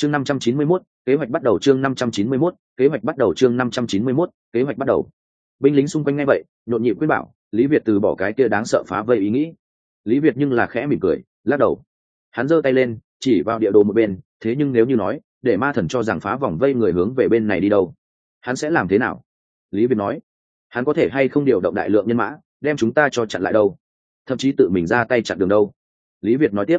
chương năm trăm chín mươi 591, kế hoạch bắt đầu chương năm trăm chín mươi 591, kế hoạch bắt đầu chương năm trăm chín mươi 591, kế hoạch bắt đầu. Binh lính xung quanh ngay vậy nhộn nhịp quyết bảo lý việt từ bỏ cái kia đáng sợ phá vây ý nghĩ. Lý việt nhưng là khẽ mỉm cười lắc đầu. Hắn giơ tay lên chỉ vào địa đồ một bên thế nhưng nếu như nói để ma thần cho rằng phá vòng vây người hướng về bên này đi đâu hắn sẽ làm thế nào? Lý việt nói. Hắn có thể hay không điều động đại lượng nhân mã đem chúng ta cho chặn lại đâu? Thậm chí tự mình ra tay chặn đường đâu? Lý việt nói tiếp.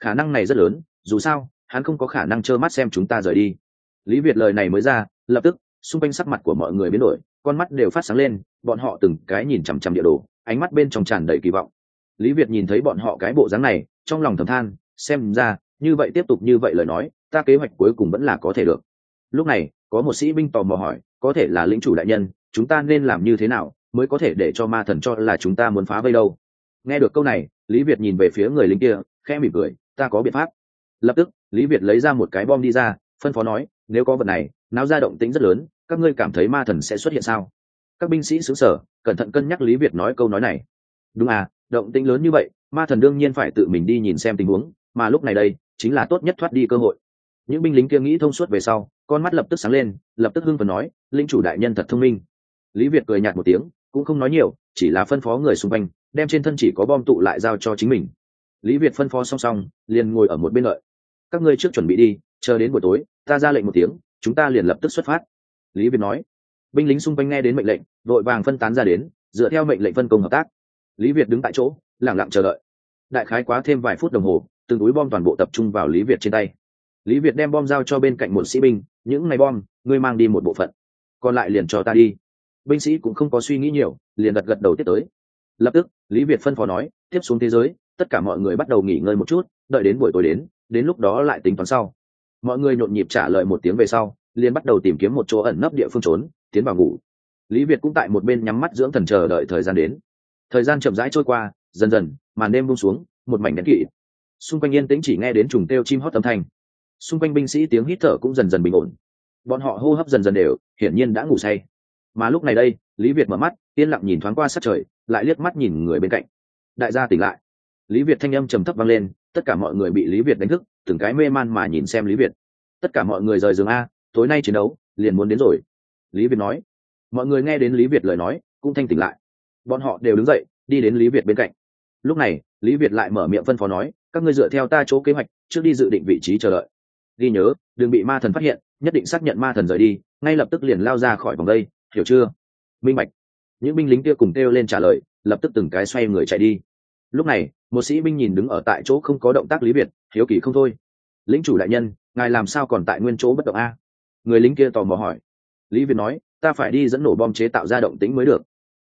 Khả năng này rất lớn dù sao hắn không có khả năng trơ mắt xem chúng ta rời đi. Lý việt lời này mới ra, lập tức, xung quanh sắc mặt của mọi người biến đổi, con mắt đều phát sáng lên, bọn họ từng cái nhìn chằm chằm địa đồ, ánh mắt bên trong tràn đầy kỳ vọng. Lý việt nhìn thấy bọn họ cái bộ dáng này, trong lòng thầm than, xem ra, như vậy tiếp tục như vậy lời nói, ta kế hoạch cuối cùng vẫn là có thể được. Lúc này, có một sĩ binh tò mò hỏi, có thể là lĩnh chủ đại nhân, chúng ta nên làm như thế nào mới có thể để cho ma thần cho là chúng ta muốn phá vây đâu? Nghe được câu này, lý việt nhìn về phía người lính kia, khẽ mỉm cười, ta có biện pháp lập tức, lý việt lấy ra một cái bom đi ra, phân phó nói, nếu có vật này, náo ra động tĩnh rất lớn, các ngươi cảm thấy ma thần sẽ xuất hiện sao? Các binh sĩ xứ sở, cẩn thận cân nhắc lý việt nói câu nói này. Đúng à động tĩnh lớn như vậy, ma thần đương nhiên phải tự mình đi nhìn xem tình huống, mà lúc này đây, chính là tốt nhất thoát đi cơ hội. Những binh lính kia nghĩ thông suốt về sau, con mắt lập tức sáng lên, lập tức hưng phần nói, linh chủ đại nhân thật thông minh. Lý việt cười nhạt một tiếng, cũng không nói nhiều, chỉ là phân phó người xung quanh, đem trên thân chỉ có bom tụ lại giao cho chính mình. Lý việt phân phó song song, liền ngồi ở một bên lợi các ngươi trước chuẩn bị đi, chờ đến buổi tối, ta ra lệnh một tiếng, chúng ta liền lập tức xuất phát. Lý việt nói. Binh lính xung quanh nghe đến mệnh lệnh vội vàng phân tán ra đến, dựa theo mệnh lệnh phân công hợp tác. Lý việt đứng tại chỗ lẳng lặng chờ đợi. Đại khái quá thêm vài phút đồng hồ, từng túi bom toàn bộ tập trung vào lý việt trên tay. Lý việt đem bom giao cho bên cạnh một sĩ binh, những ngày bom, ngươi mang đi một bộ phận, còn lại liền cho ta đi. Binh sĩ cũng không có suy nghĩ nhiều, liền gật gật đầu tiếp tới. Lập tức, lý việt phân phó nói, tiếp xuống thế giới, tất cả mọi người bắt đầu nghỉ ngơi một chút, đợi đến buổi tối đến đến lúc đó lại tính toán sau. Mọi người nhộn nhịp trả lời một tiếng về sau, liền bắt đầu tìm kiếm một chỗ ẩn nấp địa phương trốn, tiến vào ngủ. Lý việt cũng tại một bên nhắm mắt dưỡng thần chờ đợi thời gian đến. Thời gian chậm rãi trôi qua, dần dần, màn đêm buông xuống, một mảnh đen kỵ xung quanh yên tĩnh chỉ nghe đến trùng kêu chim hót âm thanh. Xung quanh binh sĩ tiếng hít thở cũng dần dần bình ổn. Bọn họ hô hấp dần dần đều, hiển nhiên đã ngủ say. Mà lúc này đây, lý việt mở mắt, yên lặng nhìn thoáng qua sát trời, lại liếc mắt nhìn người bên cạnh. Đại gia tỉnh lại. Lý việt thanh âm trầm thấp vang lên tất cả mọi người bị lý việt đánh thức, từng cái mê man mà nhìn xem lý việt. Tất cả mọi người rời giường a, tối nay chiến đấu, liền muốn đến rồi. Lý việt nói. Mọi người nghe đến lý việt lời nói, cũng thanh tỉnh lại. Bọn họ đều đứng dậy, đi đến lý việt bên cạnh. Lúc này, lý việt lại mở miệng phân phó nói, các ngươi dựa theo ta chỗ kế hoạch, trước đi dự định vị trí chờ đợi. Ghi nhớ, đừng bị ma thần phát hiện, nhất định xác nhận ma thần rời đi, ngay lập tức liền lao ra khỏi vòng đây, hiểu chưa? Minh bạch. Những binh lính kia cùng kêu lên trả lời, lập tức từng cái xoay người chạy đi lúc này, một sĩ binh nhìn đứng ở tại chỗ không có động tác lý việt, hiếu kỳ không thôi. Lính chủ đại nhân, ngài làm sao còn tại nguyên chỗ bất động a? Người lính kia tò mò hỏi. Lý việt nói, ta phải đi dẫn nổ bom chế tạo ra động tính mới được.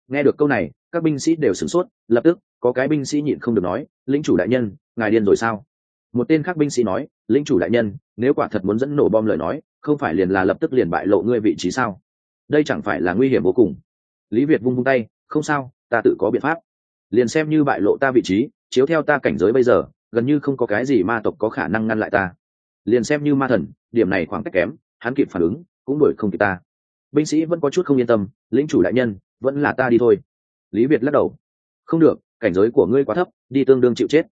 Nghe được câu này, các binh sĩ đều sửng sốt, lập tức, có cái binh sĩ nhịn không được nói lính chủ đại nhân, ngài điên rồi sao? Một tên khác binh sĩ nói lính chủ đại nhân, nếu quả thật muốn dẫn nổ bom lời nói, không phải liền là lập tức liền bại lộ ngươi vị trí sao? Đây chẳng phải là nguy hiểm vô cùng. Lý việt vung vung tay, không sao, ta tự có biện pháp liền xem như bại lộ ta vị trí, chiếu theo ta cảnh giới bây giờ, gần như không có cái gì ma tộc có khả năng ngăn lại ta. Liền xem như ma thần, điểm này khoảng cách kém, hắn kịp phản ứng, cũng đuổi không kịp ta. Binh sĩ vẫn có chút không yên tâm, lĩnh chủ đại nhân, vẫn là ta đi thôi. Lý việt lắc đầu. Không được, cảnh giới của ngươi quá thấp, đi tương đương chịu chết.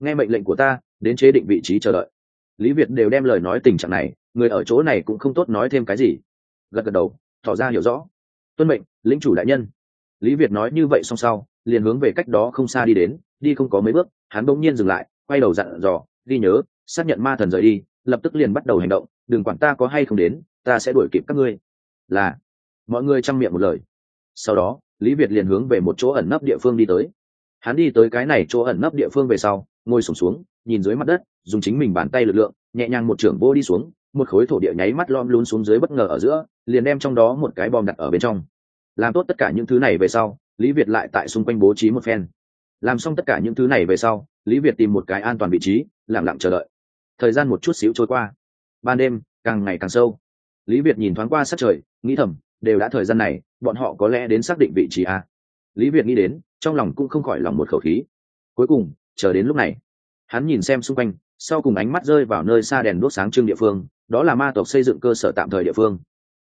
Nghe mệnh lệnh của ta, đến chế định vị trí chờ đợi. Lý việt đều đem lời nói tình trạng này, người ở chỗ này cũng không tốt nói thêm cái gì. Gật gật đầu, tỏ ra hiểu rõ. Tuân mệnh, lĩnh chủ đại nhân. Lý việt nói như vậy xong sau liền hướng về cách đó không xa đi đến đi không có mấy bước hắn bỗng nhiên dừng lại quay đầu dặn dò ghi nhớ xác nhận ma thần rời đi lập tức liền bắt đầu hành động đừng quản ta có hay không đến ta sẽ đuổi kịp các ngươi. Là mọi người chăm miệng một lời. Sau đó lý việt liền hướng về một chỗ ẩn nấp địa phương đi tới. Hắn đi tới cái này chỗ ẩn nấp địa phương về sau ngồi sùng xuống, xuống nhìn dưới mặt đất dùng chính mình bàn tay lực lượng nhẹ nhàng một trưởng vô đi xuống một khối thổ địa nháy mắt lom lún xuống dưới bất ngờ ở giữa liền đem trong đó một cái bom đặt ở bên trong. Làm tốt tất cả những thứ này về sau lý việt lại tại xung quanh bố trí một phen. Làm xong tất cả những thứ này về sau, lý việt tìm một cái an toàn vị trí lẳng lặng chờ đợi. Thời gian một chút xíu trôi qua. Ban đêm, càng ngày càng sâu. Lý việt nhìn thoáng qua sát trời, nghĩ thầm, đều đã thời gian này, bọn họ có lẽ đến xác định vị trí a lý việt nghĩ đến, trong lòng cũng không khỏi lòng một khẩu khí. Cuối cùng, chờ đến lúc này, hắn nhìn xem xung quanh, sau cùng ánh mắt rơi vào nơi xa đèn đuốc sáng trưng địa phương, đó là ma tộc xây dựng cơ sở tạm thời địa phương.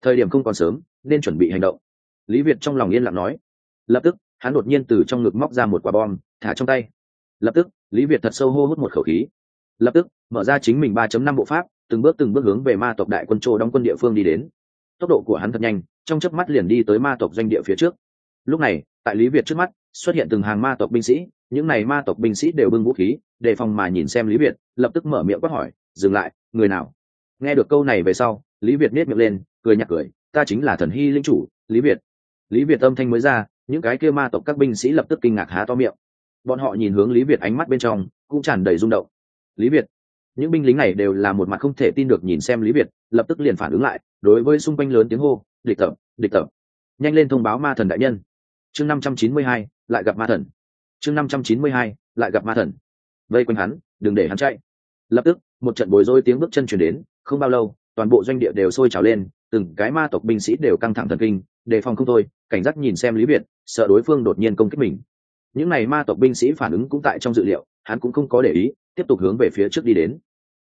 Thời điểm không còn sớm, nên chuẩn bị hành động. Lý việt trong lòng yên lặng nói lập tức, hắn đột nhiên từ trong ngực móc ra một quả bom, thả trong tay. Lập tức, lý việt thật sâu hô hút một khẩu khí. Lập tức, mở ra chính mình ba chấm năm bộ pháp, từng bước từng bước hướng về ma tộc đại quân châu đóng quân địa phương đi đến. Tốc độ của hắn thật nhanh, trong chớp mắt liền đi tới ma tộc doanh địa phía trước. Lúc này, tại lý việt trước mắt, xuất hiện từng hàng ma tộc binh sĩ, những này ma tộc binh sĩ đều bưng vũ khí, đề phòng mà nhìn xem lý việt, lập tức mở miệng quát hỏi, dừng lại, người nào? Nghe được câu này về sau, lý việt nết miệng lên, cười nhạt cười, ta chính là thần hy linh chủ, lý việt. Lý việt âm thanh mới ra những cái kia ma tộc các binh sĩ lập tức kinh ngạc há to miệng. Bọn họ nhìn hướng lý việt ánh mắt bên trong cũng tràn đầy rung động. Lý việt, những binh lính này đều là một mặt không thể tin được nhìn xem lý việt, lập tức liền phản ứng lại, đối với xung quanh lớn tiếng hô, địch tập địch tập. Nhanh lên thông báo ma thần đại nhân. Chương năm trăm chín mươi hai, lại gặp ma thần. Chương năm trăm chín mươi hai, lại gặp ma thần. Vây quanh hắn, đừng để hắn chạy. Lập tức, một trận bối rối tiếng bước chân chuyển đến, không bao lâu, toàn bộ doanh địa đều sôi trào lên, từng cái ma tộc binh sĩ đều căng thẳng thần kinh đề phòng không thôi, cảnh giác nhìn xem lý việt, sợ đối phương đột nhiên công kích mình. Những n à y ma tộc binh sĩ phản ứng cũng tại trong dự liệu, hắn cũng không có để ý, tiếp tục hướng về phía trước đi đến.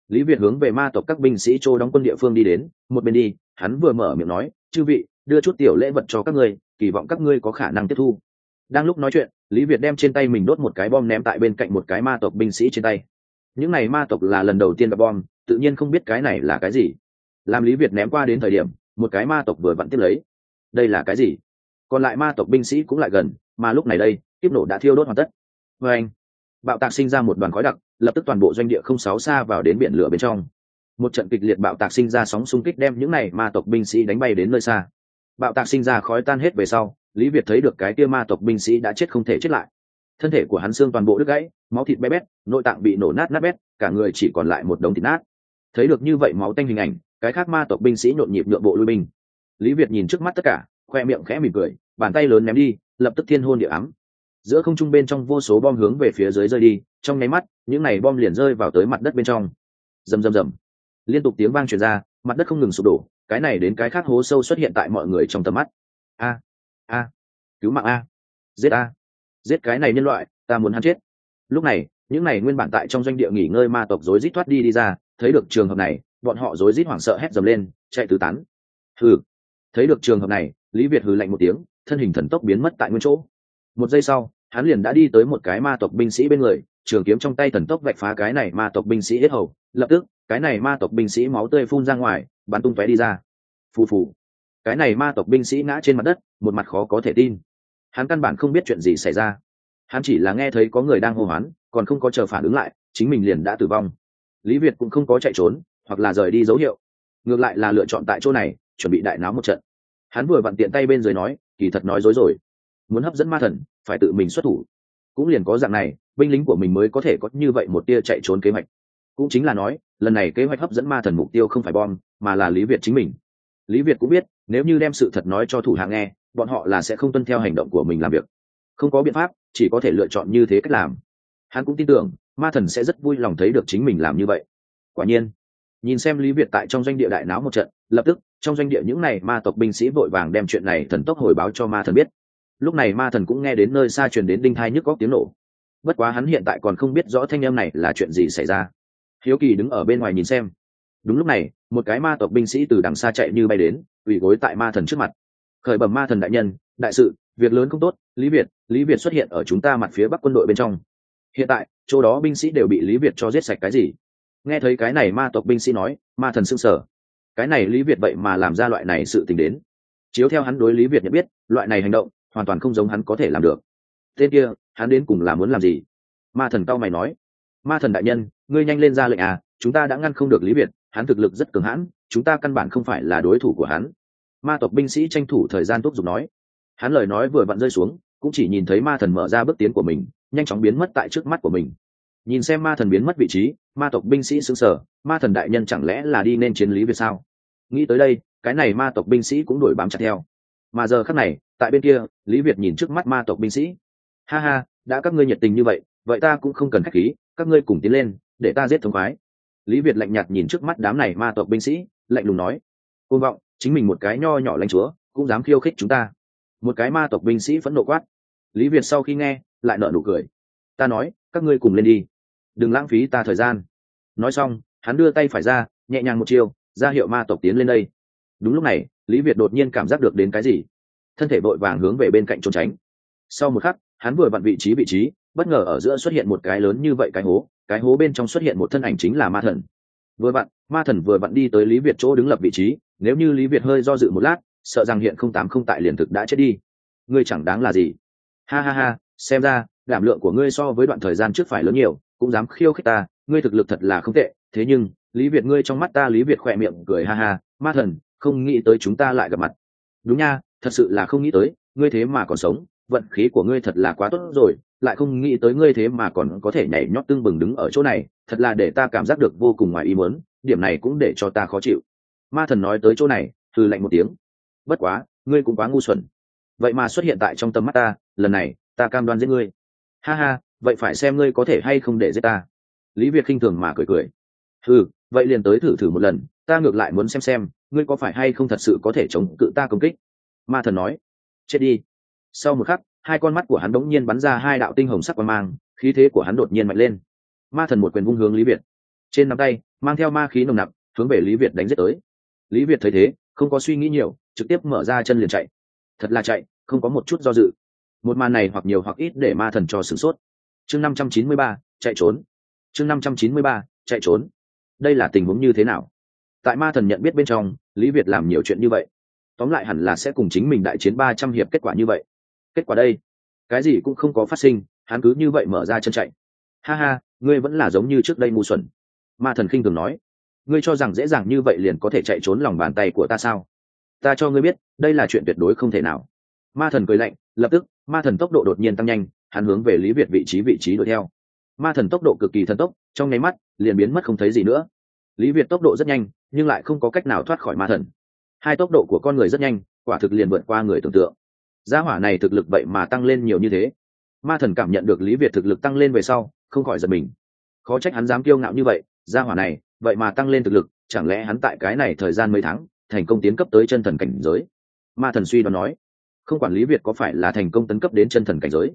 Lý việt hướng về ma tộc các binh sĩ châu đóng quân địa phương đi đến, một bên đi, hắn vừa mở miệng nói, chư vị, đưa chút tiểu lễ vật cho các ngươi, kỳ vọng các ngươi có khả năng tiếp thu. Đang lúc nói chuyện, lý việt đem trên tay mình đốt một cái bom ném tại bên cạnh một cái ma tộc binh sĩ trên tay. Những này ma tộc là lần đầu tiên gặp bom, tự nhiên không biết cái này là cái gì. Làm lý việt ném qua đến thời điểm, một cái ma tộc vừa vặn tiếp lấy đây là cái gì? Còn lại ma tộc binh sĩ cũng lại gần, mà lúc này đây, kiếp nổ đã thiêu đốt hoàn tất. Vê anh, bạo tạc sinh ra một đoàn khói đặc, lập tức toàn bộ doanh địa không sáu xa vào đến biển lửa bên trong. Một trận kịch liệt bạo tạc sinh ra sóng xung kích đem những này ma tộc binh sĩ đánh bay đến nơi xa. Bạo tạc sinh ra khói tan hết về sau, lý việt thấy được cái kia ma tộc binh sĩ đã chết không thể chết lại. Thân thể của hắn xương toàn bộ đứt gãy, máu thịt bé bét, nội tạng bị nổ nát nát bét, cả người chỉ còn lại một đống thịt nát. Thấy được như vậy máu tanh hình ảnh, cái khác ma tộc binh sĩ nhộn nhịp nhượng bộ lui binh lý việt nhìn trước mắt tất cả, khoe miệng khẽ mỉm cười, bàn tay lớn ném đi, lập tức thiên hôn địa ám. Giữa không trung bên trong vô số bom hướng về phía dưới rơi đi, trong nháy mắt, những này bom liền rơi vào tới mặt đất bên trong. Rầm rầm rầm. Liên tục tiếng vang truyền ra, mặt đất không ngừng sụp đổ, cái này đến cái khác hố sâu xuất hiện tại mọi người trong tầm mắt. A a, cứu mạng a, giết a, giết cái này nhân loại, ta muốn hắn chết. Lúc này, những này nguyên bản tại trong doanh địa nghỉ ngơi ma tộc rối rít thoát đi đi ra, thấy được trường hợp này, bọn họ rối rít hoảng sợ hét dầm lên, chạy tứ tán. Thử thấy được trường hợp này, lý việt hừ lạnh một tiếng, thân hình thần tốc biến mất tại nguyên chỗ. Một giây sau, hắn liền đã đi tới một cái ma tộc binh sĩ bên người, trường kiếm trong tay thần tốc vạch phá cái này ma tộc binh sĩ hết hầu, lập tức, cái này ma tộc binh sĩ máu tươi phun ra ngoài, bắn tung tóe đi ra. Phù phù. Cái này ma tộc binh sĩ ngã trên mặt đất, một mặt khó có thể tin. Hắn căn bản không biết chuyện gì xảy ra. Hắn chỉ là nghe thấy có người đang hô hoán, còn không có chờ phản ứng lại, chính mình liền đã tử vong. Lý việt cũng không có chạy trốn, hoặc là rời đi dấu hiệu. Ngược lại là lựa chọn tại chỗ này chuẩn bị đại náo một trận. Hắn vừa vặn tiện tay bên dưới nói, kỳ thật nói dối rồi. Muốn hấp dẫn ma thần, phải tự mình xuất thủ. Cũng liền có dạng này, binh lính của mình mới có thể có như vậy một tia chạy trốn kế hoạch. Cũng chính là nói, lần này kế hoạch hấp dẫn ma thần mục tiêu không phải bom, mà là lý việt chính mình. Lý việt cũng biết, nếu như đem sự thật nói cho thủ hạ nghe, bọn họ là sẽ không tuân theo hành động của mình làm việc. Không có biện pháp, chỉ có thể lựa chọn như thế cách làm. Hắn cũng tin tưởng, ma thần sẽ rất vui lòng thấy được chính mình làm như vậy. Quả nhiên, nhìn xem lý việt tại trong doanh địa đại náo một trận, lập tức trong doanh địa những này ma tộc binh sĩ vội vàng đem chuyện này thần tốc hồi báo cho ma thần biết. Lúc này ma thần cũng nghe đến nơi xa truyền đến đinh thai nhức góc tiếng nổ. Bất quá hắn hiện tại còn không biết rõ thanh em này là chuyện gì xảy ra. Hiếu kỳ đứng ở bên ngoài nhìn xem. Đúng lúc này, một cái ma tộc binh sĩ từ đằng xa chạy như bay đến ủy gối tại ma thần trước mặt. Khởi bẩm ma thần đại nhân, đại sự, việc lớn không tốt, lý việt lý việt xuất hiện ở chúng ta mặt phía bắc quân đội bên trong. Hiện tại, chỗ đó binh sĩ đều bị lý việt cho giết sạch cái gì? Nghe thấy cái này ma tộc binh sĩ nói, ma thần s ư n g sở cái này lý việt vậy mà làm ra loại này sự t ì n h đến. Chiếu theo hắn đối lý việt nhận biết, loại này hành động, hoàn toàn không giống hắn có thể làm được. Tên kia, hắn đến cùng là muốn làm gì? Ma thần cao mày nói. Ma thần đại nhân, ngươi nhanh lên ra lệnh à chúng ta đã ngăn không được lý việt, hắn thực lực rất cường hãn, chúng ta căn bản không phải là đối thủ của hắn. Ma tộc binh sĩ tranh thủ thời gian thúc giục nói. Hắn lời nói vừa vặn rơi xuống, cũng chỉ nhìn thấy ma thần mở ra bước tiến của mình, nhanh chóng biến mất tại trước mắt của mình nhìn xem ma thần biến mất vị trí, ma tộc binh sĩ xứng sở ma thần đại nhân chẳng lẽ là đi nên chiến lý việt sao? Nghĩ tới đây, cái này ma tộc binh sĩ cũng đuổi bám chặt theo. Mà giờ khắc này, tại bên kia, lý việt nhìn trước mắt ma tộc binh sĩ. Ha ha, đã các ngươi nhiệt tình như vậy vậy ta cũng không cần k h á c h khí, các ngươi cùng tiến lên, để ta giết thống khoái. Lý việt lạnh nhạt nhìn trước mắt đám này ma tộc binh sĩ, lạnh lùng nói. Côn vọng, chính mình một cái nho nhỏ lãnh chúa, cũng dám khiêu khích chúng ta. Một cái ma tộc binh sĩ phẫn nộ quát. Lý việt sau khi nghe, lại nợ nụ cười. Ta nói, các ngươi cùng lên đi đừng lãng phí ta thời gian. Nói xong, hắn đưa tay phải ra, nhẹ nhàng một chiêu, ra hiệu ma tộc tiến lên đây. Đúng lúc này, lý việt đột nhiên cảm giác được đến cái gì. Thân thể vội vàng hướng về bên cạnh trốn tránh. Sau một khắc, hắn vừa vặn vị trí vị trí, bất ngờ ở giữa xuất hiện một cái lớn như vậy cái hố cái hố bên trong xuất hiện một thân ảnh chính là ma thần. Vừa vặn, ma thần vừa vặn đi tới lý việt chỗ đứng lập vị trí, nếu như lý việt hơi do dự một lát, sợ rằng hiện không tám không tại liền thực đã chết đi. Ngươi chẳng đáng là gì. Ha ha ha, xem ra, đảm lượng của ngươi so với đoạn thời gian trước phải lớn nhiều cũng dám khiêu khích ta, ngươi thực lực thật là không tệ, thế nhưng, lý việt ngươi trong mắt ta lý việt khỏe miệng cười ha ha, ma thần, không nghĩ tới chúng ta lại gặp mặt. Đúng nha, thật sự là không nghĩ tới, ngươi thế mà còn sống, vận khí của ngươi thật là quá tốt rồi, lại không nghĩ tới ngươi thế mà còn có thể nhảy nhót tưng bừng đứng ở chỗ này, thật là để ta cảm giác được vô cùng ngoài ý muốn, điểm này cũng để cho ta khó chịu. Ma thần nói tới chỗ này thư lạnh một tiếng. Bất quá, ngươi cũng quá ngu xuẩn. Vậy mà xuất hiện tại trong tầm mắt ta, lần này, ta cam đoan giết ngươi. Ha ha vậy phải xem ngươi có thể hay không để giết ta. Lý việt khinh thường mà cười cười. Ừ vậy liền tới thử thử một lần, ta ngược lại muốn xem xem, ngươi có phải hay không thật sự có thể chống cự ta công kích? Ma thần nói. Chết đi. Sau một khắc, hai con mắt của hắn đống nhiên bắn ra hai đạo tinh hồng sắc qua mang, khí thế của hắn đột nhiên mạnh lên. Ma thần một quyền vung hướng lý việt. Trên nắm tay, mang theo ma khí nồng nặc, hướng về lý việt đánh giết tới. Lý việt thấy thế, không có suy nghĩ nhiều, trực tiếp mở ra chân liền chạy. Thật là chạy, không có một chút do dự. Một màn này hoặc nhiều hoặc ít để ma thần cho sửng sốt chương năm trăm chín mươi ba, chạy trốn. Chương năm trăm chín mươi ba, chạy trốn. Đây là tình huống như thế nào? Tại ma thần nhận biết bên trong, lý việt làm nhiều chuyện như vậy. Tóm lại hẳn là sẽ cùng chính mình đại chiến ba trăm hiệp kết quả như vậy. Kết quả đây, cái gì cũng không có phát sinh, hắn cứ như vậy mở ra chân chạy. Ha ha, ngươi vẫn là giống như trước đây ngu xuẩn. Ma thần khinh thường nói. Ngươi cho rằng dễ dàng như vậy liền có thể chạy trốn lòng bàn tay của ta sao? Ta cho ngươi biết, đây là chuyện tuyệt đối không thể nào. Ma thần cười lạnh, lập tức, ma thần tốc độ đột nhiên tăng nhanh hắn hướng về lý việt vị trí vị trí đuổi theo. Ma thần tốc độ cực kỳ thần tốc, trong nháy mắt, liền biến mất không thấy gì nữa. Lý việt tốc độ rất nhanh, nhưng lại không có cách nào thoát khỏi ma thần. Hai tốc độ của con người rất nhanh, quả thực liền vượt qua người tưởng tượng. Gia hỏa này thực lực vậy mà tăng lên nhiều như thế. Ma thần cảm nhận được lý việt thực lực tăng lên về sau, không khỏi giật mình. Khó trách hắn dám kiêu ngạo như vậy, gia hỏa này, vậy mà tăng lên thực lực, chẳng lẽ hắn tại cái này thời gian mấy tháng, thành công tiến cấp tới chân thần cảnh giới? Ma thần suy đoán nói. Không quản lý việt có phải là thành công tấn cấp đến chân thần cảnh giới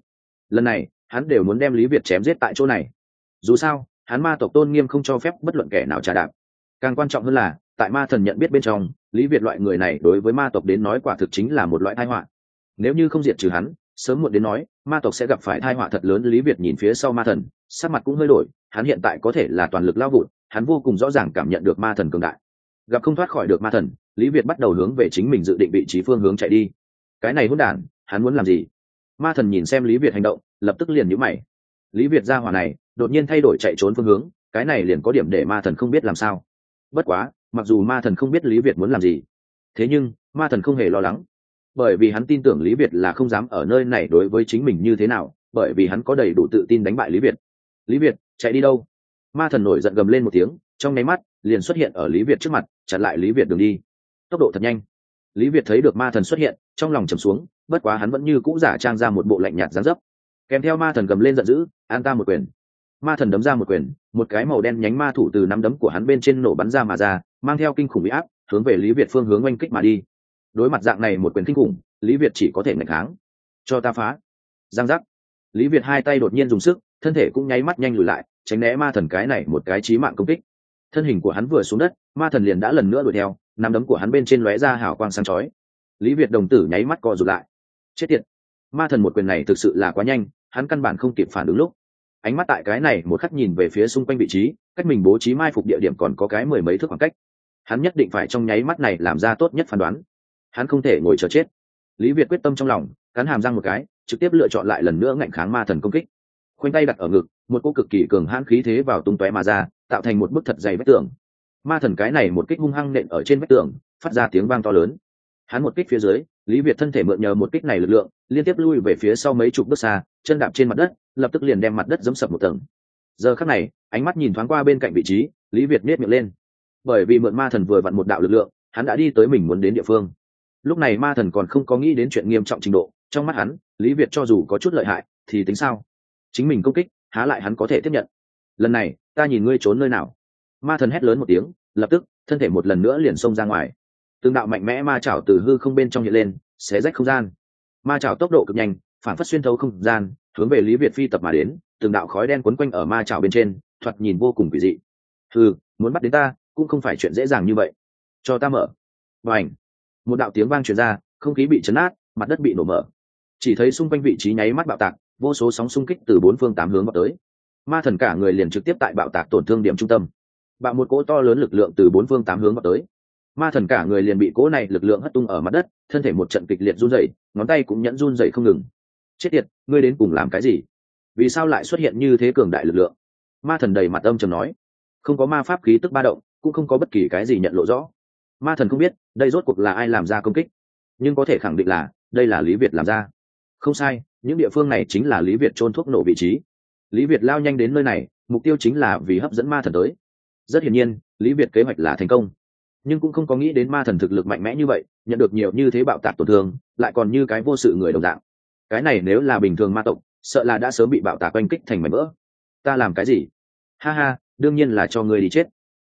lần này, hắn đều muốn đem lý việt chém giết tại chỗ này. Dù sao, hắn ma tộc tôn nghiêm không cho phép bất luận kẻ nào trả đạp. Càng quan trọng hơn là, tại ma thần nhận biết bên trong, lý việt loại người này đối với ma tộc đến nói quả thực chính là một loại tai họa. Nếu như không diệt trừ hắn, sớm muộn đến nói, ma tộc sẽ gặp phải tai họa thật lớn, lý việt nhìn phía sau ma thần, sắc mặt cũng hơi đổi, hắn hiện tại có thể là toàn lực lao vụt, hắn vô cùng rõ ràng cảm nhận được ma thần cường đại. Gặp không thoát khỏi được ma thần, lý việt bắt đầu hướng về chính mình dự định vị trí phương hướng chạy đi. Cái này hôn đản, hắn muốn làm gì? Ma thần nhìn xem lý việt hành động, lập tức liền nhữ mày. Lý việt ra hỏa này, đột nhiên thay đổi chạy trốn phương hướng, cái này liền có điểm để ma thần không biết làm sao. Bất quá, mặc dù ma thần không biết lý việt muốn làm gì, thế nhưng, ma thần không hề lo lắng. Bởi vì hắn tin tưởng lý việt là không dám ở nơi này đối với chính mình như thế nào, bởi vì hắn có đầy đủ tự tin đánh bại lý việt. Lý việt, chạy đi đâu? Ma thần nổi giận gầm lên một tiếng, trong nháy mắt, liền xuất hiện ở lý việt trước mặt, chặn lại lý việt đường đi. Tốc độ thật nhanh. Lý việt thấy được ma thần xuất hiện trong lòng trầm xuống, bất quá hắn vẫn như cũ giả trang ra một bộ lạnh nhạt gián dấp. Kèm theo ma thần gầm lên giận dữ, an ta một quyền. Ma thần đấm ra một quyền, một cái màu đen nhánh ma thủ từ nắm đấm của hắn bên trên nổ bắn ra mà ra, mang theo kinh khủng bị áp, hướng về lý việt phương hướng oanh kích mà đi. Đối mặt dạng này một quyền kinh khủng, lý việt chỉ có thể ngạch kháng. Cho ta phá. Giang giác. Lý việt hai tay đột nhiên dùng sức, thân thể cũng nháy mắt nhanh lùi lại, tránh né ma thần cái này một cái trí mạng công kích. Thân hình của hắn vừa xuống đất, ma thần liền đã lần nữa đuổi theo, nắm đấm của hắn bên trên lóe ra hào quang sáng chói lý việt đồng tử nháy mắt co rụt lại. Chết tiệt. Ma thần một quyền này thực sự là quá nhanh, hắn căn bản không kịp phản ứng lúc. Ánh mắt tại cái này một khắc nhìn về phía xung quanh vị trí, cách mình bố trí mai phục địa điểm còn có cái mười mấy thước khoảng cách. Hắn nhất định phải trong nháy mắt này làm ra tốt nhất phán đoán. Hắn không thể ngồi chờ chết. Lý việt quyết tâm trong lòng, cắn hàm răng một cái, trực tiếp lựa chọn lại lần nữa ngạnh kháng ma thần công kích. Khoanh tay đặt ở ngực, một cô cực kỳ cường hãn khí thế vào tung tóe mà ra, tạo thành một bức thật dày vách tường. Ma thần cái này một kích hung hăng nện ở trên vách tường, phát ra tiếng vang to lớn hắn một kích phía dưới, lý việt thân thể mượn nhờ một kích này lực lượng, liên tiếp lui về phía sau mấy chục bước xa, chân đạp trên mặt đất, lập tức liền đem mặt đất dẫm sập một tầng. Giờ khắc này, ánh mắt nhìn thoáng qua bên cạnh vị trí, lý việt nết miệng lên. Bởi vì mượn ma thần vừa vặn một đạo lực lượng, hắn đã đi tới mình muốn đến địa phương. Lúc này ma thần còn không có nghĩ đến chuyện nghiêm trọng trình độ, trong mắt hắn, lý việt cho dù có chút lợi hại, thì tính sao? Chính mình công kích, há lại hắn có thể tiếp nhận? Lần này, ta nhìn ngươi trốn nơi nào? Ma thần hét lớn một tiếng, lập tức, thân thể một lần nữa liền xông ra ngoài tương đạo mạnh mẽ ma chảo từ hư không bên trong hiện lên, xé rách không gian. Ma chảo tốc độ cực nhanh, phản phất xuyên thấu không gian, hướng về lý việt phi tập mà đến, từng đạo khói đen quấn quanh ở ma chảo bên trên, thoạt nhìn vô cùng kỳ dị. Ừ muốn bắt đến ta, cũng không phải chuyện dễ dàng như vậy. Cho ta mở. Và ảnh một đạo tiếng vang truyền ra, không khí bị chấn át, mặt đất bị nổ mở. Chỉ thấy xung quanh vị trí nháy mắt bạo tạc, vô số sóng xung kích từ bốn phương tám hướng vào tới. Ma thần cả người liền trực tiếp tại bạo tạc tổn thương điểm trung tâm. Bạo một cỗ to lớn lực lượng từ bốn phương tám hướng vào tới ma thần cả người liền bị cỗ này lực lượng hất tung ở mặt đất, thân thể một trận kịch liệt run rẩy, ngón tay cũng nhẫn run rẩy không ngừng. Chết tiệt, ngươi đến cùng làm cái gì? Vì sao lại xuất hiện như thế cường đại lực lượng? Ma thần đầy mặt âm trầm nói. Không có ma pháp khí tức ba động, cũng không có bất kỳ cái gì nhận lộ rõ. Ma thần không biết, đây rốt cuộc là ai làm ra công kích. Nhưng có thể khẳng định là, đây là lý việt làm ra. Không sai, những địa phương này chính là lý việt trôn thuốc nổ vị trí. Lý việt lao nhanh đến nơi này, mục tiêu chính là vì hấp dẫn ma thần tới. Rất hiển nhiên, lý việt kế hoạch là thành công nhưng cũng không có nghĩ đến ma thần thực lực mạnh mẽ như vậy, nhận được nhiều như thế bạo tạc tổn thương, lại còn như cái vô sự người đồng dạng. Cái này nếu là bình thường ma tộc, sợ là đã sớm bị bạo tạc oanh kích thành mảnh vỡ. Ta làm cái gì? Ha ha, đương nhiên là cho ngươi đi chết.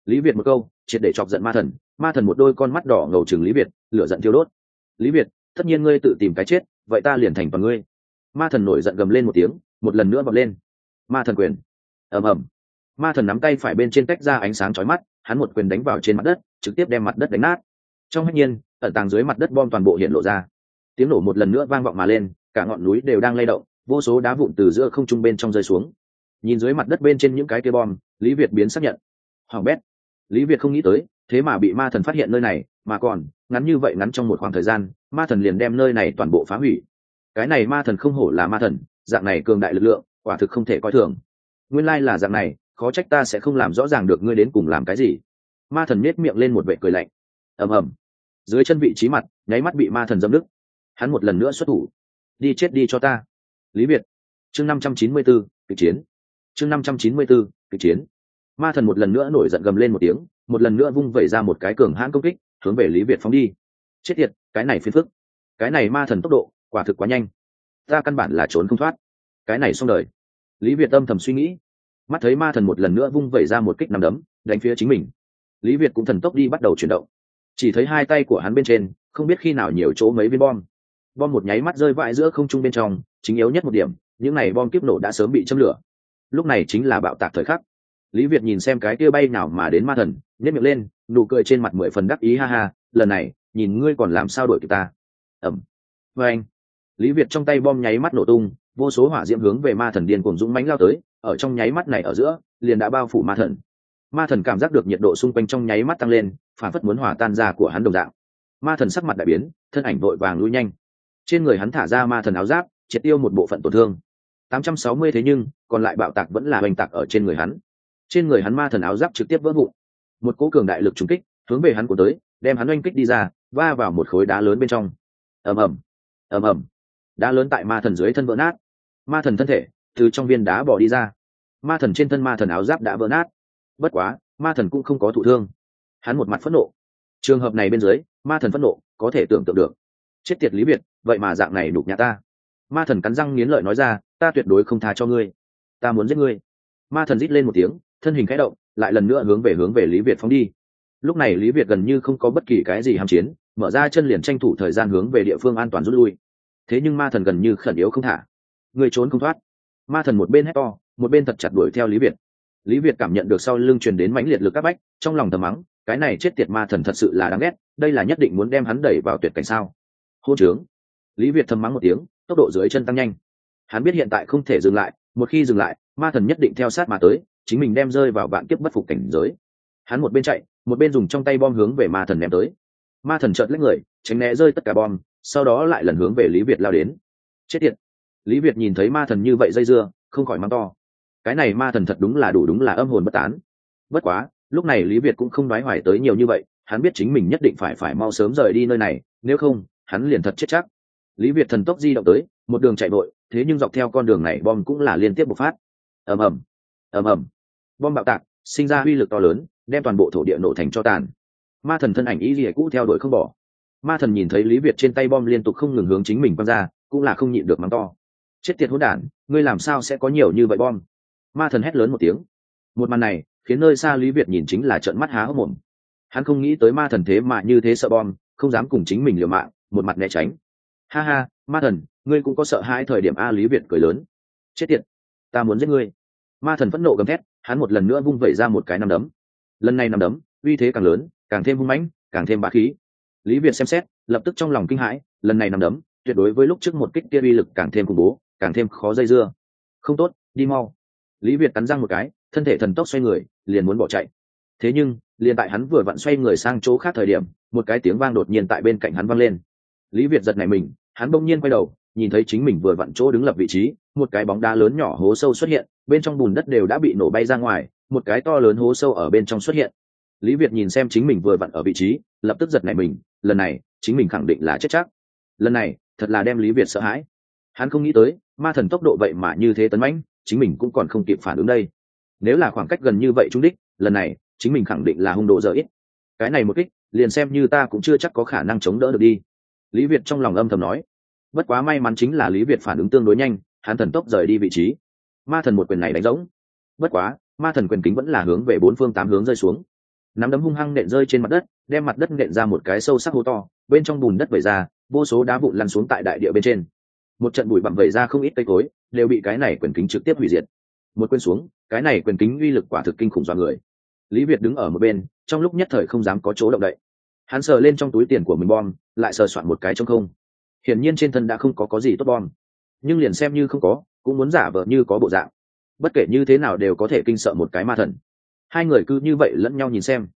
Lý việt một câu, triệt để chọc giận ma thần ma thần một đôi con mắt đỏ ngầu chừng lý việt, lửa giận thiêu đốt. Lý việt, tất nhiên ngươi tự tìm cái chết, vậy ta liền thành toàn ngươi. Ma thần nổi giận gầm lên một tiếng, một lần nữa bật lên. Ma thần quyền. Ầm ầm ma thần nắm tay phải bên trên tách ra ánh sáng chói mắt, hắn một quyền đánh vào trên mặt đất, trực tiếp đem mặt đất đánh nát. Trong hách nhiên, ẩn tàng dưới mặt đất bom toàn bộ hiện lộ ra. Tiếng nổ một lần nữa vang vọng mà lên, cả ngọn núi đều đang lay động, vô số đá vụn từ giữa không trung bên trong rơi xuống. Nhìn dưới mặt đất bên trên những cái kia bom, lý việt biến xác nhận. Hoàng bét. Lý việt không nghĩ tới, thế mà bị ma thần phát hiện nơi này, mà còn, ngắn như vậy ngắn trong một khoảng thời gian, ma thần liền đem nơi này toàn bộ phá hủy. Cái này ma thần không hổ là ma thần, dạng này cường đại lực lượng, quả thực không thể coi thường. Nguyên lai là dạng này khó trách ta sẽ không làm rõ ràng được ngươi đến cùng làm cái gì. Ma thần nết miệng lên một vệ cười lạnh. Ầm ầm. Dưới chân vị trí mặt, nháy mắt bị ma thần dâm đức hắn một lần nữa xuất thủ. Đi chết đi cho ta. Lý việt chương năm trăm chín mươi bốn, kịch chiến. Chương năm trăm chín mươi bốn, kịch chiến. Ma thần một lần nữa nổi giận gầm lên một tiếng, một lần nữa vung vẩy ra một cái cường hãn công kích, hướng về lý việt phóng đi. Chết tiệt, cái này phiền phức. Cái này ma thần tốc độ, quả thực quá nhanh. Ta căn bản là trốn không thoát. Cái này xong đời. Lý việt âm thầm suy nghĩ mắt thấy ma thần một lần nữa vung vẩy ra một kích nằm đấm, đánh phía chính mình. Lý việt cũng thần tốc đi bắt đầu chuyển động. Chỉ thấy hai tay của hắn bên trên, không biết khi nào nhiều chỗ mấy viên bom. Bom một nháy mắt rơi vãi giữa không trung bên trong, chính yếu nhất một điểm, những này bom kiếp nổ đã sớm bị châm lửa. Lúc này chính là bạo tạc thời khắc. Lý việt nhìn xem cái kia bay nào mà đến ma thần nhét miệng lên, nụ cười trên mặt mười phần đắc ý ha ha, lần này, nhìn ngươi còn làm sao đổi kịp ta? Ẩm vê anh lý việt trong tay bom nháy mắt nổ tung, vô số hỏa diễm hướng về ma thần điên cùng dũng mánh lao tới ở trong nháy mắt này ở giữa, liền đã bao phủ ma thần. Ma thần cảm giác được nhiệt độ xung quanh trong nháy mắt tăng lên, phản phất muốn hòa tan ra của hắn đồng dạng. Ma thần sắc mặt đại biến, thân ảnh vội vàng lui nhanh. Trên người hắn thả ra ma thần áo giáp, triệt tiêu một bộ phận tổn thương. 860 thế nhưng, còn lại bạo tạc vẫn là hoành tạc ở trên người hắn. Trên người hắn ma thần áo giáp trực tiếp vỡ vụn. Một cỗ cường đại lực trúng kích, hướng về hắn của tới, đem hắn oanh kích đi ra, va vào một khối đá lớn bên trong. Ầm ầm. Ầm ầm. Đá lớn tại ma thần dưới thân vỡ nát. Ma thần thân thể từ trong viên đá bỏ đi ra. Ma thần trên thân ma thần áo giáp đã vỡ nát. Bất quá, ma thần cũng không có thụ thương. Hắn một mặt phẫn nộ. Trường hợp này bên dưới, ma thần phẫn nộ có thể tưởng tượng được. Chết tiệt lý việt, vậy mà dạng này đục nhà ta. Ma thần cắn răng nghiến lợi nói ra, ta tuyệt đối không tha cho ngươi. Ta muốn giết ngươi. Ma thần rít lên một tiếng, thân hình khẽ động, lại lần nữa hướng về hướng về lý việt phóng đi. Lúc này lý việt gần như không có bất kỳ cái gì hàm chiến, mở ra chân liền tranh thủ thời gian hướng về địa phương an toàn rút lui. Thế nhưng ma thần gần như khẩn yếu không thả. Người trốn không thoát ma thần một bên hét to, một bên thật chặt đuổi theo lý việt. Lý việt cảm nhận được sau lưng truyền đến mãnh liệt lực áp bách, trong lòng thầm mắng, cái này chết tiệt ma thần thật sự là đáng ghét, đây là nhất định muốn đem hắn đẩy vào tuyệt cảnh sao? Hôn trướng. Lý việt thầm mắng một tiếng, tốc độ dưới chân tăng nhanh. Hắn biết hiện tại không thể dừng lại, một khi dừng lại, ma thần nhất định theo sát mà tới, chính mình đem rơi vào vạn kiếp bất phục cảnh giới. Hắn một bên chạy, một bên dùng trong tay bom hướng về ma thần ném tới. Ma thần chợt lấy người, tránh né rơi tất cả bom, sau đó lại lần hướng về lý việt lao đến. Chết tiệt lý việt nhìn thấy ma thần như vậy dây dưa, không khỏi mắng to. Cái này ma thần thật đúng là đủ đúng là âm hồn bất tán. Bất quá, lúc này lý việt cũng không nói hoài tới nhiều như vậy, hắn biết chính mình nhất định phải phải mau sớm rời đi nơi này, nếu không, hắn liền thật chết chắc. Lý việt thần tốc di động tới, một đường chạy vội, thế nhưng dọc theo con đường này bom cũng là liên tiếp bộc phát. Ầm ầm ầm ầm. Bom bạo tạc, sinh ra uy lực to lớn, đem toàn bộ thổ địa nổ thành cho tàn. Ma thần thân ảnh ý gì cũ theo đuổi không bỏ. Ma thần nhìn thấy lý việt trên tay bom liên tục không ngừng hướng chính mình quăng ra, cũng là không nhịn được mắng to chết tiệt hỗn đản, ngươi làm sao sẽ có nhiều như vậy bom? Ma thần hét lớn một tiếng. Một màn này, khiến nơi xa lý việt nhìn chính là trợn mắt há hốc mồm. Hắn không nghĩ tới ma thần thế mà như thế sợ bom, không dám cùng chính mình liều mạng, một mặt né tránh. Ha ha, ma thần, ngươi cũng có sợ hãi thời điểm a lý việt cười lớn. Chết tiệt, ta muốn giết ngươi. Ma thần phẫn nộ gầm thét, hắn một lần nữa vung vẩy ra một cái nằm đấm. Lần này nằm đấm, uy thế càng lớn, càng thêm hung mãnh, càng thêm bá khí. Lý việt xem xét, lập tức trong lòng kinh hãi, lần này nằm đấm, tuyệt đối với lúc trước một kích kia uy lực càng thêm khủng bố càng thêm khó dây dưa. Không tốt, đi mau. Lý việt cắn răng một cái, thân thể thần tốc xoay người, liền muốn bỏ chạy. Thế nhưng, liền tại hắn vừa vặn xoay người sang chỗ khác thời điểm, một cái tiếng vang đột nhiên tại bên cạnh hắn vang lên. Lý việt giật này mình, hắn bỗng nhiên quay đầu, nhìn thấy chính mình vừa vặn chỗ đứng lập vị trí, một cái bóng đá lớn nhỏ hố sâu xuất hiện, bên trong bùn đất đều đã bị nổ bay ra ngoài, một cái to lớn hố sâu ở bên trong xuất hiện. Lý việt nhìn xem chính mình vừa vặn ở vị trí, lập tức giật này mình, lần này, chính mình khẳng định là chết chắc. Lần này, thật là đem lý việt sợ hãi hắn không nghĩ tới, ma thần tốc độ vậy mà như thế tấn mãnh, chính mình cũng còn không kịp phản ứng đây. Nếu là khoảng cách gần như vậy trung đích, lần này, chính mình khẳng định là hung độ dở ít. Cái này một kích, liền xem như ta cũng chưa chắc có khả năng chống đỡ được đi. Lý việt trong lòng âm thầm nói. Bất quá may mắn chính là lý việt phản ứng tương đối nhanh, hắn thần tốc rời đi vị trí. Ma thần một quyền này đánh rỗng. Bất quá, ma thần quyền kính vẫn là hướng về bốn phương tám hướng rơi xuống. Nắm đấm hung hăng nện rơi trên mặt đất, đem mặt đất nện ra một cái sâu sắc hố to, bên trong bùn đất vẩy ra, vô số đá vụn lăn xuống tại đại địa bên trên một trận bụi bặm vẩy ra không ít cây cối, đều bị cái này quyền kính trực tiếp hủy diệt. Một quên xuống, cái này quyền kính uy lực quả thực kinh khủng do người. Lý việt đứng ở một bên, trong lúc nhất thời không dám có chỗ động đậy. Hắn sờ lên trong túi tiền của mình bom, lại sờ soạn một cái trong không. Hiển nhiên trên thân đã không có có gì tốt bom. Nhưng liền xem như không có, cũng muốn giả vờ như có bộ dạng. Bất kể như thế nào đều có thể kinh sợ một cái ma thần. Hai người cứ như vậy lẫn nhau nhìn xem.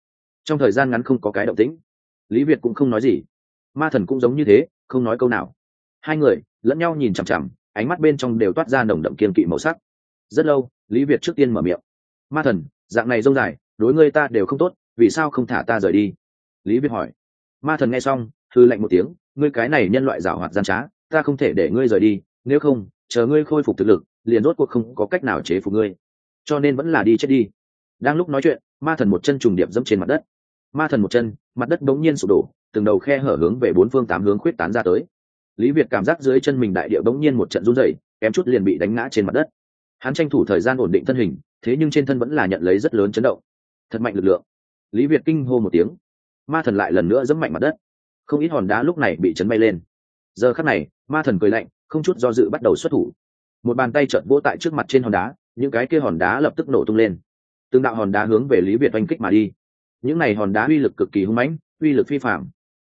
Trong thời gian ngắn không có cái động tĩnh. Lý việt cũng không nói gì. Ma thần cũng giống như thế, không nói câu nào. Hai người lẫn nhau nhìn chằm chằm, ánh mắt bên trong đều toát ra nồng đậm kiên kỵ màu sắc. Rất lâu, lý việt trước tiên mở miệng. Ma thần, dạng này rông dài, đối ngươi ta đều không tốt, vì sao không thả ta rời đi? Lý việt hỏi. Ma thần nghe xong thư lạnh một tiếng, ngươi cái này nhân loại giảo hoạt gian trá, ta không thể để ngươi rời đi, nếu không, chờ ngươi khôi phục thực lực, liền rốt cuộc không có cách nào chế phục ngươi. Cho nên vẫn là đi chết đi. Đang lúc nói chuyện, ma thần một chân trùng điệp dẫm trên mặt đất. Ma thần một chân, mặt đất bỗng nhiên sụp đổ, từng đầu khe hở hướng về bốn phương tám hướng khuyết tán ra tới lý việt cảm giác dưới chân mình đại địa bỗng nhiên một trận run rẩy, kém chút liền bị đánh ngã trên mặt đất. Hắn tranh thủ thời gian ổn định thân hình, thế nhưng trên thân vẫn là nhận lấy rất lớn chấn động. Thật mạnh lực lượng. Lý việt kinh hô một tiếng. Ma thần lại lần nữa dẫm mạnh mặt đất. Không ít hòn đá lúc này bị chấn bay lên. Giờ khắc này, ma thần cười lạnh, không chút do dự bắt đầu xuất thủ. Một bàn tay trợn vỗ tại trước mặt trên hòn đá, những cái kia hòn đá lập tức nổ tung lên. Từng đạo hòn đá hướng về lý việt oanh kích mà đi. Những này hòn đá uy lực cực kỳ hung mãnh, uy lực phi phạm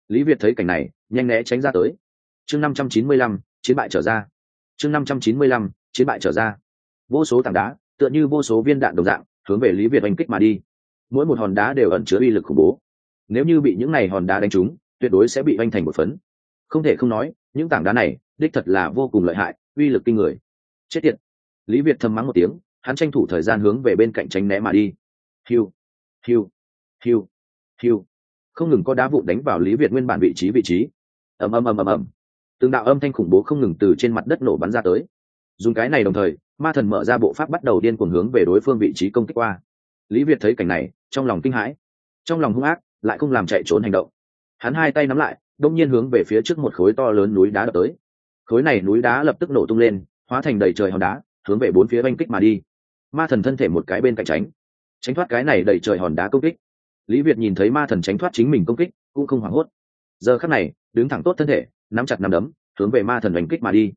lý việt thấy cảnh này, nhanh né tránh ra tới chương năm trăm chín mươi lăm, chiến bại trở ra. Chương năm trăm chín mươi lăm, chiến bại trở ra. Vô số tảng đá, tựa như vô số viên đạn đồng dạng, hướng về lý việt oanh kích mà đi. Mỗi một hòn đá đều ẩn chứa uy lực khủng bố. Nếu như bị những này hòn đá đánh trúng, tuyệt đối sẽ bị oanh thành một phấn. Không thể không nói, những tảng đá này, đích thật là vô cùng lợi hại, uy lực kinh người. Chết tiệt. Lý việt thầm mắng một tiếng, hắn tranh thủ thời gian hướng về bên cạnh tránh né mà đi. Hiu hiu hiu hiu. Không ngừng có đá vụ đánh vào lý việt nguyên bản vị trí vị trí. Ầm ầm ầm ầm ầm từng đạo âm thanh khủng bố không ngừng từ trên mặt đất nổ bắn ra tới. Dùng cái này đồng thời, ma thần mở ra bộ pháp bắt đầu điên cuồng hướng về đối phương vị trí công kích qua. Lý việt thấy cảnh này, trong lòng kinh hãi. Trong lòng hung ác, lại không làm chạy trốn hành động. Hắn hai tay nắm lại đông nhiên hướng về phía trước một khối to lớn núi đá đập tới. Khối này núi đá lập tức nổ tung lên, hóa thành đầy trời hòn đá, hướng về bốn phía oanh kích mà đi. Ma thần thân thể một cái bên cạnh tránh. Tránh thoát cái này đầy trời hòn đá công kích. Lý việt nhìn thấy ma thần tránh thoát chính mình công kích, cũng không hoảng hốt. Giờ khắc này, đứng thẳng tốt thân thể nắm chặt nắm đấm, hướng về ma thần đánh kích mà đi.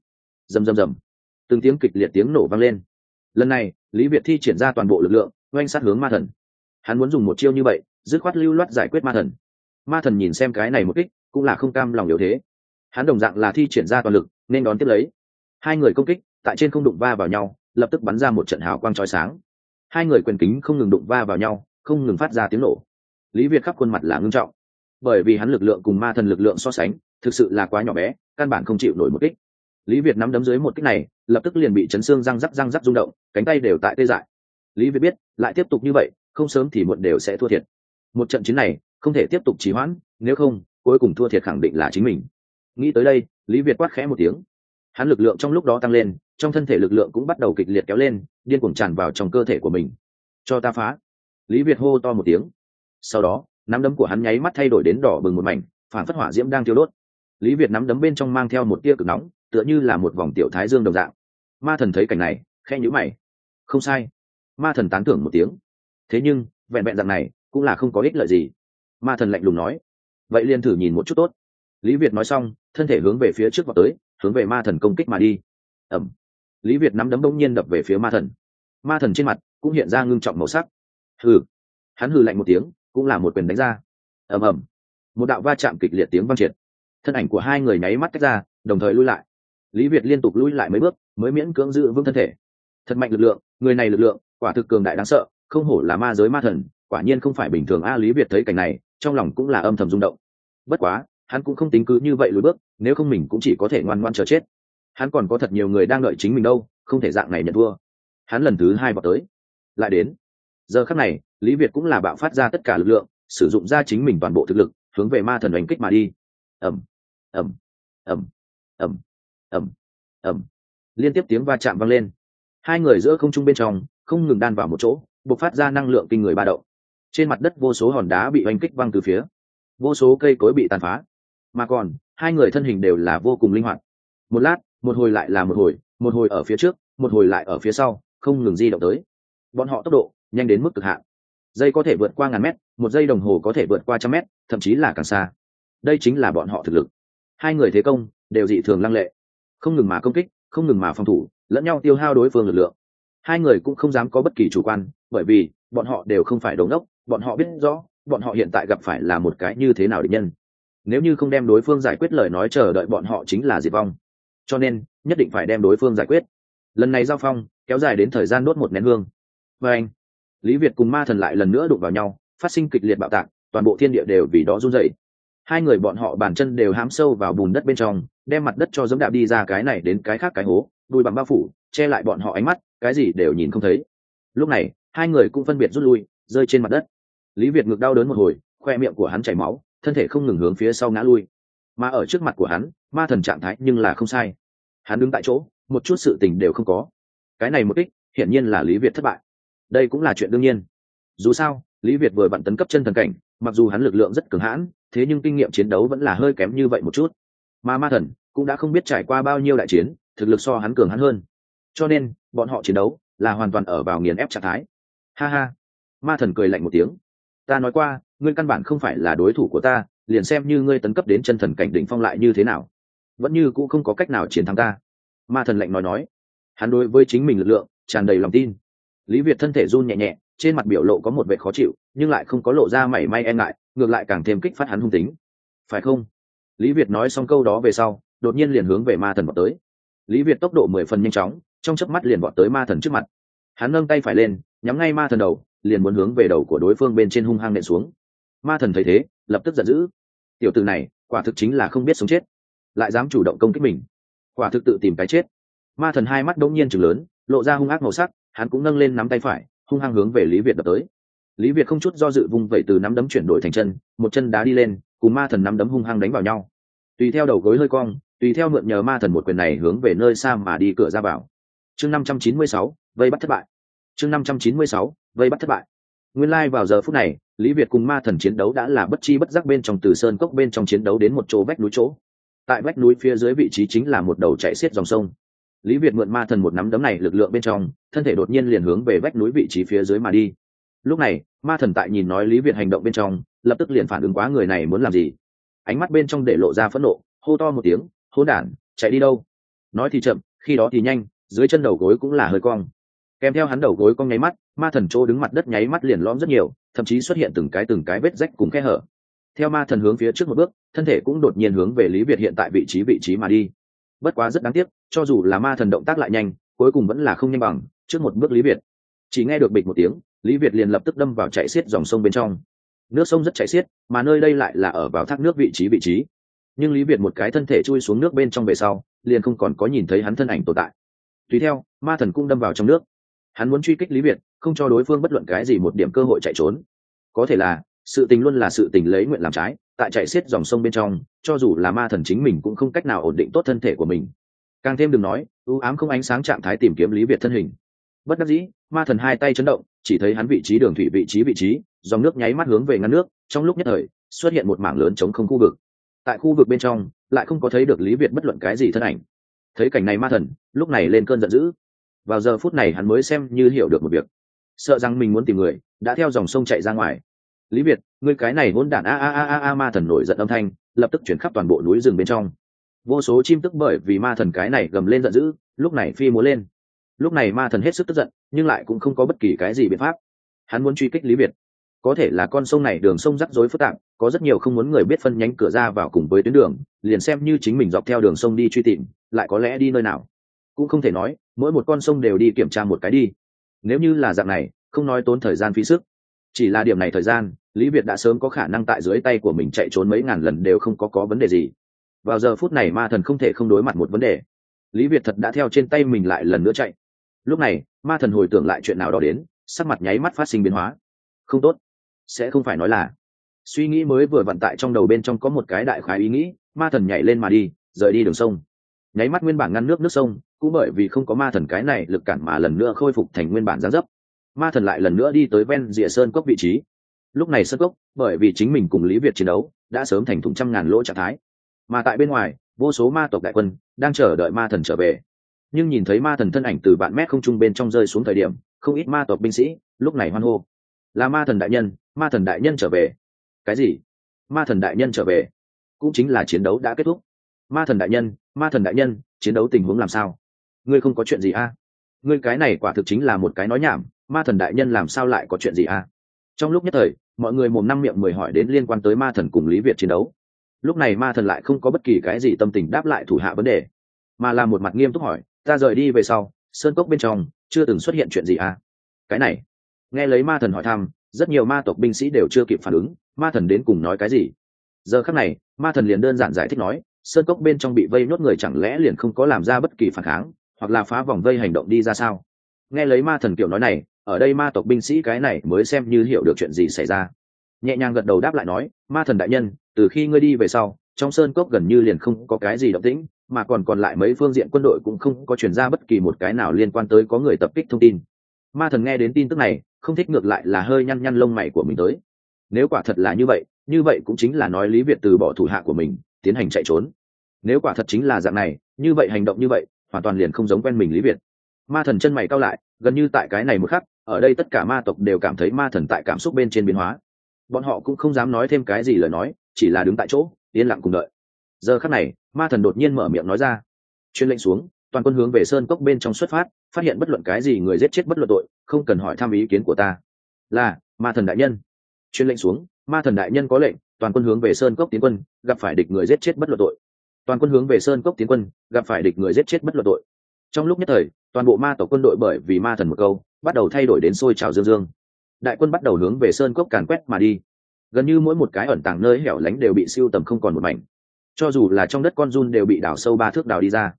Rầm rầm rầm. Từng tiếng kịch liệt tiếng nổ vang lên. Lần này, lý việt thi triển ra toàn bộ lực lượng, oanh sát hướng ma thần. Hắn muốn dùng một chiêu như vậy, dứt khoát lưu loát giải quyết ma thần. Ma thần nhìn xem cái này một kích, cũng là không cam lòng yếu thế. Hắn đồng dạng là thi triển ra toàn lực, nên đón tiếp lấy. Hai người công kích, tại trên không đụng va vào nhau, lập tức bắn ra một trận hào quang trói sáng. Hai người quyền kính không ngừng đụng va vào nhau, không ngừng phát ra tiếng nổ. Lý việt khắp khuôn mặt là ngưng trọng. Bởi vì hắn lực lượng cùng ma thần lực lượng so sánh thực sự là quá nhỏ bé, căn bản không chịu nổi một kích. Lý việt nắm đấm dưới một kích này, lập tức liền bị chấn xương răng rắc răng rắc rung động, cánh tay đều tại tê dại. Lý việt biết, lại tiếp tục như vậy, không sớm thì muộn đều sẽ thua thiệt. Một trận chiến này, không thể tiếp tục trì hoãn, nếu không, cuối cùng thua thiệt khẳng định là chính mình. Nghĩ tới đây, lý việt quát khẽ một tiếng. Hắn lực lượng trong lúc đó tăng lên, trong thân thể lực lượng cũng bắt đầu kịch liệt kéo lên, điên cuồng tràn vào trong cơ thể của mình. Cho ta phá. Lý việt hô to một tiếng. Sau đó, nắm đấm của hắn nháy mắt thay đổi đến đỏ bừng một mảnh, phản phất hỏa diễm đang thiêu đốt lý việt nắm đấm bên trong mang theo một tia cực nóng, tựa như là một vòng tiểu thái dương đồng dạng. Ma thần thấy cảnh này khe nhữ mày. Không sai. Ma thần tán thưởng một tiếng. Thế nhưng, vẹn vẹn dạng này, cũng là không có ích lợi gì. Ma thần lạnh lùng nói. Vậy liền thử nhìn một chút tốt. Lý việt nói xong, thân thể hướng về phía trước vào tới, hướng về ma thần công kích mà đi. Ẩm. Lý việt nắm đấm đông nhiên đập về phía ma thần. Ma thần trên mặt cũng hiện ra ngưng trọng màu sắc. Hừ. Hắn hừ lạnh một tiếng, cũng là một quyền đánh ra. Ầm ầm. Một đạo va chạm kịch liệt tiếng vang triệt thân ảnh của hai người nháy mắt tách ra, đồng thời lui lại. Lý việt liên tục lui lại mấy bước, mới miễn cưỡng giữ vững thân thể. Thật mạnh lực lượng, người này lực lượng, quả thực cường đại đáng sợ, không hổ là ma giới ma thần, quả nhiên không phải bình thường a, lý việt thấy cảnh này, trong lòng cũng là âm thầm rung động. Bất quá, hắn cũng không tính cứ như vậy lùi bước, nếu không mình cũng chỉ có thể ngoan ngoan chờ chết. Hắn còn có thật nhiều người đang đợi chính mình đâu, không thể dạng này nhận thua. Hắn lần thứ hai vào tới. Lại đến. Giờ khắc này, lý việt cũng là bạo phát ra tất cả lực lượng, sử dụng ra chính mình toàn bộ thực lực, hướng về ma thần đánh kích mà đi ầm, ầm, ầm, ầm, ầm, ầm. liên tiếp tiếng va chạm vang lên. Hai người giữa không trung bên trong không ngừng đan vào một chỗ b ộ c phát ra năng lượng kinh người ba đậu trên mặt đất vô số hòn đá bị oanh kích văng từ phía. Vô số cây cối bị tàn phá. Mà còn hai người thân hình đều là vô cùng linh hoạt. Một lát một hồi lại là một hồi một hồi ở phía trước một hồi lại ở phía sau không ngừng di động tới. Bọn họ tốc độ nhanh đến mức cực hạn. Dây có thể vượt qua ngàn mét một giây đồng hồ có thể vượt qua trăm mét thậm chí là càng xa đây chính là bọn họ thực lực. Hai người thế công đều dị thường lăng lệ. Không ngừng mà công kích không ngừng mà phòng thủ lẫn nhau tiêu hao đối phương lực lượng. Hai người cũng không dám có bất kỳ chủ quan bởi vì bọn họ đều không phải đống ngốc, bọn họ biết rõ bọn họ hiện tại gặp phải là một cái như thế nào địch nhân. Nếu như không đem đối phương giải quyết lời nói chờ đợi bọn họ chính là diệt vong. Cho nên nhất định phải đem đối phương giải quyết. Lần này giao phong kéo dài đến thời gian đốt một nén hương. Và anh lý việt cùng ma thần lại lần nữa đụng vào nhau phát sinh kịch liệt bạo tạc toàn bộ thiên địa đều vì đó run dậy hai người bọn họ bàn chân đều hám sâu vào bùn đất bên trong, đem mặt đất cho dẫm đạp đi ra cái này đến cái khác cái hố, đùi bằng bao phủ, che lại bọn họ ánh mắt, cái gì đều nhìn không thấy. Lúc này, hai người cũng phân biệt rút lui, rơi trên mặt đất. Lý việt ngực đau đớn một hồi, khoe miệng của hắn chảy máu, thân thể không ngừng hướng phía sau ngã lui. Mà ở trước mặt của hắn, ma thần trạng thái nhưng là không sai. Hắn đứng tại chỗ, một chút sự tình đều không có. Cái này một ích hiển nhiên là lý việt thất bại. Đây cũng là chuyện đương nhiên. Dù sao, lý việt vừa bận tấn cấp chân thần cảnh mặc dù hắn lực lượng rất cường hãn, thế nhưng kinh nghiệm chiến đấu vẫn là hơi kém như vậy một chút. Mà ma thần cũng đã không biết trải qua bao nhiêu đại chiến, thực lực so hắn cường hắn hơn. Cho nên, bọn họ chiến đấu là hoàn toàn ở vào nghiền ép trạng thái. Ha ha. Ma thần cười lạnh một tiếng. Ta nói qua, ngươi căn bản không phải là đối thủ của ta, liền xem như ngươi tấn cấp đến chân thần cảnh đỉnh phong lại như thế nào, vẫn như cũng không có cách nào chiến thắng ta. Ma thần lạnh nói nói. Hắn đối với chính mình lực lượng tràn đầy lòng tin. Lý việt thân thể run nhẹ nhẹ trên mặt biểu lộ có một vẻ khó chịu, nhưng lại không có lộ ra mảy may e ngại, ngược lại càng thêm kích phát hắn hung tính. Phải không? Lý việt nói xong câu đó về sau, đột nhiên liền hướng về ma thần vào tới. Lý việt tốc độ mười phần nhanh chóng, trong chớp mắt liền vọt tới ma thần trước mặt. Hắn nâng tay phải lên, nhắm ngay ma thần đầu, liền muốn hướng về đầu của đối phương bên trên hung hăng nện xuống. Ma thần thấy thế, lập tức giận dữ. Tiểu từ này, quả thực chính là không biết sống chết. Lại dám chủ động công kích mình. Quả thực tự tìm cái chết. Ma thần hai mắt đông nhiên chừng lớn, lộ ra hung ác màu sắc, hắn cũng nâng lên nắm tay phải hung hăng hướng về lý việt đập tới. Lý việt không chút do dự vung vẩy từ nắm đấm chuyển đổi thành chân, một chân đá đi lên, cùng ma thần nắm đấm hung hăng đánh vào nhau. Tùy theo đầu gối hơi cong, tùy theo mượn nhờ ma thần một quyền này hướng về nơi xa mà đi cửa ra vào. Chương năm trăm chín mươi sáu, vây bắt thất bại. Chương năm trăm chín mươi sáu, vây bắt thất bại. Nguyên lai、like、vào giờ phút này, lý việt cùng ma thần chiến đấu đã là bất chi bất giác bên trong từ sơn cốc bên trong chiến đấu đến một chỗ vách núi chỗ. Tại vách núi phía dưới vị trí chính là một đầu chạy xiết dòng sông lý việt mượn ma thần một nắm đấm này lực lượng bên trong, thân thể đột nhiên liền hướng về vách núi vị trí phía dưới mà đi. Lúc này, ma thần tại nhìn nói lý việt hành động bên trong, lập tức liền phản ứng quá người này muốn làm gì. Ánh mắt bên trong để lộ ra phẫn nộ, hô to một tiếng hô đản, chạy đi đâu? Nói thì chậm, khi đó thì nhanh, dưới chân đầu gối cũng là hơi cong. Kèm theo hắn đầu gối cong nháy mắt, ma thần chỗ đứng mặt đất nháy mắt liền lõm rất nhiều, thậm chí xuất hiện từng cái từng cái vết rách cùng khe hở. Theo ma thần hướng phía trước một bước, thân thể cũng đột nhiên hướng về lý việt hiện tại vị trí vị trí mà đi bất quá rất đáng tiếc, cho dù là ma thần động tác lại nhanh, cuối cùng vẫn là không nhanh bằng, trước một bước lý việt. Chỉ nghe được bịch một tiếng, lý việt liền lập tức đâm vào chạy xiết dòng sông bên trong. Nước sông rất chạy xiết, mà nơi đây lại là ở vào thác nước vị trí vị trí. Nhưng lý việt một cái thân thể chui xuống nước bên trong về sau, liền không còn có nhìn thấy hắn thân ảnh tồn tại. Tùy theo, ma thần cũng đâm vào trong nước. Hắn muốn truy kích lý việt, không cho đối phương bất luận cái gì một điểm cơ hội chạy trốn. Có thể là, sự tình luôn là sự tình lấy nguyện làm trái tại chạy xiết dòng sông bên trong, cho dù là ma thần chính mình cũng không cách nào ổn định tốt thân thể của mình. Càng thêm đừng nói ưu ám không ánh sáng trạng thái tìm kiếm lý việt thân hình. Bất đắc dĩ, ma thần hai tay chấn động, chỉ thấy hắn vị trí đường thủy vị trí vị trí, dòng nước nháy mắt hướng về ngăn nước, trong lúc nhất thời, xuất hiện một mảng lớn chống không khu vực. Tại khu vực bên trong, lại không có thấy được lý việt bất luận cái gì thân ảnh. Thấy cảnh này ma thần, lúc này lên cơn giận dữ. Vào giờ phút này hắn mới xem như hiểu được một việc. Sợ rằng mình muốn tìm người, đã theo dòng sông chạy ra ngoài lý việt, ngươi cái này hôn đản a a a a a ma thần nổi giận âm thanh, lập tức chuyển khắp toàn bộ núi rừng bên trong. Vô số chim tức bởi vì ma thần cái này gầm lên giận dữ, lúc này phi múa lên. Lúc này ma thần hết sức tức giận, nhưng lại cũng không có bất kỳ cái gì biện pháp. Hắn muốn truy kích lý việt. Có thể là con sông này đường sông rắc rối phức tạp, có rất nhiều không muốn người biết phân nhánh cửa ra vào cùng với tuyến đường, liền xem như chính mình dọc theo đường sông đi truy tìm, lại có lẽ đi nơi nào. Cũng không thể nói, mỗi một con sông đều đi kiểm tra một cái đi. Nếu như là dạng này, không nói tốn thời gian phí sức. Chỉ là điểm này thời gian lý việt đã sớm có khả năng tại dưới tay của mình chạy trốn mấy ngàn lần đều không có có vấn đề gì. Vào giờ phút này ma thần không thể không đối mặt một vấn đề. Lý việt thật đã theo trên tay mình lại lần nữa chạy. Lúc này, ma thần hồi tưởng lại chuyện nào đó đến, sắc mặt nháy mắt phát sinh biến hóa. Không tốt. Sẽ không phải nói là. Suy nghĩ mới vừa vận tại trong đầu bên trong có một cái đại khái ý nghĩ, ma thần nhảy lên mà đi, rời đi đường sông. Nháy mắt nguyên bản ngăn nước nước sông, cũng bởi vì không có ma thần cái này lực cản mà lần nữa khôi phục thành nguyên bản gián dấp. Ma thần lại lần nữa đi tới ven rìa sơn cốc vị trí lúc này sân gốc bởi vì chính mình cùng lý việt chiến đấu, đã sớm thành thủng trăm ngàn lỗ trạng thái. Mà tại bên ngoài, vô số ma tộc đại quân đang chờ đợi ma thần trở về. Nhưng nhìn thấy ma thần thân ảnh từ vạn mét không trung bên trong rơi xuống thời điểm, không ít ma tộc binh sĩ lúc này hoan hô. Là ma thần đại nhân, ma thần đại nhân trở về. Cái gì? Ma thần đại nhân trở về. Cũng chính là chiến đấu đã kết thúc. Ma thần đại nhân, ma thần đại nhân, chiến đấu tình huống làm sao? Ngươi không có chuyện gì a à? ngươi cái này quả thực chính là một cái nói nhảm, ma thần đại nhân làm sao lại có chuyện gì a à? Trong lúc nhất thời, mọi người mồm năm miệng mười hỏi đến liên quan tới ma thần cùng lý việt chiến đấu. Lúc này ma thần lại không có bất kỳ cái gì tâm tình đáp lại thủ hạ vấn đề, mà là một mặt nghiêm túc hỏi, ta rời đi về sau, sơn cốc bên trong chưa từng xuất hiện chuyện gì à? Cái này, nghe lấy ma thần hỏi thăm, rất nhiều ma tộc binh sĩ đều chưa kịp phản ứng, ma thần đến cùng nói cái gì? Giờ khắc này, ma thần liền đơn giản giải thích nói, sơn cốc bên trong bị vây nốt người chẳng lẽ liền không có làm ra bất kỳ phản kháng, hoặc là phá vòng vây hành động đi ra sao? Nghe lấy ma thần kiểu nói này, ở đây ma tộc binh sĩ cái này mới xem như hiểu được chuyện gì xảy ra. Nhẹ nhàng gật đầu đáp lại nói, ma thần đại nhân, từ khi ngươi đi về sau, trong sơn cốc gần như liền không có cái gì động tĩnh, mà còn còn lại mấy phương diện quân đội cũng không có chuyển ra bất kỳ một cái nào liên quan tới có người tập kích thông tin. Ma thần nghe đến tin tức này, không thích ngược lại là hơi nhăn nhăn lông mày của mình tới. Nếu quả thật là như vậy như vậy cũng chính là nói lý việt từ bỏ thủ hạ của mình, tiến hành chạy trốn. Nếu quả thật chính là dạng này, như vậy hành động như vậy, hoàn toàn liền không giống quen mình lý việt ma thần chân mày cao lại, gần như tại cái này một khắc, ở đây tất cả ma tộc đều cảm thấy ma thần tại cảm xúc bên trên biến hóa. Bọn họ cũng không dám nói thêm cái gì lời nói, chỉ là đứng tại chỗ, yên lặng cùng đợi. Giờ khắc này, ma thần đột nhiên mở miệng nói ra. Chuyên lệnh xuống, toàn quân hướng về sơn cốc bên trong xuất phát phát hiện bất luận cái gì người giết chết bất luận tội, không cần hỏi thăm ý kiến của ta. Là, ma thần đại nhân. Chuyên lệnh xuống, ma thần đại nhân có lệnh, toàn quân hướng về sơn cốc tiến quân, gặp phải địch người giết chết bất luận tội. Toàn quân hướng về sơn cốc tiến quân, gặp phải địch người giết chết bất luận tội. Trong lúc nhất thời toàn bộ ma tổ quân đội bởi vì ma thần một câu, bắt đầu thay đổi đến sôi trào dương dương. Đại quân bắt đầu hướng về sơn cốc càn quét mà đi. Gần như mỗi một cái ẩn tàng nơi hẻo lánh đều bị siêu tầm không còn một mảnh. Cho dù là trong đất con run đều bị đào sâu ba thước đào đi ra.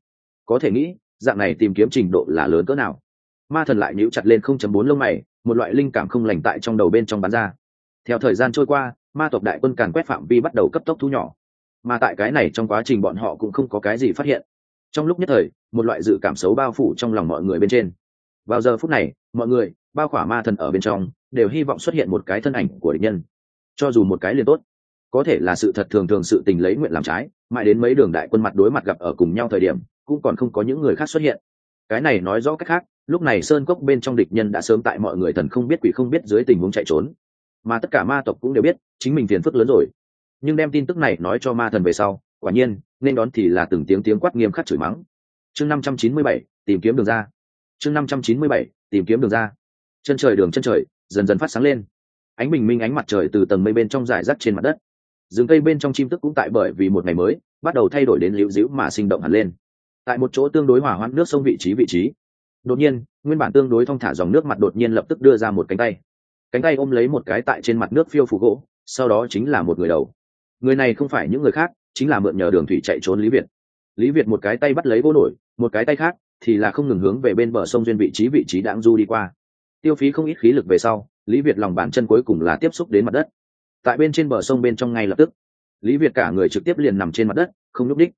Có thể nghĩ, dạng này tìm kiếm trình độ là lớn cỡ nào. Ma thần lại nhíu chặt lên không chấm bốn lông mày, một loại linh cảm không lành tại trong đầu bên trong bán ra. Theo thời gian trôi qua, ma tộc đại quân càn quét phạm vi bắt đầu cấp tốc thu nhỏ. Mà tại cái này trong quá trình bọn họ cũng không có cái gì phát hiện trong lúc nhất thời, một loại dự cảm xấu bao phủ trong lòng mọi người bên trên. Vào giờ phút này, mọi người, bao khỏa ma thần ở bên trong, đều hy vọng xuất hiện một cái thân ảnh của địch nhân. Cho dù một cái liền tốt. Có thể là sự thật thường thường sự tình lấy nguyện làm trái, mãi đến mấy đường đại quân mặt đối mặt gặp ở cùng nhau thời điểm, cũng còn không có những người khác xuất hiện. Cái này nói rõ cách khác, lúc này sơn cốc bên trong địch nhân đã sớm tại mọi người thần không biết quỷ không biết dưới tình huống chạy trốn. Mà tất cả ma tộc cũng đều biết, chính mình phiền phức lớn rồi. Nhưng đem tin tức này nói cho ma thần về sau, quả nhiên nên đón thì là từng tiếng tiếng quát nghiêm khắc chửi mắng. Chương năm trăm chín mươi bảy, tìm kiếm đường ra. Chương năm trăm chín mươi bảy, tìm kiếm đường ra. Chân trời đường chân trời, dần dần phát sáng lên. Ánh bình minh ánh mặt trời từ tầng mây bên trong dài rác trên mặt đất. Rừng cây bên trong chim tức cũng tại bởi vì một ngày mới, bắt đầu thay đổi đến liễu dĩu mà sinh động hẳn lên. Tại một chỗ tương đối hỏa hoãn nước sông vị trí vị trí. Đột nhiên, nguyên bản tương đối thong thả dòng nước mặt đột nhiên lập tức đưa ra một cánh tay. Cánh tay ôm lấy một cái tại trên mặt nước phiêu phù gỗ, sau đó chính là một người đầu. Người này không phải những người khác chính là mượn nhờ đường thủy chạy trốn lý việt. Lý việt một cái tay bắt lấy gỗ nổi, một cái tay khác thì là không ngừng hướng về bên bờ sông duyên vị trí vị trí đãng du đi qua. Tiêu phí không ít khí lực về sau, lý việt lòng bàn chân cuối cùng là tiếp xúc đến mặt đất. Tại bên trên bờ sông bên trong ngay lập tức, lý việt cả người trực tiếp liền nằm trên mặt đất, không nhúc đích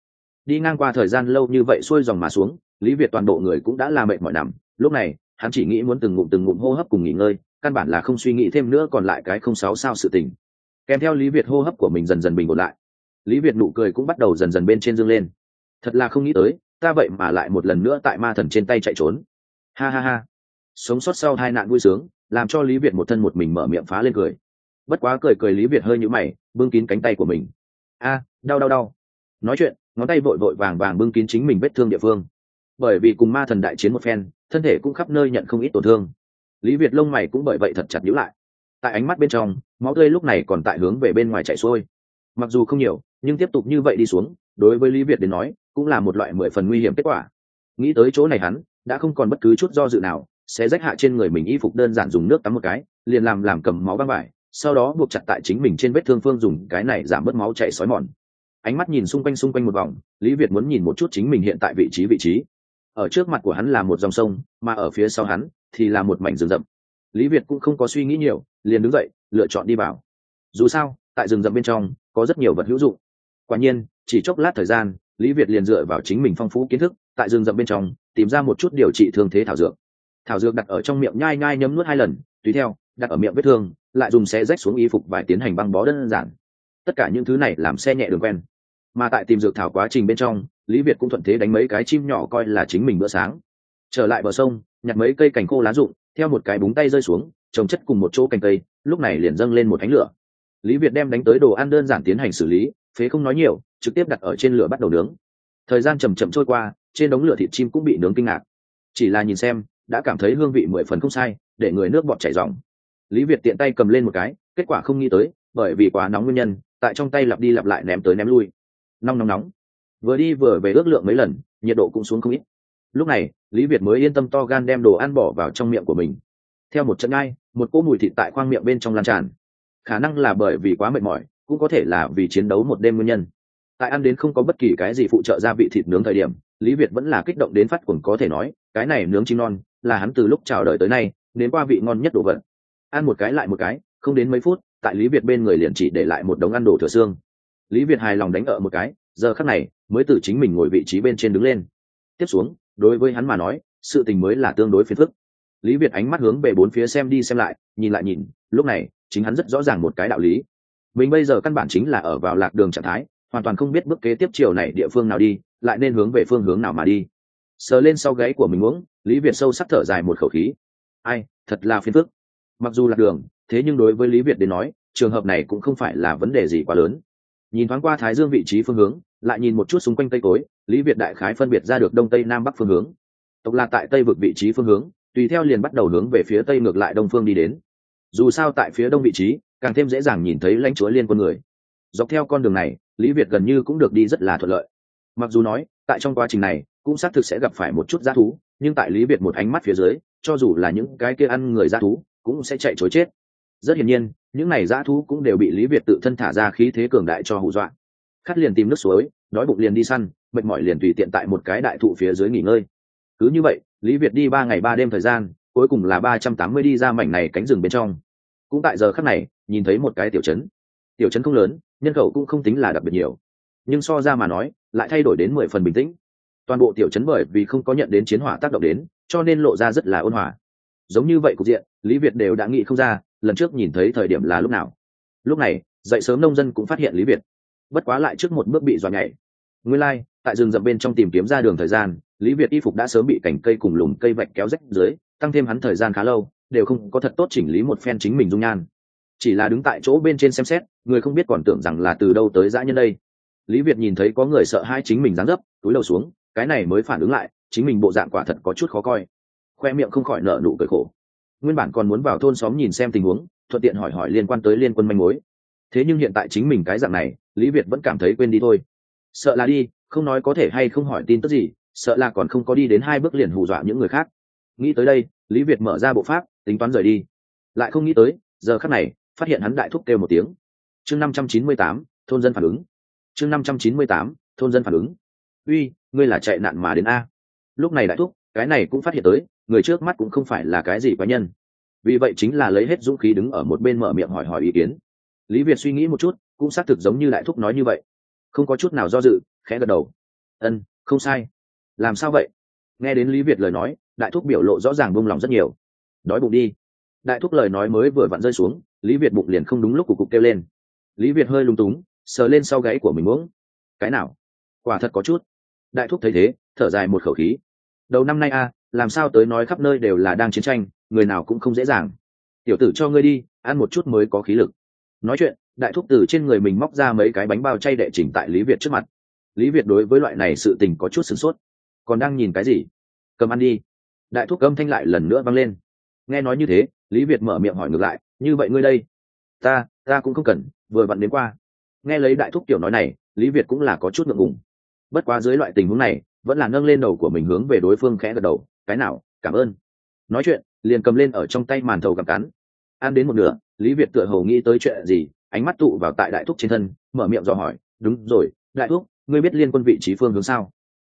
đi ngang qua thời gian lâu như vậy xuôi dòng mà xuống, lý việt toàn bộ người cũng đã làm mệt mỏi nằm. Lúc này, hắn chỉ nghĩ muốn từng ngụm từng ngụm hô hấp cùng nghỉ ngơi, căn bản là không suy nghĩ thêm nữa còn lại cái không sáu sao sự tình. Kèm theo lý việt hô hấp của mình dần dần bình ổn lại lý việt nụ cười cũng bắt đầu dần dần bên trên dương lên. Thật là không nghĩ tới, ta vậy mà lại một lần nữa tại ma thần trên tay chạy trốn. Ha ha ha. Sống sót sau hai nạn vui sướng, làm cho lý việt một thân một mình mở miệng phá lên cười. Bất quá cười cười lý việt hơi nhũ mày, bưng kín cánh tay của mình. A, đau đau đau. Nói chuyện, ngón tay vội vội vàng vàng bưng kín chính mình vết thương địa phương. Bởi vì cùng ma thần đại chiến một phen, thân thể cũng khắp nơi nhận không ít tổn thương. Lý việt lông mày cũng bởi vậy thật chặt nhữ lại. Tại ánh mắt bên trong, máu tươi lúc này còn tại hướng về bên ngoài chạy xuôi. Mặc dù không nhiều nhưng tiếp tục như vậy đi xuống, đối với lý việt đến nói, cũng là một loại mười phần nguy hiểm kết quả. Nghĩ tới chỗ này hắn, đã không còn bất cứ chút do dự nào, sẽ rách hạ trên người mình y phục đơn giản dùng nước tắm một cái, liền làm làm cầm máu băng vải, sau đó buộc chặt tại chính mình trên vết thương phương dùng cái này giảm bớt máu chảy sói mòn. Ánh mắt nhìn xung quanh xung quanh một vòng, lý việt muốn nhìn một chút chính mình hiện tại vị trí vị trí. Ở trước mặt của hắn là một dòng sông, mà ở phía sau hắn thì là một mảnh rừng rậm. Lý việt cũng không có suy nghĩ nhiều, liền đứng dậy, lựa chọn đi vào. Dù sao, tại rừng rậm bên trong, có rất nhiều vật hữu dụng quả nhiên, chỉ chốc lát thời gian, lý việt liền dựa vào chính mình phong phú kiến thức, tại rừng rậm bên trong, tìm ra một chút điều trị thương thế thảo dược. Thảo dược đặt ở trong miệng nhai nhai nhấm nuốt hai lần, tùy theo, đặt ở miệng vết thương, lại dùng xe rách xuống y phục và tiến hành băng bó đơn giản. Tất cả những thứ này làm xe nhẹ đường quen. Mà tại tìm dược thảo quá trình bên trong, lý việt cũng thuận thế đánh mấy cái chim nhỏ coi là chính mình bữa sáng. Trở lại bờ sông, nhặt mấy cây cành khô lá rụng, theo một cái búng tay rơi xuống, trồng chất cùng một chỗ cành cây, lúc này liền dâng lên một ánh lửa. Lý việt đem đánh tới đồ ăn đơn giản tiến hành xử lý phế không nói nhiều, trực tiếp đặt ở trên lửa bắt đầu nướng. Thời gian chầm chậm trôi qua, trên đống lửa thịt chim cũng bị nướng kinh ngạc. Chỉ là nhìn xem, đã cảm thấy hương vị mười phần không sai, để người nước bọt chảy dòng. Lý việt tiện tay cầm lên một cái, kết quả không nghĩ tới, bởi vì quá nóng nguyên nhân, tại trong tay lặp đi lặp lại ném tới ném lui. Nóng nóng nóng. Vừa đi vừa về ước lượng mấy lần, nhiệt độ cũng xuống không ít. Lúc này, lý việt mới yên tâm to gan đem đồ ăn bỏ vào trong miệng của mình. Theo một trận ngay một cỗ mùi thịt tại khoang miệng bên trong lan tràn. Khả năng là bởi vì quá mệt mỏi cũng có thể là vì chiến đấu một đêm nguyên nhân. Tại ăn đến không có bất kỳ cái gì phụ trợ gia vị thịt nướng thời điểm, lý việt vẫn là kích động đến phát cuồng có thể nói, cái này nướng chim non, là hắn từ lúc chào đời tới nay đến qua vị ngon nhất đồ vật. Ăn một cái lại một cái, không đến mấy phút, tại lý việt bên người liền chỉ để lại một đống ăn đồ thừa xương. Lý việt hài lòng đánh ở một cái, giờ khắc này, mới tự chính mình ngồi vị trí bên trên đứng lên. Tiếp xuống, đối với hắn mà nói, sự tình mới là tương đối phiền phức. Lý việt ánh mắt hướng về bốn phía xem đi xem lại, nhìn lại nhìn, lúc này, chính hắn rất rõ ràng một cái đạo lý mình bây giờ căn bản chính là ở vào lạc đường trạng thái, hoàn toàn không biết bước kế tiếp chiều này địa phương nào đi, lại nên hướng về phương hướng nào mà đi. Sờ lên sau gáy của mình uống, lý việt sâu sắc thở dài một khẩu khí. Ai, thật là phiền phức. Mặc dù lạc đường, thế nhưng đối với lý việt đến nói, trường hợp này cũng không phải là vấn đề gì quá lớn. Nhìn thoáng qua thái dương vị trí phương hướng, lại nhìn một chút xung quanh tây cối lý việt đại khái phân biệt ra được đông tây nam bắc phương hướng. Tộc là tại tây vực vị trí phương hướng, tùy theo liền bắt đầu hướng về phía tây ngược lại đông phương đi đến. Dù sao tại phía đông vị trí càng thêm dễ dàng nhìn thấy lãnh chúa liên quân người. Dọc theo con đường này, lý việt gần như cũng được đi rất là thuận lợi. Mặc dù nói, tại trong quá trình này, cũng xác thực sẽ gặp phải một chút g i á thú, nhưng tại lý việt một ánh mắt phía dưới, cho dù là những cái kia ăn người g i á thú, cũng sẽ chạy chối chết. Rất hiển nhiên, những này g i á thú cũng đều bị lý việt tự thân thả ra khí thế cường đại cho hù dọa. Khát liền tìm nước suối, đói bụng liền đi săn, mệt mỏi liền tùy tiện tại một cái đại thụ phía dưới nghỉ ngơi. Cứ như vậy, lý việt đi ba ngày ba đêm thời gian, cuối cùng là ba trăm tám mươi đi ra mảnh này cánh rừng bên trong cũng tại giờ khắc này nhìn thấy một cái tiểu trấn. Tiểu trấn không lớn nhân khẩu cũng không tính là đặc biệt nhiều. Nhưng so ra mà nói lại thay đổi đến mười phần bình tĩnh. Toàn bộ tiểu trấn bởi vì không có nhận đến chiến hỏa tác động đến cho nên lộ ra rất là ôn hòa. Giống như vậy cục diện lý việt đều đã nghĩ không ra lần trước nhìn thấy thời điểm là lúc nào. Lúc này dậy sớm nông dân cũng phát hiện lý việt. Bất quá lại trước một bước bị dọa nhảy. Nguyên lai、like, tại rừng rậm bên trong tìm kiếm ra đường thời gian lý việt y phục đã sớm bị cành cây cùng lùm cây vạch kéo rách dưới tăng thêm hắn thời gian khá lâu đều không có thật tốt chỉnh lý một phen chính mình dung nhan. Chỉ là đứng tại chỗ bên trên xem xét, người không biết còn tưởng rằng là từ đâu tới dã nhân đây. Lý việt nhìn thấy có người sợ hai chính mình dáng dấp, túi đầu xuống, cái này mới phản ứng lại, chính mình bộ dạng quả thật có chút khó coi. Khoe miệng không khỏi nở nụ cười khổ. Nguyên bản còn muốn vào thôn xóm nhìn xem tình huống, thuận tiện hỏi hỏi liên quan tới liên quân manh mối. Thế nhưng hiện tại chính mình cái dạng này, lý việt vẫn cảm thấy quên đi thôi. Sợ là đi, không nói có thể hay không hỏi tin tức gì, sợ là còn không có đi đến hai bước liền hù dọa những người khác. Nghĩ tới đây, lý việt mở ra bộ pháp tính toán rời đi. Lại không nghĩ tới, giờ khắc này, phát hiện hắn đại thúc kêu một tiếng. Chương năm trăm chín mươi tám, thôn dân phản ứng. Chương năm trăm chín mươi tám, thôn dân phản ứng. Uy, ngươi là chạy nạn mà đến a. Lúc này đại thúc, cái này cũng phát hiện tới, người trước mắt cũng không phải là cái gì cá nhân. Vì vậy chính là lấy hết dũng khí đứng ở một bên mở miệng hỏi hỏi ý kiến. Lý việt suy nghĩ một chút, cũng xác thực giống như đại thúc nói như vậy. Không có chút nào do dự, khẽ gật đầu. Ân, không sai. Làm sao vậy? Nghe đến lý việt lời nói, đại thúc biểu lộ rõ ràng buông lòng rất nhiều đói bụng đi. Đại thúc lời nói mới vừa vặn rơi xuống, lý việt bụng liền không đúng lúc của cục kêu lên. Lý việt hơi lung túng, sờ lên sau gáy của mình uống. Cái nào? Quả thật có chút. Đại thúc thấy thế, thở dài một khẩu khí. Đầu năm nay a làm sao tới nói khắp nơi đều là đang chiến tranh, người nào cũng không dễ dàng. Tiểu tử cho ngươi đi, ăn một chút mới có khí lực. Nói chuyện, đại thúc từ trên người mình móc ra mấy cái bánh bao chay đệ chỉnh tại lý việt trước mặt. Lý việt đối với loại này sự tình có chút sửng sốt. Còn đang nhìn cái gì? Cầm ăn đi. Đại thúc âm thanh lại lần nữa văng lên nghe nói như thế, lý việt mở miệng hỏi ngược lại, như vậy ngươi đây? Ta ta cũng không cần, vừa vặn đến qua. Nghe lấy đại thúc tiểu nói này, lý việt cũng là có chút ngượng ngùng. Bất quá dưới loại tình huống này, vẫn là nâng lên đầu của mình hướng về đối phương khẽ gật đầu, cái nào, cảm ơn. Nói chuyện, liền cầm lên ở trong tay màn thầu cầm cắn. Ăn đến một nửa, lý việt tựa hồ nghĩ tới chuyện gì, ánh mắt tụ vào tại đại thúc trên thân, mở miệng dò hỏi, đúng rồi, đại thúc, ngươi biết liên quân vị trí phương hướng sao?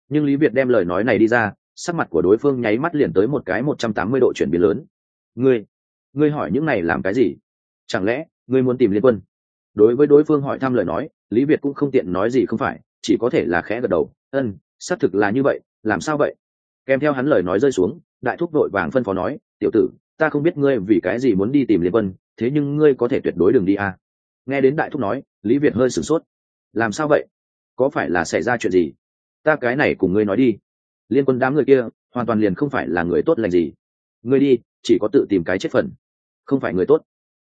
Nhưng lý việt đem lời nói này đi ra, sắc mặt của đối phương nháy mắt liền tới một cái một trăm tám mươi độ chuyển biến lớn ngươi ngươi hỏi những này làm cái gì? Chẳng lẽ, ngươi muốn tìm liên quân? Đối với đối phương hỏi thăm lời nói, lý việt cũng không tiện nói gì không phải, chỉ có thể là khẽ gật đầu. Ân, xác thực là như vậy, làm sao vậy? Kèm theo hắn lời nói rơi xuống, đại thúc vội vàng phân phó nói, tiểu tử, ta không biết ngươi vì cái gì muốn đi tìm liên quân, thế nhưng ngươi có thể tuyệt đối đừng đi à. nghe đến đại thúc nói, lý việt hơi sửng sốt. Làm sao vậy? Có phải là xảy ra chuyện gì? Ta cái này cùng ngươi nói đi. Liên quân đám người kia, hoàn toàn liền không phải là người tốt lành gì ngươi đi, chỉ có tự tìm cái chết phần. Không phải người tốt.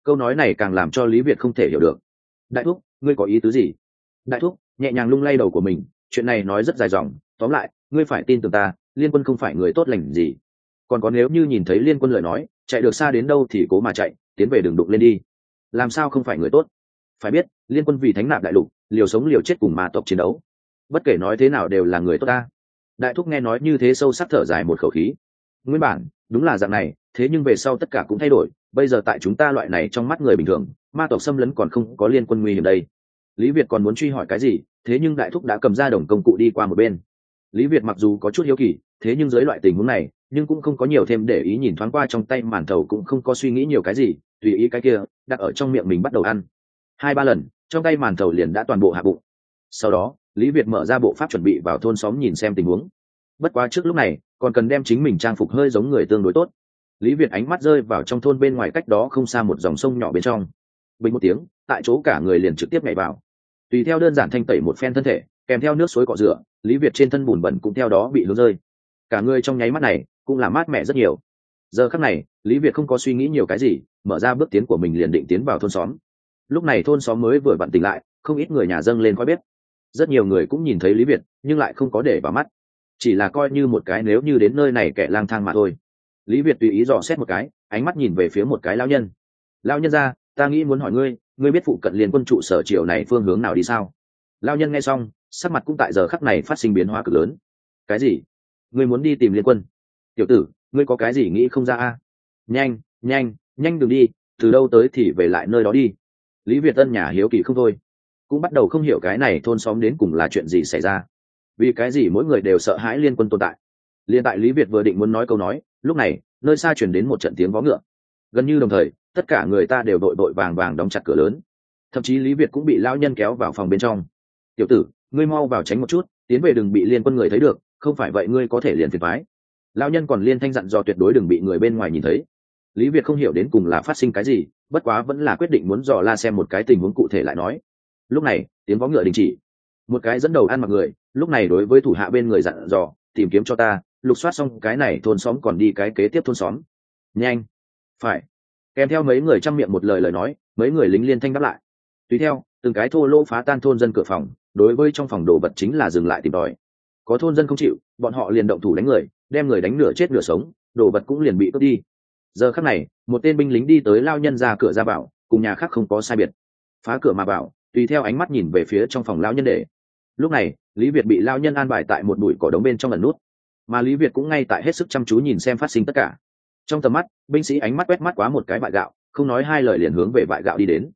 Câu nói này càng làm cho lý việt không thể hiểu được. Đại thúc, ngươi có ý tứ gì? Đại thúc, nhẹ nhàng lung lay đầu của mình, chuyện này nói rất dài dòng. Tóm lại, ngươi phải tin tưởng ta, liên quân không phải người tốt lành gì. Còn có nếu như nhìn thấy liên quân lời nói, chạy được xa đến đâu thì cố mà chạy, tiến về đường đục lên đi. Làm sao không phải người tốt? Phải biết, liên quân vì thánh nạp đại lục, liều sống liều chết cùng ma tộc chiến đấu. Bất kể nói thế nào đều là người tốt ta. Đại thúc nghe nói như thế sâu sắc thở dài một khẩu khí. Nguyên bản đúng là dạng này, thế nhưng về sau tất cả cũng thay đổi, bây giờ tại chúng ta loại này trong mắt người bình thường, ma tộc xâm lấn còn không có liên quân nguy hiểm đây. Lý việt còn muốn truy hỏi cái gì, thế nhưng đại thúc đã cầm ra đồng công cụ đi qua một bên. Lý việt mặc dù có chút hiếu kỳ, thế nhưng dưới loại tình huống này, nhưng cũng không có nhiều thêm để ý nhìn thoáng qua trong tay màn thầu cũng không có suy nghĩ nhiều cái gì, tùy ý cái kia, đặt ở trong miệng mình bắt đầu ăn. Hai ba lần, trong tay màn thầu liền đã toàn bộ hạ bụng. Sau đó, lý việt mở ra bộ pháp chuẩn bị vào thôn xóm nhìn xem tình huống bất quá trước lúc này, còn cần đem chính mình trang phục hơi giống người tương đối tốt. Lý việt ánh mắt rơi vào trong thôn bên ngoài cách đó không xa một dòng sông nhỏ bên trong. Bình một tiếng, tại chỗ cả người liền trực tiếp nhảy vào. Tùy theo đơn giản thanh tẩy một phen thân thể, kèm theo nước suối cọ rửa, lý việt trên thân bùn bẩn cũng theo đó bị lún rơi. Cả người trong nháy mắt này cũng là mát mẻ rất nhiều. Giờ khắc này, lý việt không có suy nghĩ nhiều cái gì, mở ra bước tiến của mình liền định tiến vào thôn xóm. Lúc này thôn xóm mới vừa vặn tỉnh lại, không ít người nhà dâng lên khói bếp. Rất nhiều người cũng nhìn thấy lý việt, nhưng lại không có để vào mắt chỉ là coi như một cái nếu như đến nơi này kẻ lang thang mà thôi. Lý việt tùy ý dò xét một cái, ánh mắt nhìn về phía một cái lao nhân. Lao nhân ra, ta nghĩ muốn hỏi ngươi ngươi biết phụ cận liền quân trụ sở triều này phương hướng nào đi sao? Lao nhân nghe xong, sắc mặt cũng tại giờ khắc này phát sinh biến hóa cực lớn. Cái gì? Ngươi muốn đi tìm liên quân? Tiểu tử, ngươi có cái gì nghĩ không ra a? Nhanh nhanh nhanh đừng đi, từ đâu tới thì về lại nơi đó đi. Lý việt tân nhà hiếu kỳ không thôi. Cũng bắt đầu không hiểu cái này thôn xóm đến cùng là chuyện gì xảy ra vì cái gì mỗi người đều sợ hãi liên quân tồn tại? Liên tại lý việt vừa định muốn nói câu nói, lúc này, nơi xa chuyển đến một trận tiếng vó ngựa. Gần như đồng thời, tất cả người ta đều đội đội vàng vàng đóng chặt cửa lớn. Thậm chí lý việt cũng bị lao nhân kéo vào phòng bên trong. Tiểu tử, ngươi mau vào tránh một chút, tiến về đừng bị liên quân người thấy được, không phải vậy ngươi có thể liền phiền thoái lao nhân còn liên thanh dặn do tuyệt đối đừng bị người bên ngoài nhìn thấy. Lý việt không hiểu đến cùng là phát sinh cái gì, bất quá vẫn là quyết định muốn dò la xem một cái tình huống cụ thể lại nói. Lúc này, tiếng vó ngựa đình chỉ. Một cái dẫn đầu ăn mặc người lúc này đối với thủ hạ bên người dặn dò, tìm kiếm cho ta, lục soát xong cái này thôn xóm còn đi cái kế tiếp thôn xóm. Nhanh. Phải. Kèm theo mấy người chăm miệng một lời lời nói, mấy người lính liên thanh đáp lại. Tùy theo, từng cái thô lỗ phá tan thôn dân cửa phòng, đối với trong phòng đồ vật chính là dừng lại tìm tòi. Có thôn dân không chịu, bọn họ liền động thủ đánh người, đem người đánh nửa chết nửa sống, đồ vật cũng liền bị cướp đi. Giờ khắc này, một tên binh lính đi tới lao nhân ra cửa ra bảo cùng nhà khác không có sai biệt. Phá cửa mà bảo tùy theo ánh mắt nhìn về phía trong phòng lao nhân để lúc này, lý việt bị lao nhân an bài tại một bụi cỏ đống bên trong lần nút. Mà lý việt cũng ngay tại hết sức chăm chú nhìn xem phát sinh tất cả. Trong tầm mắt, binh sĩ ánh mắt quét mắt quá một cái vại gạo, không nói hai lời liền hướng về vại gạo đi đến.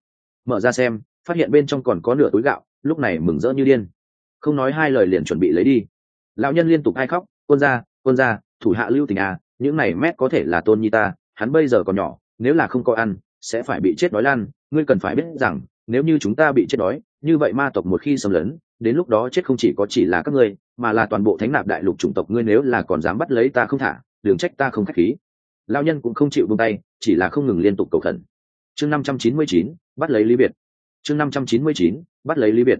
Mở ra xem, phát hiện bên trong còn có nửa túi gạo, lúc này mừng rỡ như điên. Không nói hai lời liền chuẩn bị lấy đi. Lão nhân liên tục hai khóc, quân gia quân gia, thủ hạ lưu tình à những này mét có thể là tôn nhi ta, hắn bây giờ còn nhỏ, nếu là không có ăn, sẽ phải bị chết đói lan, ngươi cần phải biết rằng, nếu như chúng ta bị chết đói, như vậy ma tộc một khi xâm lấn đến lúc đó chết không chỉ có chỉ là các ngươi, mà là toàn bộ thánh nạp đại lục chủng tộc, ngươi nếu là còn dám bắt lấy ta không thả đường trách ta không k h á c h khí. Lao nhân cũng không chịu buông tay, chỉ là không ngừng liên tục cầu khẩn. Chương năm trăm chín mươi chín, bắt lấy lý biệt. Chương năm trăm chín mươi chín, bắt lấy lý biệt.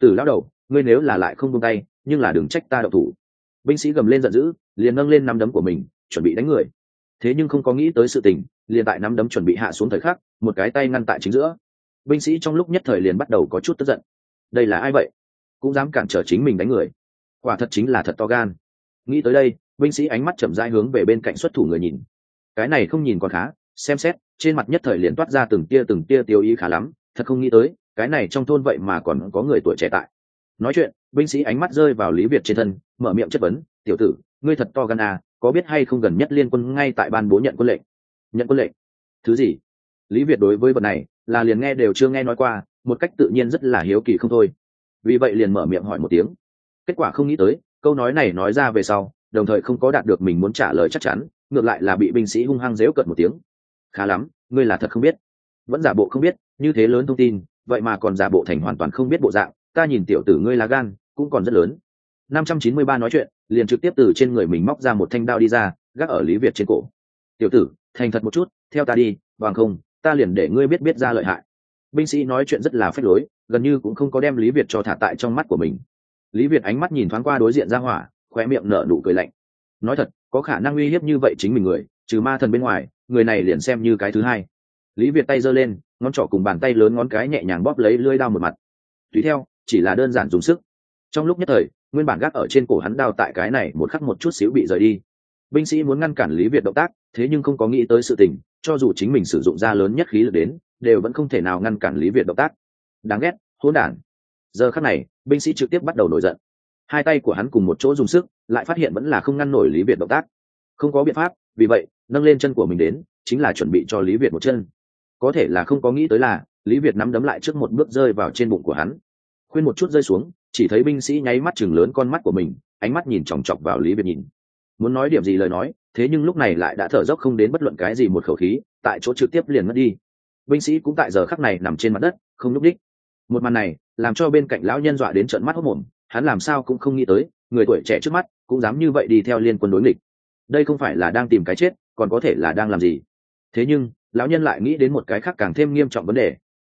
Từ lao đầu, ngươi nếu là lại không buông tay, nhưng là đường trách ta đậu thủ. Binh sĩ gầm lên giận dữ, liền nâng lên nắm đấm của mình, chuẩn bị đánh người. Thế nhưng không có nghĩ tới sự tình, liền tại nắm đấm chuẩn bị hạ xuống thời khắc, một cái tay ngăn tại chính giữa. Binh sĩ trong lúc nhất thời liền bắt đầu có chút tức giận. Đây là ai vậy? Cũng dám cản trở chính mình đánh người. Quả thật chính là thật to gan. Nghĩ tới đây, binh sĩ ánh mắt chậm rãi hướng về bên cạnh xuất thủ người nhìn. Cái này không nhìn còn khá, xem xét, trên mặt nhất thời liền toát ra từng tia từng tia tiêu ý khá lắm, thật không nghĩ tới, cái này trong thôn vậy mà còn có người tuổi trẻ tại. Nói chuyện, binh sĩ ánh mắt rơi vào lý việt trên thân, mở miệng chất vấn, tiểu tử, ngươi thật to gan à có biết hay không gần nhất liên quân ngay tại ban bố nhận quân lệnh? Nhận quân lệnh? Thứ gì? Lý việt đối với vật này, là liền nghe đều chưa nghe nói qua, một cách tự nhiên rất là hiếu kỳ không thôi vì vậy liền mở miệng hỏi một tiếng. Kết quả không nghĩ tới, câu nói này nói ra về sau, đồng thời không có đạt được mình muốn trả lời chắc chắn, ngược lại là bị binh sĩ hung hăng dễu cợt một tiếng. Khá lắm, ngươi là thật không biết. Vẫn giả bộ không biết, như thế lớn thông tin, vậy mà còn giả bộ thành hoàn toàn không biết bộ dạng, ta nhìn tiểu tử ngươi là gan, cũng còn rất lớn. Năm trăm chín mươi ba nói chuyện, liền trực tiếp từ trên người mình móc ra một thanh đao đi ra, gác ở lý việt trên cổ. Tiểu tử, thành thật một chút, theo ta đi, bằng không, ta liền để ngươi biết biết ra lợi hại binh sĩ nói chuyện rất là phép lối, gần như cũng không có đem lý việt cho thả tại trong mắt của mình. Lý việt ánh mắt nhìn thoáng qua đối diện ra hỏa khoe miệng nở nụ cười lạnh. Nói thật, có khả năng uy hiếp như vậy chính mình người, trừ ma thần bên ngoài, người này liền xem như cái thứ hai. Lý việt tay giơ lên, ngón trỏ cùng bàn tay lớn ngón cái nhẹ nhàng bóp lấy lưỡi đao một mặt. Tùy theo, chỉ là đơn giản dùng sức. Trong lúc nhất thời, nguyên bản gác ở trên cổ hắn đao tại cái này một khắc một chút xíu bị rời đi. Binh sĩ muốn ngăn cản lý việt động tác, thế nhưng không có nghĩ tới sự tình, cho dù chính mình sử dụng ra lớn nhất khí lực đến đều vẫn không thể nào ngăn cản lý việt động tác. Đáng ghét, hỗn đản. Giờ khắc này, binh sĩ trực tiếp bắt đầu nổi giận. Hai tay của hắn cùng một chỗ dùng sức, lại phát hiện vẫn là không ngăn nổi lý việt động tác. Không có biện pháp, vì vậy, nâng lên chân của mình đến, chính là chuẩn bị cho lý việt một chân. Có thể là không có nghĩ tới là, lý việt nắm đấm lại trước một bước rơi vào trên bụng của hắn. Khuyên một chút rơi xuống, chỉ thấy binh sĩ nháy mắt chừng lớn con mắt của mình, ánh mắt nhìn chòng chọc vào lý việt nhìn. Muốn nói điểm gì lời nói, thế nhưng lúc này lại đã thở dốc không đến bất luận cái gì một khẩu khí, tại chỗ trực tiếp liền mất đi binh sĩ cũng tại giờ khắc này nằm trên mặt đất, không nhúc đích một màn này, làm cho bên cạnh lão nhân dọa đến trận mắt hốc mồm, hắn làm sao cũng không nghĩ tới, người tuổi trẻ trước mắt, cũng dám như vậy đi theo liên quân đối nghịch. Đây không phải là đang tìm cái chết, còn có thể là đang làm gì? Thế nhưng, lão nhân lại nghĩ đến một cái khác càng thêm nghiêm trọng vấn đề.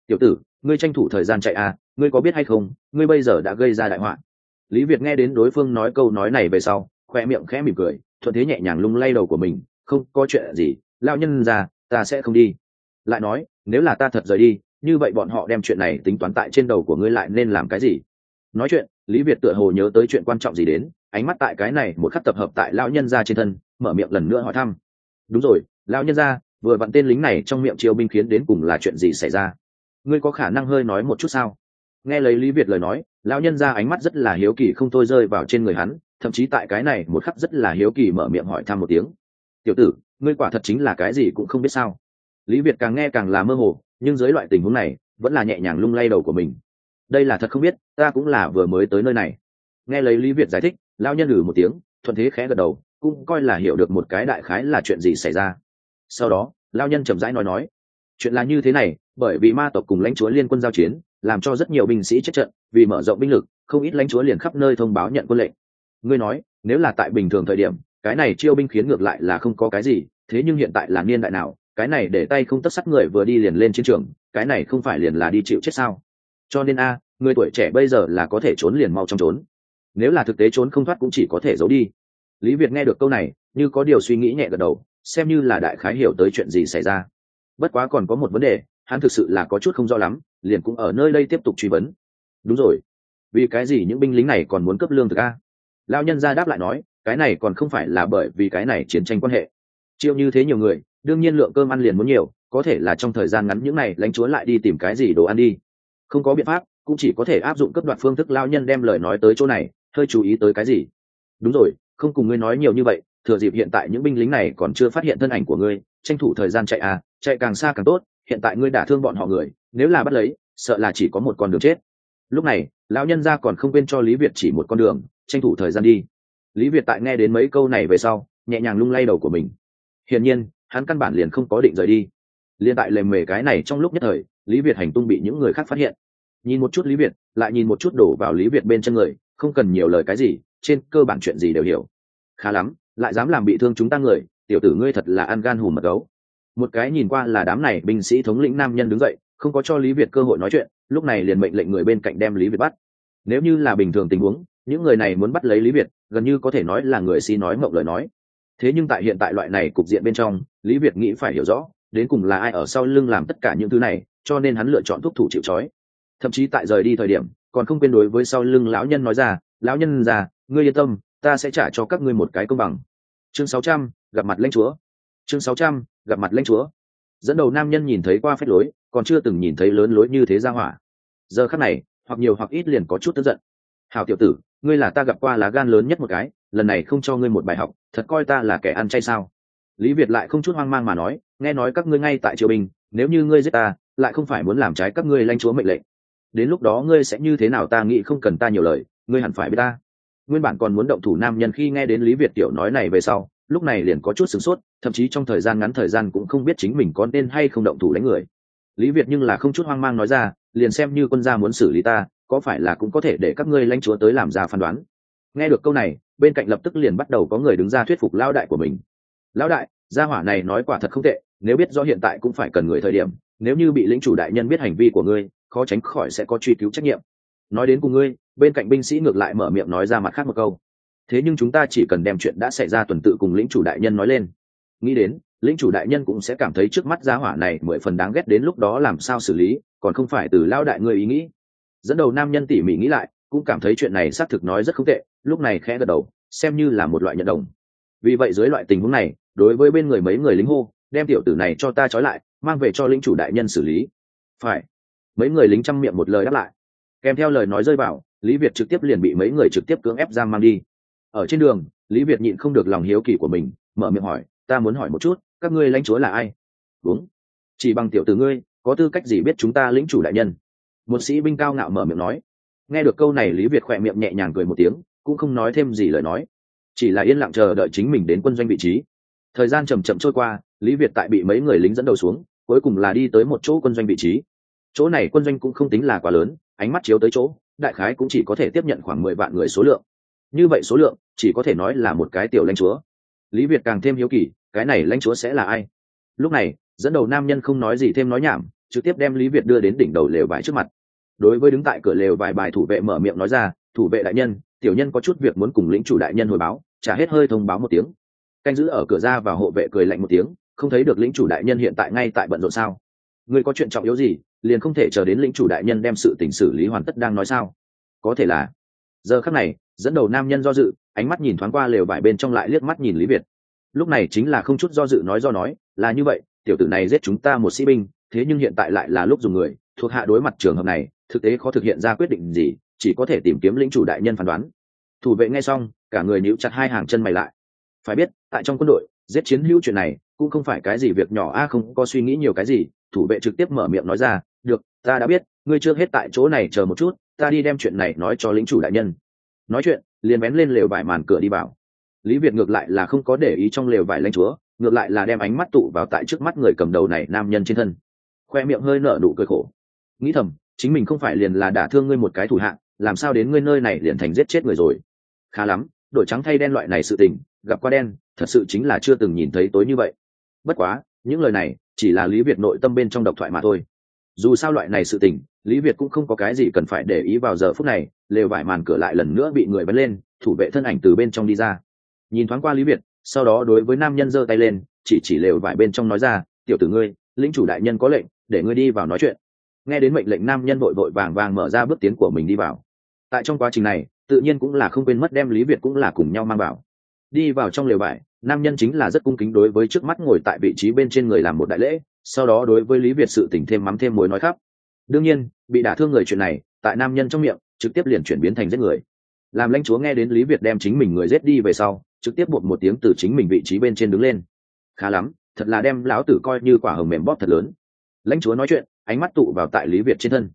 Tiểu tử, ngươi tranh thủ thời gian chạy à ngươi có biết hay không, ngươi bây giờ đã gây ra đại họa. Lý việt nghe đến đối phương nói câu nói này về sau, khoe miệng khẽ mỉm cười, thuận thế nhẹ nhàng lung lay đầu của mình, không có chuyện gì, lão nhân ra ta sẽ không đi lại nói, nếu là ta thật rời đi, như vậy bọn họ đem chuyện này tính toán tại trên đầu của ngươi lại nên làm cái gì? Nói chuyện, lý việt tựa hồ nhớ tới chuyện quan trọng gì đến, ánh mắt tại cái này một khắc tập hợp tại lão nhân gia trên thân, mở miệng lần nữa hỏi thăm. Đúng rồi, lão nhân gia, vừa vặn tên lính này trong miệng chiêu binh khiến đến cùng là chuyện gì xảy ra? Ngươi có khả năng hơi nói một chút sao? Nghe lấy lý việt lời nói, lão nhân gia ánh mắt rất là hiếu kỳ không thôi rơi vào trên người hắn, thậm chí tại cái này một khắc rất là hiếu kỳ mở miệng hỏi thăm một tiếng. Tiểu tử, ngươi quả thật chính là cái gì cũng không biết sao? Lý việt càng nghe càng là mơ hồ, nhưng dưới loại tình huống này, vẫn là nhẹ nhàng lung lay đầu của mình. Đây là thật không biết, ta cũng là vừa mới tới nơi này. Nghe lấy lý việt giải thích lao nhân lử một tiếng, thuận thế khẽ gật đầu, cũng coi là hiểu được một cái đại khái là chuyện gì xảy ra. Sau đó lao nhân chậm rãi nói nói, chuyện là như thế này, bởi vì ma tộc cùng lãnh chúa liên quân giao chiến, làm cho rất nhiều binh sĩ chết trận, vì mở rộng binh lực, không ít lãnh chúa liền khắp nơi thông báo nhận quân lệnh. Ngươi nói, nếu là tại bình thường thời điểm, cái này chiêu binh khiến ngược lại là không có cái gì, thế nhưng hiện tại là niên đại nào cái này để tay không tất sắt người vừa đi liền lên chiến trường, cái này không phải liền là đi chịu chết sao? Cho nên a, người tuổi trẻ bây giờ là có thể trốn liền mau trong trốn. Nếu là thực tế trốn không thoát cũng chỉ có thể giấu đi. Lý việt nghe được câu này, như có điều suy nghĩ nhẹ gật đầu, xem như là đại khái hiểu tới chuyện gì xảy ra. Bất quá còn có một vấn đề, hắn thực sự là có chút không rõ lắm, liền cũng ở nơi đây tiếp tục truy vấn. Đúng rồi. Vì cái gì những binh lính này còn muốn cấp lương thực a? Lao nhân ra đáp lại nói, cái này còn không phải là bởi vì cái này chiến tranh quan hệ. Chiêu như thế nhiều người đương nhiên lượng cơm ăn liền muốn nhiều, có thể là trong thời gian ngắn những này lãnh chúa lại đi tìm cái gì đồ ăn đi. Không có biện pháp, cũng chỉ có thể áp dụng cấp đoạt phương thức lao nhân đem lời nói tới chỗ này, hơi chú ý tới cái gì. Đúng rồi, không cùng ngươi nói nhiều như vậy, thừa dịp hiện tại những binh lính này còn chưa phát hiện thân ảnh của ngươi, tranh thủ thời gian chạy à chạy càng xa càng tốt, hiện tại ngươi đả thương bọn họ người, nếu là bắt lấy, sợ là chỉ có một con đường chết. Lúc này, lão nhân ra còn không quên cho lý việt chỉ một con đường, tranh thủ thời gian đi. Lý việt tại nghe đến mấy câu này về sau, nhẹ nhàng lung lay đầu của mình. Hiển nhiên hắn căn bản liền không có định rời đi. Liên tại lề mề cái này trong lúc nhất thời, lý việt hành tung bị những người khác phát hiện. Nhìn một chút lý việt, lại nhìn một chút đổ vào lý việt bên chân người, không cần nhiều lời cái gì, trên cơ bản chuyện gì đều hiểu. Khá lắm, lại dám làm bị thương chúng ta người, tiểu tử ngươi thật là ăn gan hùm mật gấu. Một cái nhìn qua là đám này binh sĩ thống lĩnh nam nhân đứng dậy, không có cho lý việt cơ hội nói chuyện, lúc này liền mệnh lệnh người bên cạnh đem lý việt bắt. Nếu như là bình thường tình huống, những người này muốn bắt lấy lý việt, gần như có thể nói là người si nói mộng lời nói thế nhưng tại hiện tại loại này cục diện bên trong, lý việt nghĩ phải hiểu rõ, đến cùng là ai ở sau lưng làm tất cả những thứ này, cho nên hắn lựa chọn thuốc thủ chịu c thậm chí tại rời đi thời điểm, còn không quên đối với sau lưng lão nhân nói ra, lão nhân già, ngươi yên tâm, ta sẽ trả cho các ngươi một cái công bằng. Chương sáu trăm, gặp mặt lãnh chúa. Chương sáu trăm, gặp mặt lãnh chúa. Dẫn đầu nam nhân nhìn thấy qua phép lối, còn chưa từng nhìn thấy lớn lối như thế ra hỏa. Giờ khắc này, hoặc nhiều hoặc ít liền có chút tức giận. Hào tiểu tử ngươi là ta gặp qua lá gan lớn nhất một cái, lần này không cho ngươi một bài học, thật coi ta là kẻ ăn chay sao? Lý việt lại không chút hoang mang mà nói, nghe nói các ngươi ngay tại triều bình nếu như ngươi giết ta, lại không phải muốn làm trái các ngươi lanh chúa mệnh lệnh. Đến lúc đó ngươi sẽ như thế nào ta nghĩ không cần ta nhiều lời, ngươi hẳn phải biết ta. Nguyên bản còn muốn động thủ nam nhân khi nghe đến lý việt tiểu nói này về sau, lúc này liền có chút sửng sốt, thậm chí trong thời gian ngắn thời gian cũng không biết chính mình có nên hay không động thủ đánh người. Lý việt nhưng là không chút hoang mang nói ra, liền xem như quân gia muốn xử lý ta có phải là cũng có thể để các ngươi lãnh chúa tới làm ra phán đoán? Nghe được câu này, bên cạnh lập tức liền bắt đầu có người đứng ra thuyết phục lao đại của mình. Lão đại, gia hỏa này nói quả thật không tệ, nếu biết do hiện tại cũng phải cần người thời điểm, nếu như bị lĩnh chủ đại nhân biết hành vi của ngươi, khó tránh khỏi sẽ có truy cứu trách nhiệm. Nói đến cùng ngươi, bên cạnh binh sĩ ngược lại mở miệng nói ra mặt khác một câu. Thế nhưng chúng ta chỉ cần đem chuyện đã xảy ra tuần tự cùng lĩnh chủ đại nhân nói lên. Nghĩ đến, lĩnh chủ đại nhân cũng sẽ cảm thấy trước mắt gia hỏa này mười phần đáng ghét đến lúc đó làm sao xử lý, còn không phải từ lao đại ngươi ý nghĩ dẫn đầu nam nhân tỉ mỉ nghĩ lại, cũng cảm thấy chuyện này xác thực nói rất không tệ, lúc này khẽ gật đầu, xem như là một loại nhận đồng. Vì vậy dưới loại tình huống này, đối với bên người mấy người lính hô, đem tiểu tử này cho ta trói lại, mang về cho lĩnh chủ đại nhân xử lý. Phải. Mấy người lính chăm miệng một lời đáp lại. Kèm theo lời nói rơi vào, lý việt trực tiếp liền bị mấy người trực tiếp cưỡng ép giam mang đi. Ở trên đường, lý việt nhịn không được lòng hiếu kỳ của mình, mở miệng hỏi, ta muốn hỏi một chút, các ngươi lãnh chúa là ai? Đúng. Chỉ bằng tiểu tử ngươi, có tư cách gì biết chúng ta lĩnh chủ đại nhân? Một sĩ binh cao ngạo mở miệng nói. Nghe được câu này, lý việt khỏe miệng nhẹ nhàng cười một tiếng, cũng không nói thêm gì lời nói. Chỉ là yên lặng chờ đợi chính mình đến quân doanh vị trí. Thời gian chầm chậm trôi qua, lý việt tại bị mấy người lính dẫn đầu xuống, cuối cùng là đi tới một chỗ quân doanh vị trí. Chỗ này quân doanh cũng không tính là quá lớn, ánh mắt chiếu tới chỗ, đại khái cũng chỉ có thể tiếp nhận khoảng mười vạn người số lượng. Như vậy số lượng, chỉ có thể nói là một cái tiểu lãnh chúa. Lý việt càng thêm hiếu kỳ, cái này lãnh chúa sẽ là ai? Lúc này, dẫn đầu nam nhân không nói gì thêm nói nhảm, trực tiếp đem lý việt đưa đến đỉnh đầu lều vải trước mặt đối với đứng tại cửa lều vài bài thủ vệ mở miệng nói ra, thủ vệ đại nhân, tiểu nhân có chút việc muốn cùng lĩnh chủ đại nhân hồi báo. Trả hết hơi thông báo một tiếng. Canh giữ ở cửa ra và hộ vệ cười lạnh một tiếng, không thấy được lĩnh chủ đại nhân hiện tại ngay tại bận rộn sao? Người có chuyện trọng yếu gì, liền không thể chờ đến lĩnh chủ đại nhân đem sự tình xử lý hoàn tất đang nói sao? Có thể là. Giờ khắc này, dẫn đầu nam nhân do dự, ánh mắt nhìn thoáng qua lều vải bên trong lại liếc mắt nhìn lý việt. Lúc này chính là không chút do dự nói do nói, là như vậy, tiểu tử này giết chúng ta một sĩ binh, thế nhưng hiện tại lại là lúc dùng người thuộc hạ đối mặt trường hợp này, thực tế khó thực hiện ra quyết định gì, chỉ có thể tìm kiếm lĩnh chủ đại nhân phán đoán. Thủ vệ nghe xong, cả người níu chặt hai hàng chân mày lại. Phải biết, tại trong quân đội, giết chiến hữu chuyện này, cũng không phải cái gì việc nhỏ, a, không có suy nghĩ nhiều cái gì. Thủ vệ trực tiếp mở miệng nói ra, được, ta đã biết, ngươi chưa hết tại chỗ này chờ một chút, ta đi đem chuyện này nói cho lính chủ đại nhân. Nói chuyện, liền bén lên lều vải màn cửa đi vào. Lý việt ngược lại là không có để ý trong lều vải lãnh chúa, ngược lại là đem ánh mắt tụ vào tại trước mắt người cầm đầu này nam nhân trên thân. Khoe miệng hơi nở nụ cười khổ nghĩ thầm, chính mình không phải liền là đả thương ngươi một cái thủ hạng, làm sao đến ngươi nơi này liền thành giết chết người rồi? Khá lắm đổi trắng thay đen loại này sự tình, gặp qua đen, thật sự chính là chưa từng nhìn thấy tối như vậy. Bất quá, những lời này, chỉ là lý việt nội tâm bên trong độc thoại mà thôi. Dù sao loại này sự tình, lý việt cũng không có cái gì cần phải để ý vào giờ phút này, lều vải màn cửa lại lần nữa bị người bắn lên, thủ vệ thân ảnh từ bên trong đi ra. Nhìn thoáng qua lý việt, sau đó đối với nam nhân giơ tay lên, chỉ chỉ lều vải bên trong nói ra, tiểu tử ngươi, lĩnh chủ đại nhân có lệnh, để ngươi đi vào nói chuyện nghe đến mệnh lệnh nam nhân vội vội vàng vàng mở ra bước tiến của mình đi vào. Tại trong quá trình này, tự nhiên cũng là không quên mất đem lý việt cũng là cùng nhau mang vào. Đi vào trong lều vải nam nhân chính là rất cung kính đối với trước mắt ngồi tại vị trí bên trên người làm một đại lễ, sau đó đối với lý việt sự tình thêm mắm thêm muối nói khắp. Đương nhiên, bị đả thương người chuyện này, tại nam nhân trong miệng, trực tiếp liền chuyển biến thành giết người. Làm lãnh chúa nghe đến lý việt đem chính mình người giết đi về sau, trực tiếp bột một tiếng từ chính mình vị trí bên trên đứng lên. Khá lắm, thật là đem lão tử coi như quả hồng mềm bóp thật lớn. Lãnh chúa nói chuyện ánh mắt tụ vào tại lý việt trên thân.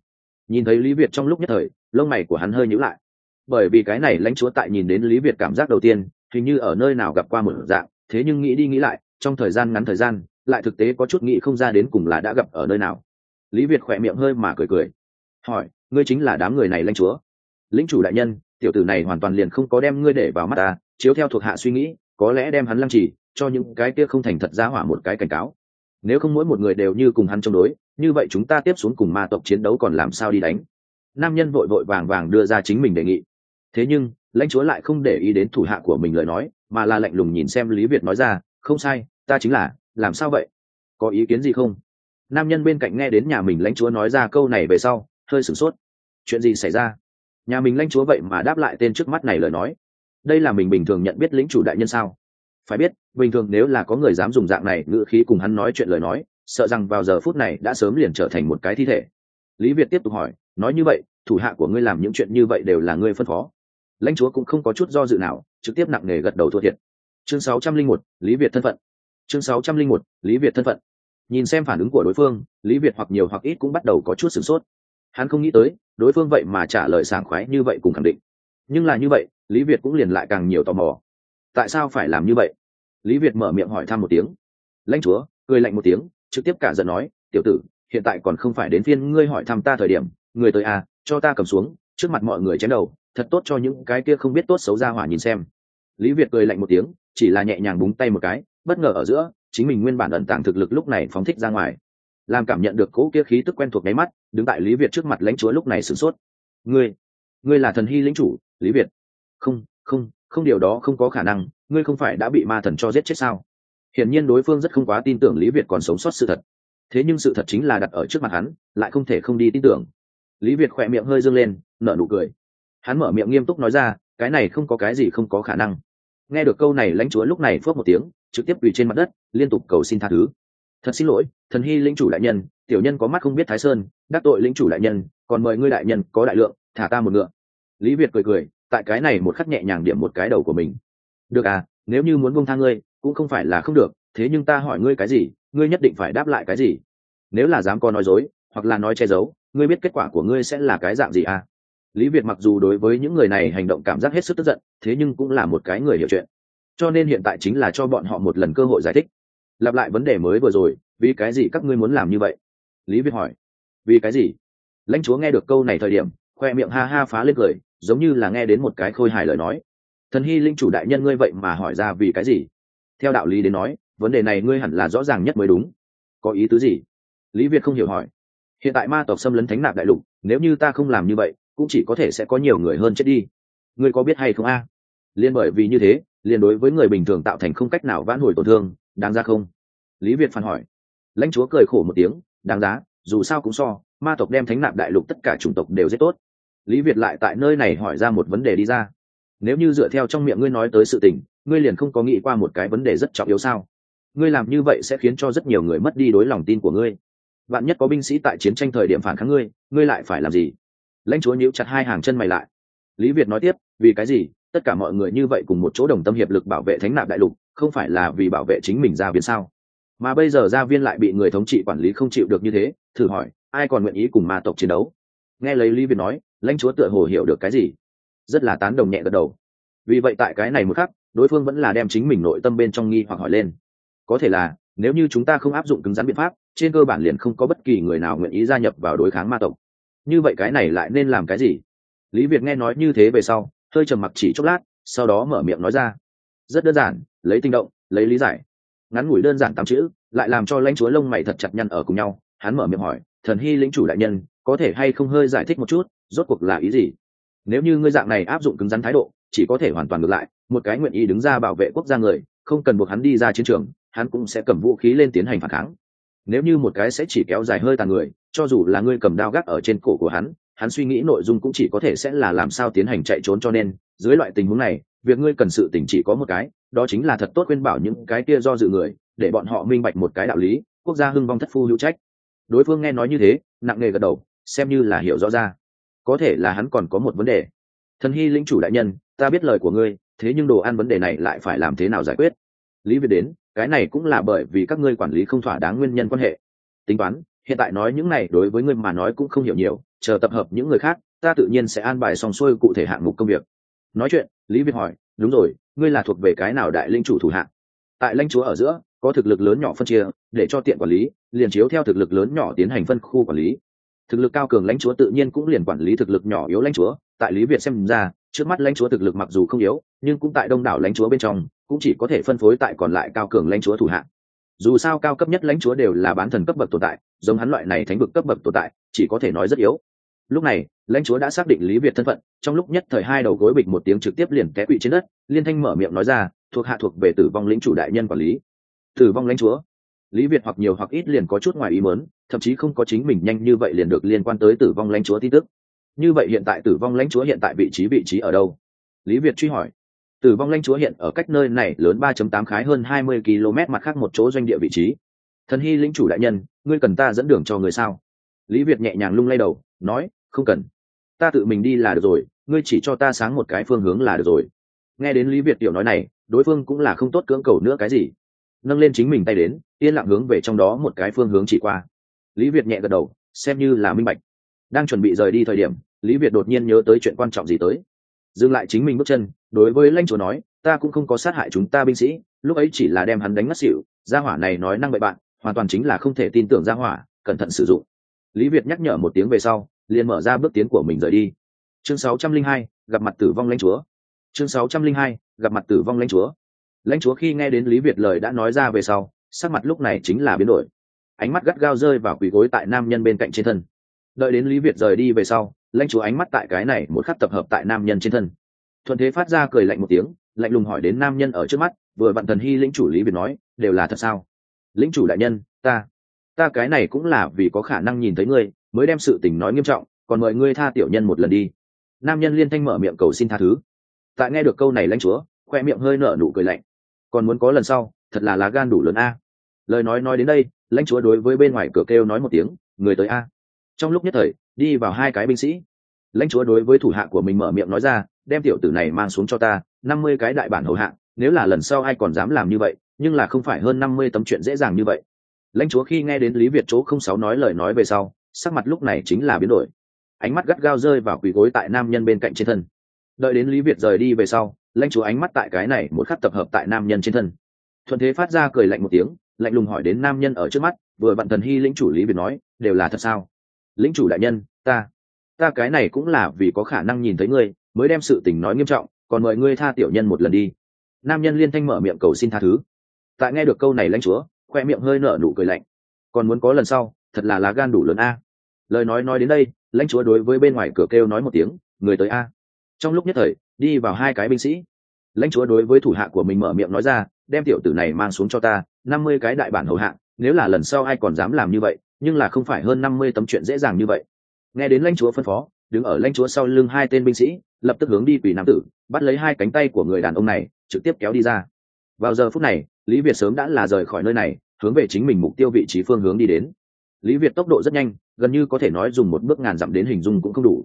Nhìn thấy lý việt trong lúc nhất thời, lông mày của hắn hơi nhíu lại. Bởi vì cái này lãnh chúa tại nhìn đến lý việt cảm giác đầu tiên, hình như ở nơi nào gặp qua một dạng, thế nhưng nghĩ đi nghĩ lại, trong thời gian ngắn thời gian, lại thực tế có chút nghĩ không ra đến cùng là đã gặp ở nơi nào. Lý việt khỏe miệng hơi mà cười cười. Hỏi, ngươi chính là đám người này lãnh chúa? Lính chủ đại nhân, tiểu tử này hoàn toàn liền không có đem ngươi để vào mắt ta, chiếu theo thuộc hạ suy nghĩ, có lẽ đem hắn lăng trì, cho những cái kia không thành thật ra hỏa một cái cảnh cáo nếu không mỗi một người đều như cùng hắn chống đối, như vậy chúng ta tiếp xuống cùng ma tộc chiến đấu còn làm sao đi đánh? Nam nhân vội vội vàng vàng đưa ra chính mình đề nghị. Thế nhưng, lãnh chúa lại không để ý đến thủ hạ của mình lời nói, mà là lạnh lùng nhìn xem lý việt nói ra, không sai, ta chính là, làm sao vậy? Có ý kiến gì không? Nam nhân bên cạnh nghe đến nhà mình lãnh chúa nói ra câu này về sau, hơi sửng sốt. Chuyện gì xảy ra? Nhà mình lãnh chúa vậy mà đáp lại tên trước mắt này lời nói. Đây là mình bình thường nhận biết lĩnh chủ đại nhân sao? Phải biết bình thường nếu là có người dám dùng dạng này ngữ khí cùng hắn nói chuyện lời nói sợ rằng vào giờ phút này đã sớm liền trở thành một cái thi thể. Lý việt tiếp tục hỏi nói như vậy thủ hạ của ngươi làm những chuyện như vậy đều là ngươi phân phó? Lãnh chúa cũng không có chút do dự nào trực tiếp nặng nề gật đầu thua thiệt. Chương 601, lý việt thân phận. Chương 601, lý việt thân phận. Nhìn xem phản ứng của đối phương lý việt hoặc nhiều hoặc ít cũng bắt đầu có chút sửng sốt. Hắn không nghĩ tới đối phương vậy mà trả lời sảng khoái như vậy cùng khẳng định. Nhưng là như vậy lý việt cũng liền lại càng nhiều tò mò tại sao phải làm như vậy? Lý việt mở miệng hỏi thăm một tiếng. Lãnh chúa, cười lạnh một tiếng, trực tiếp cả giận nói, tiểu tử, hiện tại còn không phải đến phiên ngươi hỏi thăm ta thời điểm, người tới à cho ta cầm xuống, trước mặt mọi người chém đầu, thật tốt cho những cái kia không biết tốt xấu ra hỏa nhìn xem. Lý việt cười lạnh một tiếng, chỉ là nhẹ nhàng búng tay một cái, bất ngờ ở giữa, chính mình nguyên bản ẩn tàng thực lực lúc này phóng thích ra ngoài, làm cảm nhận được cỗ kia khí tức quen thuộc đáy mắt, đứng tại lý việt trước mặt lãnh chúa lúc này sửng sốt. Ngươi ngươi là thần hy lĩnh chủ, lý việt? Không không không điều đó không có khả năng, ngươi không phải đã bị ma thần cho giết chết sao? Hiển nhiên đối phương rất không quá tin tưởng lý việt còn sống sót sự thật. Thế nhưng sự thật chính là đặt ở trước mặt hắn, lại không thể không đi tin tưởng. Lý việt khỏe miệng hơi dâng lên, nở nụ cười. Hắn mở miệng nghiêm túc nói ra, cái này không có cái gì không có khả năng. Nghe được câu này, lãnh chúa lúc này phước một tiếng, trực tiếp quỳ trên mặt đất, liên tục cầu xin tha thứ. Thật xin lỗi, thần hy lĩnh chủ đại nhân, tiểu nhân có mắt không biết thái sơn, đắc tội lĩnh chủ đại nhân, còn mời ngươi đại nhân có đại lượng, thả ta một ngựa. Lý việt cười cười tại cái này một khắc nhẹ nhàng điểm một cái đầu của mình. Được à nếu như muốn buông tha ngươi, cũng không phải là không được, thế nhưng ta hỏi ngươi cái gì, ngươi nhất định phải đáp lại cái gì. Nếu là dám có nói dối, hoặc là nói che giấu, ngươi biết kết quả của ngươi sẽ là cái dạng gì à? Lý việt mặc dù đối với những người này hành động cảm giác hết sức tức giận, thế nhưng cũng là một cái người hiểu chuyện. Cho nên hiện tại chính là cho bọn họ một lần cơ hội giải thích. Lặp lại vấn đề mới vừa rồi, vì cái gì các ngươi muốn làm như vậy? Lý việt hỏi. Vì cái gì? Lãnh chúa nghe được câu này thời điểm, khoe miệng ha ha phá lên cười giống như là nghe đến một cái khôi hài lời nói. Thần hy linh chủ đại nhân ngươi vậy mà hỏi ra vì cái gì? Theo đạo lý đến nói, vấn đề này ngươi hẳn là rõ ràng nhất mới đúng. Có ý tứ gì? Lý việt không hiểu hỏi. Hiện tại ma tộc xâm lấn thánh nạp đại lục, nếu như ta không làm như vậy, cũng chỉ có thể sẽ có nhiều người hơn chết đi. Ngươi có biết hay không a? À? liên bởi vì như thế, liền đối với người bình thường tạo thành không cách nào vãn hồi tổn thương, đáng ra không? Lý việt phản hỏi. Lãnh chúa cười khổ một tiếng, đáng giá, dù sao cũng so, ma tộc đem thánh nạp đại lục tất cả chủng tộc đều rất tốt lý việt lại tại nơi này hỏi ra một vấn đề đi ra. Nếu như dựa theo trong miệng ngươi nói tới sự tình, ngươi liền không có nghĩ qua một cái vấn đề rất trọng yếu sao? Ngươi làm như vậy sẽ khiến cho rất nhiều người mất đi đối lòng tin của ngươi. Bạn nhất có binh sĩ tại chiến tranh thời điểm phản kháng ngươi ngươi lại phải làm gì? Lãnh chúa nhíu chặt hai hàng chân mày lại. Lý việt nói tiếp, vì cái gì? Tất cả mọi người như vậy cùng một chỗ đồng tâm hiệp lực bảo vệ thánh nạp đại lục, không phải là vì bảo vệ chính mình gia viên sao? Mà bây giờ gia viên lại bị người thống trị quản lý không chịu được như thế, thử hỏi, ai còn nguyện ý cùng ma tộc chiến đấu? Nghe lấy lý việt nói lãnh chúa tựa hồ hiểu được cái gì. Rất là tán đồng nhẹ gật đầu. Vì vậy tại cái này một khắc, đối phương vẫn là đem chính mình nội tâm bên trong nghi hoặc hỏi lên. Có thể là, nếu như chúng ta không áp dụng cứng rắn biện pháp, trên cơ bản liền không có bất kỳ người nào nguyện ý gia nhập vào đối kháng ma tộc. Như vậy cái này lại nên làm cái gì? Lý việt nghe nói như thế về sau, hơi trầm mặc chỉ chốc lát, sau đó mở miệng nói ra. Rất đơn giản, lấy tinh động, lấy lý giải. Ngắn ngủi đơn giản tám chữ, lại làm cho lãnh chúa lông mày thật chặt nhăn ở cùng nhau. Hắn mở miệng hỏi, thần hy lĩnh chủ đại nhân có thể hay không hơi giải thích một chút, rốt cuộc là ý gì? Nếu như ngươi dạng này áp dụng cứng rắn thái độ, chỉ có thể hoàn toàn ngược lại, một cái nguyện ý đứng ra bảo vệ quốc gia người, không cần buộc hắn đi ra chiến trường, hắn cũng sẽ cầm vũ khí lên tiến hành phản kháng. Nếu như một cái sẽ chỉ kéo dài hơi tàn người, cho dù là ngươi cầm đao gác ở trên cổ của hắn hắn suy nghĩ nội dung cũng chỉ có thể sẽ là làm sao tiến hành chạy trốn cho nên, dưới loại tình huống này, việc ngươi cần sự tỉnh chỉ có một cái, đó chính là thật tốt khuyên bảo những cái kia do dự người, để bọn họ minh bạch một cái đạo lý, quốc gia hưng vong thất phu hữu trách. Đối phương nghe nói như thế, nặng nề gật đầu xem như là hiểu rõ ra. Có thể là hắn còn có một vấn đề. Thần hy lĩnh chủ đại nhân, ta biết lời của ngươi, thế nhưng đồ ăn vấn đề này lại phải làm thế nào giải quyết? Lý việt đến, cái này cũng là bởi vì các ngươi quản lý không thỏa đáng nguyên nhân quan hệ. Tính toán, hiện tại nói những này đối với ngươi mà nói cũng không hiểu nhiều, chờ tập hợp những người khác, ta tự nhiên sẽ an bài xong xuôi cụ thể hạng mục công việc. Nói chuyện, lý việt hỏi, đúng rồi, ngươi là thuộc về cái nào đại linh chủ thủ hạng? Tại lãnh chúa ở giữa, có thực lực lớn nhỏ phân chia, để cho tiện quản lý, liền chiếu theo thực lực lớn nhỏ tiến hành phân khu quản lý thực lực cao cường lãnh chúa tự nhiên cũng liền quản lý thực lực nhỏ yếu lãnh chúa. Tại lý việt xem ra, trước mắt lãnh chúa thực lực mặc dù không yếu, nhưng cũng tại đông đảo lãnh chúa bên trong, cũng chỉ có thể phân phối tại còn lại cao cường lãnh chúa thủ hạng. Dù sao cao cấp nhất lãnh chúa đều là bán thần cấp bậc tồn tại, giống hắn loại này thánh vực cấp bậc tồn tại, chỉ có thể nói rất yếu. Lúc này, lãnh chúa đã xác định lý việt thân phận, trong lúc nhất thời hai đầu gối bịch một tiếng trực tiếp liền té quỵ trên đất, liên thanh mở miệng nói ra, thuộc hạ thuộc về tử vong lĩnh chủ đại nhân quản lý. Tử vong lãnh chúa? Lý việt hoặc nhiều hoặc ít liền có chút ngoài ý mớn thậm chí không có chính mình nhanh như vậy liền được liên quan tới tử vong lãnh chúa tin tức. Như vậy hiện tại tử vong lãnh chúa hiện tại vị trí vị trí ở đâu? Lý việt truy hỏi. Tử vong lãnh chúa hiện ở cách nơi này lớn 3.8 khái hơn 20 km mặt khác một chỗ doanh địa vị trí. Thần hy lĩnh chủ đại nhân, ngươi cần ta dẫn đường cho người sao? Lý việt nhẹ nhàng lung lay đầu, nói, không cần. Ta tự mình đi là được rồi, ngươi chỉ cho ta sáng một cái phương hướng là được rồi. Nghe đến lý việt tiểu nói này, đối phương cũng là không tốt cưỡng cầu nữa cái gì nâng lên chính mình tay đến yên lặng hướng về trong đó một cái phương hướng chỉ qua. Lý việt nhẹ gật đầu xem như là minh bạch. Đang chuẩn bị rời đi thời điểm lý việt đột nhiên nhớ tới chuyện quan trọng gì tới. Dừng lại chính mình bước chân đối với lãnh chúa nói ta cũng không có sát hại chúng ta binh sĩ lúc ấy chỉ là đem hắn đánh ngất xỉu gia hỏa này nói năng bậy bạn hoàn toàn chính là không thể tin tưởng gia hỏa cẩn thận sử dụng. Lý việt nhắc nhở một tiếng về sau liền mở ra bước tiến của mình rời đi. Chương 602, gặp mặt tử vong lãnh chúa. Chương 602, gặp mặt tử vong lãnh chúa lãnh chúa khi nghe đến lý việt lời đã nói ra về sau, sắc mặt lúc này chính là biến đổi. Ánh mắt gắt gao rơi vào quỳ gối tại nam nhân bên cạnh trên thân. Đợi đến lý việt rời đi về sau, lãnh chúa ánh mắt tại cái này một khắc tập hợp tại nam nhân trên thân. Thuận thế phát ra cười lạnh một tiếng, lạnh lùng hỏi đến nam nhân ở trước mắt, vừa vặn thần hy lĩnh chủ lý việt nói, đều là thật sao? Lĩnh chủ đại nhân, ta ta cái này cũng là vì có khả năng nhìn thấy ngươi, mới đem sự tình nói nghiêm trọng, còn mời ngươi tha tiểu nhân một lần đi. Nam nhân liên thanh mở miệng cầu xin tha thứ. Tại nghe được câu này lãnh chúa, khoe miệng hơi nở nụ cười lạnh còn muốn có lần sau, thật là lá gan đủ lớn a. Lời nói nói đến đây, lãnh chúa đối với bên ngoài cửa kêu nói một tiếng, người tới a. Trong lúc nhất thời, đi vào hai cái binh sĩ. Lãnh chúa đối với thủ hạ của mình mở miệng nói ra, đem tiểu tử này mang xuống cho ta, năm mươi cái đại bản hầu hạ, nếu là lần sau ai còn dám làm như vậy, nhưng là không phải hơn năm mươi tấm chuyện dễ dàng như vậy. Lãnh chúa khi nghe đến lý việt chỗ không sáu nói lời nói về sau, sắc mặt lúc này chính là biến đổi. Ánh mắt gắt gao rơi vào quỳ gối tại nam nhân bên cạnh trên thân. Đợi đến lý việt rời đi về sau lãnh chúa ánh mắt tại cái này một khắc tập hợp tại nam nhân trên thân. Thuận thế phát ra cười lạnh một tiếng, lạnh lùng hỏi đến nam nhân ở trước mắt, vừa vặn thần hy lĩnh chủ lý việt nói, đều là thật sao? Lĩnh chủ đại nhân, ta ta cái này cũng là vì có khả năng nhìn thấy ngươi, mới đem sự tình nói nghiêm trọng, còn mời ngươi tha tiểu nhân một lần đi. Nam nhân liên thanh mở miệng cầu xin tha thứ. Tại nghe được câu này lãnh chúa, khoe miệng hơi nở nụ cười lạnh. Còn muốn có lần sau, thật là lá gan đủ lớn a. Lời nói nói đến đây, lãnh chúa đối với bên ngoài cửa kêu nói một tiếng, người tới a. Trong lúc nhất thời đi vào hai cái binh sĩ. Lãnh chúa đối với thủ hạ của mình mở miệng nói ra, đem tiểu tử này mang xuống cho ta, năm mươi cái đại bản hầu hạ, nếu là lần sau ai còn dám làm như vậy, nhưng là không phải hơn năm mươi tấm chuyện dễ dàng như vậy. Nghe đến lãnh chúa phân phó, đứng ở lãnh chúa sau lưng hai tên binh sĩ, lập tức hướng đi quỷ nam tử, bắt lấy hai cánh tay của người đàn ông này, trực tiếp kéo đi ra. Vào giờ phút này, lý việt sớm đã là rời khỏi nơi này, hướng về chính mình mục tiêu vị trí phương hướng đi đến. Lý việt tốc độ rất nhanh, gần như có thể nói dùng một bước ngàn dặm đến hình dung cũng không đủ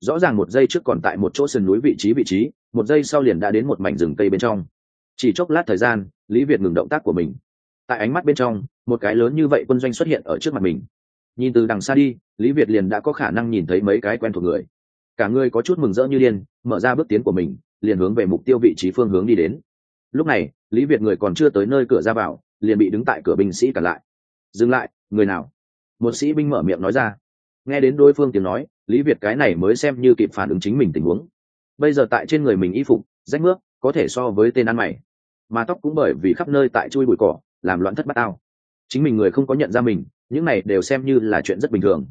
rõ ràng một giây trước còn tại một chỗ sườn núi vị trí vị trí, một giây sau liền đã đến một mảnh rừng cây bên trong. Chỉ chốc lát thời gian, lý việt ngừng động tác của mình. Tại ánh mắt bên trong, một cái lớn như vậy quân doanh xuất hiện ở trước mặt mình. Nhìn từ đằng xa đi, lý việt liền đã có khả năng nhìn thấy mấy cái quen thuộc người. Cả người có chút mừng rỡ như điên, mở ra bước tiến của mình, liền hướng về mục tiêu vị trí phương hướng đi đến. Lúc này, lý việt người còn chưa tới nơi cửa ra vào, liền bị đứng tại cửa binh sĩ cản lại. Dừng lại, người nào? Một sĩ binh mở miệng nói ra nghe đến đối phương tiếng nói, lý việt cái này mới xem như kịp phản ứng chính mình tình huống. Bây giờ tại trên người mình y phục, rách nước có thể so với tên ăn mày. Mà tóc cũng bởi vì khắp nơi tại chui bụi cỏ, làm loạn thất bát ao. Chính mình người không có nhận ra mình, những này đều xem như là chuyện rất bình thường.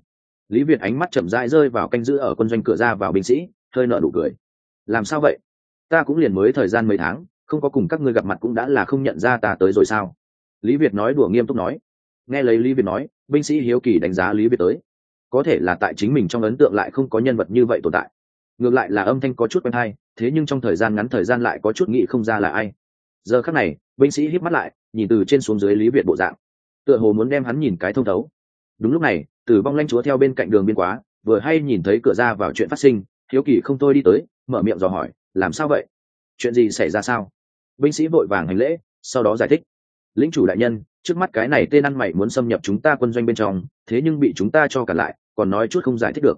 Lý việt ánh mắt chậm rãi rơi vào canh giữ ở quân doanh cửa ra vào binh sĩ, hơi nợ đủ cười. Làm sao vậy? Ta cũng liền mới thời gian mấy tháng, không có cùng các ngươi gặp mặt cũng đã là không nhận ra ta tới rồi sao? Lý việt nói đùa nghiêm túc nói. Nghe lấy lý việt nói, binh sĩ hiếu kỳ đánh giá lý việt tới có thể là tại chính mình trong ấn tượng lại không có nhân vật như vậy tồn tại. Ngược lại là âm thanh có chút quen hay, thế nhưng trong thời gian ngắn thời gian lại có chút nghĩ không ra là ai. Giờ khắc này, binh sĩ hít mắt lại, nhìn từ trên xuống dưới lý việt bộ dạng. Tựa hồ muốn đem hắn nhìn cái thông thấu. Đúng lúc này tử vong lanh chúa theo bên cạnh đường biên quá, vừa hay nhìn thấy cửa ra vào chuyện phát sinh, hiếu kỳ không tôi đi tới, mở miệng dò hỏi, làm sao vậy? Chuyện gì xảy ra sao? Binh sĩ vội vàng hành lễ, sau đó giải thích lĩnh chủ đại nhân, trước mắt cái này tên ăn mày muốn xâm nhập chúng ta quân doanh bên trong, thế nhưng bị chúng ta cho cả lại, còn nói chút không giải thích được.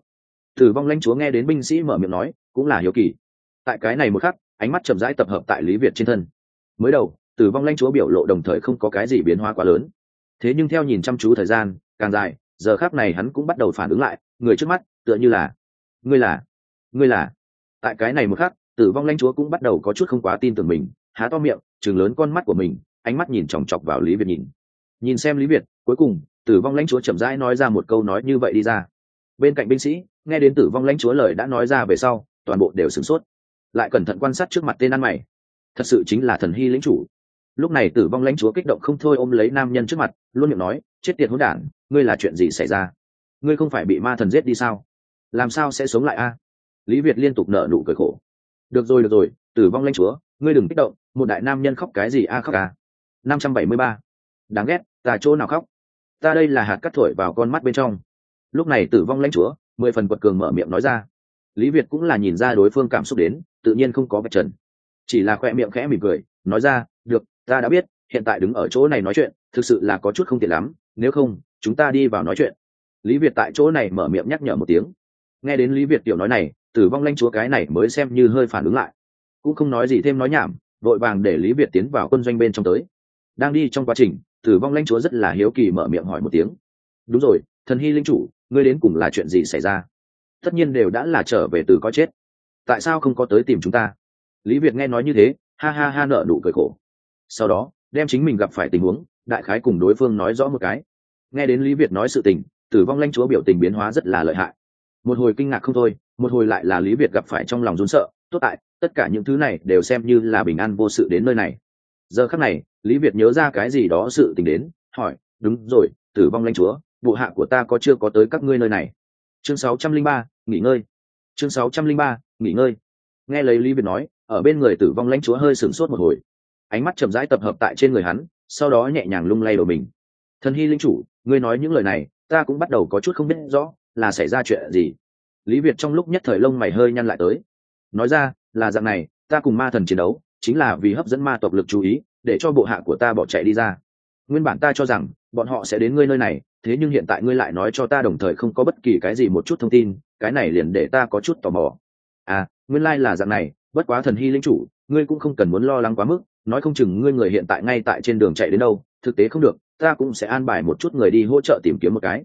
Tử vong lãnh chúa nghe đến binh sĩ mở miệng nói, cũng là hiếu kỳ. Tại cái này một khắc, ánh mắt chậm rãi tập hợp tại lý việt trên thân. Mới đầu tử vong lãnh chúa biểu lộ đồng thời không có cái gì biến hóa quá lớn. Thế nhưng theo nhìn chăm chú thời gian, càng dài, giờ khác này hắn cũng bắt đầu phản ứng lại, người trước mắt, tựa như là, ngươi là ngươi là. Tại cái này một khắc tử vong lãnh chúa cũng bắt đầu có chút không quá tin tưởng mình, há to miệng chừng lớn con mắt của mình ánh mắt nhìn chòng chọc vào lý việt nhìn. Nhìn xem lý việt, cuối cùng, tử vong lãnh chúa chậm rãi nói ra một câu nói như vậy đi ra. Bên cạnh binh sĩ, nghe đến tử vong lãnh chúa lời đã nói ra về sau, toàn bộ đều sửng sốt. Lại cẩn thận quan sát trước mặt tên ăn mày. Thật sự chính là thần hy lĩnh chủ. Lúc này tử vong lãnh chúa kích động không thôi ôm lấy nam nhân trước mặt, luôn miệng nói, chết tiệt hỗn đản, ngươi là chuyện gì xảy ra? Ngươi không phải bị ma thần giết đi sao? Làm sao sẽ sống lại a? Lý việt liên tục nở nụ cười khổ. Được rồi được rồi, tử vong lãnh chúa, ngươi đừng kích động, một đại nam nhân khóc cái gì a khóc à năm trăm bảy mươi ba. Đáng ghét, ta chỗ nào khóc? Ta đây là hạt cắt thổi vào con mắt bên trong. Lúc này tử vong lãnh chúa, mười phần quật cường mở miệng nói ra. Lý việt cũng là nhìn ra đối phương cảm xúc đến, tự nhiên không có vật trần. Chỉ là khoe miệng khẽ mỉm cười, nói ra, được, ta đã biết, hiện tại đứng ở chỗ này nói chuyện, thực sự là có chút không tiện lắm, nếu không, chúng ta đi vào nói chuyện. Lý việt tại chỗ này mở miệng nhắc nhở một tiếng. Nghe đến lý việt tiểu nói này, tử vong lanh chúa cái này mới xem như hơi phản ứng lại. Cũng không nói gì thêm nói nhảm, vội vàng để lý việt tiến vào quân doanh bên trong tới đang đi trong quá trình, tử vong lãnh chúa rất là hiếu kỳ mở miệng hỏi một tiếng. Đúng rồi, thần hy linh chủ, ngươi đến cùng là chuyện gì xảy ra? Tất nhiên đều đã là trở về từ có chết. Tại sao không có tới tìm chúng ta? Lý việt nghe nói như thế, ha ha ha nợ nụ cười khổ. Sau đó, đem chính mình gặp phải tình huống, đại khái cùng đối phương nói rõ một cái. Nghe đến lý việt nói sự tình, tử vong lanh chúa biểu tình biến hóa rất là lợi hại. Một hồi kinh ngạc không thôi, một hồi lại là lý việt gặp phải trong lòng rốn sợ, tốt tại, tất cả những thứ này đều xem như là bình an vô sự đến nơi này giờ khắc này lý việt nhớ ra cái gì đó sự tình đến hỏi đúng rồi tử vong lanh chúa bộ hạ của ta có chưa có tới các ngươi nơi này? Chương 603, nghỉ ngơi. Chương 603, nghỉ ngơi. Nghe lấy lý việt nói ở bên người tử vong lãnh chúa hơi sửng sốt một hồi. Ánh mắt chậm rãi tập hợp tại trên người hắn sau đó nhẹ nhàng lung lay đầu mình. Thần hy linh chủ ngươi nói những lời này ta cũng bắt đầu có chút không biết rõ là xảy ra chuyện gì. Lý việt trong lúc nhất thời lông mày hơi nhăn lại tới. Nói ra là dạng này ta cùng ma thần chiến đấu chính là vì hấp dẫn ma tộc lực chú ý, để cho bộ hạ của ta bỏ chạy đi ra. Nguyên bản ta cho rằng, bọn họ sẽ đến ngươi nơi này, thế nhưng hiện tại ngươi lại nói cho ta đồng thời không có bất kỳ cái gì một chút thông tin, cái này liền để ta có chút tò mò. À nguyên lai、like、là dạng này, bất quá thần hy linh chủ, ngươi cũng không cần muốn lo lắng quá mức, nói không chừng ngươi người hiện tại ngay tại trên đường chạy đến đâu, thực tế không được, ta cũng sẽ an bài một chút người đi hỗ trợ tìm kiếm một cái.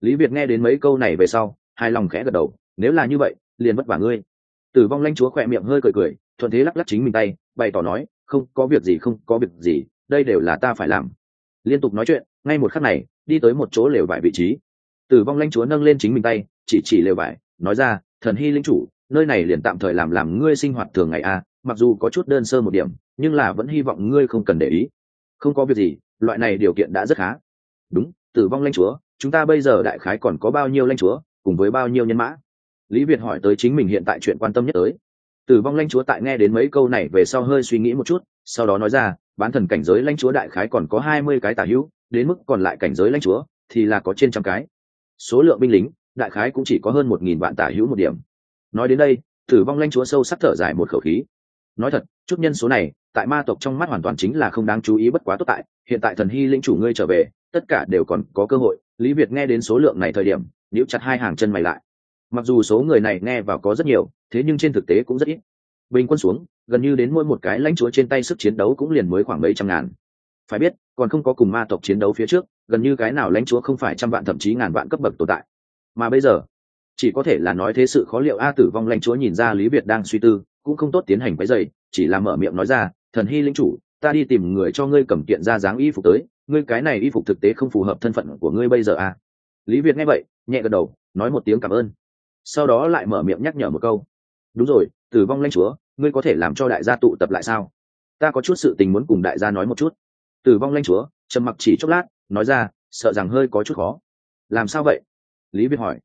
Lý việt nghe đến mấy câu này về sau, hai lòng khẽ gật đầu, nếu là như vậy, liền vất vả ngươi. Tử vong lanh chúa khỏe miệng hơi cười cười, thuận thế lắc lắc chính mình tay bày tỏ nói, không, có việc gì, không, có việc gì, đây đều là ta phải làm. Liên tục nói chuyện, ngay một khắc này, đi tới một chỗ lều vải vị trí. Tử vong lanh chúa nâng lên chính mình tay, chỉ chỉ lều vải, nói ra, thần hy linh chủ, nơi này liền tạm thời làm làm ngươi sinh hoạt thường ngày a, mặc dù có chút đơn sơ một điểm, nhưng là vẫn hy vọng ngươi không cần để ý. Không có việc gì, loại này điều kiện đã rất khá. Đúng, tử vong lanh chúa, chúng ta bây giờ đại khái còn có bao nhiêu lanh chúa, cùng với bao nhiêu nhân mã? Lý việt hỏi tới chính mình hiện tại chuyện quan tâm nhất tới tử vong lanh chúa tại nghe đến mấy câu này về sau hơi suy nghĩ một chút, sau đó nói ra, bán thần cảnh giới lãnh chúa đại khái còn có hai mươi cái tả hữu, đến mức còn lại cảnh giới lãnh chúa thì là có trên trăm cái. Số lượng binh lính, đại khái cũng chỉ có hơn một nghìn vạn tả hữu một điểm. Nói đến đây, tử vong lãnh chúa sâu sắc thở dài một khẩu khí. Nói thật, chút nhân số này, tại ma tộc trong mắt hoàn toàn chính là không đáng chú ý bất quá tốt tại, hiện tại thần hy linh chủ ngươi trở về, tất cả đều còn có cơ hội. Lý việt nghe đến số lượng này thời điểm, níu chặt hai hàng chân mày lại mặc dù số người này nghe vào có rất nhiều, thế nhưng trên thực tế cũng rất ít. Bình quân xuống, gần như đến mỗi một cái lãnh chúa trên tay sức chiến đấu cũng liền mới khoảng mấy trăm ngàn. Phải biết, còn không có cùng ma tộc chiến đấu phía trước, gần như cái nào lãnh chúa không phải trăm vạn thậm chí ngàn vạn cấp bậc tồn tại. Mà bây giờ, chỉ có thể là nói thế sự khó liệu a tử vong lãnh chúa nhìn ra lý việt đang suy tư, cũng không tốt tiến hành cái dày chỉ là mở miệng nói ra, thần hy linh chủ, ta đi tìm người cho ngươi cầm kiện ra dáng y phục tới, ngươi cái này y phục thực tế không phù hợp thân phận của ngươi bây giờ à? Lý việt nghe vậy, nhẹ gật đầu, nói một tiếng cảm ơn sau đó lại mở miệng nhắc nhở một câu. Đúng rồi, tử vong lanh chúa, ngươi có thể làm cho đại gia tụ tập lại sao? Ta có chút sự tình muốn cùng đại gia nói một chút. Tử vong lanh chúa, trầm mặc chỉ chốc lát, nói ra, sợ rằng hơi có chút khó. Làm sao vậy? Lý việt hỏi.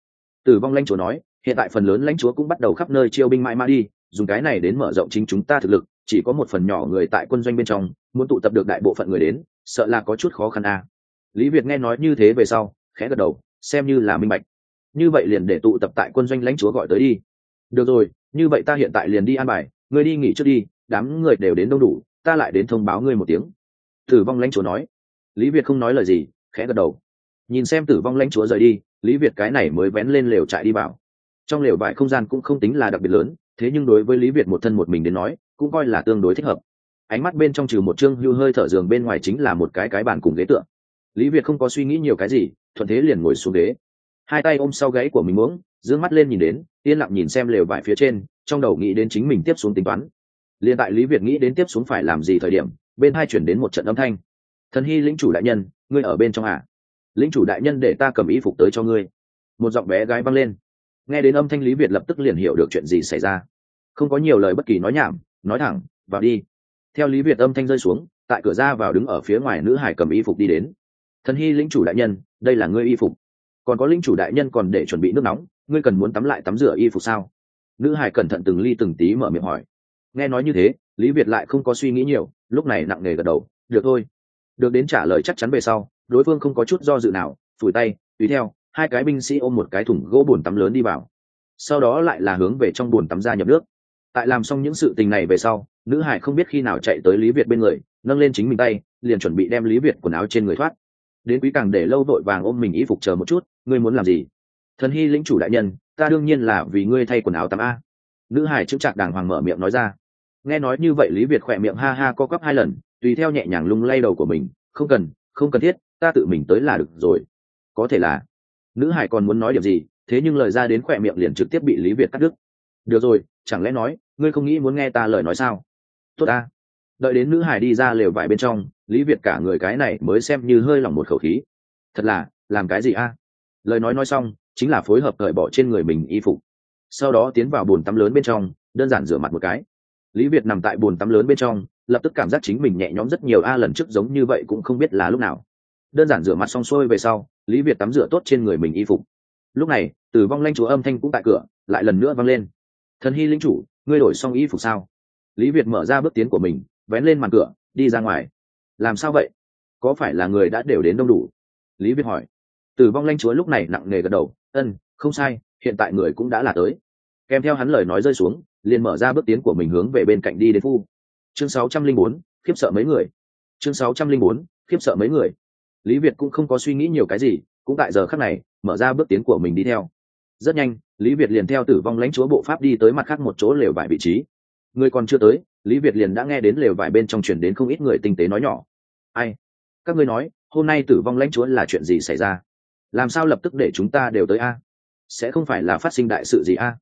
Tử vong lanh chúa nói, hiện tại phần lớn lãnh chúa cũng bắt đầu khắp nơi chiêu binh mãi mã đi, dùng cái này đến mở rộng chính chúng ta thực lực, chỉ có một phần nhỏ người tại quân doanh bên trong, muốn tụ tập được đại bộ phận người đến, sợ là có chút khó khăn a. À. lý việt nghe nói như thế về sau, khẽ gật đầu, xem như là minh bạch như vậy liền để tụ tập tại quân doanh lãnh chúa gọi tới đi. Được rồi, như vậy ta hiện tại liền đi an bài, ngươi đi nghỉ trước đi, đám người đều đến đông đủ, ta lại đến thông báo ngươi một tiếng. Tử vong lãnh chúa nói. Lý việt không nói lời gì, khẽ gật đầu. Nhìn xem tử vong lãnh chúa rời đi, lý việt cái này mới vén lên lều trại đi vào. Trong lều vải không gian cũng không tính là đặc biệt lớn, thế nhưng đối với lý việt một thân một mình đến nói, cũng coi là tương đối thích hợp. Ánh mắt bên trong trừ một chương hưu hơi thở giường bên ngoài chính là một cái cái bàn cùng ghế tượng lý việt không có suy nghĩ nhiều cái gì, thuận thế liền ngồi xuống ghế hai tay ôm sau gáy của mình uống d mắt lên nhìn đến, yên lặng nhìn xem lều vải phía trên, trong đầu nghĩ đến chính mình tiếp xuống tính toán. Liền tại lý việt nghĩ đến tiếp xuống phải làm gì thời điểm, bên hai chuyển đến một trận âm thanh. Thần hy lĩnh chủ đại nhân, ngươi ở bên trong à? lĩnh chủ đại nhân để ta cầm ý phục tới cho ngươi. Một giọng bé gái văng lên. Nghe đến âm thanh lý việt lập tức liền hiểu được chuyện gì xảy ra. Không có nhiều lời bất kỳ nói nhảm, nói thẳng, vào đi. Theo lý việt âm thanh rơi xuống, tại cửa ra vào đứng ở phía ngoài nữ hải cầm y phục đi đến. Thần hy lĩnh chủ đại nhân, đây là ngươi y phục còn có linh chủ đại nhân còn để chuẩn bị nước nóng, ngươi cần muốn tắm lại tắm rửa y phục sao? Nữ hải cẩn thận từng ly từng tí mở miệng hỏi. Nghe nói như thế, lý việt lại không có suy nghĩ nhiều, lúc này nặng nề gật đầu, được thôi. Được đến trả lời chắc chắn về sau, đối phương không có chút do dự nào, phủi tay, tùy theo, hai cái binh sĩ ôm một cái thùng gỗ bùn tắm lớn đi vào. Sau đó lại là hướng về trong bồn tắm ra nhập nước. Tại làm xong những sự tình này về sau, nữ hải không biết khi nào chạy tới lý việt bên người, nâng lên chính mình tay, liền chuẩn bị đem lý việt quần áo trên người thoát đến quý càng để lâu vội vàng ôm mình y phục chờ một chút, ngươi muốn làm gì? Thần hy lĩnh chủ đại nhân, ta đương nhiên là vì ngươi thay quần áo tắm a. Nữ hải chững chạc đàng hoàng mở miệng nói ra. Nghe nói như vậy lý việt khỏe miệng ha ha co quắp hai lần, tùy theo nhẹ nhàng lung lay đầu của mình. Không cần không cần thiết, ta tự mình tới là được rồi. Có thể là. Nữ hải còn muốn nói điểm gì, thế nhưng lời ra đến khỏe miệng liền trực tiếp bị lý việt cắt đứt. Được rồi, chẳng lẽ nói, ngươi không nghĩ muốn nghe ta lời nói sao? Tốt ta đợi đến nữ hải đi ra lều vải bên trong, lý việt cả người cái này mới xem như hơi lỏng một khẩu khí. Thật là, làm cái gì a? Lời nói nói xong, chính là phối hợp cởi bỏ trên người mình y phục. Sau đó tiến vào bồn tắm lớn bên trong, đơn giản rửa mặt một cái. Lý việt nằm tại bồn tắm lớn bên trong, lập tức cảm giác chính mình nhẹ nhõm rất nhiều a, lần trước giống như vậy cũng không biết là lúc nào. Đơn giản rửa mặt xong xuôi về sau, lý việt tắm rửa tốt trên người mình y phục. Lúc này, tử vong lanh chúa âm thanh cũng tại cửa, lại lần nữa vang lên. Thần hy linh chủ, ngươi đổi xong y phục sao? Lý việt mở ra bước tiến của mình vén lên màn cửa đi ra ngoài. Làm sao vậy? Có phải là người đã đều đến đông đủ? Lý việt hỏi. Tử vong lanh chúa lúc này nặng nề gật đầu. Ân không sai hiện tại người cũng đã là tới. Kèm theo hắn lời nói rơi xuống liền mở ra bước tiến của mình hướng về bên cạnh đi đến phu. Chương 604, khiếp sợ mấy người. Chương 604, khiếp sợ mấy người. Lý việt cũng không có suy nghĩ nhiều cái gì cũng tại giờ khắc này mở ra bước tiến của mình đi theo. Rất nhanh lý việt liền theo tử vong lãnh chúa bộ pháp đi tới mặt khác một chỗ lều vải vị trí. Người còn chưa tới lý việt liền đã nghe đến lều vải bên trong chuyển đến không ít người tinh tế nói nhỏ. Ai? Các ngươi nói, hôm nay tử vong lãnh chúa là chuyện gì xảy ra? Làm sao lập tức để chúng ta đều tới a? Sẽ không phải là phát sinh đại sự gì a?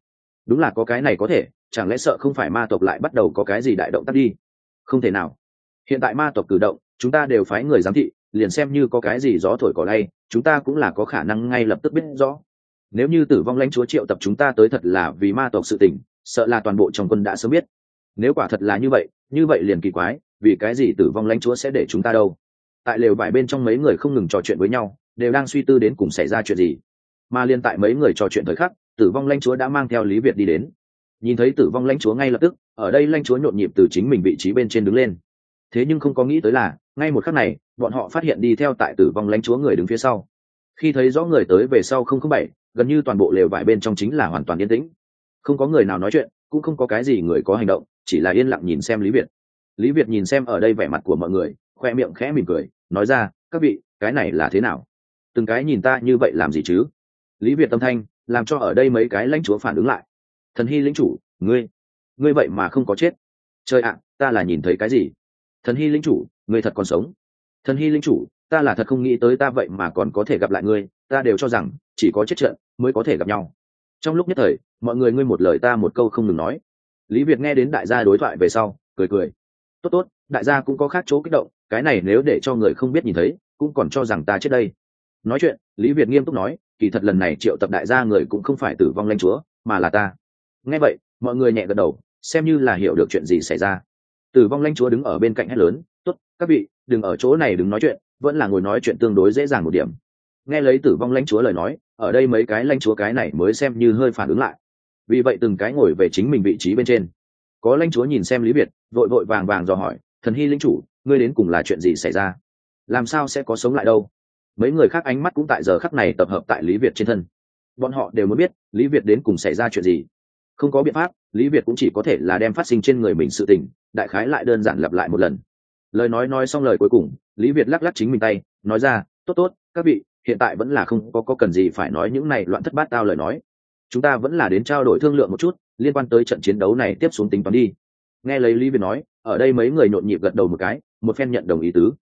Đúng là có cái này có thể, chẳng lẽ sợ không phải ma tộc lại bắt đầu có cái gì đại động tác đi? Không thể nào. Hiện tại ma tộc cử động, chúng ta đều phái người giám thị, liền xem như có cái gì gió thổi cỏ đây chúng ta cũng là có khả năng ngay lập tức biết rõ. Nếu như tử vong lãnh chúa triệu tập chúng ta tới thật là vì ma tộc sự tình, sợ là toàn bộ trong quân đã sớm biết nếu quả thật là như vậy như vậy liền kỳ quái, vì cái gì tử vong lãnh chúa sẽ để chúng ta đâu? Tại lều vải bên trong mấy người không ngừng trò chuyện với nhau, đều đang suy tư đến cùng xảy ra chuyện gì. Mà liên tại mấy người trò chuyện thời khắc, tử vong lãnh chúa đã mang theo lý việt đi đến. Nhìn thấy tử vong lãnh chúa ngay lập tức, ở đây lãnh chúa nhộn nhịp từ chính mình vị trí bên trên đứng lên. Thế nhưng không có nghĩ tới là, ngay một khắc này, bọn họ phát hiện đi theo tại tử vong lãnh chúa người đứng phía sau. Khi thấy rõ người tới về sau không không bảy, gần như toàn bộ lều vải bên trong chính là hoàn toàn yên tĩnh. Không có người nào nói chuyện, cũng không có cái gì người có hành động chỉ là yên lặng nhìn xem lý việt. Lý việt nhìn xem ở đây vẻ mặt của mọi người, khoe miệng khẽ mỉm cười, nói ra, các vị, cái này là thế nào? Từng cái nhìn ta như vậy làm gì chứ? Lý việt tâm thanh làm cho ở đây mấy cái lãnh chúa phản ứng lại. Thần hy lĩnh chủ, ngươi ngươi vậy mà không có chết. Trời ạ, ta là nhìn thấy cái gì? Thần hy lĩnh chủ, ngươi thật còn sống. Thần hy lĩnh chủ, ta là thật không nghĩ tới ta vậy mà còn có thể gặp lại ngươi. Ta đều cho rằng, chỉ có chết trận mới có thể gặp nhau. Trong lúc nhất thời, mọi người ngươi một lời ta một câu không ngừng nói lý việt nghe đến đại gia đối thoại về sau, cười cười. Tốt tốt, đại gia cũng có khác chỗ kích động, cái này nếu để cho người không biết nhìn thấy, cũng còn cho rằng ta chết đây. Nói chuyện, lý việt nghiêm túc nói, kỳ thật lần này triệu tập đại gia người cũng không phải tử vong lanh chúa, mà là ta. Nghe vậy, mọi người nhẹ gật đầu, xem như là hiểu được chuyện gì xảy ra. Tử vong lanh chúa đứng ở bên cạnh hét lớn, tốt, các vị, đừng ở chỗ này đừng nói chuyện, vẫn là ngồi nói chuyện tương đối dễ dàng một điểm. Nghe lấy tử vong lãnh chúa lời nói, ở đây mấy cái lãnh chúa cái này mới xem như hơi phản ứng lại vì vậy từng cái ngồi về chính mình vị trí bên trên. Có lãnh chúa nhìn xem lý việt vội vội vàng vàng dò hỏi thần hy linh chủ ngươi đến cùng là chuyện gì xảy ra? Làm sao sẽ có sống lại đâu? Mấy người khác ánh mắt cũng tại giờ khắc này tập hợp tại lý việt trên thân. Bọn họ đều muốn biết lý việt đến cùng xảy ra chuyện gì. Không có biện pháp lý việt cũng chỉ có thể là đem phát sinh trên người mình sự tình đại khái lại đơn giản lặp lại một lần. Lời nói nói xong lời cuối cùng lý việt lắc lắc chính mình tay nói ra tốt tốt các vị hiện tại vẫn là không có, có cần gì phải nói những này loạn thất bát tao lời nói chúng ta vẫn là đến trao đổi thương lượng một chút, liên quan tới trận chiến đấu này tiếp xuống tính toán đi. Nghe lấy lý việt nói, ở đây mấy người nhộn nhịp gật đầu một cái, một phen nhận đồng ý tứ.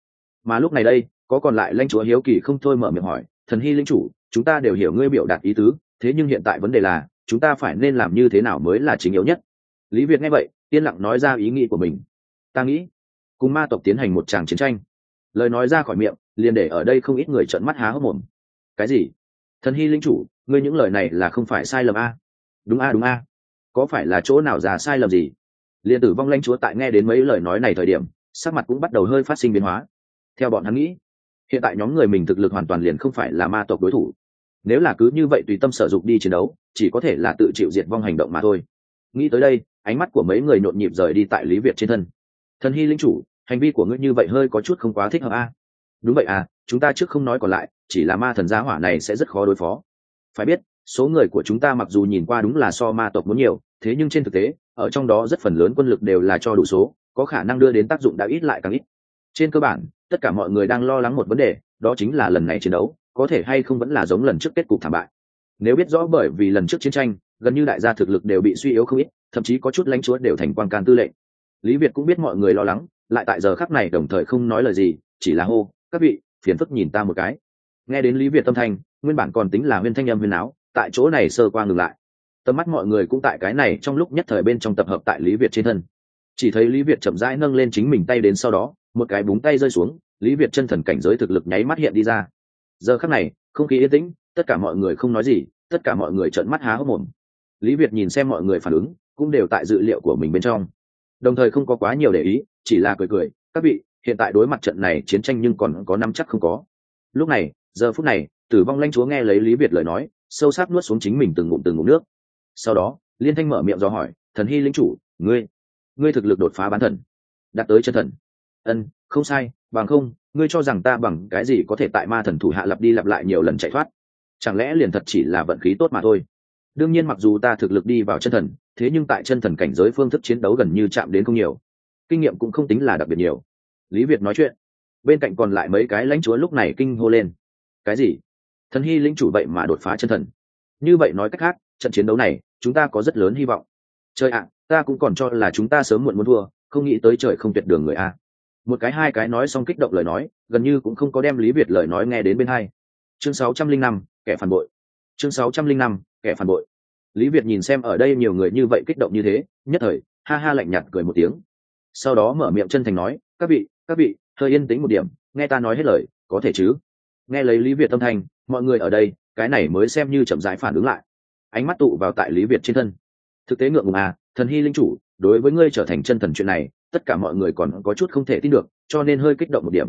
Mà lúc này đây, có còn lại lãnh chúa hiếu kỳ không thôi mở miệng hỏi, thần hy linh chủ, chúng ta đều hiểu ngươi biểu đạt ý tứ, thế nhưng hiện tại vấn đề là, chúng ta phải nên làm như thế nào mới là chính yếu nhất? Lý việt nghe vậy, yên lặng nói ra ý nghĩ của mình. Ta nghĩ, cùng ma tộc tiến hành một tràng chiến tranh. Lời nói ra khỏi miệng, liền để ở đây không ít người trợn mắt há hốc mồm. Cái gì? Thần hy linh chủ, ngươi những lời này là không phải sai lầm a? Đúng a đúng a. Có phải là chỗ nào già sai lầm gì? Liền tử vong lãnh chúa tại nghe đến mấy lời nói này thời điểm, sắc mặt cũng bắt đầu hơi phát sinh biến hóa. Theo bọn hắn nghĩ, hiện tại nhóm người mình thực lực hoàn toàn liền không phải là ma tộc đối thủ. Nếu là cứ như vậy tùy tâm sở dục đi chiến đấu, chỉ có thể là tự chịu diệt vong hành động mà thôi. Nghĩ tới đây, ánh mắt của mấy người nhộn nhịp rời đi tại lý việt trên thân. Thần hy linh chủ, hành vi của ngươi như vậy hơi có chút không quá thích hợp a. Đúng vậy à chúng ta trước không nói còn lại chỉ là ma thần gia hỏa này sẽ rất khó đối phó. Phải biết, số người của chúng ta mặc dù nhìn qua đúng là so ma tộc muốn nhiều, thế nhưng trên thực tế, ở trong đó rất phần lớn quân lực đều là cho đủ số, có khả năng đưa đến tác dụng đã ít lại càng ít. Trên cơ bản, tất cả mọi người đang lo lắng một vấn đề, đó chính là lần này chiến đấu, có thể hay không vẫn là giống lần trước kết cục thảm bại. Nếu biết rõ bởi vì lần trước chiến tranh, gần như đại gia thực lực đều bị suy yếu không ít, thậm chí có chút lãnh chúa đều thành quan can tư lệnh. Lý việt cũng biết mọi người lo lắng, lại tại giờ khắc này đồng thời không nói lời gì, chỉ là hô, các vị, phiền phức nhìn ta một cái nghe đến lý việt tâm thanh, nguyên bản còn tính là huyên thanh âm huyên áo, tại chỗ này sơ qua ngừng lại. Tầm mắt mọi người cũng tại cái này trong lúc nhất thời bên trong tập hợp tại lý việt trên thân. Chỉ thấy lý việt chậm rãi nâng lên chính mình tay đến sau đó, một cái búng tay rơi xuống, lý việt chân thần cảnh giới thực lực nháy mắt hiện đi ra. Giờ khắc này, không khí yên tĩnh, tất cả mọi người không nói gì, tất cả mọi người trợn mắt há hốc mồm. Lý việt nhìn xem mọi người phản ứng, cũng đều tại dự liệu của mình bên trong. Đồng thời không có quá nhiều để ý, chỉ là cười cười, các vị, hiện tại đối mặt trận này chiến tranh nhưng còn có năm chắc không có. Lúc này giờ phút này, tử vong lanh chúa nghe lấy lý việt lời nói, sâu sắc nuốt xuống chính mình từng ngụm từng ngụm nước. Sau đó, liên thanh mở miệng do hỏi, thần hy linh chủ, ngươi ngươi thực lực đột phá bán thần, đạt tới chân thần. Ân, không sai, bằng không, ngươi cho rằng ta bằng cái gì có thể tại ma thần thủ hạ lặp đi lặp lại nhiều lần chạy thoát? Chẳng lẽ liền thật chỉ là vận khí tốt mà thôi? Đương nhiên mặc dù ta thực lực đi vào chân thần, thế nhưng tại chân thần cảnh giới phương thức chiến đấu gần như chạm đến không nhiều. Kinh nghiệm cũng không tính là đặc biệt nhiều. Lý việt nói chuyện. Bên cạnh còn lại mấy cái lãnh chúa lúc này kinh hô lên cái gì? Thần hy lĩnh chủ vậy mà đột phá chân thần. Như vậy nói cách khác, trận chiến đấu này, chúng ta có rất lớn hy vọng. Trời ạ, ta cũng còn cho là chúng ta sớm muộn muốn thua, không nghĩ tới trời không tuyệt đường người a. Một cái hai cái nói xong kích động lời nói, gần như cũng không có đem lý việt lời nói nghe đến bên hai. Chương sáu trăm linh năm, kẻ phản bội. Chương sáu trăm linh năm, kẻ phản bội. Lý việt nhìn xem ở đây nhiều người như vậy kích động như thế, nhất thời, ha ha lạnh nhạt cười một tiếng. Sau đó mở miệng chân thành nói, các vị các vị, hơi yên tĩnh một điểm, nghe ta nói hết lời, có thể chứ? Nghe lấy lý việt tâm thành mọi người ở đây, cái này mới xem như chậm rãi phản ứng lại. Ánh mắt tụ vào tại lý việt trên thân. Thực tế ngượng ngùng à thần hy linh chủ, đối với ngươi trở thành chân thần chuyện này, tất cả mọi người còn có chút không thể tin được, cho nên hơi kích động một điểm.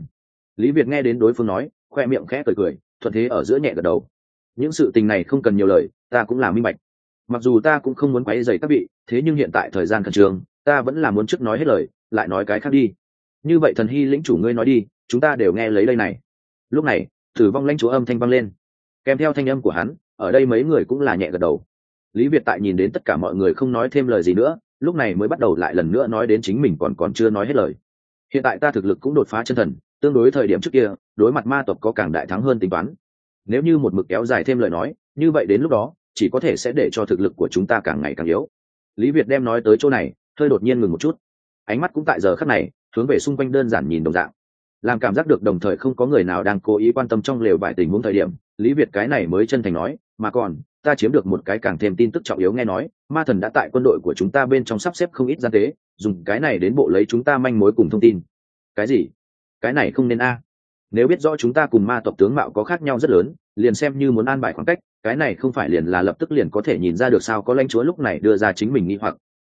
Lý việt nghe đến đối phương nói, khoe miệng khẽ cười cười, thuận thế ở giữa nhẹ gật đầu. Những sự tình này không cần nhiều lời, ta cũng là minh bạch. Mặc dù ta cũng không muốn quấy dày các vị, thế nhưng hiện tại thời gian khẩn trương, ta vẫn là muốn trước nói hết lời, lại nói cái khác đi. Như vậy thần hy lĩnh chủ ngươi nói đi, chúng ta đều nghe lấy đây này. Lúc này tử vong lãnh chúa âm thanh vang lên. Kèm theo thanh âm của hắn, ở đây mấy người cũng là nhẹ gật đầu. Lý việt tại nhìn đến tất cả mọi người không nói thêm lời gì nữa, lúc này mới bắt đầu lại lần nữa nói đến chính mình còn còn chưa nói hết lời. Hiện tại ta thực lực cũng đột phá chân thần, tương đối thời điểm trước kia, đối mặt ma tộc có càng đại thắng hơn tính toán. Nếu như một mực kéo dài thêm lời nói, như vậy đến lúc đó, chỉ có thể sẽ để cho thực lực của chúng ta càng ngày càng yếu. Lý việt đem nói tới chỗ này, hơi đột nhiên ngừng một chút. Ánh mắt cũng tại giờ khắc này, hướng về xung quanh đơn giản nhìn đồng dạng làm cảm giác được đồng thời không có người nào đang cố ý quan tâm trong lều vài tình huống thời điểm, lý việt cái này mới chân thành nói, mà còn, ta chiếm được một cái càng thêm tin tức trọng yếu nghe nói, ma thần đã tại quân đội của chúng ta bên trong sắp xếp không ít gian tế, dùng cái này đến bộ lấy chúng ta manh mối cùng thông tin. Cái gì? Cái này không nên a. Nếu biết rõ chúng ta cùng ma tộc tướng mạo có khác nhau rất lớn, liền xem như muốn an bài khoảng cách, cái này không phải liền là lập tức liền có thể nhìn ra được sao có lãnh chúa lúc này đưa ra chính mình nghi hoặc.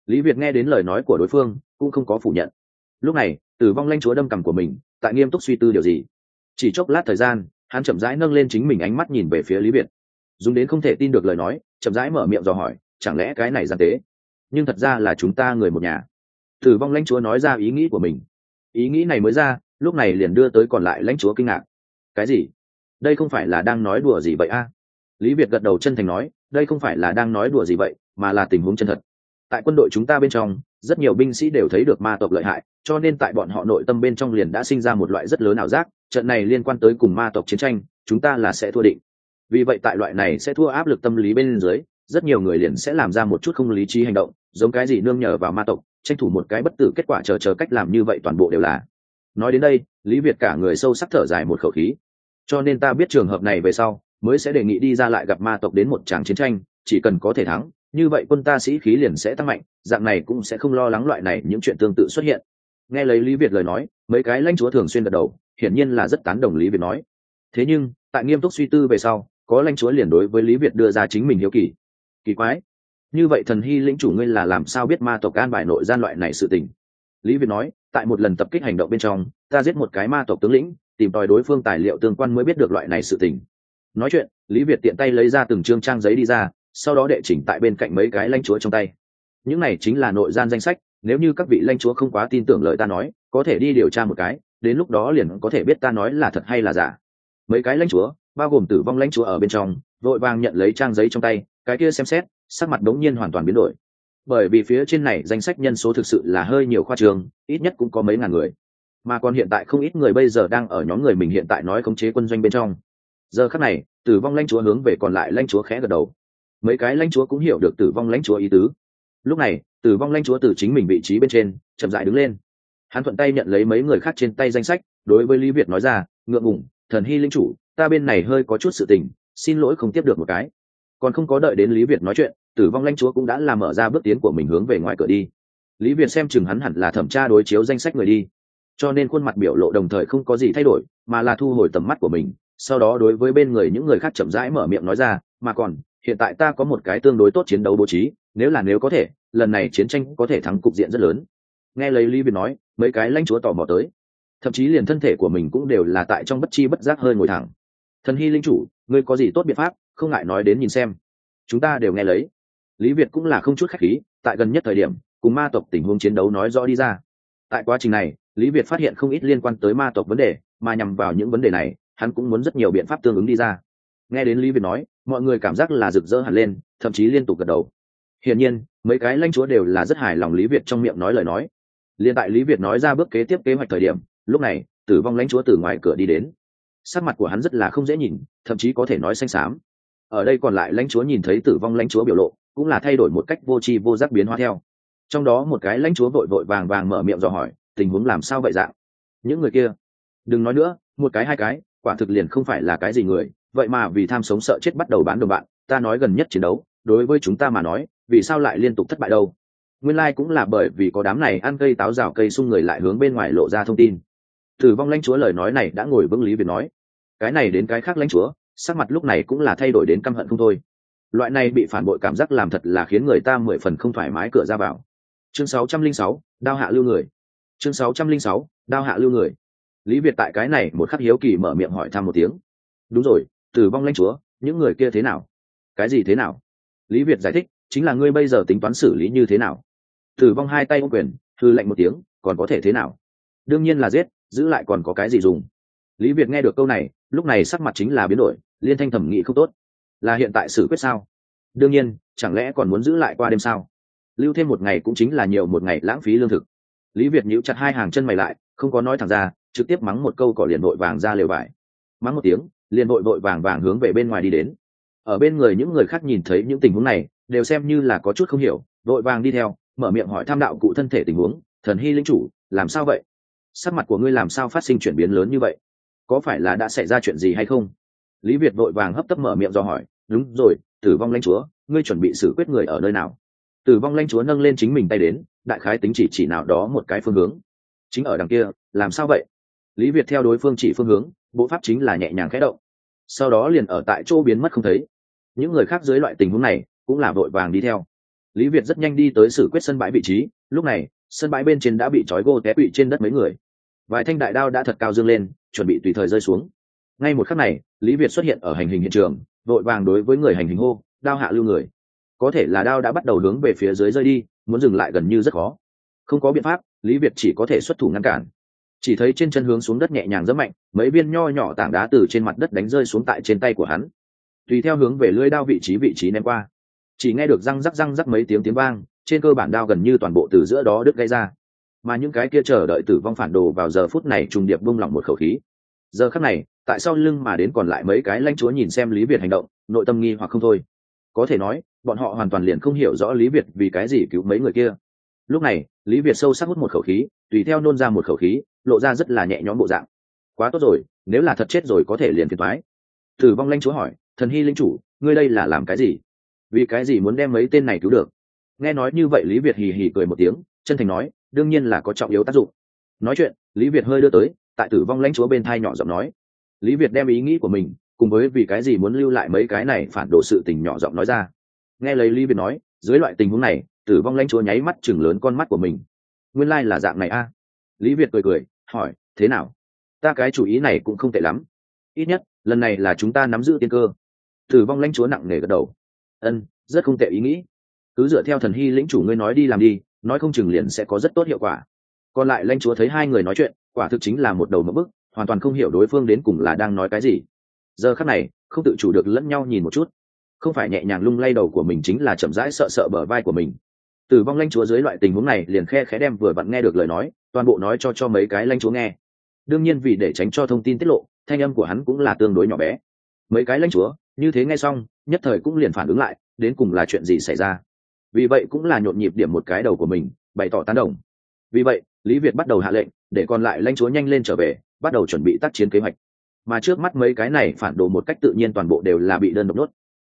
Lý việt nghe đến lời nói của đối phương, cũng không có phủ nhận. Lúc này, tử vong lãnh chúa đâm cằm của mình tại nghiêm túc suy tư điều gì. Chỉ chốc lát thời gian, hắn chậm rãi nâng lên chính mình ánh mắt nhìn về phía lý việt. Dùng đến không thể tin được lời nói, chậm rãi mở miệng dò hỏi, chẳng lẽ cái này gian tế? Nhưng thật ra là chúng ta người một nhà. Tử vong lãnh chúa nói ra ý nghĩ của mình. Ý nghĩ này mới ra, lúc này liền đưa tới còn lại lãnh chúa kinh ngạc. Cái gì? Đây không phải là đang nói đùa gì vậy a? Lý việt gật đầu chân thành nói, đây không phải là đang nói đùa gì vậy, mà là tình huống chân thật. Tại quân đội chúng ta bên trong rất nhiều binh sĩ đều thấy được ma tộc lợi hại, cho nên tại bọn họ nội tâm bên trong liền đã sinh ra một loại rất lớn ảo giác, trận này liên quan tới cùng ma tộc chiến tranh, chúng ta là sẽ thua định. Vì vậy tại loại này sẽ thua áp lực tâm lý bên dưới, rất nhiều người liền sẽ làm ra một chút không lý trí hành động, giống cái gì nương nhờ vào ma tộc, tranh thủ một cái bất tử kết quả chờ chờ cách làm như vậy toàn bộ đều là. Nói đến đây, lý việt cả người sâu sắc thở dài một khẩu khí. Cho nên ta biết trường hợp này về sau, mới sẽ đề nghị đi ra lại gặp ma tộc đến một tràng chiến tranh, chỉ cần có thể thắng như vậy quân ta sĩ khí liền sẽ tăng mạnh, dạng này cũng sẽ không lo lắng loại này những chuyện tương tự xuất hiện. Nghe lấy lý việt lời nói, mấy cái lãnh chúa thường xuyên gật đầu, hiển nhiên là rất tán đồng lý việt nói. Thế nhưng, tại nghiêm túc suy tư về sau, có lãnh chúa liền đối với lý việt đưa ra chính mình hiếu kỳ. Kỳ quái. Như vậy thần hy lĩnh chủ ngươi là làm sao biết ma tộc an bài nội gian loại này sự tình? Lý việt nói, tại một lần tập kích hành động bên trong, ta giết một cái ma tộc tướng lĩnh, tìm tòi đối phương tài liệu tương quan mới biết được loại này sự tình. Nói chuyện, lý việt tiện tay lấy ra từng chương trang giấy đi ra sau đó đệ chỉnh tại bên cạnh mấy cái lãnh chúa trong tay. Những này chính là nội gian danh sách, nếu như các vị lãnh chúa không quá tin tưởng lời ta nói, có thể đi điều tra một cái, đến lúc đó liền có thể biết ta nói là thật hay là giả. Mấy cái lãnh chúa, bao gồm tử vong lãnh chúa ở bên trong, vội vàng nhận lấy trang giấy trong tay, cái kia xem xét, sắc mặt đống nhiên hoàn toàn biến đổi. Bởi vì phía trên này danh sách nhân số thực sự là hơi nhiều khoa trường, ít nhất cũng có mấy ngàn người. Mà còn hiện tại không ít người bây giờ đang ở nhóm người mình hiện tại nói khống chế quân doanh bên trong. Giờ khắc này, tử vong lãnh chúa hướng về còn lại lãnh chúa khẽ gật đầu mấy cái lãnh chúa cũng hiểu được tử vong lãnh chúa ý tứ. Lúc này, tử vong lãnh chúa từ chính mình vị trí bên trên, chậm dại đứng lên. Hắn thuận tay nhận lấy mấy người khác trên tay danh sách, đối với lý việt nói ra, ngượng ngủng thần hy linh chủ, ta bên này hơi có chút sự tình, xin lỗi không tiếp được một cái. Còn không có đợi đến lý việt nói chuyện, tử vong lãnh chúa cũng đã làm mở ra bước tiến của mình hướng về ngoài cửa đi. Lý việt xem chừng hắn hẳn là thẩm tra đối chiếu danh sách người đi. Cho nên khuôn mặt biểu lộ đồng thời không có gì thay đổi, mà là thu hồi tầm mắt của mình, sau đó đối với bên người những người khác chậm rãi mở miệng nói ra, mà còn hiện tại ta có một cái tương đối tốt chiến đấu bố trí, nếu là nếu có thể, lần này chiến tranh có thể thắng cục diện rất lớn. Nghe lấy lý việt nói, mấy cái lãnh chúa tò mò tới. Thậm chí liền thân thể của mình cũng đều là tại trong bất chi bất giác hơi ngồi thẳng. Thần hy linh chủ, ngươi có gì tốt biện pháp, không ngại nói đến nhìn xem. Chúng ta đều nghe lấy. Lý việt cũng là không chút khách khí, tại gần nhất thời điểm, cùng ma tộc tình huống chiến đấu nói rõ đi ra. Tại quá trình này, lý việt phát hiện không ít liên quan tới ma tộc vấn đề, mà nhằm vào những vấn đề này, hắn cũng muốn rất nhiều biện pháp tương ứng đi ra. Nghe đến lý việt nói mọi người cảm giác là rực rỡ hẳn lên, thậm chí liên tục gật đầu. Hiển nhiên, mấy cái lãnh chúa đều là rất hài lòng lý việt trong miệng nói lời nói. Liên tại lý việt nói ra bước kế tiếp kế hoạch thời điểm, lúc này, tử vong lãnh chúa từ ngoài cửa đi đến. Sắc mặt của hắn rất là không dễ nhìn, thậm chí có thể nói xanh xám. Ở đây còn lại lãnh chúa nhìn thấy tử vong lãnh chúa biểu lộ, cũng là thay đổi một cách vô tri vô giác biến hóa theo. Trong đó một cái lãnh chúa vội vội vàng vàng mở miệng dò hỏi, tình huống làm sao vậy dạng những người kia, đừng nói nữa, một cái hai cái, quả thực liền không phải là cái gì người vậy mà vì tham sống sợ chết bắt đầu bán đồng bạn, ta nói gần nhất chiến đấu, đối với chúng ta mà nói, vì sao lại liên tục thất bại đâu? Nguyên lai、like、cũng là bởi vì có đám này ăn cây táo rào cây xung người lại hướng bên ngoài lộ ra thông tin. Tử vong lãnh chúa lời nói này đã ngồi vững lý việt nói. Cái này đến cái khác lãnh chúa, sắc mặt lúc này cũng là thay đổi đến căm hận không thôi. Loại này bị phản bội cảm giác làm thật là khiến người ta mười phần không thoải mái cửa ra vào. Chương sáu trăm linh sáu, đao hạ lưu người. Chương sáu trăm linh sáu, đao hạ lưu người. Lý việt tại cái này một khắc hiếu kỳ mở miệng hỏi thăm một tiếng. Đúng rồi tử vong lãnh chúa, những người kia thế nào? Cái gì thế nào? Lý việt giải thích, chính là ngươi bây giờ tính toán xử lý như thế nào? Tử vong hai tay ô quyền thư lệnh một tiếng, còn có thể thế nào? Đương nhiên là giết, giữ lại còn có cái gì dùng? Lý việt nghe được câu này, lúc này sắc mặt chính là biến đổi, liên thanh thẩm nghị không tốt. Là hiện tại xử quyết sao? Đương nhiên, chẳng lẽ còn muốn giữ lại qua đêm sao? Lưu thêm một ngày cũng chính là nhiều một ngày lãng phí lương thực. Lý việt nhíu chặt hai hàng chân mày lại, không có nói thẳng ra, trực tiếp mắng một câu cỏ liền vội vàng ra lều vải. Mắng một tiếng liền vội vội vàng vàng hướng về bên ngoài đi đến. Ở bên người những người khác nhìn thấy những tình huống này, đều xem như là có chút không hiểu, vội vàng đi theo, mở miệng hỏi tham đạo cụ thân thể tình huống, thần hy linh chủ, làm sao vậy? Sắc mặt của ngươi làm sao phát sinh chuyển biến lớn như vậy? Có phải là đã xảy ra chuyện gì hay không? Lý việt vội vàng hấp tấp mở miệng do hỏi, đúng rồi, tử vong lãnh chúa, ngươi chuẩn bị xử quyết người ở nơi nào? Tử vong lãnh chúa nâng lên chính mình tay đến, đại khái tính chỉ chỉ nào đó một cái phương hướng. Chính ở đằng kia, làm sao vậy? Lý việt theo đối phương chỉ phương hướng bộ pháp chính là nhẹ nhàng khẽ động. Sau đó liền ở tại chỗ biến mất không thấy. Những người khác dưới loại tình huống này cũng là vội vàng đi theo. Lý việt rất nhanh đi tới xử quyết sân bãi vị trí, lúc này, sân bãi bên trên đã bị trói gô té quỵ trên đất mấy người. Vài thanh đại đao đã thật cao dương lên, chuẩn bị tùy thời rơi xuống. Ngay một khắc này, lý việt xuất hiện ở hành hình hiện trường, vội vàng đối với người hành hình hô, đao hạ lưu người. Có thể là đao đã bắt đầu hướng về phía dưới rơi đi, muốn dừng lại gần như rất khó. Không có biện pháp, lý việt chỉ có thể xuất thủ ngăn cản chỉ thấy trên chân hướng xuống đất nhẹ nhàng rất mạnh, mấy viên nho nhỏ tảng đá từ trên mặt đất đánh rơi xuống tại trên tay của hắn. Tùy theo hướng về lưỡi đao vị trí vị trí ném qua. Chỉ nghe được răng rắc răng rắc mấy tiếng tiếng vang, trên cơ bản đao gần như toàn bộ từ giữa đó đứt gây ra. Mà những cái kia chờ đợi tử vong phản đồ vào giờ phút này trùng điệp bung lỏng một khẩu khí. Giờ khắc này, tại sao lưng mà đến còn lại mấy cái lãnh chúa nhìn xem lý việt hành động, nội tâm nghi hoặc không thôi. Có thể nói, bọn họ hoàn toàn liền không hiểu rõ lý việt vì cái gì cứu mấy người kia lúc này, lý việt sâu sắc hút một khẩu khí, tùy theo nôn ra một khẩu khí, lộ ra rất là nhẹ nhõm bộ dạng. Quá tốt rồi, nếu là thật chết rồi có thể liền thiệt thoái tử vong Lanh chúa hỏi, thần hy linh chủ, ngươi đây là làm cái gì? Vì cái gì muốn đem mấy tên này cứu được? Nghe nói như vậy, lý việt hì hì cười một tiếng, chân thành nói, đương nhiên là có trọng yếu tác dụng. Nói chuyện, lý việt hơi đưa tới, tại tử vong lãnh chúa bên thai nhỏ giọng nói. Lý việt đem ý nghĩ của mình, cùng với vì cái gì muốn lưu lại mấy cái này phản đồ sự tình nhỏ giọng nói ra. Nghe lấy lý việt nói, dưới loại tình huống này tử vong lãnh chúa nháy mắt chừng lớn con mắt của mình. Nguyên lai、like、là dạng này a. Lý việt cười cười, hỏi, thế nào? Ta cái chủ ý này cũng không tệ lắm. Ít nhất, lần này là chúng ta nắm giữ tiên cơ. Tử vong lãnh chúa nặng nề gật đầu. Ân, rất không tệ ý nghĩ. Cứ dựa theo thần hy lĩnh chủ ngươi nói đi làm đi, nói không chừng liền sẽ có rất tốt hiệu quả. Còn lại lãnh chúa thấy hai người nói chuyện, quả thực chính là một đầu một bức hoàn toàn không hiểu đối phương đến cùng là đang nói cái gì. Giờ khắc này, không tự chủ được lẫn nhau nhìn một chút. Không phải nhẹ nhàng lung lay đầu của mình chính là chậm rãi sợ sợ bờ vai của mình tử vong lãnh chúa dưới loại tình huống này liền khe khẽ đem vừa vặn nghe được lời nói, toàn bộ nói cho cho mấy cái lãnh chúa nghe. Đương nhiên vì để tránh cho thông tin tiết lộ, thanh âm của hắn cũng là tương đối nhỏ bé. Mấy cái lãnh chúa, như thế nghe xong, nhất thời cũng liền phản ứng lại, đến cùng là chuyện gì xảy ra? Vì vậy cũng là nhộn nhịp điểm một cái đầu của mình, bày tỏ tán đồng. Vì vậy, lý việt bắt đầu hạ lệnh, để còn lại lãnh chúa nhanh lên trở về, bắt đầu chuẩn bị tác chiến kế hoạch. Mà trước mắt mấy cái này phản đồ một cách tự nhiên toàn bộ đều là bị đơn độc nốt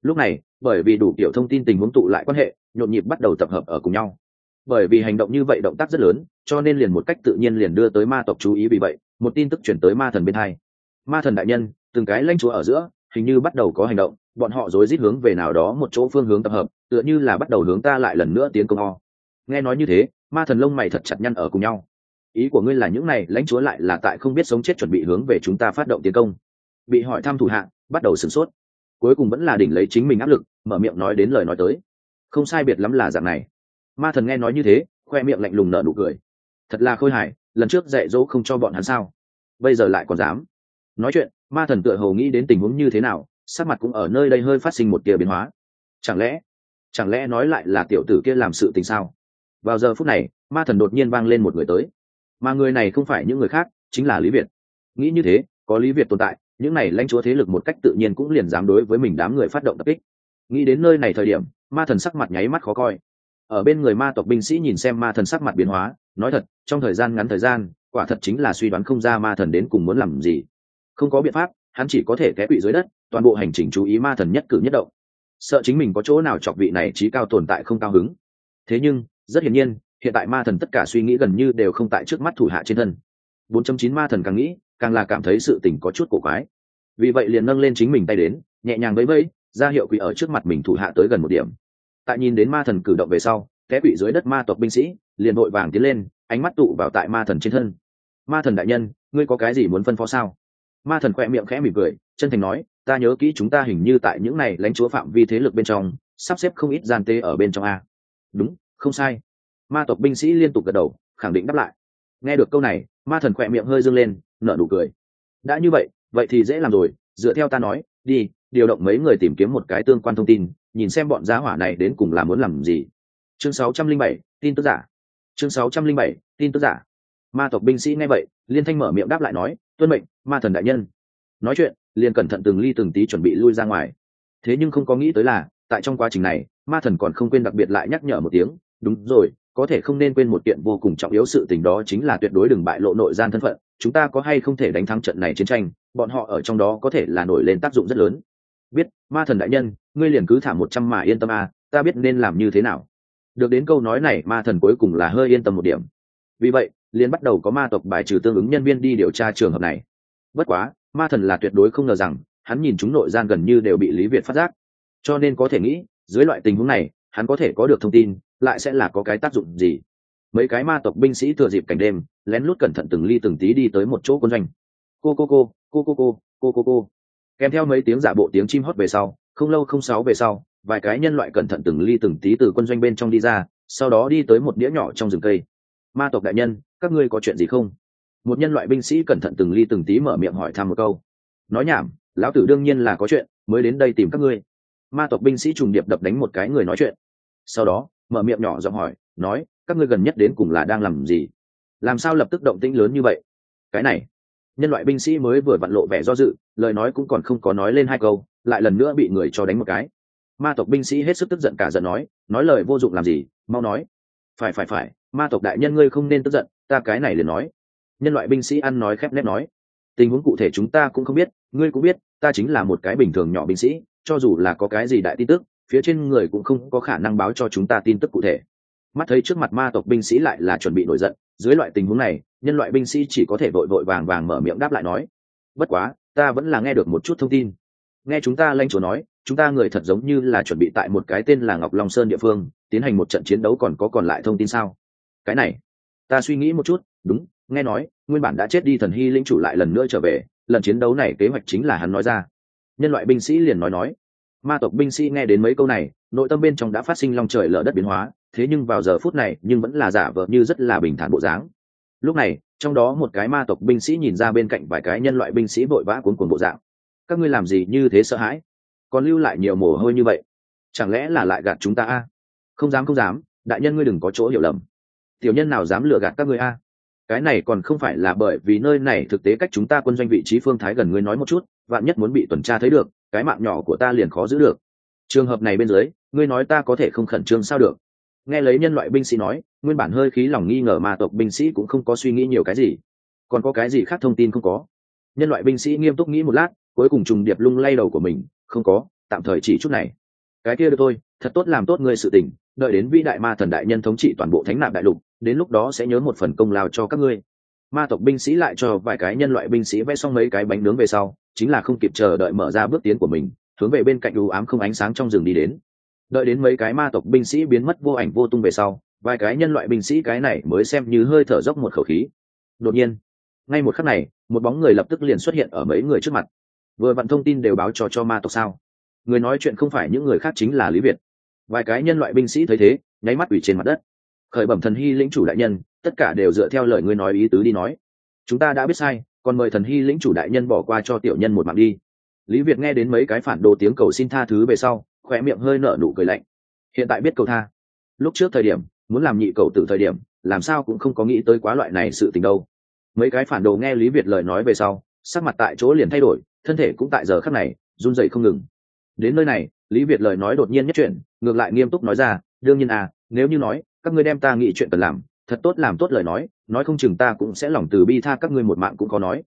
lúc này, bởi vì đủ kiểu thông tin tình huống tụ lại quan hệ, nhộn nhịp bắt đầu tập hợp ở cùng nhau. Bởi vì hành động như vậy động tác rất lớn, cho nên liền một cách tự nhiên liền đưa tới ma tộc chú ý vì vậy, một tin tức chuyển tới ma thần bên hai. Ma thần đại nhân, từng cái lãnh chúa ở giữa, hình như bắt đầu có hành động, bọn họ rối rít hướng về nào đó một chỗ phương hướng tập hợp, tựa như là bắt đầu hướng ta lại lần nữa tiến công o. Nghe nói như thế, ma thần lông mày thật chặt nhăn ở cùng nhau. Ý của ngươi là những này lãnh chúa lại là tại không biết sống chết chuẩn bị hướng về chúng ta phát động tiến công. Bị hỏi thăm thủ hạ, bắt đầu sửng sốt cuối cùng vẫn là đỉnh lấy chính mình áp lực, mở miệng nói đến lời nói tới. Không sai biệt lắm là dạng này. Ma thần nghe nói như thế, khoe miệng lạnh lùng nở nụ cười. Thật là khôi hài, lần trước dạy dỗ không cho bọn hắn sao? Bây giờ lại còn dám? Nói chuyện, ma thần tựa hồ nghĩ đến tình huống như thế nào, sắc mặt cũng ở nơi đây hơi phát sinh một tia biến hóa. Chẳng lẽ chẳng lẽ nói lại là tiểu tử kia làm sự tình sao? Vào giờ phút này, ma thần đột nhiên vang lên một người tới. Mà người này không phải những người khác, chính là lý việt. Nghĩ như thế, có lý việt tồn tại những này lãnh chúa thế lực một cách tự nhiên cũng liền dám đối với mình đám người phát động tập kích. Nghĩ đến nơi này thời điểm, ma thần sắc mặt nháy mắt khó coi. Ở bên người ma tộc binh sĩ nhìn xem ma thần sắc mặt biến hóa, nói thật, trong thời gian ngắn thời gian, quả thật chính là suy đoán không ra ma thần đến cùng muốn làm gì. Không có biện pháp, hắn chỉ có thể té quỵ dưới đất, toàn bộ hành trình chú ý ma thần nhất cử nhất động. Sợ chính mình có chỗ nào chọc vị này trí cao tồn tại không cao hứng. Thế nhưng, rất hiển nhiên, hiện tại ma thần tất cả suy nghĩ gần như đều không tại trước mắt thủ hạ trên thân. 4.9 ma thần càng nghĩ càng là cảm thấy sự tình có chút cổ quái. Vì vậy liền nâng lên chính mình tay đến nhẹ nhàng vẫy vẫy, ra hiệu quỷ ở trước mặt mình thủ hạ tới gần một điểm. Tại nhìn đến ma thần cử động về sau té quỷ dưới đất ma tộc binh sĩ liền vội vàng tiến lên ánh mắt tụ vào tại ma thần trên thân. Ma thần đại nhân ngươi có cái gì muốn phân phó sao? Ma thần khoe miệng khẽ mỉm cười chân thành nói ta nhớ kỹ chúng ta hình như tại những này lãnh chúa phạm vi thế lực bên trong sắp xếp không ít gian tê ở bên trong a. Đúng không sai. Ma tộc binh sĩ liên tục gật đầu khẳng định đáp lại. Nghe được câu này ma thần khỏe miệng hơi dâng lên nở nụ cười. Đã như vậy vậy thì dễ làm rồi dựa theo ta nói đi điều động mấy người tìm kiếm một cái tương quan thông tin nhìn xem bọn giá hỏa này đến cùng là muốn làm gì. Chương 607, tin tức giả. Chương 607, tin tức giả. Ma tộc binh sĩ nghe vậy liên thanh mở miệng đáp lại nói tuân mệnh ma thần đại nhân. Nói chuyện liền cẩn thận từng ly từng tí chuẩn bị lui ra ngoài. Thế nhưng không có nghĩ tới là tại trong quá trình này ma thần còn không quên đặc biệt lại nhắc nhở một tiếng đúng rồi có thể không nên quên một kiện vô cùng trọng yếu sự tình đó chính là tuyệt đối đừng bại lộ nội gian thân phận chúng ta có hay không thể đánh thắng trận này chiến tranh, bọn họ ở trong đó có thể là nổi lên tác dụng rất lớn. Biết, ma thần đại nhân, ngươi liền cứ thả một trăm mà yên tâm à ta biết nên làm như thế nào. Được đến câu nói này, ma thần cuối cùng là hơi yên tâm một điểm. Vì vậy, liền bắt đầu có ma tộc bài trừ tương ứng nhân viên đi điều tra trường hợp này. Bất quá, ma thần là tuyệt đối không ngờ rằng, hắn nhìn chúng nội gian gần như đều bị lý việt phát giác. Cho nên có thể nghĩ, dưới loại tình huống này, hắn có thể có được thông tin, lại sẽ là có cái tác dụng gì? Mấy cái ma tộc binh sĩ thừa dịp cảnh đêm, lén lút cẩn thận từng ly từng tí đi tới một chỗ quân doanh. Cô cô cô cô cô cô cô cô cô. Kèm theo mấy tiếng giả bộ tiếng chim hót về sau, không lâu không sáu về sau, vài cái nhân loại cẩn thận từng ly từng tí từ quân doanh bên trong đi ra, sau đó đi tới một đĩa nhỏ trong rừng cây. Ma tộc đại nhân, các ngươi có chuyện gì không? Một nhân loại binh sĩ cẩn thận từng ly từng tí mở miệng hỏi thăm một câu. Nói nhảm, lão tử đương nhiên là có chuyện, mới đến đây tìm các ngươi. Ma tộc binh sĩ trùng điệp đập đánh một cái người nói chuyện. Sau đó, mở miệng nhỏ giọng hỏi, nói các ngươi gần nhất đến cùng là đang làm gì? Làm sao lập tức động tĩnh lớn như vậy? Cái này, nhân loại binh sĩ mới vừa vặn lộ vẻ do dự, lời nói cũng còn không có nói lên hai câu, lại lần nữa bị người cho đánh một cái. Ma tộc binh sĩ hết sức tức giận cả giận nói nói lời vô dụng làm gì? Mau nói. Phải phải phải, ma tộc đại nhân ngươi không nên tức giận, ta cái này liền nói. Nhân loại binh sĩ ăn nói khép nép nói. Tình huống cụ thể chúng ta cũng không biết, ngươi cũng biết, ta chính là một cái bình thường nhỏ binh sĩ, cho dù là có cái gì đại tin tức, phía trên người cũng không có khả năng báo cho chúng ta tin tức cụ thể mắt thấy trước mặt ma tộc binh sĩ lại là chuẩn bị nổi giận, dưới loại tình huống này, nhân loại binh sĩ chỉ có thể vội vội vàng vàng mở miệng đáp lại nói, bất quá, ta vẫn là nghe được một chút thông tin. Nghe chúng ta lanh chúa nói, chúng ta người thật giống như là chuẩn bị tại một cái tên là ngọc long sơn địa phương, tiến hành một trận chiến đấu còn có còn lại thông tin sao? Cái này, ta suy nghĩ một chút, đúng, nghe nói, nguyên bản đã chết đi thần hy linh chủ lại lần nữa trở về, lần chiến đấu này kế hoạch chính là hắn nói ra. Nhân loại binh sĩ liền nói nói. Ma tộc binh sĩ nghe đến mấy câu này, nội tâm bên trong đã phát sinh long trời lở đất biến hóa thế nhưng vào giờ phút này, nhưng vẫn là giả vờ như rất là bình thản bộ dáng. Lúc này, trong đó một cái ma tộc binh sĩ nhìn ra bên cạnh vài cái nhân loại binh sĩ vội vã cuốn cuồng bộ dạng. Các ngươi làm gì như thế sợ hãi? Còn lưu lại nhiều mồ hôi như vậy. Chẳng lẽ là lại gạt chúng ta a? Không dám không dám. Đại nhân ngươi đừng có chỗ hiểu lầm. Tiểu nhân nào dám lừa gạt các ngươi a? Cái này còn không phải là bởi vì nơi này thực tế cách chúng ta quân doanh vị trí phương thái gần ngươi nói một chút, vạn nhất muốn bị tuần tra thấy được, cái mạng nhỏ của ta liền khó giữ được. Trường hợp này bên dưới, ngươi nói ta có thể không khẩn trương sao được? Nghe lấy nhân loại binh sĩ nói, nguyên bản hơi khí lòng nghi ngờ ma tộc binh sĩ cũng không có suy nghĩ nhiều cái gì. Còn có cái gì khác thông tin không có? Nhân loại binh sĩ nghiêm túc nghĩ một lát, cuối cùng trùng điệp lung lay đầu của mình, không có, tạm thời chỉ chút này. Cái kia được thôi, thật tốt làm tốt ngươi sự tình, đợi đến vĩ đại ma thần đại nhân thống trị toàn bộ thánh nạp đại lục, đến lúc đó sẽ nhớ một phần công lao cho các ngươi. Ma tộc binh sĩ lại cho vài cái nhân loại binh sĩ vẽ xong mấy cái bánh nướng về sau, chính là không kịp chờ đợi mở ra bước tiến của mình, hướng về bên cạnh u ám không ánh sáng trong rừng đi đến đợi đến mấy cái ma tộc binh sĩ biến mất vô ảnh vô tung về sau, vài cái nhân loại binh sĩ cái này mới xem như hơi thở dốc một khẩu khí. Đột nhiên, ngay một khắc này, một bóng người lập tức liền xuất hiện ở mấy người trước mặt. Vừa vặn thông tin đều báo cho cho ma tộc sao? Người nói chuyện không phải những người khác chính là lý việt. Vài cái nhân loại binh sĩ thấy thế, nháy mắt ủy trên mặt đất. Khởi bẩm thần hy lĩnh chủ đại nhân, tất cả đều dựa theo lời ngươi nói ý tứ đi nói. Chúng ta đã biết sai, còn mời thần hy lĩnh chủ đại nhân bỏ qua cho tiểu nhân một mạng đi. Lý việt nghe đến mấy cái phản đồ tiếng cầu xin tha thứ về sau khỏe miệng hơi nở nụ cười lạnh. Hiện tại biết cầu tha. Lúc trước thời điểm, muốn làm nhị cầu từ thời điểm, làm sao cũng không có nghĩ tới quá loại này sự tình đâu. Mấy cái phản đồ nghe lý việt lời nói về sau, sắc mặt tại chỗ liền thay đổi, thân thể cũng tại giờ khắc này, run dậy không ngừng. Đến nơi này, lý việt lời nói đột nhiên nhất chuyện ngược lại nghiêm túc nói ra, đương nhiên à nếu như nói, các ngươi đem ta nghĩ chuyện cần làm, thật tốt làm tốt lời nói nói không chừng ta cũng sẽ lòng từ bi tha các ngươi một mạng cũng có nói.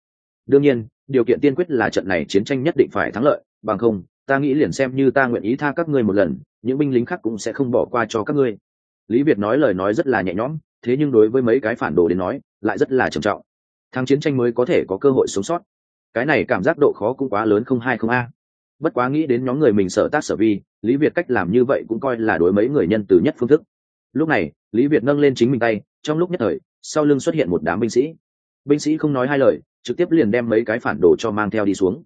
Đương nhiên, điều kiện tiên quyết là trận này chiến tranh nhất định phải thắng lợi, bằng không ta nghĩ liền xem như ta nguyện ý tha các ngươi một lần, những binh lính khác cũng sẽ không bỏ qua cho các ngươi. Lý việt nói lời nói rất là nhẹ nhõm, thế nhưng đối với mấy cái phản đồ đến nói, lại rất là trầm trọng. Thắng chiến tranh mới có thể có cơ hội sống sót. Cái này cảm giác độ khó cũng quá lớn không hai không a. Bất quá nghĩ đến nhóm người mình sở tác sở vi, lý việt cách làm như vậy cũng coi là đối mấy người nhân từ nhất phương thức. Lúc này, lý việt nâng lên chính mình tay, trong lúc nhất thời, sau lưng xuất hiện một đám binh sĩ. Binh sĩ không nói hai lời, trực tiếp liền đem mấy cái phản đồ cho mang theo đi xuống.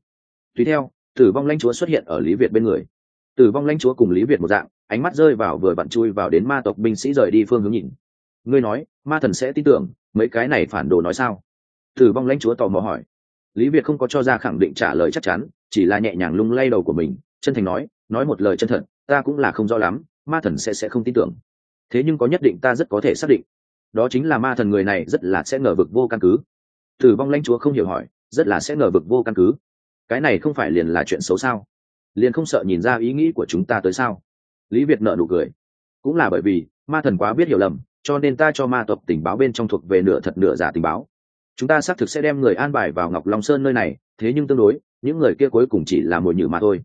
Tùy theo tử vong lãnh chúa xuất hiện ở lý việt bên người. Tử vong lãnh chúa cùng lý việt một dạng, ánh mắt rơi vào vừa vặn chui vào đến ma tộc binh sĩ rời đi phương hướng nhìn. Ngươi nói, ma thần sẽ tin tưởng, mấy cái này phản đồ nói sao? Tử vong lãnh chúa tò mò hỏi. Lý việt không có cho ra khẳng định trả lời chắc chắn, chỉ là nhẹ nhàng lung lay đầu của mình, chân thành nói nói một lời chân thật, ta cũng là không rõ lắm, ma thần sẽ sẽ không tin tưởng. Thế nhưng có nhất định ta rất có thể xác định. Đó chính là ma thần người này rất là sẽ ngờ vực vô căn cứ. Tử vong lãnh chúa không hiểu hỏi, rất là sẽ ngờ vực vô căn cứ cái này không phải liền là chuyện xấu sao? Liền không sợ nhìn ra ý nghĩ của chúng ta tới sao? Lý việt nợ nụ cười. Cũng là bởi vì ma thần quá biết hiểu lầm cho nên ta cho ma tộc tình báo bên trong thuộc về nửa thật nửa giả tình báo. Chúng ta xác thực sẽ đem người an bài vào ngọc long sơn nơi này thế nhưng tương đối những người kia cuối cùng chỉ là mồi nhử mà thôi.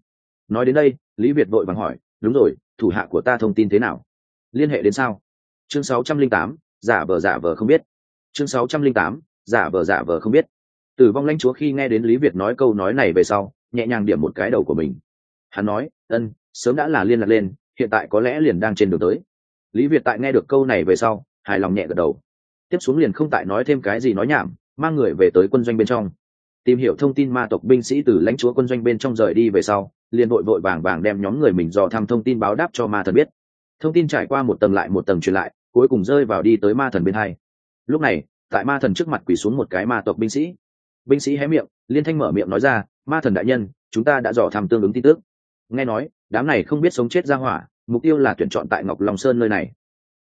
Nói đến đây lý việt vội vàng hỏi đúng rồi thủ hạ của ta thông tin thế nào? Liên hệ đến sao? Chương 608, giả vờ giả vờ không biết. Chương 608, giả vờ giả vờ không biết tử vong lãnh chúa khi nghe đến lý việt nói câu nói này về sau, nhẹ nhàng điểm một cái đầu của mình. Hắn nói, ân, sớm đã là liên lạc lên, hiện tại có lẽ liền đang trên đường tới. Lý việt tại nghe được câu này về sau, hài lòng nhẹ gật đầu. Tiếp xuống liền không tại nói thêm cái gì nói nhảm, mang người về tới quân doanh bên trong. Tìm hiểu thông tin ma tộc binh sĩ từ lãnh chúa quân doanh bên trong rời đi về sau, liền vội vội vàng vàng đem nhóm người mình dò thăm thông tin báo đáp cho ma thần biết. Thông tin trải qua một tầng lại một tầng truyền lại, cuối cùng rơi vào đi tới ma thần bên hai. Lúc này, tại ma thần trước mặt quỳ xuống một cái ma tộc binh sĩ binh sĩ hé miệng, liên thanh mở miệng nói ra, ma thần đại nhân, chúng ta đã dò thăm tương ứng tin tức. Nghe nói, đám này không biết sống chết ra hỏa, mục tiêu là tuyển chọn tại ngọc long sơn nơi này.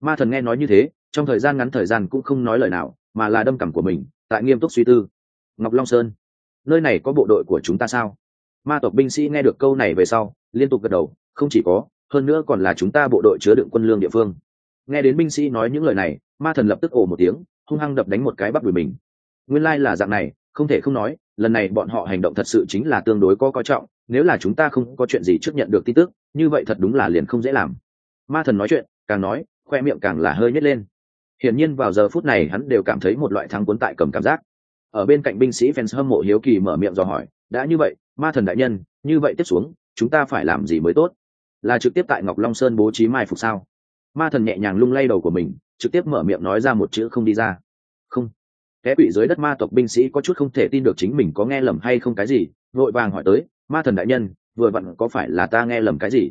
Ma thần nghe nói như thế, trong thời gian ngắn thời gian cũng không nói lời nào, mà là đâm cảm của mình, tại nghiêm túc suy tư. Ngọc long sơn, nơi này có bộ đội của chúng ta sao? Ma tộc binh sĩ nghe được câu này về sau, liên tục gật đầu, không chỉ có, hơn nữa còn là chúng ta bộ đội chứa đựng quân lương địa phương. Nghe đến binh sĩ nói những lời này, ma thần lập tức ồ một tiếng, hung hăng đập đánh một cái bắp đùi mình. Nguyên lai、like、là dạng này không thể không nói, lần này bọn họ hành động thật sự chính là tương đối có coi trọng, nếu là chúng ta không có chuyện gì trước nhận được tin tức, như vậy thật đúng là liền không dễ làm. Ma thần nói chuyện, càng nói, khoe miệng càng là hơi nhét lên. Hiển nhiên vào giờ phút này hắn đều cảm thấy một loại thắng cuốn tại cầm cảm giác. Ở bên cạnh binh sĩ fans hâm mộ hiếu kỳ mở miệng dò hỏi, đã như vậy, ma thần đại nhân, như vậy tiếp xuống, chúng ta phải làm gì mới tốt? Là trực tiếp tại ngọc long sơn bố trí mai phục sao? Ma thần nhẹ nhàng lung lay đầu của mình, trực tiếp mở miệng nói ra một chữ không đi ra kẻ bị dưới đất ma tộc binh sĩ có chút không thể tin được chính mình có nghe lầm hay không cái gì, vội vàng hỏi tới, ma thần đại nhân, vừa vặn có phải là ta nghe lầm cái gì?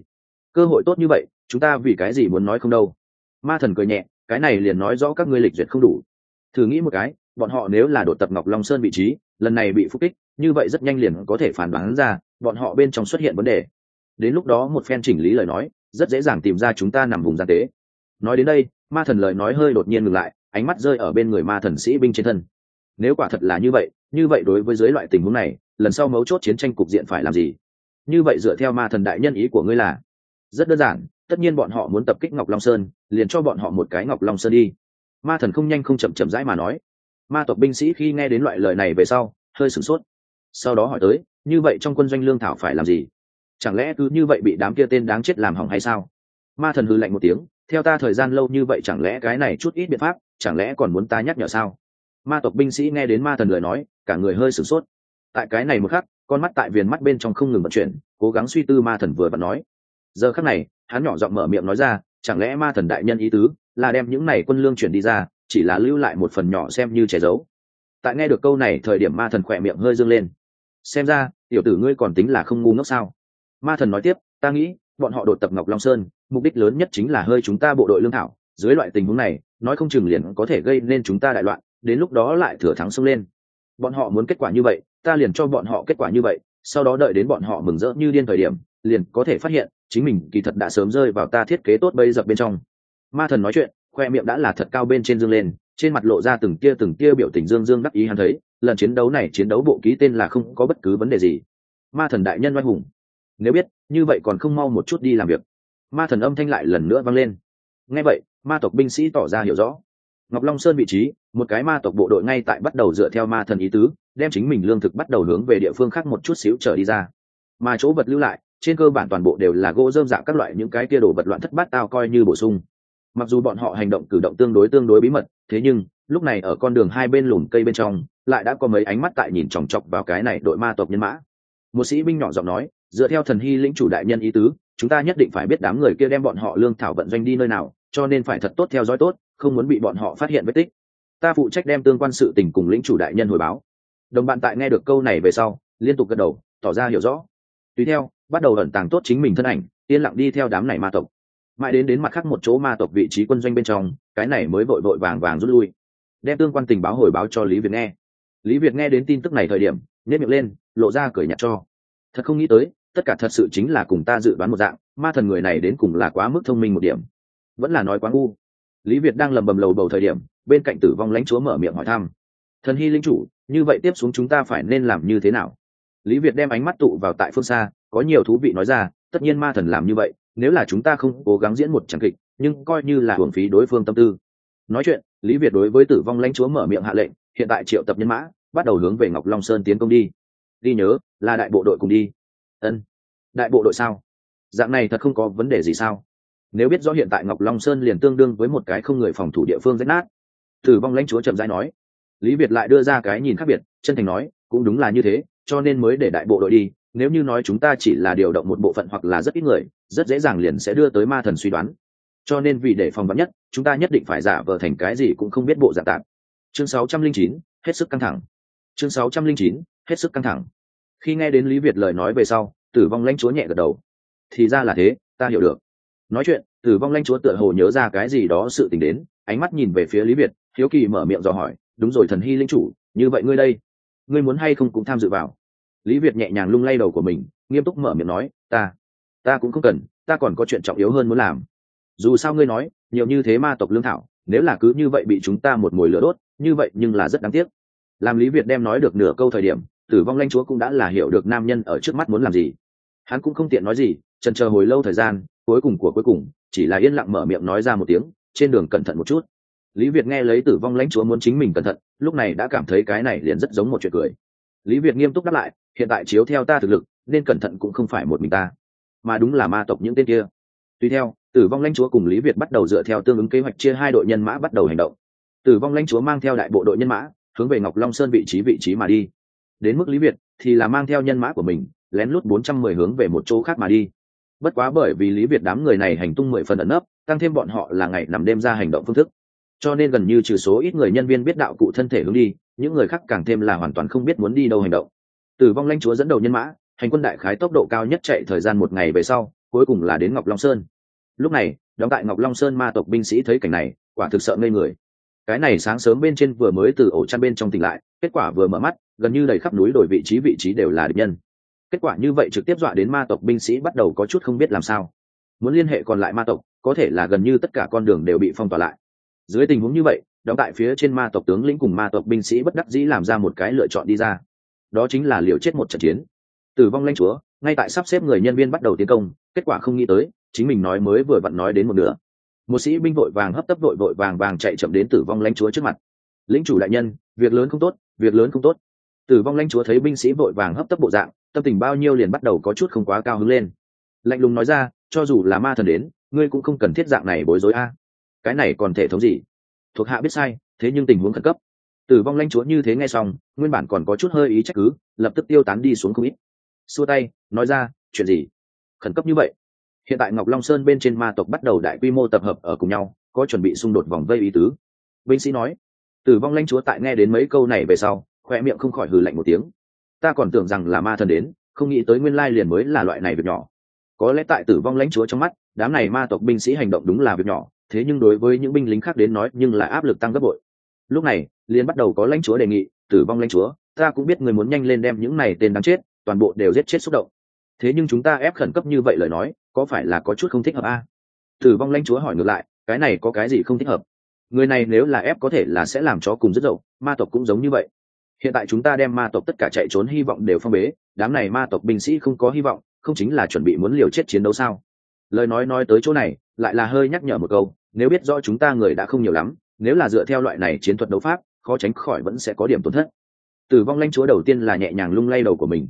Cơ hội tốt như vậy, chúng ta vì cái gì muốn nói không đâu? Ma thần cười nhẹ, cái này liền nói rõ các ngươi lịch duyệt không đủ. Thử nghĩ một cái, bọn họ nếu là đột tập ngọc long sơn vị trí, lần này bị phục kích, như vậy rất nhanh liền có thể phản đoán ra, bọn họ bên trong xuất hiện vấn đề. Đến lúc đó một phen chỉnh lý lời nói, rất dễ dàng tìm ra chúng ta nằm vùng gian tế nói đến đây, ma thần lời nói hơi đột nhiên ngừng lại, ánh mắt rơi ở bên người ma thần sĩ binh trên thân. Nếu quả thật là như vậy như vậy đối với dưới loại tình huống này, lần sau mấu chốt chiến tranh cục diện phải làm gì? Như vậy dựa theo ma thần đại nhân ý của ngươi là, rất đơn giản, tất nhiên bọn họ muốn tập kích ngọc long sơn, liền cho bọn họ một cái ngọc long sơn đi. Ma thần không nhanh không chậm chậm rãi mà nói. Ma tộc binh sĩ khi nghe đến loại lời này về sau, hơi sửng sốt. Sau đó hỏi tới, như vậy trong quân doanh lương thảo phải làm gì? Chẳng lẽ cứ như vậy bị đám kia tên đáng chết làm hỏng hay sao? Ma thần hư lạnh một tiếng theo ta thời gian lâu như vậy chẳng lẽ cái này chút ít biện pháp, chẳng lẽ còn muốn ta nhắc nhở sao? Ma tộc binh sĩ nghe đến ma thần lời nói, cả người hơi sửng sốt. Tại cái này một khắc, con mắt tại viền mắt bên trong không ngừng vận chuyển, cố gắng suy tư ma thần vừa vặn nói. Giờ khắc này, hắn nhỏ giọng mở miệng nói ra, chẳng lẽ ma thần đại nhân ý tứ là đem những này quân lương chuyển đi ra, chỉ là lưu lại một phần nhỏ xem như che giấu? Tại nghe được câu này, thời điểm ma thần khỏe miệng hơi dâng lên. Xem ra, tiểu tử ngươi còn tính là không ngu ngốc sao? Ma thần nói tiếp, ta nghĩ bọn họ đột tập ngọc long sơn, mục đích lớn nhất chính là hơi chúng ta bộ đội lương thảo. Dưới loại tình huống này, nói không chừng liền có thể gây nên chúng ta đại loạn, đến lúc đó lại thừa thắng xông lên. Bọn họ muốn kết quả như vậy, ta liền cho bọn họ kết quả như vậy, sau đó đợi đến bọn họ mừng rỡ như điên thời điểm, liền có thể phát hiện, chính mình kỳ thật đã sớm rơi vào ta thiết kế tốt bây dập bên trong. Ma thần nói chuyện, khoe miệng đã là thật cao bên trên dương lên, trên mặt lộ ra từng tia từng tia biểu tình dương dương đắc ý hắn thấy, lần chiến đấu này chiến đấu bộ ký tên là không có bất cứ vấn đề gì. Ma thần đại nhân oai hùng nếu biết, như vậy còn không mau một chút đi làm việc. Ma thần âm thanh lại lần nữa vang lên. Ngay vậy, ma tộc binh sĩ tỏ ra hiểu rõ. Ngọc long sơn vị trí, một cái ma tộc bộ đội ngay tại bắt đầu dựa theo ma thần ý tứ, đem chính mình lương thực bắt đầu hướng về địa phương khác một chút xíu trở đi ra. Mà chỗ vật lưu lại, trên cơ bản toàn bộ đều là gỗ dơm dạng các loại những cái kia đồ vật loạn thất bát tao coi như bổ sung. Mặc dù bọn họ hành động cử động tương đối tương đối bí mật, thế nhưng, lúc này ở con đường hai bên lùm cây bên trong, lại đã có mấy ánh mắt tại nhìn chòng chọc vào cái này đội ma tộc nhân mã. Một sĩ binh nhỏ giọng nói dựa theo thần hy lĩnh chủ đại nhân ý tứ, chúng ta nhất định phải biết đám người kia đem bọn họ lương thảo vận doanh đi nơi nào, cho nên phải thật tốt theo dõi tốt, không muốn bị bọn họ phát hiện vết tích. Ta phụ trách đem tương quan sự tình cùng lĩnh chủ đại nhân hồi báo. Đồng bạn tại nghe được câu này về sau, liên tục gật đầu, tỏ ra hiểu rõ. Tùy theo, bắt đầu ẩn tàng tốt chính mình thân ảnh, yên lặng đi theo đám này ma tộc. Mãi đến đến mặt khác một chỗ ma tộc vị trí quân doanh bên trong, cái này mới vội vội vàng vàng rút lui. Đem tương quan tình báo hồi báo cho lý việt nghe. Lý việt nghe đến tin tức này thời điểm nhét miệng lên, lộ ra cười nhạt cho. Thật không nghĩ tới tất cả thật sự chính là cùng ta dự đoán một dạng, ma thần người này đến cùng là quá mức thông minh một điểm. Vẫn là nói quá ngu. Lý việt đang lầm bầm lầu bầu thời điểm, bên cạnh tử vong lãnh chúa mở miệng hỏi thăm. Thần hy linh chủ, như vậy tiếp xuống chúng ta phải nên làm như thế nào? Lý việt đem ánh mắt tụ vào tại phương xa, có nhiều thú vị nói ra, tất nhiên ma thần làm như vậy, nếu là chúng ta không cố gắng diễn một tràng kịch, nhưng coi như là hưởng phí đối phương tâm tư. Nói chuyện, lý việt đối với tử vong lãnh chúa mở miệng hạ lệnh, hiện tại triệu tập nhân mã, bắt đầu hướng về ngọc long sơn tiến công đi. Đi nhớ, là đại bộ đội cùng đi ân. Đại bộ đội sao? Dạng này thật không có vấn đề gì sao? Nếu biết rõ hiện tại ngọc long sơn liền tương đương với một cái không người phòng thủ địa phương rách nát. Tử vong lãnh chúa chậm rãi nói. Lý việt lại đưa ra cái nhìn khác biệt chân thành nói cũng đúng là như thế cho nên mới để đại bộ đội đi. Nếu như nói chúng ta chỉ là điều động một bộ phận hoặc là rất ít người rất dễ dàng liền sẽ đưa tới ma thần suy đoán. Cho nên vì để phòng vắn nhất chúng ta nhất định phải giả vờ thành cái gì cũng không biết bộ giả tạp chương 609, hết sức căng thẳng. Chương 609, hết sức căng thẳng khi nghe đến lý việt lời nói về sau, tử vong lãnh chúa nhẹ gật đầu. Thì ra là thế, ta hiểu được. Nói chuyện, tử vong lãnh chúa tựa hồ nhớ ra cái gì đó sự t ì n h đến, ánh mắt nhìn về phía lý việt, hiếu kỳ mở miệng dò hỏi, đúng rồi thần hy linh chủ, như vậy ngươi đây, ngươi muốn hay không cũng tham dự vào? Lý việt nhẹ nhàng lung lay đầu của mình, nghiêm túc mở miệng nói, ta ta cũng không cần, ta còn có chuyện trọng yếu hơn muốn làm. Dù sao ngươi nói, nhiều như thế ma tộc lương thảo, nếu là cứ như vậy bị chúng ta một mồi lửa đốt, như vậy nhưng là rất đáng tiếc. Làm lý việt đem nói được nửa câu thời điểm tử vong lanh chúa cũng đã là hiểu được nam nhân ở trước mắt muốn làm gì. Hắn cũng không tiện nói gì trần chờ hồi lâu thời gian, cuối cùng của cuối cùng, chỉ là yên lặng mở miệng nói ra một tiếng, trên đường cẩn thận một chút. Lý việt nghe lấy tử vong lãnh chúa muốn chính mình cẩn thận, lúc này đã cảm thấy cái này liền rất giống một chuyện cười. Lý việt nghiêm túc đáp lại, hiện tại chiếu theo ta thực lực, nên cẩn thận cũng không phải một mình ta, mà đúng là ma tộc những tên kia. Tuy theo, tử vong lãnh chúa cùng lý việt bắt đầu dựa theo tương ứng kế hoạch chia hai đội nhân mã bắt đầu hành động. Tử vong lãnh chúa mang theo đại bộ đội nhân mã, hướng về ngọc long sơn vị trí vị trí mà đi đến mức lý việt thì là mang theo nhân mã của mình, lén lút bốn trăm mười hướng về một chỗ khác mà đi. Bất quá bởi vì lý việt đám người này hành tung mười phần ẩn nấp, tăng thêm bọn họ là ngày nằm đêm ra hành động phương thức. Cho nên gần như trừ số ít người nhân viên biết đạo cụ thân thể hướng đi, những người khác càng thêm là hoàn toàn không biết muốn đi đâu hành động. Tử vong lanh chúa dẫn đầu nhân mã, hành quân đại khái tốc độ cao nhất chạy thời gian một ngày về sau, cuối cùng là đến ngọc long sơn. Lúc này, đóng tại ngọc long sơn ma tộc binh sĩ thấy cảnh này, quả thực sợ ngây người cái này sáng sớm bên trên vừa mới từ ổ chăn bên trong tỉnh lại, kết quả vừa mở mắt, gần như đầy khắp núi đổi vị trí vị trí đều là địch nhân. Kết quả như vậy trực tiếp dọa đến ma tộc binh sĩ bắt đầu có chút không biết làm sao. Muốn liên hệ còn lại ma tộc, có thể là gần như tất cả con đường đều bị phong tỏa lại. Dưới tình huống như vậy, đóng tại phía trên ma tộc tướng lĩnh cùng ma tộc binh sĩ bất đắc dĩ làm ra một cái lựa chọn đi ra. Đó chính là liều chết một trận chiến. Tử vong lanh chúa, ngay tại sắp xếp người nhân viên bắt đầu tiến công, kết quả không nghĩ tới, chính mình nói mới vừa vặn nói đến một nửa một sĩ binh vội vàng hấp tấp vội vội vàng vàng chạy chậm đến tử vong lãnh chúa trước mặt. Lĩnh chủ đại nhân, việc lớn không tốt, việc lớn không tốt. Tử vong lãnh chúa thấy binh sĩ vội vàng hấp tấp bộ dạng, tâm tình bao nhiêu liền bắt đầu có chút không quá cao hứng lên. Lạnh lùng nói ra, cho dù là ma thần đến, ngươi cũng không cần thiết dạng này bối rối a. Cái này còn thể thống gì? Thuộc hạ biết sai, thế nhưng tình huống khẩn cấp. Tử vong lãnh chúa như thế nghe xong, nguyên bản còn có chút hơi ý trách cứ, lập tức tiêu tán đi xuống không ít. Xua tay, nói ra, chuyện gì? Khẩn cấp như vậy? Hiện tại ngọc long sơn bên trên ma tộc bắt đầu đại quy mô tập hợp ở cùng nhau, có chuẩn bị xung đột vòng vây ý tứ. Binh sĩ nói tử vong lãnh chúa tại nghe đến mấy câu này về sau khoe miệng không khỏi hừ lạnh một tiếng. Ta còn tưởng rằng là ma thần đến, không nghĩ tới nguyên lai liền mới là loại này việc nhỏ. Có lẽ tại tử vong lãnh chúa trong mắt, đám này ma tộc binh sĩ hành động đúng là việc nhỏ, thế nhưng đối với những binh lính khác đến nói nhưng lại áp lực tăng gấp bội. Lúc này, liền bắt đầu có lãnh chúa đề nghị, tử vong lãnh chúa, ta cũng biết người muốn nhanh lên đem những này tên đáng chết, toàn bộ đều giết chết xúc động thế nhưng chúng ta ép khẩn cấp như vậy lời nói, có phải là có chút không thích hợp a? À? tử vong lãnh chúa hỏi ngược lại, cái này có cái gì không thích hợp? Người này nếu là ép có thể là sẽ làm chó cùng rất dậu, ma tộc cũng giống như vậy. Hiện tại chúng ta đem ma tộc tất cả chạy trốn hy vọng đều phong bế, đám này ma tộc binh sĩ không có hy vọng, không chính là chuẩn bị muốn liều chết chiến đấu sao? Lời nói nói tới chỗ này, lại là hơi nhắc nhở một câu, nếu biết rõ chúng ta người đã không nhiều lắm, nếu là dựa theo loại này chiến thuật đấu pháp, khó tránh khỏi vẫn sẽ có điểm tổn thất. Tử vong lãnh chúa đầu tiên là nhẹ nhàng lung lay đầu của mình.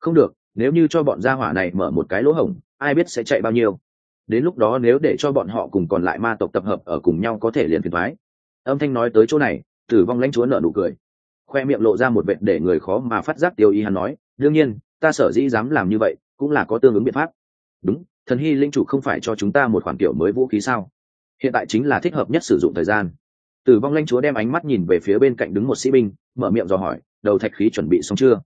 Không được nếu như cho bọn gia hỏa này mở một cái lỗ hổng, ai biết sẽ chạy bao nhiêu. Đến lúc đó nếu để cho bọn họ cùng còn lại ma tộc tập hợp ở cùng nhau có thể liền phiền thoái. Âm thanh nói tới chỗ này, tử vong lãnh chúa nợ nụ cười. Khoe miệng lộ ra một vệt để người khó mà phát giác tiêu ý hắn nói, đương nhiên, ta sở dĩ dám làm như vậy, cũng là có tương ứng biện pháp. Đúng, thần hy linh chủ không phải cho chúng ta một khoản kiểu mới vũ khí sao? Hiện tại chính là thích hợp nhất sử dụng thời gian. Tử vong lãnh chúa đem ánh mắt nhìn về phía bên cạnh đứng một sĩ binh, mở miệng dò hỏi, đầu thạch khí chuẩn bị xong chưa?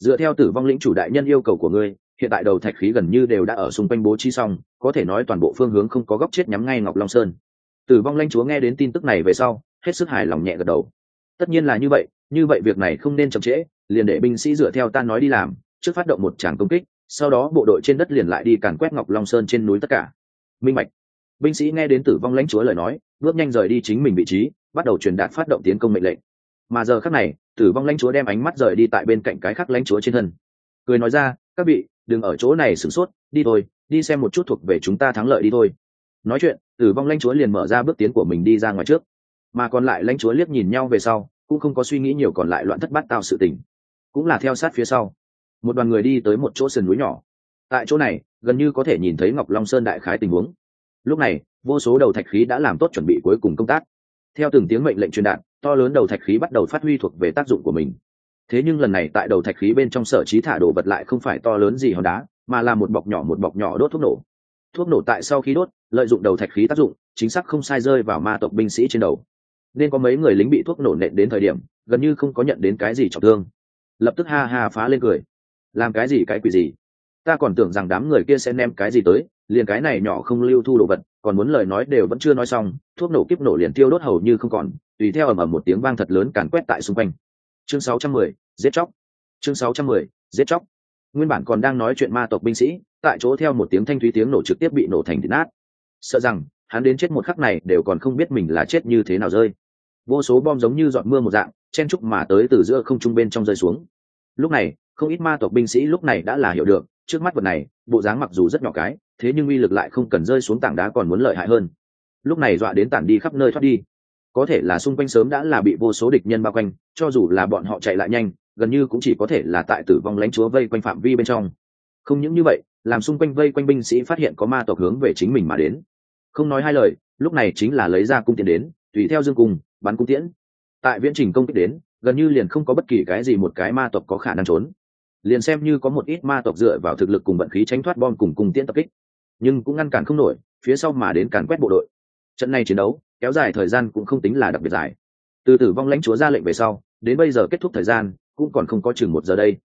Dựa theo tử vong lĩnh chủ đại nhân yêu cầu của ngươi, hiện tại đầu thạch khí gần như đều đã ở xung quanh bố trí xong, có thể nói toàn bộ phương hướng không có góc chết nhắm ngay ngọc long sơn. Tử vong lãnh chúa nghe đến tin tức này về sau, hết sức hài lòng nhẹ gật đầu. Tất nhiên là như vậy như vậy việc này không nên chậm trễ, liền để binh sĩ dựa theo ta nói đi làm, trước phát động một tràng công kích, sau đó bộ đội trên đất liền lại đi càn quét ngọc long sơn trên núi tất cả. Minh mạch binh sĩ nghe đến tử vong lãnh chúa lời nói, bước nhanh rời đi chính mình vị trí, bắt đầu truyền đạt phát động tiến công mệnh lệnh. Mà giờ khắc này tử vong lãnh chúa đem ánh mắt rời đi tại bên cạnh cái khác lãnh chúa trên thân. Cười nói ra, các vị, đừng ở chỗ này sửng sốt, đi thôi, đi xem một chút thuộc về chúng ta thắng lợi đi thôi. Nói chuyện, tử vong lãnh chúa liền mở ra bước tiến của mình đi ra ngoài trước. Mà còn lại lãnh chúa liếc nhìn nhau về sau, cũng không có suy nghĩ nhiều còn lại loạn thất bát tạo sự tình. Cũng là theo sát phía sau. Một đoàn người đi tới một chỗ sườn núi nhỏ. Tại chỗ này, gần như có thể nhìn thấy ngọc long sơn đại khái tình huống. Lúc này, vô số đầu thạch khí đã làm tốt chuẩn bị cuối cùng công tác theo từng tiếng mệnh lệnh truyền đạt, to lớn đầu thạch khí bắt đầu phát huy thuộc về tác dụng của mình. Thế nhưng lần này tại đầu thạch khí bên trong sở trí thả đồ vật lại không phải to lớn gì hòn đá, mà là một bọc nhỏ, một bọc nhỏ đốt thuốc nổ. Thuốc nổ tại sau khi đốt, lợi dụng đầu thạch khí tác dụng, chính xác không sai rơi vào ma tộc binh sĩ trên đầu. Nên có mấy người lính bị thuốc nổ nện đến thời điểm, gần như không có nhận đến cái gì trọng thương. Lập tức ha ha phá lên cười. Làm cái gì cái quỷ gì? Ta còn tưởng rằng đám người kia sẽ ném cái gì tới, liền cái này nhỏ không lưu thu đồ vật còn muốn lời nói đều vẫn chưa nói xong thuốc nổ kiếp nổ liền tiêu đốt hầu như không còn tùy theo ầm ầm một tiếng vang thật lớn càn quét tại xung quanh. Chương 610, giết chóc. Chương 610, giết chóc. Nguyên bản còn đang nói chuyện ma tộc binh sĩ tại chỗ theo một tiếng thanh thúy tiếng nổ trực tiếp bị nổ thành thịt nát. Sợ rằng hắn đến chết một khắc này đều còn không biết mình là chết như thế nào rơi. Vô số bom giống như giọt mưa một dạng chen trúc mà tới từ giữa không trung bên trong rơi xuống. Lúc này không ít ma tộc binh sĩ lúc này đã là hiểu được, trước mắt vật này, bộ dáng mặc dù rất nhỏ cái, thế nhưng uy lực lại không cần rơi xuống tảng đá còn muốn lợi hại hơn. Lúc này dọa đến tản đi khắp nơi thoát đi. Có thể là xung quanh sớm đã là bị vô số địch nhân bao quanh, cho dù là bọn họ chạy lại nhanh, gần như cũng chỉ có thể là tại tử vong lãnh chúa vây quanh phạm vi bên trong. Không những như vậy, làm xung quanh vây quanh binh sĩ phát hiện có ma tộc hướng về chính mình mà đến. Không nói hai lời, lúc này chính là lấy ra cung tiễn đến, tùy theo dương cung, bắn cung tiễn. Tại viễn trình công kích đến, gần như liền không có bất kỳ cái gì một cái ma tộc có khả năng trốn liền xem như có một ít ma tộc dựa vào thực lực cùng vận khí tránh thoát bom cùng cùng tiễn tập kích, nhưng cũng ngăn cản không nổi, phía sau mà đến càn quét bộ đội. Trận này chiến đấu, kéo dài thời gian cũng không tính là đặc biệt dài. Từ tử vong lãnh chúa ra lệnh về sau, đến bây giờ kết thúc thời gian, cũng còn không có chừng một giờ đây.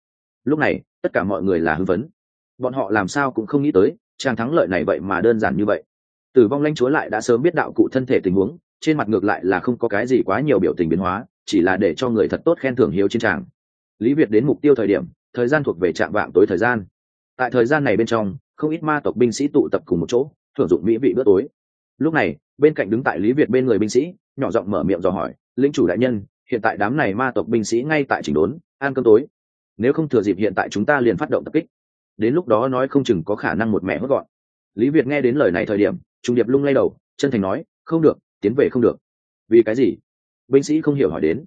Lúc này, tất cả mọi người là hưng vấn bọn họ làm sao cũng không nghĩ tới trang thắng lợi này vậy mà đơn giản như vậy. Tử vong lãnh chúa lại đã sớm biết đạo cụ thân thể tình huống, trên mặt ngược lại là không có cái gì quá nhiều biểu tình biến hóa, chỉ là để cho người thật tốt khen thưởng hiếu chiến tràng lý việt đến mục tiêu thời điểm thời gian thuộc về trạm vạng tối thời gian. Tại thời gian này bên trong, không ít ma tộc binh sĩ tụ tập cùng một chỗ, thưởng dụng mỹ vị bữa tối. Lúc này, bên cạnh đứng tại lý việt bên người binh sĩ, nhỏ giọng mở miệng dò hỏi, lĩnh chủ đại nhân, hiện tại đám này ma tộc binh sĩ ngay tại chỉnh đốn, ăn cơm tối. Nếu không thừa dịp hiện tại chúng ta liền phát động tập kích. Đến lúc đó nói không chừng có khả năng một mẹ hốt gọn. Lý việt nghe đến lời này thời điểm, trung điệp lung lay đầu, chân thành nói, không được, tiến về không được. Vì cái gì? Binh sĩ không hiểu hỏi đến.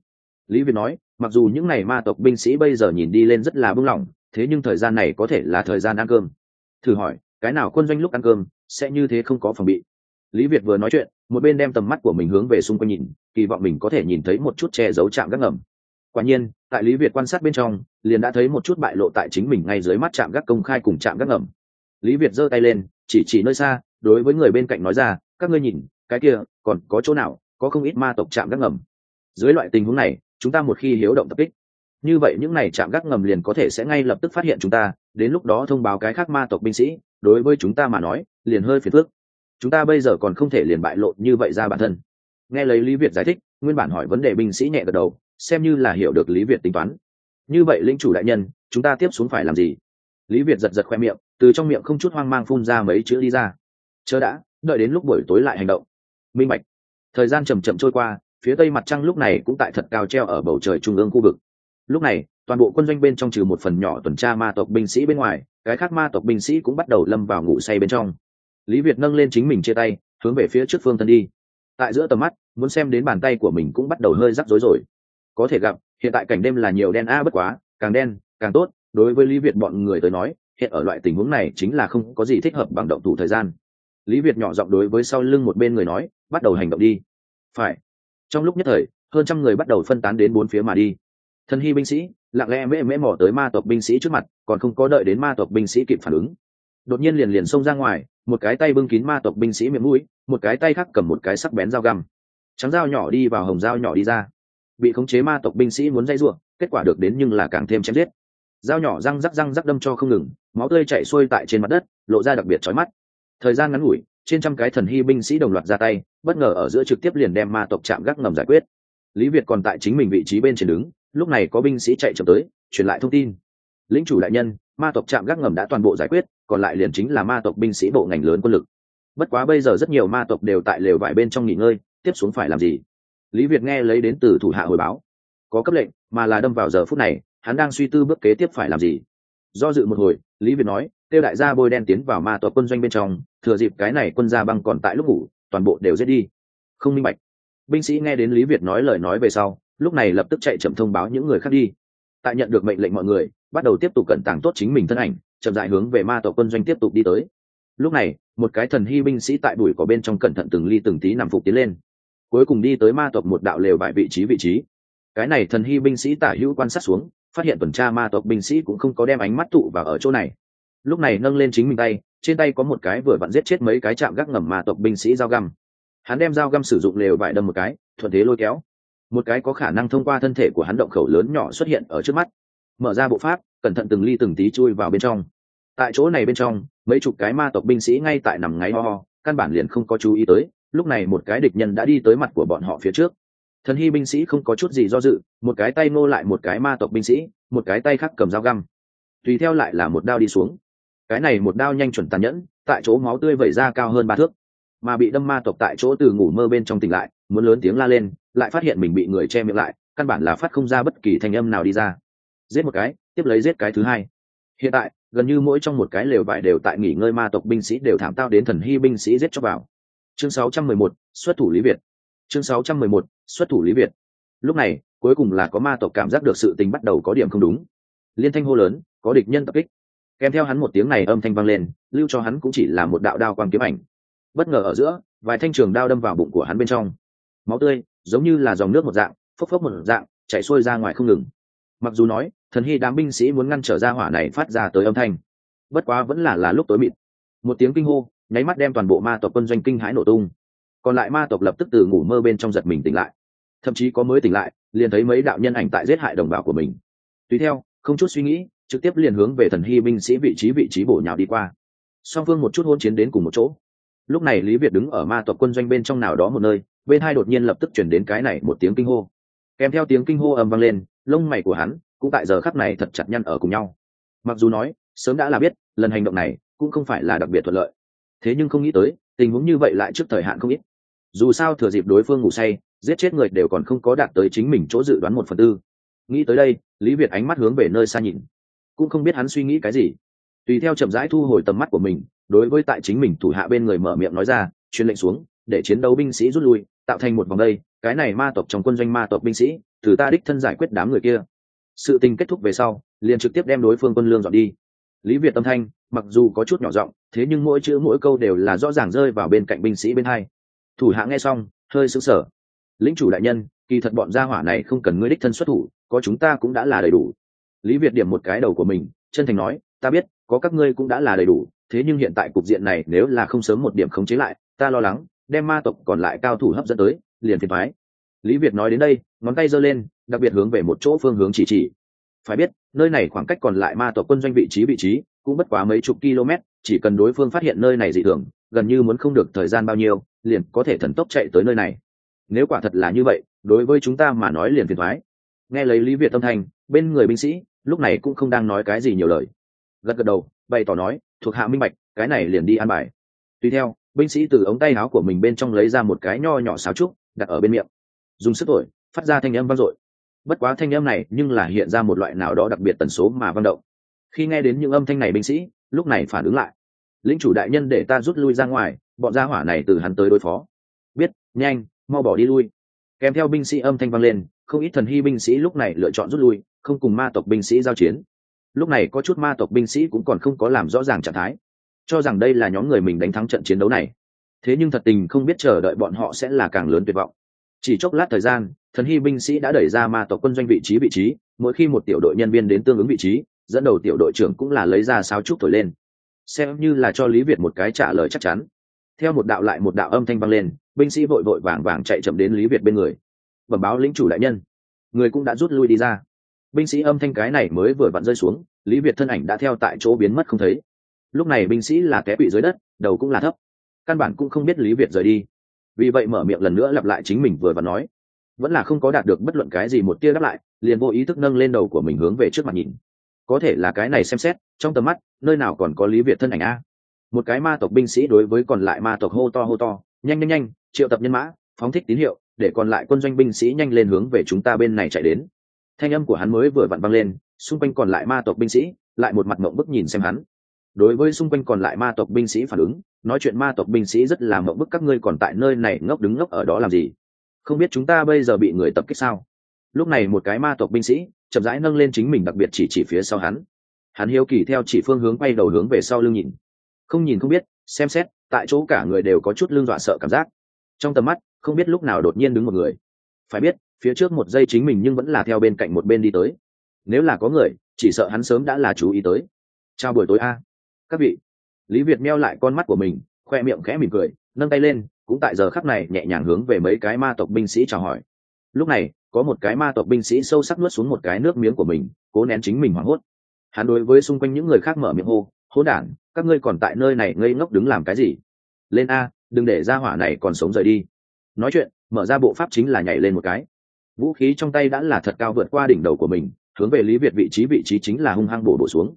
Lý việt nói mặc dù những ngày ma tộc binh sĩ bây giờ nhìn đi lên rất là bưng lỏng thế nhưng thời gian này có thể là thời gian ăn cơm. Thử hỏi, cái nào quân doanh lúc ăn cơm sẽ như thế không có phòng bị? Lý việt vừa nói chuyện, một bên đem tầm mắt của mình hướng về xung quanh nhìn, kỳ vọng mình có thể nhìn thấy một chút che giấu chạm gác ngầm. Quả nhiên, tại lý việt quan sát bên trong, liền đã thấy một chút bại lộ tại chính mình ngay dưới mắt chạm gác công khai cùng chạm gác ngầm. Lý việt giơ tay lên, chỉ chỉ nơi xa, đối với người bên cạnh nói ra, các ngươi nhìn, cái kia còn có chỗ nào, có không ít ma tộc chạm gác ngầm? Dưới loại tình huống này chúng ta một khi hiếu động tập kích. Như vậy những này chạm gác ngầm liền có thể sẽ ngay lập tức phát hiện chúng ta, đến lúc đó thông báo cái khác ma tộc binh sĩ, đối với chúng ta mà nói, liền hơi phiền phức. Chúng ta bây giờ còn không thể liền bại lộ như vậy ra bản thân. Nghe lấy lý việt giải thích, nguyên bản hỏi vấn đề binh sĩ nhẹ gật đầu, xem như là hiểu được lý việt tính toán. Như vậy linh chủ đại nhân, chúng ta tiếp xuống phải làm gì? Lý việt giật giật khoe miệng, từ trong miệng không chút hoang mang phun ra mấy chữ đi ra. Chớ đã, đợi đến lúc buổi tối lại hành động. Minh bạch. Thời gian chầm chậm trôi qua phía tây mặt trăng lúc này cũng tại thật cao treo ở bầu trời trung ương khu vực. Lúc này, toàn bộ quân doanh bên trong trừ một phần nhỏ tuần tra ma tộc binh sĩ bên ngoài, cái khác ma tộc binh sĩ cũng bắt đầu lâm vào ngủ say bên trong. Lý việt nâng lên chính mình chia tay, hướng về phía trước phương thân đi. Tại giữa tầm mắt, muốn xem đến bàn tay của mình cũng bắt đầu hơi rắc rối rồi. Có thể gặp, hiện tại cảnh đêm là nhiều đen a bất quá, càng đen, càng tốt. Đối với lý việt bọn người tới nói, hiện ở loại tình huống này chính là không có gì thích hợp bằng động thủ thời gian. Lý việt nhỏ giọng đối với sau lưng một bên người nói, bắt đầu hành động đi. Phải trong lúc nhất thời, hơn trăm người bắt đầu phân tán đến bốn phía mà đi. Thần hy binh sĩ, lặng lẽ mễ mễ mỏ tới ma tộc binh sĩ trước mặt, còn không có đợi đến ma tộc binh sĩ kịp phản ứng. Đột nhiên liền liền xông ra ngoài, một cái tay bưng kín ma tộc binh sĩ miệng mũi, một cái tay khác cầm một cái sắc bén dao găm. Trắng dao nhỏ đi vào hồng dao nhỏ đi ra. Bị khống chế ma tộc binh sĩ muốn dây ruộng kết quả được đến nhưng là càng thêm chém giết. Dao nhỏ răng rắc răng rắc đâm cho không ngừng, máu tươi chạy xuôi tại trên mặt đất, lộ ra đặc biệt chói mắt. Thời gian ngắn ngủi trên trăm cái thần hy binh sĩ đồng loạt ra tay, bất ngờ ở giữa trực tiếp liền đem ma tộc chạm gác ngầm giải quyết. Lý việt còn tại chính mình vị trí bên trên đứng, lúc này có binh sĩ chạy chậm tới, truyền lại thông tin. Lĩnh chủ đại nhân, ma tộc chạm gác ngầm đã toàn bộ giải quyết, còn lại liền chính là ma tộc binh sĩ bộ ngành lớn quân lực. Bất quá bây giờ rất nhiều ma tộc đều tại lều vải bên trong nghỉ ngơi, tiếp xuống phải làm gì? Lý việt nghe lấy đến từ thủ hạ hồi báo. Có cấp lệnh, mà là đâm vào giờ phút này, hắn đang suy tư bước kế tiếp phải làm gì do dự một hồi, lý việt nói, tiêu đại gia bôi đen tiến vào ma tộc quân doanh bên trong, thừa dịp cái này quân gia băng còn tại lúc ngủ, toàn bộ đều giết đi. Không minh bạch. Binh sĩ nghe đến lý việt nói lời nói về sau, lúc này lập tức chạy chậm thông báo những người khác đi. Tại nhận được mệnh lệnh mọi người, bắt đầu tiếp tục cẩn tàng tốt chính mình thân ảnh, chậm dại hướng về ma tộc quân doanh tiếp tục đi tới. Lúc này, một cái thần hy binh sĩ tại bụi có bên trong cẩn thận từng ly từng tí nằm phục tiến lên. Cuối cùng đi tới ma tộc một đạo lều bại vị trí vị trí. Cái này thần hy binh sĩ tả hữu quan sát xuống phát hiện tuần tra ma tộc binh sĩ cũng không có đem ánh mắt tụ vào ở chỗ này. Lúc này nâng lên chính mình tay, trên tay có một cái vừa vặn giết chết mấy cái chạm gác ngầm ma tộc binh sĩ dao găm. Hắn đem dao găm sử dụng lều vải đâm một cái, thuận thế lôi kéo. Một cái có khả năng thông qua thân thể của hắn động khẩu lớn nhỏ xuất hiện ở trước mắt. Mở ra bộ pháp, cẩn thận từng ly từng tí chui vào bên trong. Tại chỗ này bên trong, mấy chục cái ma tộc binh sĩ ngay tại nằm ngáy ho ho, căn bản liền không có chú ý tới. Lúc này một cái địch nhân đã đi tới mặt của bọn họ phía trước thần hy binh sĩ không có chút gì do dự một cái tay ngô lại một cái ma tộc binh sĩ một cái tay khác cầm dao găm. Tùy theo lại là một đao đi xuống. Cái này một đao nhanh chuẩn tàn nhẫn tại chỗ máu tươi vẩy ra cao hơn ba thước. Mà bị đâm ma tộc tại chỗ từ ngủ mơ bên trong tỉnh lại muốn lớn tiếng la lên lại phát hiện mình bị người che miệng lại căn bản là phát không ra bất kỳ thanh âm nào đi ra. Giết một cái tiếp lấy giết cái thứ hai. Hiện tại gần như mỗi trong một cái lều vải đều tại nghỉ ngơi ma tộc binh sĩ đều thảm tao đến thần hy binh sĩ giết cho vào. Chương 611, xuất thủ lý việt chương 611, xuất thủ lý việt. Lúc này cuối cùng là có ma tộc cảm giác được sự tình bắt đầu có điểm không đúng. Liên thanh hô lớn có địch nhân tập kích. Kèm theo hắn một tiếng này âm thanh vang lên lưu cho hắn cũng chỉ là một đạo đao quang kiếm ảnh. Bất ngờ ở giữa vài thanh trường đao đâm vào bụng của hắn bên trong. Máu tươi giống như là dòng nước một dạng phốc phốc một dạng chảy xuôi ra ngoài không ngừng. Mặc dù nói thần hy đám binh sĩ muốn ngăn trở ra hỏa này phát ra tới âm thanh. Bất quá vẫn là là lúc tối mịt. Một tiếng kinh hô nháy mắt đem toàn bộ ma tộc quân doanh kinh hãi nổ tung còn lại ma tộc lập tức từ ngủ mơ bên trong giật mình tỉnh lại. Thậm chí có mới tỉnh lại, liền thấy mấy đạo nhân ảnh tại giết hại đồng bào của mình. Tùy theo, không chút suy nghĩ, trực tiếp liền hướng về thần hy binh sĩ vị trí vị trí bổ nhào đi qua. Song phương một chút hôn chiến đến cùng một chỗ. Lúc này lý việt đứng ở ma tộc quân doanh bên trong nào đó một nơi, bên hai đột nhiên lập tức chuyển đến cái này một tiếng kinh hô. Kèm theo tiếng kinh hô ầm vang lên, lông mày của hắn cũng tại giờ khắc này thật chặt nhăn ở cùng nhau. Mặc dù nói, sớm đã là biết, lần hành động này cũng không phải là đặc biệt thuận lợi. Thế nhưng không nghĩ tới, tình huống như vậy lại trước thời hạn không ít dù sao thừa dịp đối phương ngủ say, giết chết người đều còn không có đạt tới chính mình chỗ dự đoán một phần tư. Nghĩ tới đây, lý việt ánh mắt hướng về nơi xa nhìn. Cũng không biết hắn suy nghĩ cái gì. Tùy theo chậm rãi thu hồi tầm mắt của mình, đối với tại chính mình thủ hạ bên người mở miệng nói ra, truyền lệnh xuống, để chiến đấu binh sĩ rút lui, tạo thành một vòng đây, cái này ma tộc trong quân doanh ma tộc binh sĩ thử ta đích thân giải quyết đám người kia. Sự tình kết thúc về sau, liền trực tiếp đem đối phương quân lương dọn đi. Lý việt tâm thanh, mặc dù có chút nhỏ giọng, thế nhưng mỗi chữ mỗi câu đều là rõ ràng rơi vào bên cạnh binh sĩ bên hai thủ hạ nghe xong, hơi sững sờ. Lĩnh chủ đại nhân, kỳ thật bọn gia hỏa này không cần ngươi đích thân xuất thủ, có chúng ta cũng đã là đầy đủ. Lý việt điểm một cái đầu của mình, chân thành nói, ta biết, có các ngươi cũng đã là đầy đủ, thế nhưng hiện tại cục diện này nếu là không sớm một điểm khống chế lại, ta lo lắng, đem ma tộc còn lại cao thủ hấp dẫn tới, liền thiệt thái lý việt nói đến đây, ngón tay giơ lên, đặc biệt hướng về một chỗ phương hướng chỉ chỉ. Phải biết, nơi này khoảng cách còn lại ma tộc quân doanh vị trí vị trí, cũng bất quá mấy chục km, chỉ cần đối phương phát hiện nơi này dị thường, gần như muốn không được thời gian bao nhiêu liền có thể thần tốc chạy tới nơi này. Nếu quả thật là như vậy, đối với chúng ta mà nói liền phiền thoái nghe lấy lý việt tâm thành bên người binh sĩ, lúc này cũng không đang nói cái gì nhiều lời. Gật gật đầu, bày tỏ nói, thuộc hạ minh bạch, cái này liền đi an bài. Tùy theo, binh sĩ từ ống tay áo của mình bên trong lấy ra một cái nho nhỏ sáo trúc, đặt ở bên miệng. Dùng sức thổi, phát ra thanh âm vang dội. Bất quá thanh âm này nhưng là hiện ra một loại nào đó đặc biệt tần số mà vang động. Khi nghe đến những âm thanh này binh sĩ, lúc này phản ứng lại lính chủ đại nhân để ta rút lui ra ngoài, bọn gia hỏa này từ hắn tới đối phó. Biết, nhanh, mau bỏ đi lui. Kèm theo binh sĩ âm thanh vang lên, không ít thần hy binh sĩ lúc này lựa chọn rút lui, không cùng ma tộc binh sĩ giao chiến. Lúc này có chút ma tộc binh sĩ cũng còn không có làm rõ ràng trạng thái. Cho rằng đây là nhóm người mình đánh thắng trận chiến đấu này. Thế nhưng thật tình không biết chờ đợi bọn họ sẽ là càng lớn tuyệt vọng. Chỉ chốc lát thời gian, thần hy binh sĩ đã đẩy ra ma tộc quân doanh vị trí vị trí, mỗi khi một tiểu đội nhân viên đến tương ứng vị trí, dẫn đầu tiểu đội trưởng cũng là lấy ra sao trúc thổi lên xem như là cho lý việt một cái trả lời chắc chắn. Theo một đạo lại một đạo âm thanh vang lên, binh sĩ vội vội vàng vàng chạy chậm đến lý việt bên người. Bẩm báo lĩnh chủ đại nhân. Người cũng đã rút lui đi ra. Binh sĩ âm thanh cái này mới vừa vặn rơi xuống, lý việt thân ảnh đã theo tại chỗ biến mất không thấy. Lúc này binh sĩ là té quỵ dưới đất, đầu cũng là thấp. Căn bản cũng không biết lý việt rời đi. Vì vậy mở miệng lần nữa lặp lại chính mình vừa và nói. Vẫn là không có đạt được bất luận cái gì một tia đáp lại, liền vô ý thức nâng lên đầu của mình hướng về trước mặt nhìn. Có thể là cái này xem xét, trong tầm mắt nơi nào còn có lý việt thân ảnh a? Một cái ma tộc binh sĩ đối với còn lại ma tộc hô to hô to, nhanh nhanh nhanh, triệu tập nhân mã, phóng thích tín hiệu, để còn lại quân doanh binh sĩ nhanh lên hướng về chúng ta bên này chạy đến. Thanh âm của hắn mới vừa vặn văng lên, xung quanh còn lại ma tộc binh sĩ lại một mặt mộng bức nhìn xem hắn. Đối với xung quanh còn lại ma tộc binh sĩ phản ứng, nói chuyện ma tộc binh sĩ rất là mộng bức các ngươi còn tại nơi này ngốc đứng ngốc ở đó làm gì? Không biết chúng ta bây giờ bị người tập kích sao? Lúc này một cái ma tộc binh sĩ chậm rãi nâng lên chính mình đặc biệt chỉ chỉ phía sau hắn hắn hiếu kỳ theo chỉ phương hướng quay đầu hướng về sau lưng nhìn. Không nhìn không biết, xem xét, tại chỗ cả người đều có chút lưng dọa sợ cảm giác. Trong tầm mắt, không biết lúc nào đột nhiên đứng một người. Phải biết, phía trước một giây chính mình nhưng vẫn là theo bên cạnh một bên đi tới. Nếu là có người, chỉ sợ hắn sớm đã là chú ý tới. Chào buổi tối a. Các vị. Lý việt meo lại con mắt của mình, khoe miệng khẽ mỉm cười, nâng tay lên, cũng tại giờ khắc này nhẹ nhàng hướng về mấy cái ma tộc binh sĩ chào hỏi. Lúc này, có một cái ma tộc binh sĩ sâu sắc nuốt xuống một cái nước miếng của mình, cố nén chính mình hoảng hốt hắn đối với xung quanh những người khác mở miệng hô, hỗn đản, các ngươi còn tại nơi này ngây ngốc đứng làm cái gì? Lên a, đừng để ra hỏa này còn sống rời đi. Nói chuyện, mở ra bộ pháp chính là nhảy lên một cái. Vũ khí trong tay đã là thật cao vượt qua đỉnh đầu của mình, hướng về lý việt vị trí vị trí chính là hung hăng bổ bổ xuống.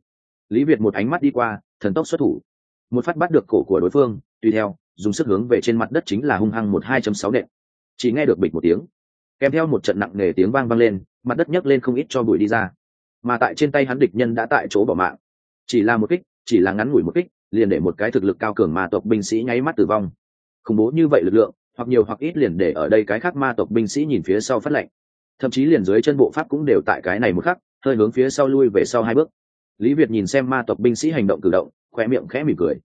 Lý việt một ánh mắt đi qua, thần tốc xuất thủ. Một phát bắt được cổ của đối phương, tùy theo, dùng sức hướng về trên mặt đất chính là hung hăng một hai sáu nệm chỉ nghe được bịch một tiếng, kèm theo một trận nặng nề tiếng vang vang lên, mặt đất nhấc lên không ít cho bụi đi ra mà tại trên tay hắn địch nhân đã tại chỗ bỏ mạng. Chỉ là một kích, chỉ là ngắn ngủi một kích, liền để một cái thực lực cao cường ma tộc binh sĩ nháy mắt tử vong. Khủng bố như vậy lực lượng, hoặc nhiều hoặc ít liền để ở đây cái khác ma tộc binh sĩ nhìn phía sau phát lệnh. Thậm chí liền dưới chân bộ pháp cũng đều tại cái này một khắc, hơi hướng phía sau lui về sau hai bước. Lý việt nhìn xem ma tộc binh sĩ hành động cử động khoe miệng khẽ mỉm cười.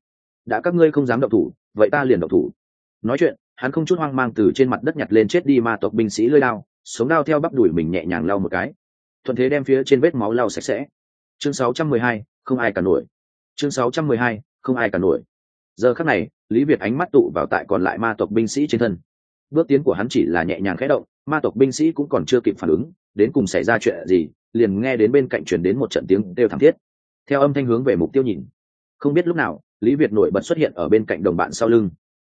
Đã các ngươi không dám động thủ, vậy ta liền động thủ. Nói chuyện, hắn không chút hoang mang từ trên mặt đất nhặt lên chết đi ma tộc binh sĩ lơi đao, sống đao theo bắp đuổi mình nhẹ nhàng lau một cái thuận thế đem phía trên vết máu lau sạch sẽ. Chương 612, không ai cả nổi. Chương 612, không ai cả nổi. Giờ khắc này lý việt ánh mắt tụ vào tại còn lại ma tộc binh sĩ trên thân. Bước tiến của hắn chỉ là nhẹ nhàng khẽ động ma tộc binh sĩ cũng còn chưa kịp phản ứng đến cùng xảy ra chuyện gì liền nghe đến bên cạnh truyền đến một trận tiếng đều thảm thiết. Theo âm thanh hướng về mục tiêu nhìn. Không biết lúc nào lý việt nổi bật xuất hiện ở bên cạnh đồng bạn sau lưng.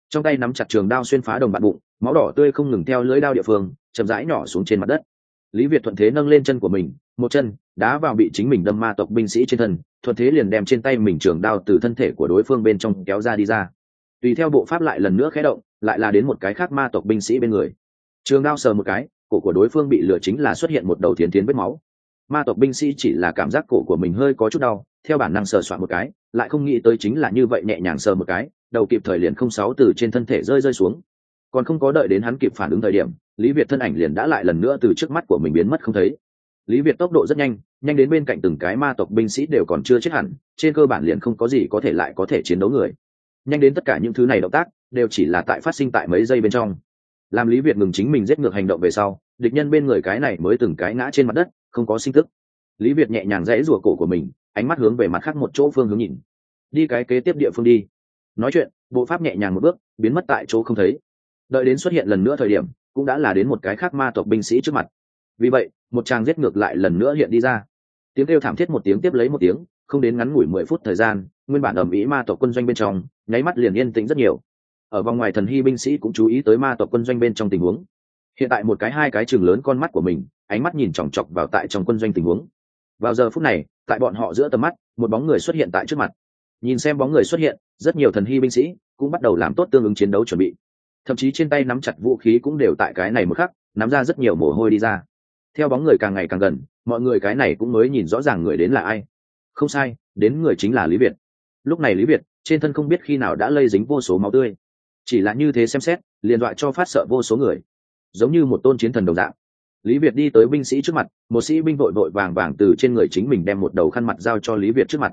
Trong tay nắm chặt trường đao xuyên phá đồng bạn bụng máu đỏ tươi không ngừng theo lưỡi đao địa phương chậm rãi nhỏ xuống trên mặt đất lý việt thuận thế nâng lên chân của mình, một chân đá vào bị chính mình đâm ma tộc binh sĩ trên thân, thuận thế liền đem trên tay mình trường đao từ thân thể của đối phương bên trong kéo ra đi ra. Tùy theo bộ pháp lại lần nữa khé động, lại là đến một cái khác ma tộc binh sĩ bên người. Trường đao sờ một cái, cổ của đối phương bị lửa chính là xuất hiện một đầu thiến tiến vết máu. Ma tộc binh sĩ chỉ là cảm giác cổ của mình hơi có chút đau, theo bản năng sờ soạn một cái, lại không nghĩ tới chính là như vậy nhẹ nhàng sờ một cái, đầu kịp thời liền không sáu từ trên thân thể rơi rơi xuống. Còn không có đợi đến hắn kịp phản ứng thời điểm lý việt thân ảnh liền đã lại lần nữa từ trước mắt của mình biến mất không thấy. Lý việt tốc độ rất nhanh nhanh đến bên cạnh từng cái ma tộc binh sĩ đều còn chưa chết hẳn, trên cơ bản liền không có gì có thể lại có thể chiến đấu người. Nhanh đến tất cả những thứ này động tác, đều chỉ là tại phát sinh tại mấy giây bên trong. Làm lý việt ngừng chính mình giết ngược hành động về sau, địch nhân bên người cái này mới từng cái ngã trên mặt đất, không có sinh thức. lý việt nhẹ nhàng rẽ rùa cổ của mình, ánh mắt hướng về mặt khác một chỗ phương hướng nhìn. Đi cái kế tiếp địa phương đi. Nói chuyện, bộ pháp nhẹ nhàng một bước, biến mất tại chỗ không thấy. Đợi đến xuất hiện lần nữa thời điểm cũng đã là đến một cái khác ma tộc binh sĩ trước mặt. Vì vậy, một tràng giết ngược lại lần nữa hiện đi ra. Tiếng kêu thảm thiết một tiếng tiếp lấy một tiếng, không đến ngắn ngủi mười phút thời gian, nguyên bản ẩm ý ma tộc quân doanh bên trong, nháy mắt liền yên tĩnh rất nhiều. Ở vòng ngoài thần hy binh sĩ cũng chú ý tới ma tộc quân doanh bên trong tình huống. Hiện tại một cái hai cái chừng lớn con mắt của mình, ánh mắt nhìn chòng chọc vào tại trong quân doanh tình huống. Vào giờ phút này, tại bọn họ giữa tầm mắt, một bóng người xuất hiện tại trước mặt. Nhìn xem bóng người xuất hiện, rất nhiều thần hy binh sĩ cũng bắt đầu làm tốt tương ứng chiến đấu chuẩn bị thậm chí trên tay nắm chặt vũ khí cũng đều tại cái này một khắc, nắm ra rất nhiều mồ hôi đi ra. Theo bóng người càng ngày càng gần, mọi người cái này cũng mới nhìn rõ ràng người đến là ai. Không sai, đến người chính là lý việt. Lúc này lý việt, trên thân không biết khi nào đã lây dính vô số máu tươi. Chỉ là như thế xem xét, liền dọa cho phát sợ vô số người. Giống như một tôn chiến thần đồng dạng. Lý việt đi tới binh sĩ trước mặt, một sĩ binh vội vội vàng vàng từ trên người chính mình đem một đầu khăn mặt giao cho lý việt trước mặt.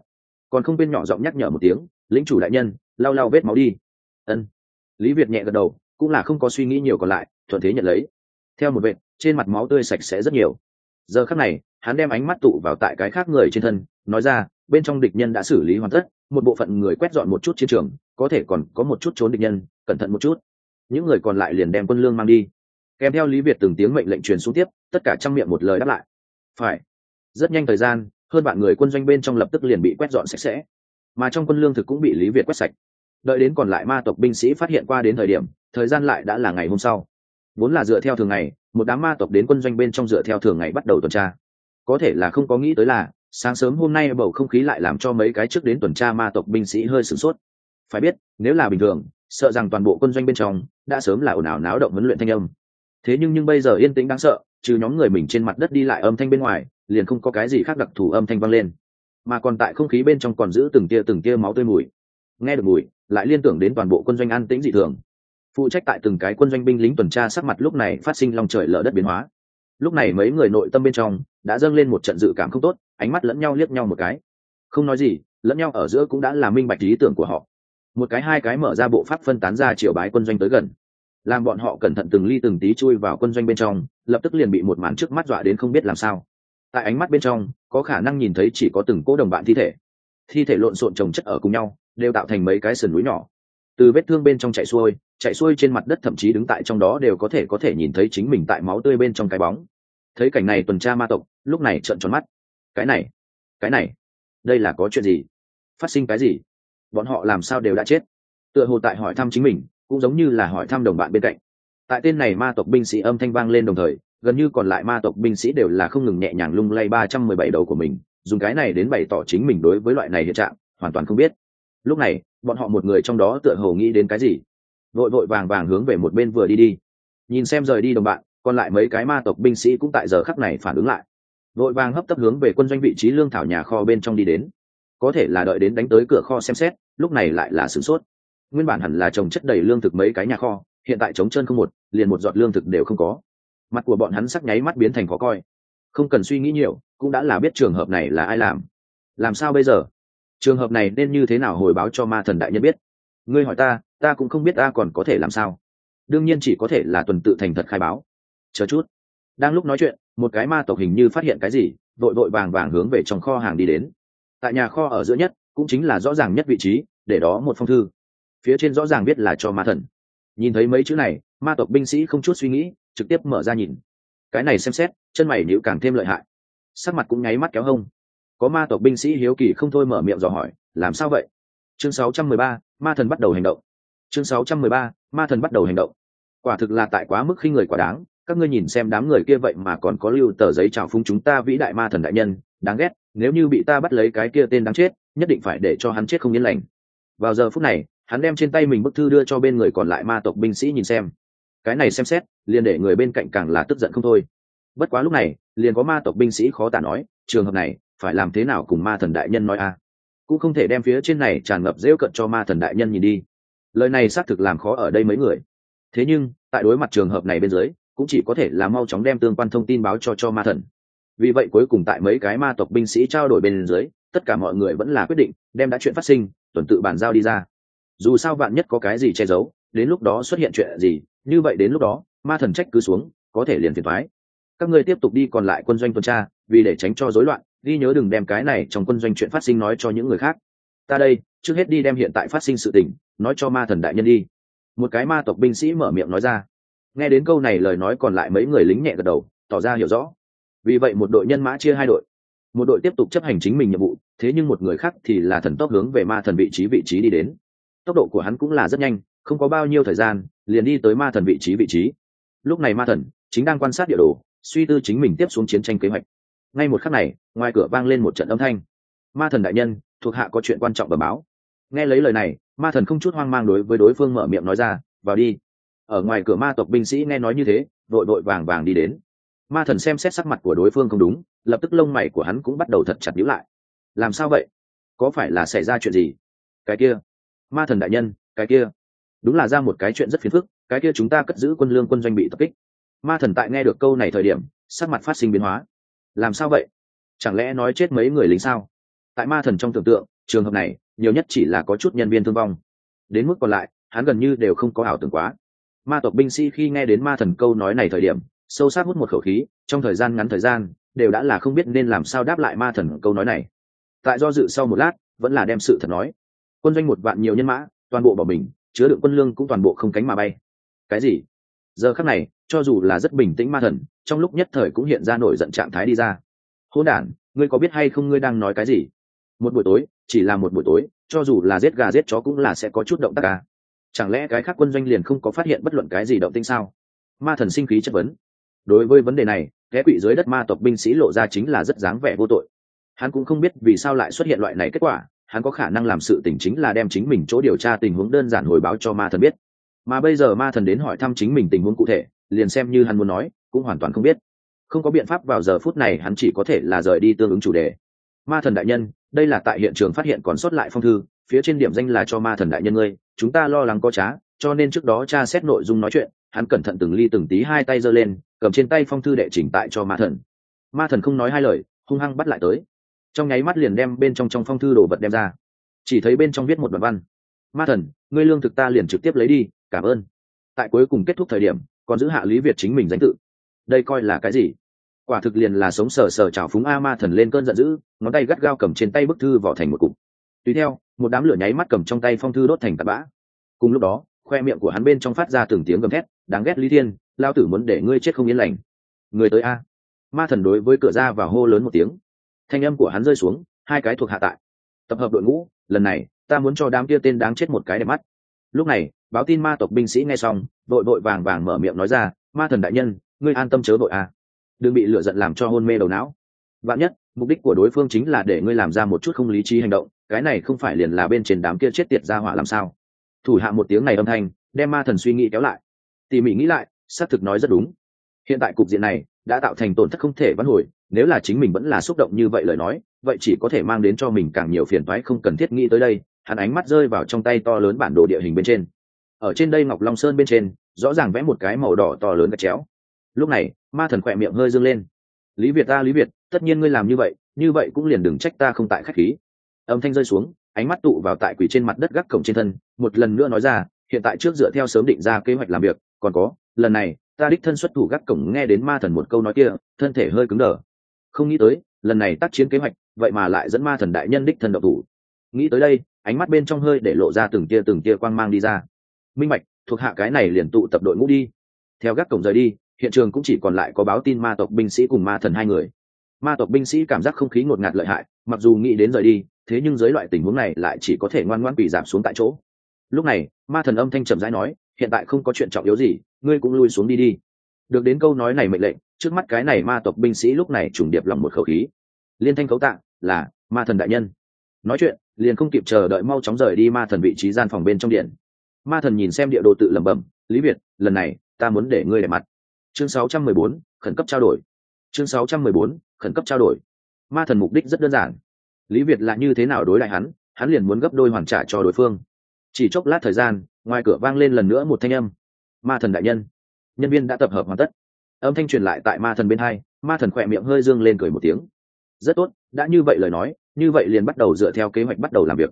Còn không bên nhỏ giọng nhắc nhở một tiếng lính chủ đại nhân, lau lau vết máu đi. Ân lý việt nhẹ gật đầu, cũng là không có suy nghĩ nhiều còn lại, thuận thế nhận lấy. Theo một vệ trên mặt máu tươi sạch sẽ rất nhiều. Giờ khắc này, hắn đem ánh mắt tụ vào tại cái khác người trên thân, nói ra, bên trong địch nhân đã xử lý hoàn tất, một bộ phận người quét dọn một chút chiến trường, có thể còn có một chút trốn địch nhân, cẩn thận một chút. Những người còn lại liền đem quân lương mang đi. Kèm theo lý việt từng tiếng mệnh lệnh truyền xuống tiếp, tất cả trăm miệng một lời đáp lại. Phải. Rất nhanh thời gian, hơn bạn người quân doanh bên trong lập tức liền bị quét dọn sạch sẽ. Mà trong quân lương thực cũng bị lý việt quét sạch đợi đến còn lại ma tộc binh sĩ phát hiện qua đến thời điểm, thời gian lại đã là ngày hôm sau. Vốn là dựa theo thường ngày, một đám ma tộc đến quân doanh bên trong dựa theo thường ngày bắt đầu tuần tra. Có thể là không có nghĩ tới là, sáng sớm hôm nay bầu không khí lại làm cho mấy cái trước đến tuần tra ma tộc binh sĩ hơi sửng sốt. Phải biết, nếu là bình thường, sợ rằng toàn bộ quân doanh bên trong đã sớm là ồn ào náo động huấn luyện thanh âm. Thế nhưng nhưng bây giờ yên tĩnh đáng sợ, trừ nhóm người mình trên mặt đất đi lại âm thanh bên ngoài, liền không có cái gì khác đặc thù âm thanh vang lên. Mà còn tại không khí bên trong còn giữ từng tia từng tia máu tươi mùi. Nghe được mùi lại liên tưởng đến toàn bộ quân doanh an tĩnh dị thường. Phụ trách tại từng cái quân doanh binh lính tuần tra sắc mặt lúc này phát sinh lòng trời lở đất biến hóa. Lúc này mấy người nội tâm bên trong đã dâng lên một trận dự cảm không tốt, ánh mắt lẫn nhau liếc nhau một cái. Không nói gì, lẫn nhau ở giữa cũng đã là minh bạch lý tưởng của họ. Một cái hai cái mở ra bộ pháp phân tán ra triều bái quân doanh tới gần. Làm bọn họ cẩn thận từng ly từng tí chui vào quân doanh bên trong, lập tức liền bị một màn trước mắt dọa đến không biết làm sao. Tại ánh mắt bên trong, có khả năng nhìn thấy chỉ có từng cỗ đồng bạn thi thể. Thi thể lộn xộn trồng chất ở cùng nhau đều tạo thành mấy cái sườn núi nhỏ. Từ vết thương bên trong chạy xuôi chạy xuôi trên mặt đất thậm chí đứng tại trong đó đều có thể có thể nhìn thấy chính mình tại máu tươi bên trong cái bóng. Thấy cảnh này tuần tra ma tộc, lúc này trợn tròn mắt. Cái này cái này, đây là có chuyện gì? Phát sinh cái gì? Bọn họ làm sao đều đã chết? Tựa hồ tại hỏi thăm chính mình, cũng giống như là hỏi thăm đồng bạn bên cạnh. Tại tên này ma tộc binh sĩ âm thanh vang lên đồng thời, gần như còn lại ma tộc binh sĩ đều là không ngừng nhẹ nhàng lung lay ba trăm mười bảy đầu của mình, dùng cái này đến bày tỏ chính mình đối với loại này hiện trạng, hoàn toàn không biết lúc này, bọn họ một người trong đó tựa hồ nghĩ đến cái gì? Vội vội vàng vàng hướng về một bên vừa đi đi. Nhìn xem rời đi đồng bạn, còn lại mấy cái ma tộc binh sĩ cũng tại giờ khắc này phản ứng lại. Vội vàng hấp tấp hướng về quân doanh vị trí lương thảo nhà kho bên trong đi đến. Có thể là đợi đến đánh tới cửa kho xem xét, lúc này lại là sửng sốt. Nguyên bản hẳn là trồng chất đầy lương thực mấy cái nhà kho, hiện tại trống chân không một, liền một giọt lương thực đều không có. Mặt của bọn hắn sắc nháy mắt biến thành khó coi. Không cần suy nghĩ nhiều, cũng đã là biết trường hợp này là ai làm. Làm sao bây giờ? Trường hợp này nên như thế nào hồi báo cho ma thần đại nhân biết? Ngươi hỏi ta ta cũng không biết ta còn có thể làm sao. Đương nhiên chỉ có thể là tuần tự thành thật khai báo. Chờ chút. Đang lúc nói chuyện, một cái ma tộc hình như phát hiện cái gì, vội vội vàng vàng hướng về trong kho hàng đi đến. Tại nhà kho ở giữa nhất, cũng chính là rõ ràng nhất vị trí, để đó một phong thư. Phía trên rõ ràng biết là cho ma thần. Nhìn thấy mấy chữ này, ma tộc binh sĩ không chút suy nghĩ, trực tiếp mở ra nhìn. Cái này xem xét, chân mày nhịu càng thêm lợi hại. Sắc mặt cũng nháy mắt kéo hông có ma tộc binh sĩ hiếu kỳ không thôi mở miệng dò hỏi làm sao vậy? Chương 613, ma thần bắt đầu hành động. Chương 613, ma thần bắt đầu hành động. Quả thực là tại quá mức khi người quá đáng các ngươi nhìn xem đám người kia vậy mà còn có lưu tờ giấy trào phúng chúng ta vĩ đại ma thần đại nhân đáng ghét nếu như bị ta bắt lấy cái kia tên đáng chết nhất định phải để cho hắn chết không yên lành. Vào giờ phút này hắn đem trên tay mình bức thư đưa cho bên người còn lại ma tộc binh sĩ nhìn xem. Cái này xem xét liền để người bên cạnh càng là tức giận không thôi. Bất quá lúc này liền có ma tộc binh sĩ khó tả nói trường hợp này phải làm thế nào cùng ma thần đại nhân nói a? Cũng không thể đem phía trên này tràn ngập rêu cận cho ma thần đại nhân nhìn đi. Lời này xác thực làm khó ở đây mấy người. Thế nhưng, tại đối mặt trường hợp này bên dưới, cũng chỉ có thể là mau chóng đem tương quan thông tin báo cho cho ma thần. Vì vậy cuối cùng tại mấy cái ma tộc binh sĩ trao đổi bên dưới, tất cả mọi người vẫn là quyết định đem đã chuyện phát sinh, tuần tự bàn giao đi ra. Dù sao bạn nhất có cái gì che giấu, đến lúc đó xuất hiện chuyện gì, như vậy đến lúc đó, ma thần trách cứ xuống, có thể liền phiền thoái các ngươi tiếp tục đi còn lại quân doanh tuần tra, vì để tránh cho rối loạn ghi nhớ đừng đem cái này trong quân doanh chuyện phát sinh nói cho những người khác. Ta đây, trước hết đi đem hiện tại phát sinh sự tình, nói cho ma thần đại nhân đi. Một cái ma tộc binh sĩ mở miệng nói ra. Nghe đến câu này lời nói còn lại mấy người lính nhẹ gật đầu, tỏ ra hiểu rõ. Vì vậy một đội nhân mã chia hai đội. Một đội tiếp tục chấp hành chính mình nhiệm vụ, thế nhưng một người khác thì là thần tốc hướng về ma thần vị trí vị trí đi đến. Tốc độ của hắn cũng là rất nhanh, không có bao nhiêu thời gian, liền đi tới ma thần vị trí vị trí. Lúc này ma thần chính đang quan sát địa đồ, suy tư chính mình tiếp xuống chiến tranh kế hoạch ngay một khắc này, ngoài cửa vang lên một trận âm thanh. Ma thần đại nhân, thuộc hạ có chuyện quan trọng bẩm báo. Nghe lấy lời này, ma thần không chút hoang mang đối với đối phương mở miệng nói ra, vào đi. Ở ngoài cửa ma tộc binh sĩ nghe nói như thế, đội đội vàng vàng đi đến. Ma thần xem xét sắc mặt của đối phương không đúng, lập tức lông mày của hắn cũng bắt đầu thật chặt nhíu lại. Làm sao vậy? Có phải là xảy ra chuyện gì? Cái kia. Ma thần đại nhân, cái kia. Đúng là ra một cái chuyện rất phiền phức, cái kia chúng ta cất giữ quân lương quân doanh bị tập kích. Ma thần tại nghe được câu này thời điểm, sắc mặt phát sinh biến hóa làm sao vậy? Chẳng lẽ nói chết mấy người lính sao? Tại ma thần trong tưởng tượng, trường hợp này, nhiều nhất chỉ là có chút nhân viên thương vong. Đến mức còn lại, hắn gần như đều không có ảo tưởng quá. Ma tộc binh sĩ khi nghe đến ma thần câu nói này thời điểm, sâu sát hút một khẩu khí, trong thời gian ngắn thời gian, đều đã là không biết nên làm sao đáp lại ma thần câu nói này. Tại do dự sau một lát, vẫn là đem sự thật nói. Quân doanh một vạn nhiều nhân mã, toàn bộ bỏ mình, chứa đựng quân lương cũng toàn bộ không cánh mà bay. Cái gì? Giờ khắc này, cho dù là rất bình tĩnh ma thần trong lúc nhất thời cũng hiện ra nổi giận trạng thái đi ra. Hôn đản, ngươi có biết hay không ngươi đang nói cái gì? Một buổi tối, chỉ là một buổi tối, cho dù là giết gà giết chó cũng là sẽ có chút động tác cả chẳng lẽ cái khác quân doanh liền không có phát hiện bất luận cái gì động tinh sao? Ma thần sinh khí chất vấn. Đối với vấn đề này ghé quỵ dưới đất ma tộc binh sĩ lộ ra chính là rất dáng vẻ vô tội. Hắn cũng không biết vì sao lại xuất hiện loại này kết quả, hắn có khả năng làm sự tình chính là đem chính mình chỗ điều tra tình huống đơn giản hồi báo cho ma thần biết. Mà bây giờ ma thần đến hỏi thăm chính mình tình huống cụ thể liền xem như hắn muốn nói, cũng hoàn toàn không biết. Không có biện pháp vào giờ phút này hắn chỉ có thể là rời đi tương ứng chủ đề. Ma thần đại nhân, đây là tại hiện trường phát hiện còn sót lại phong thư, phía trên điểm danh là cho ma thần đại nhân ngươi, chúng ta lo lắng có trá, cho nên trước đó cha xét nội dung nói chuyện, hắn cẩn thận từng ly từng tí hai tay giơ lên, cầm trên tay phong thư đệ chỉnh tại cho ma thần. Ma thần không nói hai lời, hung hăng bắt lại tới. Trong nháy mắt liền đem bên trong trong phong thư đồ vật đem ra. Chỉ thấy bên trong viết một đoạn văn. Ma thần, ngươi lương thực ta liền trực tiếp lấy đi, cảm ơn. Tại cuối cùng kết thúc thời điểm còn giữ hạ lý việt chính mình danh tự. Đây coi là cái gì? Quả thực liền là sống sờ sờ trào phúng a ma thần lên cơn giận dữ, ngón tay gắt gao cầm trên tay bức thư vỏ thành một cục. Tùy theo, một đám lửa nháy mắt cầm trong tay phong thư đốt thành tạt bã. Cùng lúc đó, khoe miệng của hắn bên trong phát ra từng tiếng gầm thét, đáng ghét lý thiên, lao tử muốn để ngươi chết không yên lành. Người tới a. Ma thần đối với cửa ra và hô lớn một tiếng. Thanh âm của hắn rơi xuống, hai cái thuộc hạ tại. Tập hợp đội ngũ, lần này, ta muốn cho đám kia tên đáng chết một cái đẹp mắt lúc này, báo tin ma tộc binh sĩ nghe xong đội đội vàng vàng mở miệng nói ra, ma thần đại nhân, ngươi an tâm chớ đội a à. đừng bị lựa giận làm cho hôn mê đầu não. Vạn nhất, mục đích của đối phương chính là để ngươi làm ra một chút không lý trí hành động, cái này không phải liền là bên trên đám kia chết tiệt ra hỏa làm sao? Thủ hạ một tiếng này âm thanh, đem ma thần suy nghĩ kéo lại. Tỉ mỉ nghĩ lại, xác thực nói rất đúng. Hiện tại cục diện này, đã tạo thành tổn thất không thể vãn hồi, nếu là chính mình vẫn là xúc động như vậy lời nói, vậy chỉ có thể mang đến cho mình càng nhiều phiền toái không cần thiết nghĩ tới đây hắn ánh mắt rơi vào trong tay to lớn bản đồ địa hình bên trên. Ở trên đây ngọc long sơn bên trên, rõ ràng vẽ một cái màu đỏ to lớn gạch chéo. Lúc này, ma thần khỏe miệng hơi dâng lên. Lý việt ta, lý việt, tất nhiên ngươi làm như vậy như vậy cũng liền đừng trách ta không tại khách khí. Âm thanh rơi xuống, ánh mắt tụ vào tại quỷ trên mặt đất gác cổng trên thân, một lần nữa nói ra, hiện tại trước dựa theo sớm định ra kế hoạch làm việc, còn có, lần này, ta đích thân xuất thủ gác cổng nghe đến ma thần một câu nói kia, thân thể hơi cứng đờ. Không nghĩ tới, lần này tác chiến kế hoạch, vậy mà lại dẫn ma thần đại nhân đích thân độc thủ. Nghĩ tới đây ánh mắt bên trong hơi để lộ ra từng tia từng tia quang mang đi ra. Minh mạch thuộc hạ cái này liền tụ tập đội ngũ đi. Theo gác cổng rời đi, hiện trường cũng chỉ còn lại có báo tin ma tộc binh sĩ cùng ma thần hai người. Ma tộc binh sĩ cảm giác không khí ngột ngạt lợi hại, mặc dù nghĩ đến rời đi, thế nhưng dưới loại tình huống này lại chỉ có thể ngoan ngoãn quỳ giảm xuống tại chỗ. Lúc này, ma thần âm thanh trầm rãi nói, hiện tại không có chuyện trọng yếu gì, ngươi cũng lui xuống đi đi. Được đến câu nói này mệnh lệnh, trước mắt cái này ma tộc binh sĩ lúc này trùng điệp lòng một khẩu khí. Liên thanh cấu tạng là ma thần đại nhân. Nói chuyện liền không kịp chờ đợi mau chóng rời đi ma thần vị trí gian phòng bên trong điện. Ma thần nhìn xem địa đồ tự lẩm bẩm lý việt lần này ta muốn để ngươi đẹp mặt. Chương 614, khẩn cấp trao đổi. Chương 614, khẩn cấp trao đổi. Ma thần mục đích rất đơn giản. Lý việt là như thế nào đối lại hắn hắn liền muốn gấp đôi hoàn trả cho đối phương. Chỉ chốc lát thời gian ngoài cửa vang lên lần nữa một thanh âm. Ma thần đại nhân. Nhân viên đã tập hợp hoàn tất. Âm thanh truyền lại tại ma thần bên hai ma thần khỏe miệng hơi dương lên cười một tiếng. Rất tốt đã như vậy lời nói như vậy liền bắt đầu dựa theo kế hoạch bắt đầu làm việc.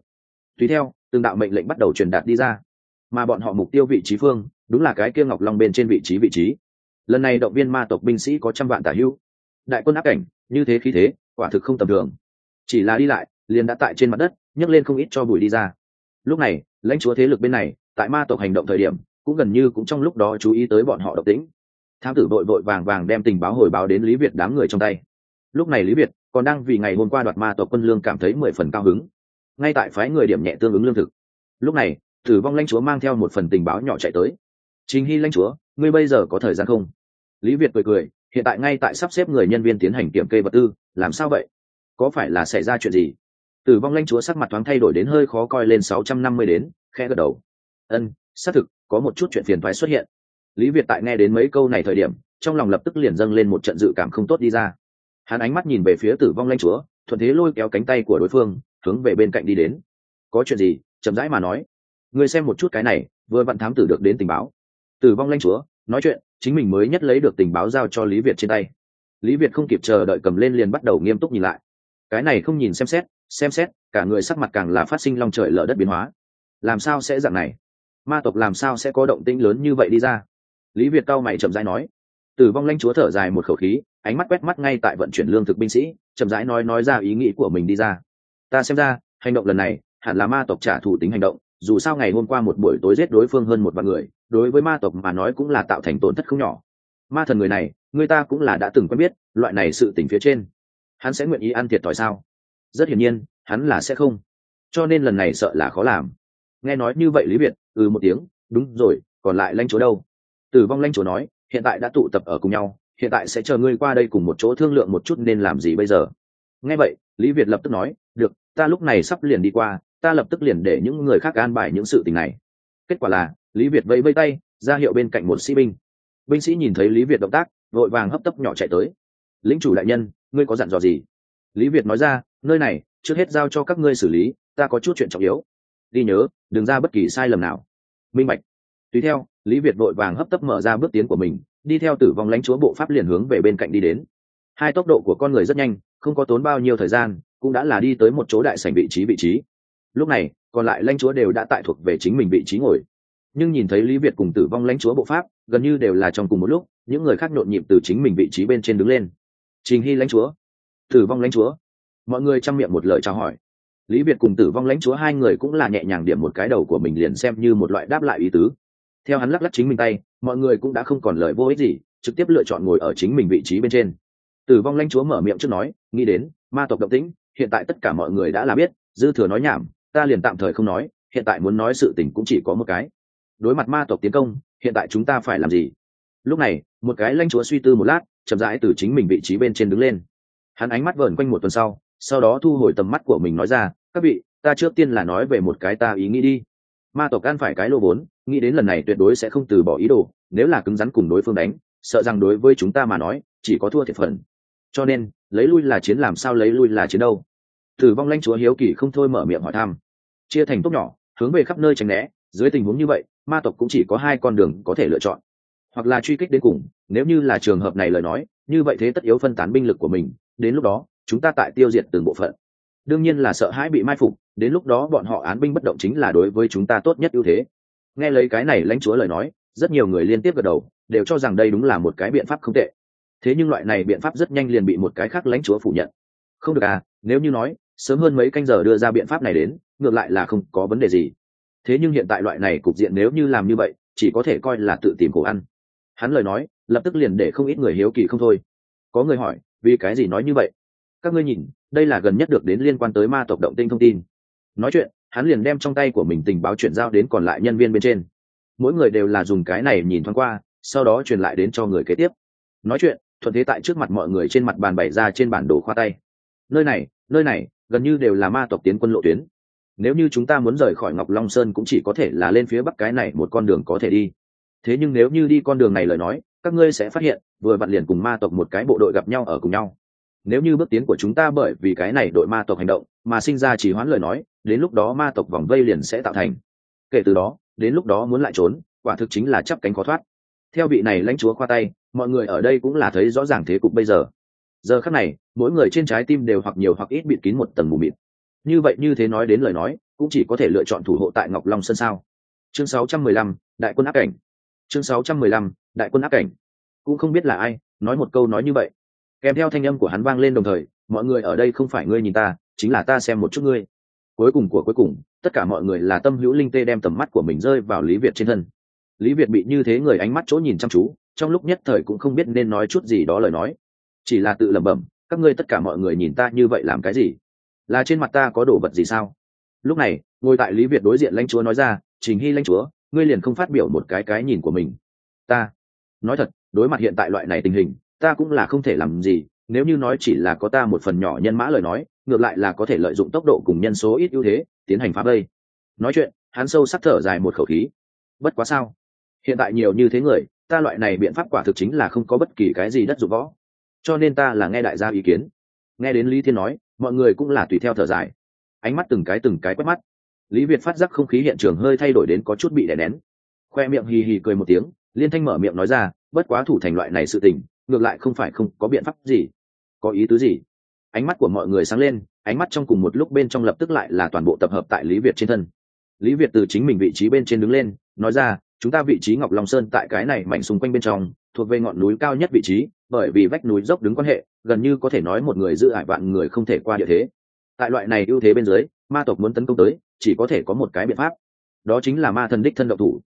Tùy theo, từng đạo mệnh lệnh bắt đầu truyền đạt đi ra. Mà bọn họ mục tiêu vị trí phương, đúng là cái kia ngọc long bên trên vị trí vị trí. Lần này động viên ma tộc binh sĩ có trăm vạn tả hữu đại quân áp cảnh, như thế khí thế, quả thực không tầm thường. Chỉ là đi lại, liền đã tại trên mặt đất, nhấc lên không ít cho bụi đi ra. Lúc này, lãnh chúa thế lực bên này, tại ma tộc hành động thời điểm, cũng gần như cũng trong lúc đó chú ý tới bọn họ độc tĩnh thám tử vội vội vàng vàng đem tình báo hồi báo đến lý việt đám người trong tay. Lúc này lý việt còn đang vì ngày hôm qua đoạt ma tộc quân lương cảm thấy mười phần cao hứng. Ngay tại phái người điểm nhẹ tương ứng lương thực. Lúc này, tử vong lãnh chúa mang theo một phần tình báo nhỏ chạy tới. Chính hy lãnh chúa, ngươi bây giờ có thời gian không? Lý việt cười cười, hiện tại ngay tại sắp xếp người nhân viên tiến hành kiểm kê vật tư, làm sao vậy? Có phải là xảy ra chuyện gì? Tử vong lãnh chúa sắc mặt thoáng thay đổi đến hơi khó coi lên sáu trăm năm mươi đến khe gật đầu. Ân, xác thực, có một chút chuyện phiền thoái xuất hiện. Lý việt tại nghe đến mấy câu này thời điểm, trong lòng lập tức liền dâng lên một trận dự cảm không tốt đi ra hắn ánh mắt nhìn về phía tử vong Lanh chúa, thuận thế lôi kéo cánh tay của đối phương, hướng về bên cạnh đi đến. Có chuyện gì? Chậm rãi mà nói. Người xem một chút cái này, vừa vặn thám tử được đến tình báo. Tử vong Lanh chúa, nói chuyện, chính mình mới nhất lấy được tình báo giao cho lý việt trên tay. Lý việt không kịp chờ đợi cầm lên liền bắt đầu nghiêm túc nhìn lại. Cái này không nhìn xem xét xem xét, cả người sắc mặt càng là phát sinh long trời lở đất biến hóa. Làm sao sẽ dạng này? Ma tộc làm sao sẽ có động tĩnh lớn như vậy đi ra? Lý việt cao mày chậm rãi nói tử vong lãnh chúa thở dài một khẩu khí, ánh mắt quét mắt ngay tại vận chuyển lương thực binh sĩ, chậm rãi nói nói ra ý nghĩ của mình đi ra. Ta xem ra, hành động lần này, hẳn là ma tộc trả thù tính hành động, dù sao ngày hôm qua một buổi tối giết đối phương hơn một vạn người, đối với ma tộc mà nói cũng là tạo thành tổn thất không nhỏ. Ma thần người này, người ta cũng là đã từng quen biết, loại này sự tỉnh phía trên, hắn sẽ nguyện ý ăn thiệt thòi sao? Rất hiển nhiên, hắn là sẽ không. Cho nên lần này sợ là khó làm. Nghe nói như vậy lý việt ừ một tiếng, đúng rồi, còn lại Lanh chúa đâu? Tử vong Lanh chúa nói hiện tại đã tụ tập ở cùng nhau, hiện tại sẽ chờ ngươi qua đây cùng một chỗ thương lượng một chút nên làm gì bây giờ. Nghe vậy, lý việt lập tức nói, được, ta lúc này sắp liền đi qua, ta lập tức liền để những người khác an bài những sự tình này. Kết quả là, lý việt vẫy vây tay, ra hiệu bên cạnh một sĩ binh. Binh sĩ nhìn thấy lý việt động tác, vội vàng hấp tấp nhỏ chạy tới. Lính chủ đại nhân, ngươi có dặn dò gì? Lý việt nói ra, nơi này, trước hết giao cho các ngươi xử lý, ta có chút chuyện trọng yếu. Đi nhớ, đừng ra bất kỳ sai lầm nào. Minh bạch. Tùy theo lý việt vội vàng hấp tấp mở ra bước tiến của mình, đi theo tử vong lãnh chúa bộ pháp liền hướng về bên cạnh đi đến. Hai tốc độ của con người rất nhanh, không có tốn bao nhiêu thời gian, cũng đã là đi tới một chỗ đại sảnh vị trí vị trí. Lúc này, còn lại lãnh chúa đều đã tại thuộc về chính mình vị trí ngồi. Nhưng nhìn thấy lý việt cùng tử vong lãnh chúa bộ pháp, gần như đều là trong cùng một lúc, những người khác nhộn nhịp từ chính mình vị trí bên trên đứng lên. Trình hy lãnh chúa. Tử vong lãnh chúa. Mọi người chăm miệng một lời chào hỏi. Lý việt cùng tử vong lãnh chúa hai người cũng là nhẹ nhàng điểm một cái đầu của mình liền xem như một loại đáp lại ý tứ theo hắn lắc lắc chính mình tay, mọi người cũng đã không còn lời vô ích gì, trực tiếp lựa chọn ngồi ở chính mình vị trí bên trên. Tử vong lãnh chúa mở miệng trước nói, nghĩ đến, ma tộc động tĩnh, hiện tại tất cả mọi người đã là biết, dư thừa nói nhảm, ta liền tạm thời không nói, hiện tại muốn nói sự tình cũng chỉ có một cái. Đối mặt ma tộc tiến công, hiện tại chúng ta phải làm gì? Lúc này, một cái lãnh chúa suy tư một lát, chậm rãi từ chính mình vị trí bên trên đứng lên. Hắn ánh mắt vờn quanh một tuần sau sau đó thu hồi tầm mắt của mình nói ra, các vị, ta trước tiên là nói về một cái ta ý nghĩ đi. Ma tộc ăn phải cái lô vốn nghĩ đến lần này tuyệt đối sẽ không từ bỏ ý đồ, nếu là cứng rắn cùng đối phương đánh, sợ rằng đối với chúng ta mà nói, chỉ có thua thiệt phần. Cho nên, lấy lui là chiến làm sao lấy lui là chiến đâu. Tử vong lanh chúa hiếu kỳ không thôi mở miệng hỏi thăm. Chia thành tốt nhỏ, hướng về khắp nơi tránh né, dưới tình huống như vậy, ma tộc cũng chỉ có hai con đường có thể lựa chọn. Hoặc là truy kích đến cùng, nếu như là trường hợp này lời nói, như vậy thế tất yếu phân tán binh lực của mình, đến lúc đó, chúng ta tại tiêu diệt từng bộ phận. Đương nhiên là sợ hãi bị mai phục, đến lúc đó bọn họ án binh bất động chính là đối với chúng ta tốt nhất ưu thế nghe lấy cái này lãnh chúa lời nói, rất nhiều người liên tiếp gật đầu, đều cho rằng đây đúng là một cái biện pháp không tệ. Thế nhưng loại này biện pháp rất nhanh liền bị một cái khác lãnh chúa phủ nhận. Không được à nếu như nói, sớm hơn mấy canh giờ đưa ra biện pháp này đến, ngược lại là không có vấn đề gì. Thế nhưng hiện tại loại này cục diện nếu như làm như vậy, chỉ có thể coi là tự tìm khổ ăn. Hắn lời nói, lập tức liền để không ít người hiếu kỳ không thôi. Có người hỏi, vì cái gì nói như vậy? Các ngươi nhìn, đây là gần nhất được đến liên quan tới ma tộc động tinh thông tin. Nói chuyện hắn liền đem trong tay của mình tình báo chuyển giao đến còn lại nhân viên bên trên. Mỗi người đều là dùng cái này nhìn thoáng qua, sau đó truyền lại đến cho người kế tiếp. Nói chuyện, thuận thế tại trước mặt mọi người trên mặt bàn bày ra trên bản đồ khoa tay. Nơi này nơi này, gần như đều là ma tộc tiến quân lộ tuyến. Nếu như chúng ta muốn rời khỏi ngọc long sơn cũng chỉ có thể là lên phía bắc cái này một con đường có thể đi. Thế nhưng nếu như đi con đường này lời nói, các ngươi sẽ phát hiện, vừa vặn liền cùng ma tộc một cái bộ đội gặp nhau ở cùng nhau. Nếu như bước tiến của chúng ta bởi vì cái này đội ma tộc hành động, mà sinh ra chỉ hoãn lời nói đến lúc đó ma tộc vòng vây liền sẽ tạo thành. Kể từ đó đến lúc đó muốn lại trốn quả thực chính là chắp cánh khó thoát. Theo vị này lãnh chúa khoa tay mọi người ở đây cũng là thấy rõ ràng thế cục bây giờ. Giờ khắc này mỗi người trên trái tim đều hoặc nhiều hoặc ít bịt kín một tầng mù mịt. Như vậy như thế nói đến lời nói cũng chỉ có thể lựa chọn thủ hộ tại ngọc long sơn sao. Chương 615, đại quân áp cảnh. Chương 615, đại quân áp cảnh. Cũng không biết là ai nói một câu nói như vậy. Kèm theo thanh âm của hắn vang lên đồng thời mọi người ở đây không phải ngươi nhìn ta chính là ta xem một chút ngươi cuối cùng của cuối cùng, tất cả mọi người là tâm hữu linh tê đem tầm mắt của mình rơi vào lý việt trên thân. Lý việt bị như thế người ánh mắt chỗ nhìn chăm chú, trong lúc nhất thời cũng không biết nên nói chút gì đó lời nói. Chỉ là tự lẩm bẩm, các ngươi tất cả mọi người nhìn ta như vậy làm cái gì? Là trên mặt ta có đồ vật gì sao? Lúc này, ngồi tại lý việt đối diện lãnh chúa nói ra, trình hy lãnh chúa, ngươi liền không phát biểu một cái cái nhìn của mình. Ta? Nói thật, đối mặt hiện tại loại này tình hình, ta cũng là không thể làm gì, nếu như nói chỉ là có ta một phần nhỏ nhân mã lời nói ngược lại là có thể lợi dụng tốc độ cùng nhân số ít ưu thế tiến hành phá vây. Nói chuyện, hắn sâu sắc thở dài một khẩu khí. Bất quá sao? Hiện tại nhiều như thế người, ta loại này biện pháp quả thực chính là không có bất kỳ cái gì đất dụng võ. Cho nên ta là nghe đại gia ý kiến. Nghe đến lý thiên nói, mọi người cũng là tùy theo thở dài. Ánh mắt từng cái từng cái quét mắt. Lý việt phát giác không khí hiện trường hơi thay đổi đến có chút bị đè nén. Khoe miệng hì hì cười một tiếng, liên thanh mở miệng nói ra, bất quá thủ thành loại này sự tình, ngược lại không phải không có biện pháp gì. Có ý tứ gì? Ánh mắt của mọi người sáng lên, ánh mắt trong cùng một lúc bên trong lập tức lại là toàn bộ tập hợp tại lý việt trên thân. Lý việt từ chính mình vị trí bên trên đứng lên, nói ra, chúng ta vị trí ngọc long sơn tại cái này mảnh xung quanh bên trong, thuộc về ngọn núi cao nhất vị trí, bởi vì vách núi dốc đứng quan hệ, gần như có thể nói một người giữ ải vạn người không thể qua địa thế. Tại loại này ưu thế bên dưới, ma tộc muốn tấn công tới, chỉ có thể có một cái biện pháp. Đó chính là ma thần đích thân độc thủ.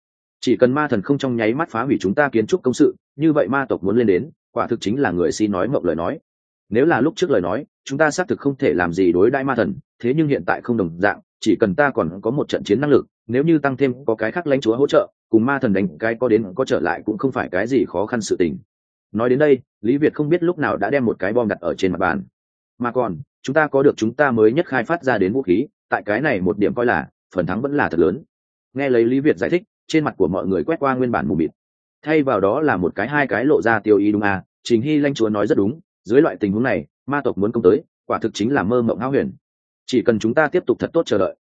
Chỉ cần ma thần không trong nháy mắt phá hủy chúng ta kiến trúc công sự, như vậy ma tộc muốn lên đến, quả thực chính là người xin nói mộng lời nói nếu là lúc trước lời nói, chúng ta xác thực không thể làm gì đối đãi ma thần, thế nhưng hiện tại không đồng dạng, chỉ cần ta còn có một trận chiến năng lực, nếu như tăng thêm có cái khác lãnh chúa hỗ trợ, cùng ma thần đánh cái có đến có trở lại cũng không phải cái gì khó khăn sự tình. Nói đến đây, lý việt không biết lúc nào đã đem một cái bom đặt ở trên mặt bàn. Mà còn, chúng ta có được chúng ta mới nhất khai phát ra đến vũ khí, tại cái này một điểm coi là, phần thắng vẫn là thật lớn. Nghe lấy lý việt giải thích, trên mặt của mọi người quét qua nguyên bản mù mịt. Thay vào đó là một cái hai cái lộ ra tiêu ý đúng à trình hy lanh chúa nói rất đúng dưới loại tình huống này, ma tộc muốn công tới, quả thực chính là mơ mộng háo huyền. Chỉ cần chúng ta tiếp tục thật tốt chờ đợi.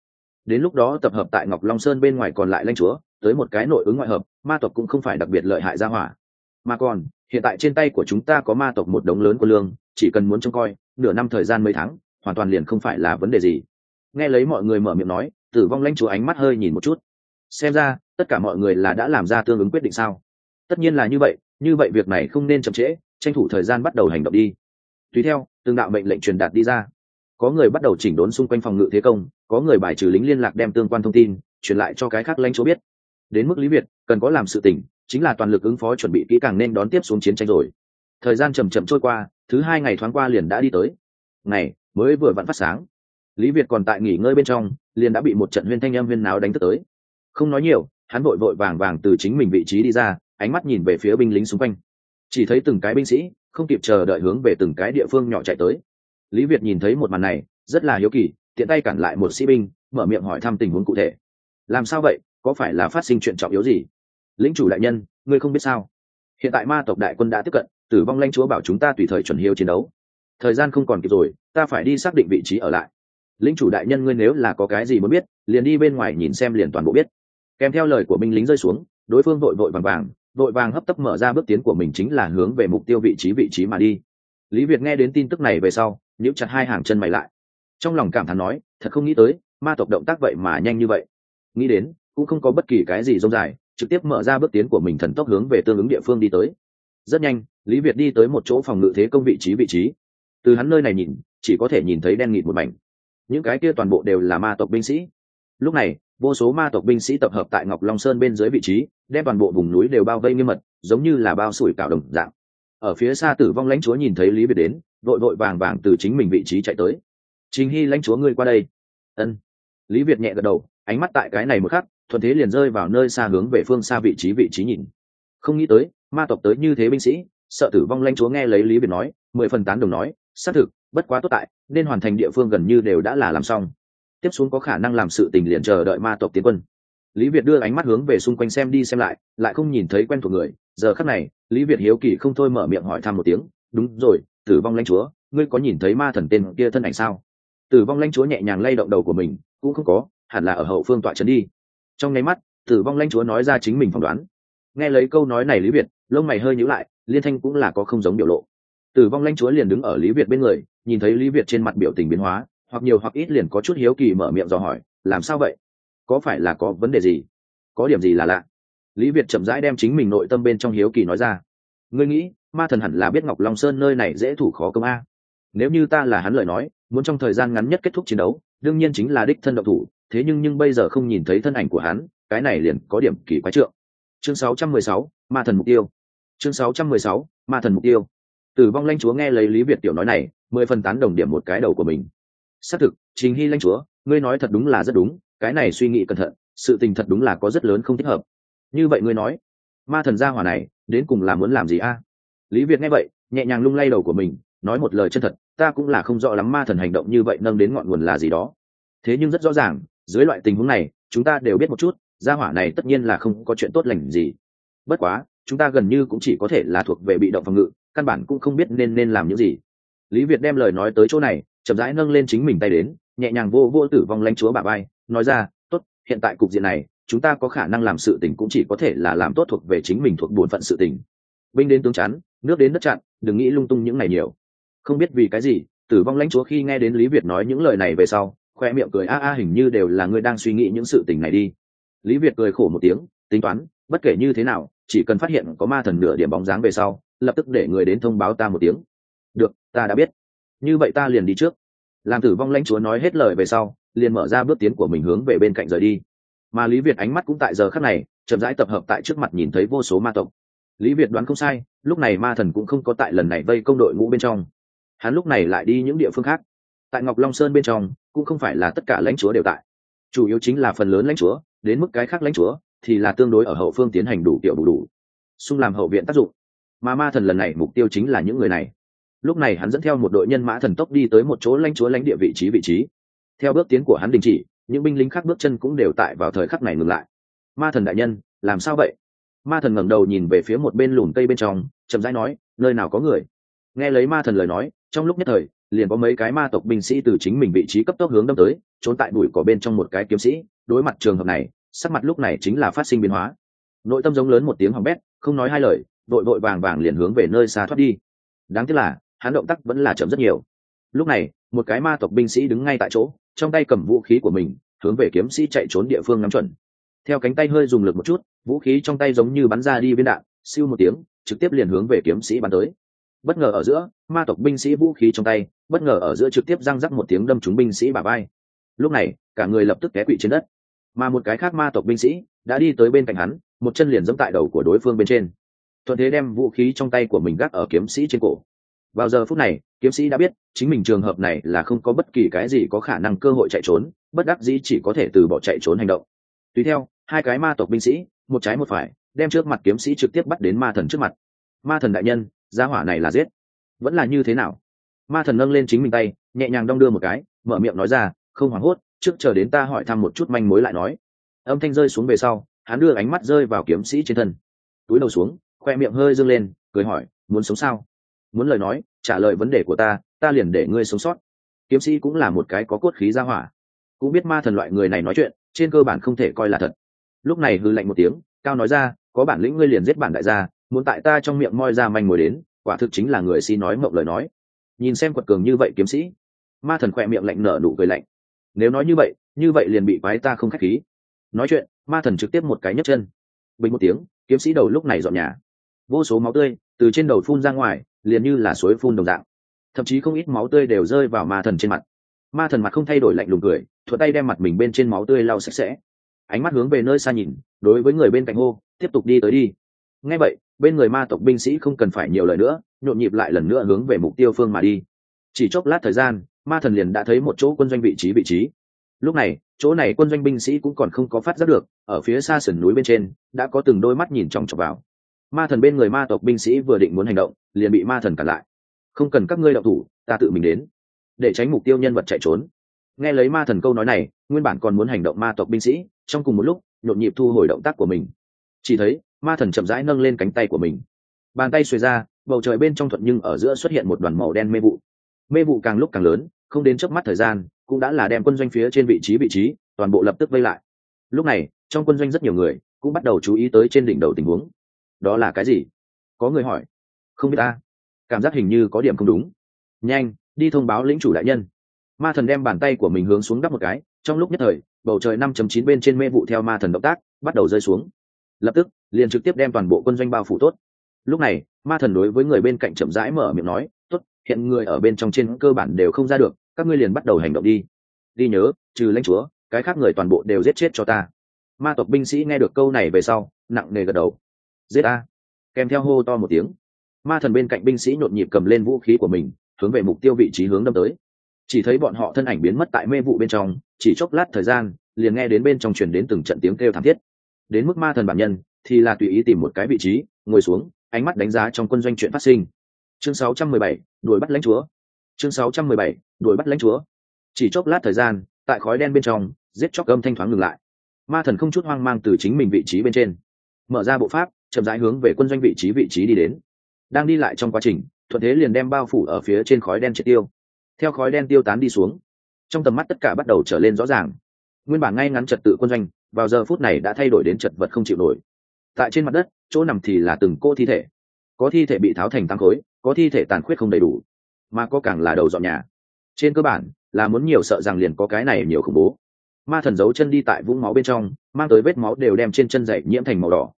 Đến lúc đó tập hợp tại ngọc long sơn bên ngoài còn lại lanh chúa, tới một cái nội ứng ngoại hợp, ma tộc cũng không phải đặc biệt lợi hại ra hỏa. Mà còn, hiện tại trên tay của chúng ta có ma tộc một đống lớn của lương, chỉ cần muốn trông coi, nửa năm thời gian mấy tháng, hoàn toàn liền không phải là vấn đề gì. Nghe lấy mọi người mở miệng nói, tử vong lãnh chúa ánh mắt hơi nhìn một chút. Xem ra, tất cả mọi người là đã làm ra tương ứng quyết định sao? Tất nhiên là như vậy như vậy việc này không nên chậm trễ tranh thủ thời gian bắt đầu hành động đi. Tùy theo tương đạo mệnh lệnh truyền đạt đi ra. Có người bắt đầu chỉnh đốn xung quanh phòng ngự thế công, có người bài trừ lính liên lạc đem tương quan thông tin truyền lại cho cái khác lãnh chúa biết. Đến mức lý việt, cần có làm sự tỉnh chính là toàn lực ứng phó chuẩn bị kỹ càng nên đón tiếp xuống chiến tranh rồi. Thời gian chầm chậm trôi qua, thứ hai ngày thoáng qua liền đã đi tới. Ngày, mới vừa vặn phát sáng. Lý việt còn tại nghỉ ngơi bên trong, liền đã bị một trận huyên thanh âm huyên náo đánh thức tới. Không nói nhiều, hắn vội vội vàng vàng từ chính mình vị trí đi ra, ánh mắt nhìn về phía binh lính xung quanh chỉ thấy từng cái binh sĩ, không kịp chờ đợi hướng về từng cái địa phương nhỏ chạy tới. Lý việt nhìn thấy một màn này, rất là hiếu kỳ, tiện tay cản lại một sĩ binh, mở miệng hỏi thăm tình huống cụ thể. Làm sao vậy? Có phải là phát sinh chuyện trọng yếu gì? Lĩnh chủ đại nhân, ngươi không biết sao? Hiện tại ma tộc đại quân đã tiếp cận, tử vong lãnh chúa bảo chúng ta tùy thời chuẩn hiếu chiến đấu. Thời gian không còn kịp rồi, ta phải đi xác định vị trí ở lại. Lĩnh chủ đại nhân ngươi nếu là có cái gì muốn biết, liền đi bên ngoài nhìn xem liền toàn bộ biết. Kèm theo lời của binh lính rơi xuống, đối phương vội vội vàng vàng vội vàng hấp tấp mở ra bước tiến của mình chính là hướng về mục tiêu vị trí vị trí mà đi. Lý việt nghe đến tin tức này về sau, nhíu chặt hai hàng chân mày lại. Trong lòng cảm thán nói, thật không nghĩ tới, ma tộc động tác vậy mà nhanh như vậy. Nghĩ đến, cũng không có bất kỳ cái gì rông dài, trực tiếp mở ra bước tiến của mình thần tốc hướng về tương ứng địa phương đi tới. Rất nhanh, lý việt đi tới một chỗ phòng ngự thế công vị trí vị trí. Từ hắn nơi này nhìn, chỉ có thể nhìn thấy đen nghịt một mảnh. Những cái kia toàn bộ đều là ma tộc binh sĩ. Lúc này vô số ma tộc binh sĩ tập hợp tại ngọc long sơn bên dưới vị trí, đem toàn bộ vùng núi đều bao vây nghiêm mật, giống như là bao sủi cảo đồng dạng. Ở phía xa tử vong lãnh chúa nhìn thấy lý biệt đến vội vội vàng vàng từ chính mình vị trí chạy tới. Chính hy lãnh chúa ngươi qua đây. Ân. Lý việt nhẹ gật đầu, ánh mắt tại cái này một khắc, thuận thế liền rơi vào nơi xa hướng về phương xa vị trí vị trí nhìn. Không nghĩ tới, ma tộc tới như thế binh sĩ, sợ tử vong lãnh chúa nghe lấy lý việt nói, mười phần tán đồng nói, xác thực, bất quá tốt tại, nên hoàn thành địa phương gần như đều đã là làm xong tiếp xuống có khả năng làm sự tình liền chờ đợi ma tộc tiến quân. Lý việt đưa ánh mắt hướng về xung quanh xem đi xem lại lại không nhìn thấy quen thuộc người. Giờ khắc này, lý việt hiếu kỳ không thôi mở miệng hỏi thăm một tiếng, đúng rồi, tử vong lãnh chúa, ngươi có nhìn thấy ma thần tên kia thân ảnh sao? Tử vong lãnh chúa nhẹ nhàng lay động đầu của mình, cũng không có, hẳn là ở hậu phương tọa trấn đi. Trong nháy mắt, tử vong lãnh chúa nói ra chính mình phỏng đoán. Nghe lấy câu nói này lý việt, lông mày hơi nhíu lại, liên thanh cũng là có không giống biểu lộ. Tử vong lãnh chúa liền đứng ở lý việt bên người, nhìn thấy lý việt trên mặt biểu tình biến hóa hoặc nhiều hoặc ít liền có chút hiếu kỳ mở miệng dò hỏi làm sao vậy? Có phải là có vấn đề gì? Có điểm gì là lạ? Lý việt chậm rãi đem chính mình nội tâm bên trong hiếu kỳ nói ra. Ngươi nghĩ ma thần hẳn là biết ngọc long sơn nơi này dễ thủ khó công a. Nếu như ta là hắn lời nói muốn trong thời gian ngắn nhất kết thúc chiến đấu đương nhiên chính là đích thân độc thủ thế nhưng nhưng bây giờ không nhìn thấy thân ảnh của hắn cái này liền có điểm kỳ quái trượng. Chương 616, ma thần mục tiêu. Chương 616, ma thần mục tiêu. Tử vong lanh chúa nghe lấy lý việt tiểu nói này mười phần tán đồng điểm một cái đầu của mình xác thực, trình hy lãnh chúa, ngươi nói thật đúng là rất đúng, cái này suy nghĩ cẩn thận, sự tình thật đúng là có rất lớn không thích hợp. Như vậy ngươi nói, ma thần gia hỏa này, đến cùng là muốn làm gì a? Lý việt nghe vậy, nhẹ nhàng lung lay đầu của mình, nói một lời chân thật, ta cũng là không rõ lắm ma thần hành động như vậy nâng đến ngọn nguồn là gì đó. Thế nhưng rất rõ ràng, dưới loại tình huống này, chúng ta đều biết một chút, gia hỏa này tất nhiên là không có chuyện tốt lành gì. Bất quá, chúng ta gần như cũng chỉ có thể là thuộc về bị động phòng ngự, căn bản cũng không biết nên nên làm những gì. Lý việt đem lời nói tới chỗ này chậm rãi nâng lên chính mình tay đến, nhẹ nhàng vô vô tử vong lãnh chúa bà bay nói ra, tốt, hiện tại cục diện này, chúng ta có khả năng làm sự tình cũng chỉ có thể là làm tốt thuộc về chính mình thuộc bổn phận sự tình. Binh đến tướng chắn, nước đến đất chặn, đừng nghĩ lung tung những này nhiều. Không biết vì cái gì, tử vong lãnh chúa khi nghe đến lý việt nói những lời này về sau, khoe miệng cười a a hình như đều là ngươi đang suy nghĩ những sự tình này đi. Lý việt cười khổ một tiếng, tính toán, bất kể như thế nào, chỉ cần phát hiện có ma thần nửa điểm bóng dáng về sau, lập tức để người đến thông báo ta một tiếng. Được, ta đã biết như vậy ta liền đi trước. Làm tử vong lãnh chúa nói hết lời về sau, liền mở ra bước tiến của mình hướng về bên cạnh rời đi. Mà lý việt ánh mắt cũng tại giờ khắc này, chậm rãi tập hợp tại trước mặt nhìn thấy vô số ma tộc. Lý việt đoán không sai, lúc này ma thần cũng không có tại lần này vây công đội ngũ bên trong. Hắn lúc này lại đi những địa phương khác. Tại ngọc long sơn bên trong, cũng không phải là tất cả lãnh chúa đều tại. Chủ yếu chính là phần lớn lãnh chúa, đến mức cái khác lãnh chúa, thì là tương đối ở hậu phương tiến hành đủ kiểu đủ đủ, xung làm hậu viện tác dụng. Mà ma thần lần này mục tiêu chính là những người này lúc này hắn dẫn theo một đội nhân mã thần tốc đi tới một chỗ lãnh chúa lãnh địa vị trí vị trí. Theo bước tiến của hắn đình chỉ, những binh lính khác bước chân cũng đều tại vào thời khắc này ngừng lại. Ma thần đại nhân, làm sao vậy? Ma thần ngẩng đầu nhìn về phía một bên lùm cây bên trong, chậm rãi nói, nơi nào có người? Nghe lấy ma thần lời nói, trong lúc nhất thời, liền có mấy cái ma tộc binh sĩ từ chính mình vị trí cấp tốc hướng đâm tới, trốn tại bụi cỏ bên trong một cái kiếm sĩ. Đối mặt trường hợp này, sắc mặt lúc này chính là phát sinh biến hóa. Nội tâm giống lớn một tiếng hỏng bét, không nói hai lời đội vội vàng vàng liền hướng về nơi xa thoát đi. Đáng tiếc là hắn động tác vẫn là chậm rất nhiều. Lúc này, một cái ma tộc binh sĩ đứng ngay tại chỗ, trong tay cầm vũ khí của mình, hướng về kiếm sĩ chạy trốn địa phương ngắm chuẩn. Theo cánh tay hơi dùng lực một chút, vũ khí trong tay giống như bắn ra đi viên đạn, siêu một tiếng, trực tiếp liền hướng về kiếm sĩ bắn tới. Bất ngờ ở giữa, ma tộc binh sĩ vũ khí trong tay, bất ngờ ở giữa trực tiếp răng rắc một tiếng đâm trúng binh sĩ bà bay lúc này, cả người lập tức té quỵ trên đất. Mà một cái khác ma tộc binh sĩ đã đi tới bên cạnh hắn, một chân liền dẫm tại đầu của đối phương bên trên. Thuận thế đem vũ khí trong tay của mình gác ở kiếm sĩ trên cổ vào giờ phút này, kiếm sĩ đã biết, chính mình trường hợp này là không có bất kỳ cái gì có khả năng cơ hội chạy trốn, bất đắc dĩ chỉ có thể từ bỏ chạy trốn hành động. Tùy theo, hai cái ma tộc binh sĩ, một trái một phải, đem trước mặt kiếm sĩ trực tiếp bắt đến ma thần trước mặt. Ma thần đại nhân, gia hỏa này là giết. Vẫn là như thế nào? Ma thần nâng lên chính mình tay, nhẹ nhàng đong đưa một cái, mở miệng nói ra, không hoảng hốt, trước chờ đến ta hỏi thăm một chút manh mối lại nói. Âm thanh rơi xuống về sau, hắn đưa ánh mắt rơi vào kiếm sĩ trên thân. Túi đầu xuống, khoe miệng hơi dâng lên, cười hỏi, muốn sống sao? Muốn lời nói, trả lời vấn đề của ta ta liền để ngươi sống sót. Kiếm sĩ cũng là một cái có cốt khí ra hỏa. Cũng biết ma thần loại người này nói chuyện, trên cơ bản không thể coi là thật. Lúc này hư lạnh một tiếng, cao nói ra, có bản lĩnh ngươi liền giết bản đại gia, muốn tại ta trong miệng moi ra manh mối đến, quả thực chính là người xin nói mộng lời nói. Nhìn xem quật cường như vậy kiếm sĩ, ma thần khỏe miệng lạnh nở nụ cười lạnh. Nếu nói như vậy như vậy liền bị quái ta không khách khí. Nói chuyện, ma thần trực tiếp một cái nhấc chân. Bình một tiếng, kiếm sĩ đầu lúc này dọn nhà. Vô số máu tươi từ trên đầu phun ra ngoài liền như là suối phun đồng dạng. Thậm chí không ít máu tươi đều rơi vào ma thần trên mặt. Ma thần mặt không thay đổi lạnh lùng cười, thuận tay đem mặt mình bên trên máu tươi lau sạch sẽ. Ánh mắt hướng về nơi xa nhìn, đối với người bên cạnh hô, tiếp tục đi tới đi. Ngay vậy, bên người ma tộc binh sĩ không cần phải nhiều lời nữa, nhộn nhịp lại lần nữa hướng về mục tiêu phương mà đi. Chỉ chốc lát thời gian, ma thần liền đã thấy một chỗ quân doanh vị trí vị trí. Lúc này, chỗ này quân doanh binh sĩ cũng còn không có phát giác được, ở phía xa sườn núi bên trên, đã có từng đôi mắt nhìn chòng chọc vào ma thần bên người ma tộc binh sĩ vừa định muốn hành động, liền bị ma thần cản lại. Không cần các ngươi đậu thủ, ta tự mình đến. Để tránh mục tiêu nhân vật chạy trốn. Nghe lấy ma thần câu nói này, nguyên bản còn muốn hành động ma tộc binh sĩ, trong cùng một lúc, nhộn nhịp thu hồi động tác của mình. Chỉ thấy, ma thần chậm rãi nâng lên cánh tay của mình. Bàn tay xuề ra, bầu trời bên trong thuận nhưng ở giữa xuất hiện một đoàn màu đen mê vụ. Mê vụ càng lúc càng lớn, không đến chớp mắt thời gian, cũng đã là đem quân doanh phía trên vị trí vị trí, toàn bộ lập tức vây lại. Lúc này, trong quân doanh rất nhiều người cũng bắt đầu chú ý tới trên đỉnh đầu tình huống đó là cái gì? Có người hỏi. Không biết ta. Cảm giác hình như có điểm không đúng. Nhanh, đi thông báo lĩnh chủ đại nhân. Ma thần đem bàn tay của mình hướng xuống đắp một cái. Trong lúc nhất thời, bầu trời năm chấm chín bên trên mê vụ theo ma thần động tác bắt đầu rơi xuống. Lập tức, liền trực tiếp đem toàn bộ quân doanh bao phủ tốt. Lúc này, ma thần đối với người bên cạnh chậm rãi mở miệng nói, tốt, hiện người ở bên trong trên cơ bản đều không ra được, các ngươi liền bắt đầu hành động đi. Đi nhớ, trừ lãnh chúa, cái khác người toàn bộ đều giết chết cho ta. Ma tộc binh sĩ nghe được câu này về sau, nặng nề gật đầu giết ta kèm theo hô to một tiếng ma thần bên cạnh binh sĩ nhộn nhịp cầm lên vũ khí của mình hướng về mục tiêu vị trí hướng đâm tới. Chỉ thấy bọn họ thân ảnh biến mất tại mê vụ bên trong chỉ chốc lát thời gian liền nghe đến bên trong truyền đến từng trận tiếng kêu thảm thiết. Đến mức ma thần bản nhân thì là tùy ý tìm một cái vị trí ngồi xuống ánh mắt đánh giá trong quân doanh chuyện phát sinh. Chương 617, đuổi bắt lãnh chúa. Chương 617, đuổi bắt lãnh chúa. Chỉ chốc lát thời gian tại khói đen bên trong giết chóc âm thanh thoáng ngừng lại. Ma thần không chút hoang mang từ chính mình vị trí bên trên. Mở ra bộ pháp chậm rãi hướng về quân doanh vị trí vị trí đi đến. Đang đi lại trong quá trình, thuận thế liền đem bao phủ ở phía trên khói đen triệt tiêu. Theo khói đen tiêu tán đi xuống, trong tầm mắt tất cả bắt đầu trở lên rõ ràng. Nguyên bản ngay ngắn trật tự quân doanh, vào giờ phút này đã thay đổi đến chật vật không chịu nổi. Tại trên mặt đất, chỗ nằm thì là từng cô thi thể. Có thi thể bị tháo thành tăng khối, có thi thể tàn khuyết không đầy đủ, mà có càng là đầu dọn nhà. Trên cơ bản, là muốn nhiều sợ rằng liền có cái này nhiều khủng bố. Ma thần giấu chân đi tại vũng máu bên trong, mang tới vết máu đều đem trên chân dậy nhiễm thành màu đỏ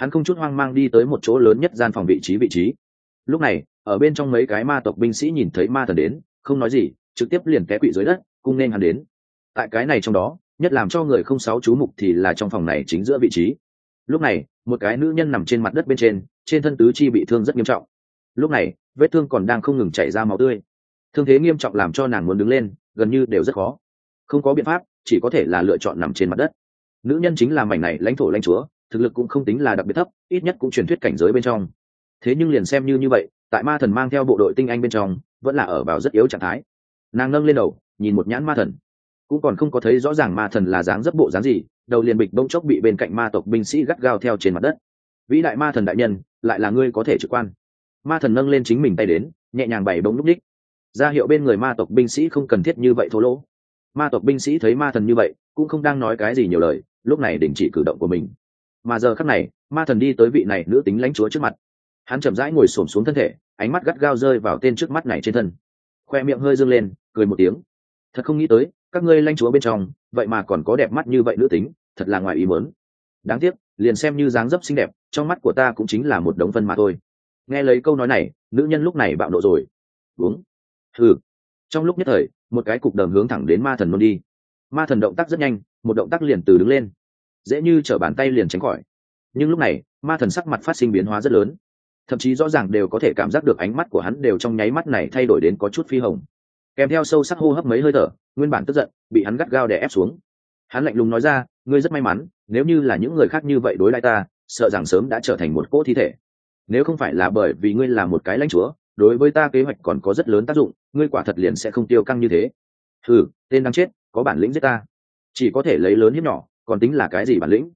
hắn không chút hoang mang đi tới một chỗ lớn nhất gian phòng vị trí vị trí. Lúc này, ở bên trong mấy cái ma tộc binh sĩ nhìn thấy ma thần đến, không nói gì, trực tiếp liền té quỵ dưới đất, cung nên hắn đến. Tại cái này trong đó, nhất làm cho người không sáu chú mục thì là trong phòng này chính giữa vị trí. Lúc này, một cái nữ nhân nằm trên mặt đất bên trên trên thân tứ chi bị thương rất nghiêm trọng. Lúc này, vết thương còn đang không ngừng chảy ra máu tươi. Thương thế nghiêm trọng làm cho nàng muốn đứng lên, gần như đều rất khó. Không có biện pháp, chỉ có thể là lựa chọn nằm trên mặt đất. Nữ nhân chính là mảnh này lãnh thổ lãnh chúa thực lực cũng không tính là đặc biệt thấp, ít nhất cũng truyền thuyết cảnh giới bên trong. Thế nhưng liền xem như như vậy, tại ma thần mang theo bộ đội tinh anh bên trong, vẫn là ở vào rất yếu trạng thái. Nàng nâng lên đầu, nhìn một nhãn ma thần. Cũng còn không có thấy rõ ràng ma thần là dáng dấp bộ dáng gì, đầu liền bịch bông chốc bị bên cạnh ma tộc binh sĩ gắt gao theo trên mặt đất. Vĩ đại ma thần đại nhân, lại là ngươi có thể trực quan. Ma thần nâng lên chính mình tay đến, nhẹ nhàng bày bông lúc đích ra hiệu bên người ma tộc binh sĩ không cần thiết như vậy thô lỗ. Ma tộc binh sĩ thấy ma thần như vậy, cũng không đang nói cái gì nhiều lời, lúc này đình chỉ cử động của mình mà giờ khắc này, ma thần đi tới vị này nữ tính lãnh chúa trước mặt. Hắn chậm rãi ngồi xổm xuống thân thể, ánh mắt gắt gao rơi vào tên trước mắt này trên thân. Khoe miệng hơi dâng lên, cười một tiếng. Thật không nghĩ tới, các ngươi lãnh chúa bên trong, vậy mà còn có đẹp mắt như vậy nữ tính, thật là ngoài ý mớn đáng tiếc, liền xem như dáng dấp xinh đẹp, trong mắt của ta cũng chính là một đống phân mà thôi. Nghe lấy câu nói này, nữ nhân lúc này bạo nộ rồi. Uống. Ừ trong lúc nhất thời, một cái cục đờm hướng thẳng đến ma thần nôn đi. Ma thần động tác rất nhanh, một động tác liền từ đứng lên dễ như t bàn tay liền tránh khỏi. Nhưng lúc này, ma thần sắc mặt phát sinh biến hóa rất lớn. Thậm chí rõ ràng đều có thể cảm giác được ánh mắt của hắn đều trong nháy mắt này thay đổi đến có chút phi hồng. Kèm theo sâu sắc hô hấp mấy hơi thở, nguyên bản tức giận, bị hắn gắt gao đè ép xuống. Hắn lạnh lùng nói ra, ngươi rất may mắn, nếu như là những người khác như vậy đối lại ta, sợ rằng sớm đã trở thành một cỗ thi thể. Nếu không phải là bởi vì ngươi là một cái lãnh chúa, đối với ta kế hoạch còn có rất lớn tác dụng, ngươi quả thật liền sẽ không tiêu căng như thế. Ừ tên đang chết, có bản lĩnh giết ta. Chỉ có thể lấy lớn hiếp nhỏ còn tính là cái gì bản lĩnh?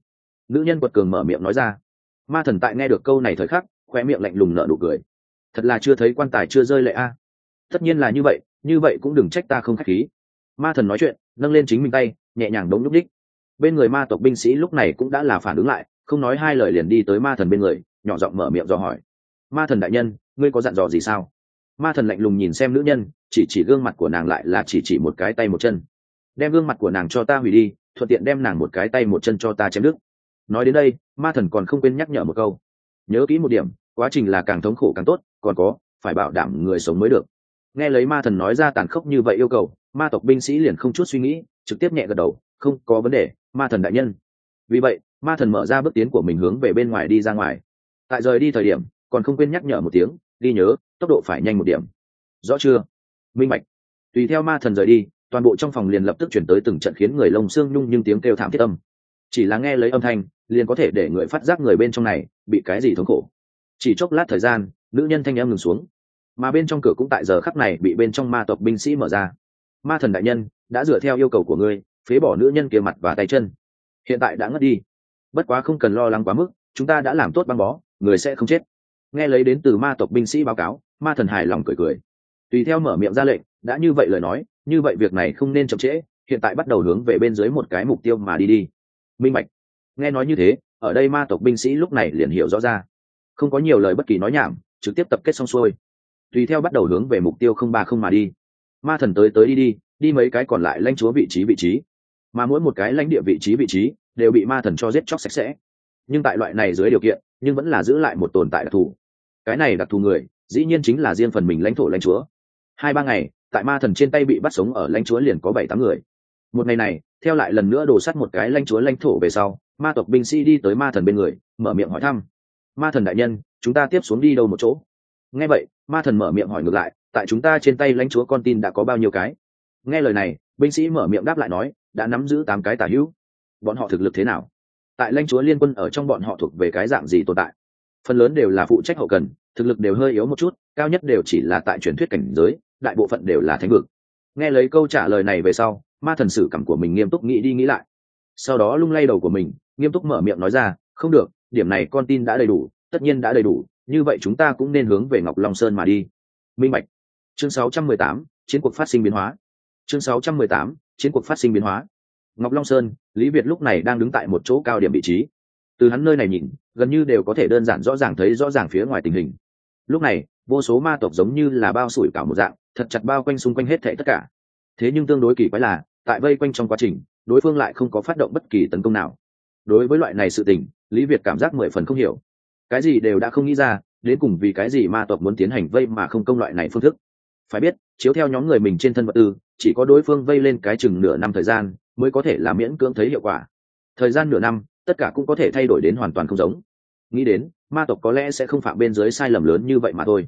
Nữ nhân quật cường mở miệng nói ra. Ma thần tại nghe được câu này thời khắc khoe miệng lạnh lùng nợ nụ cười. Thật là chưa thấy quan tài chưa rơi lệ a. Tất nhiên là như vậy như vậy cũng đừng trách ta không k h á c h khí. Ma thần nói chuyện, nâng lên chính mình tay, nhẹ nhàng đống nhúc đích. Bên người ma tộc binh sĩ lúc này cũng đã là phản ứng lại, không nói hai lời liền đi tới ma thần bên người, nhỏ giọng mở miệng dò hỏi. Ma thần đại nhân, ngươi có dặn dò gì sao? Ma thần lạnh lùng nhìn xem nữ nhân, chỉ chỉ gương mặt của nàng lại là chỉ chỉ một cái tay một chân. Đem gương mặt của nàng cho ta hủy đi thuận tiện đem nàng một cái tay một chân cho ta chém đứt. Nói đến đây, ma thần còn không quên nhắc nhở một câu. Nhớ kỹ một điểm, quá trình là càng thống khổ càng tốt, còn có, phải bảo đảm người sống mới được. Nghe lấy ma thần nói ra tàn khốc như vậy yêu cầu, ma tộc binh sĩ liền không chút suy nghĩ, trực tiếp nhẹ gật đầu, không có vấn đề, ma thần đại nhân. Vì vậy, ma thần mở ra bước tiến của mình hướng về bên ngoài đi ra ngoài. Tại rời đi thời điểm, còn không quên nhắc nhở một tiếng, đi nhớ, tốc độ phải nhanh một điểm. Rõ chưa? Minh bạch. Tùy theo ma thần rời đi toàn bộ trong phòng liền lập tức chuyển tới từng trận khiến người lông xương nhung nhưng tiếng kêu thảm thiết âm. Chỉ là nghe lấy âm thanh, liền có thể để người phát giác người bên trong này bị cái gì thống khổ. Chỉ chốc lát thời gian, nữ nhân thanh em ngừng xuống. Mà bên trong cửa cũng tại giờ khắc này bị bên trong ma tộc binh sĩ mở ra. Ma thần đại nhân, đã dựa theo yêu cầu của ngươi, phế bỏ nữ nhân kia mặt và tay chân. Hiện tại đã ngất đi. Bất quá không cần lo lắng quá mức, chúng ta đã làm tốt băng bó, người sẽ không chết. Nghe lấy đến từ ma tộc binh sĩ báo cáo, ma thần hài lòng cười cười. Tùy theo mở miệng ra lệnh, đã như vậy lời nói như vậy việc này không nên chậm trễ, hiện tại bắt đầu hướng về bên dưới một cái mục tiêu mà đi đi. Minh bạch. Nghe nói như thế, ở đây ma tộc binh sĩ lúc này liền hiểu rõ ra. Không có nhiều lời bất kỳ nói nhảm, trực tiếp tập kết xong xuôi. Tùy theo bắt đầu hướng về mục tiêu không ba không mà đi. Ma thần tới tới đi đi đi mấy cái còn lại lãnh chúa vị trí vị trí. Mà mỗi một cái lãnh địa vị trí vị trí, đều bị ma thần cho giết chóc sạch sẽ. Nhưng tại loại này dưới điều kiện, nhưng vẫn là giữ lại một tồn tại đặc thù. Cái này đặc thù người, dĩ nhiên chính là riêng phần mình lãnh thổ lãnh chúa. Hai ba ngày tại ma thần trên tay bị bắt sống ở lãnh chúa liền có bảy tám người. Một ngày này, theo lại lần nữa đổ sắt một cái lãnh chúa lãnh thổ về sau, ma tộc binh sĩ đi tới ma thần bên người, mở miệng hỏi thăm. Ma thần đại nhân, chúng ta tiếp xuống đi đâu một chỗ? Nghe vậy, ma thần mở miệng hỏi ngược lại, tại chúng ta trên tay lãnh chúa con tin đã có bao nhiêu cái? Nghe lời này, binh sĩ mở miệng đáp lại nói, đã nắm giữ tám cái tả hữu. Bọn họ thực lực thế nào? Tại lãnh chúa liên quân ở trong bọn họ thuộc về cái dạng gì tồn tại? Phần lớn đều là phụ trách hậu cần, thực lực đều hơi yếu một chút, cao nhất đều chỉ là tại truyền thuyết cảnh giới đại bộ phận đều là thánh vực. Nghe lấy câu trả lời này về sau ma thần sử cảm của mình nghiêm túc nghĩ đi nghĩ lại. Sau đó lung lay đầu của mình nghiêm túc mở miệng nói ra không được điểm này con tin đã đầy đủ tất nhiên đã đầy đủ như vậy chúng ta cũng nên hướng về ngọc long sơn mà đi. Minh bạch. Chương 618, chiến cuộc phát sinh biến hóa. Chương 618, chiến cuộc phát sinh biến hóa. Ngọc long sơn lý việt lúc này đang đứng tại một chỗ cao điểm vị trí. Từ hắn nơi này nhìn gần như đều có thể đơn giản rõ ràng thấy rõ ràng phía ngoài tình hình. Lúc này vô số ma tộc giống như là bao sủi cả một dạng thật chặt bao quanh xung quanh hết thảy tất cả. Thế nhưng tương đối kỳ quái là, tại vây quanh trong quá trình, đối phương lại không có phát động bất kỳ tấn công nào. Đối với loại này sự tình, lý việt cảm giác mười phần không hiểu. Cái gì đều đã không nghĩ ra, đến cùng vì cái gì ma tộc muốn tiến hành vây mà không công loại này phương thức. Phải biết, chiếu theo nhóm người mình trên thân vật tư, chỉ có đối phương vây lên cái chừng nửa năm thời gian, mới có thể là miễn cưỡng thấy hiệu quả. Thời gian nửa năm, tất cả cũng có thể thay đổi đến hoàn toàn không giống. Nghĩ đến, ma tộc có lẽ sẽ không phạm bên dưới sai lầm lớn như vậy mà thôi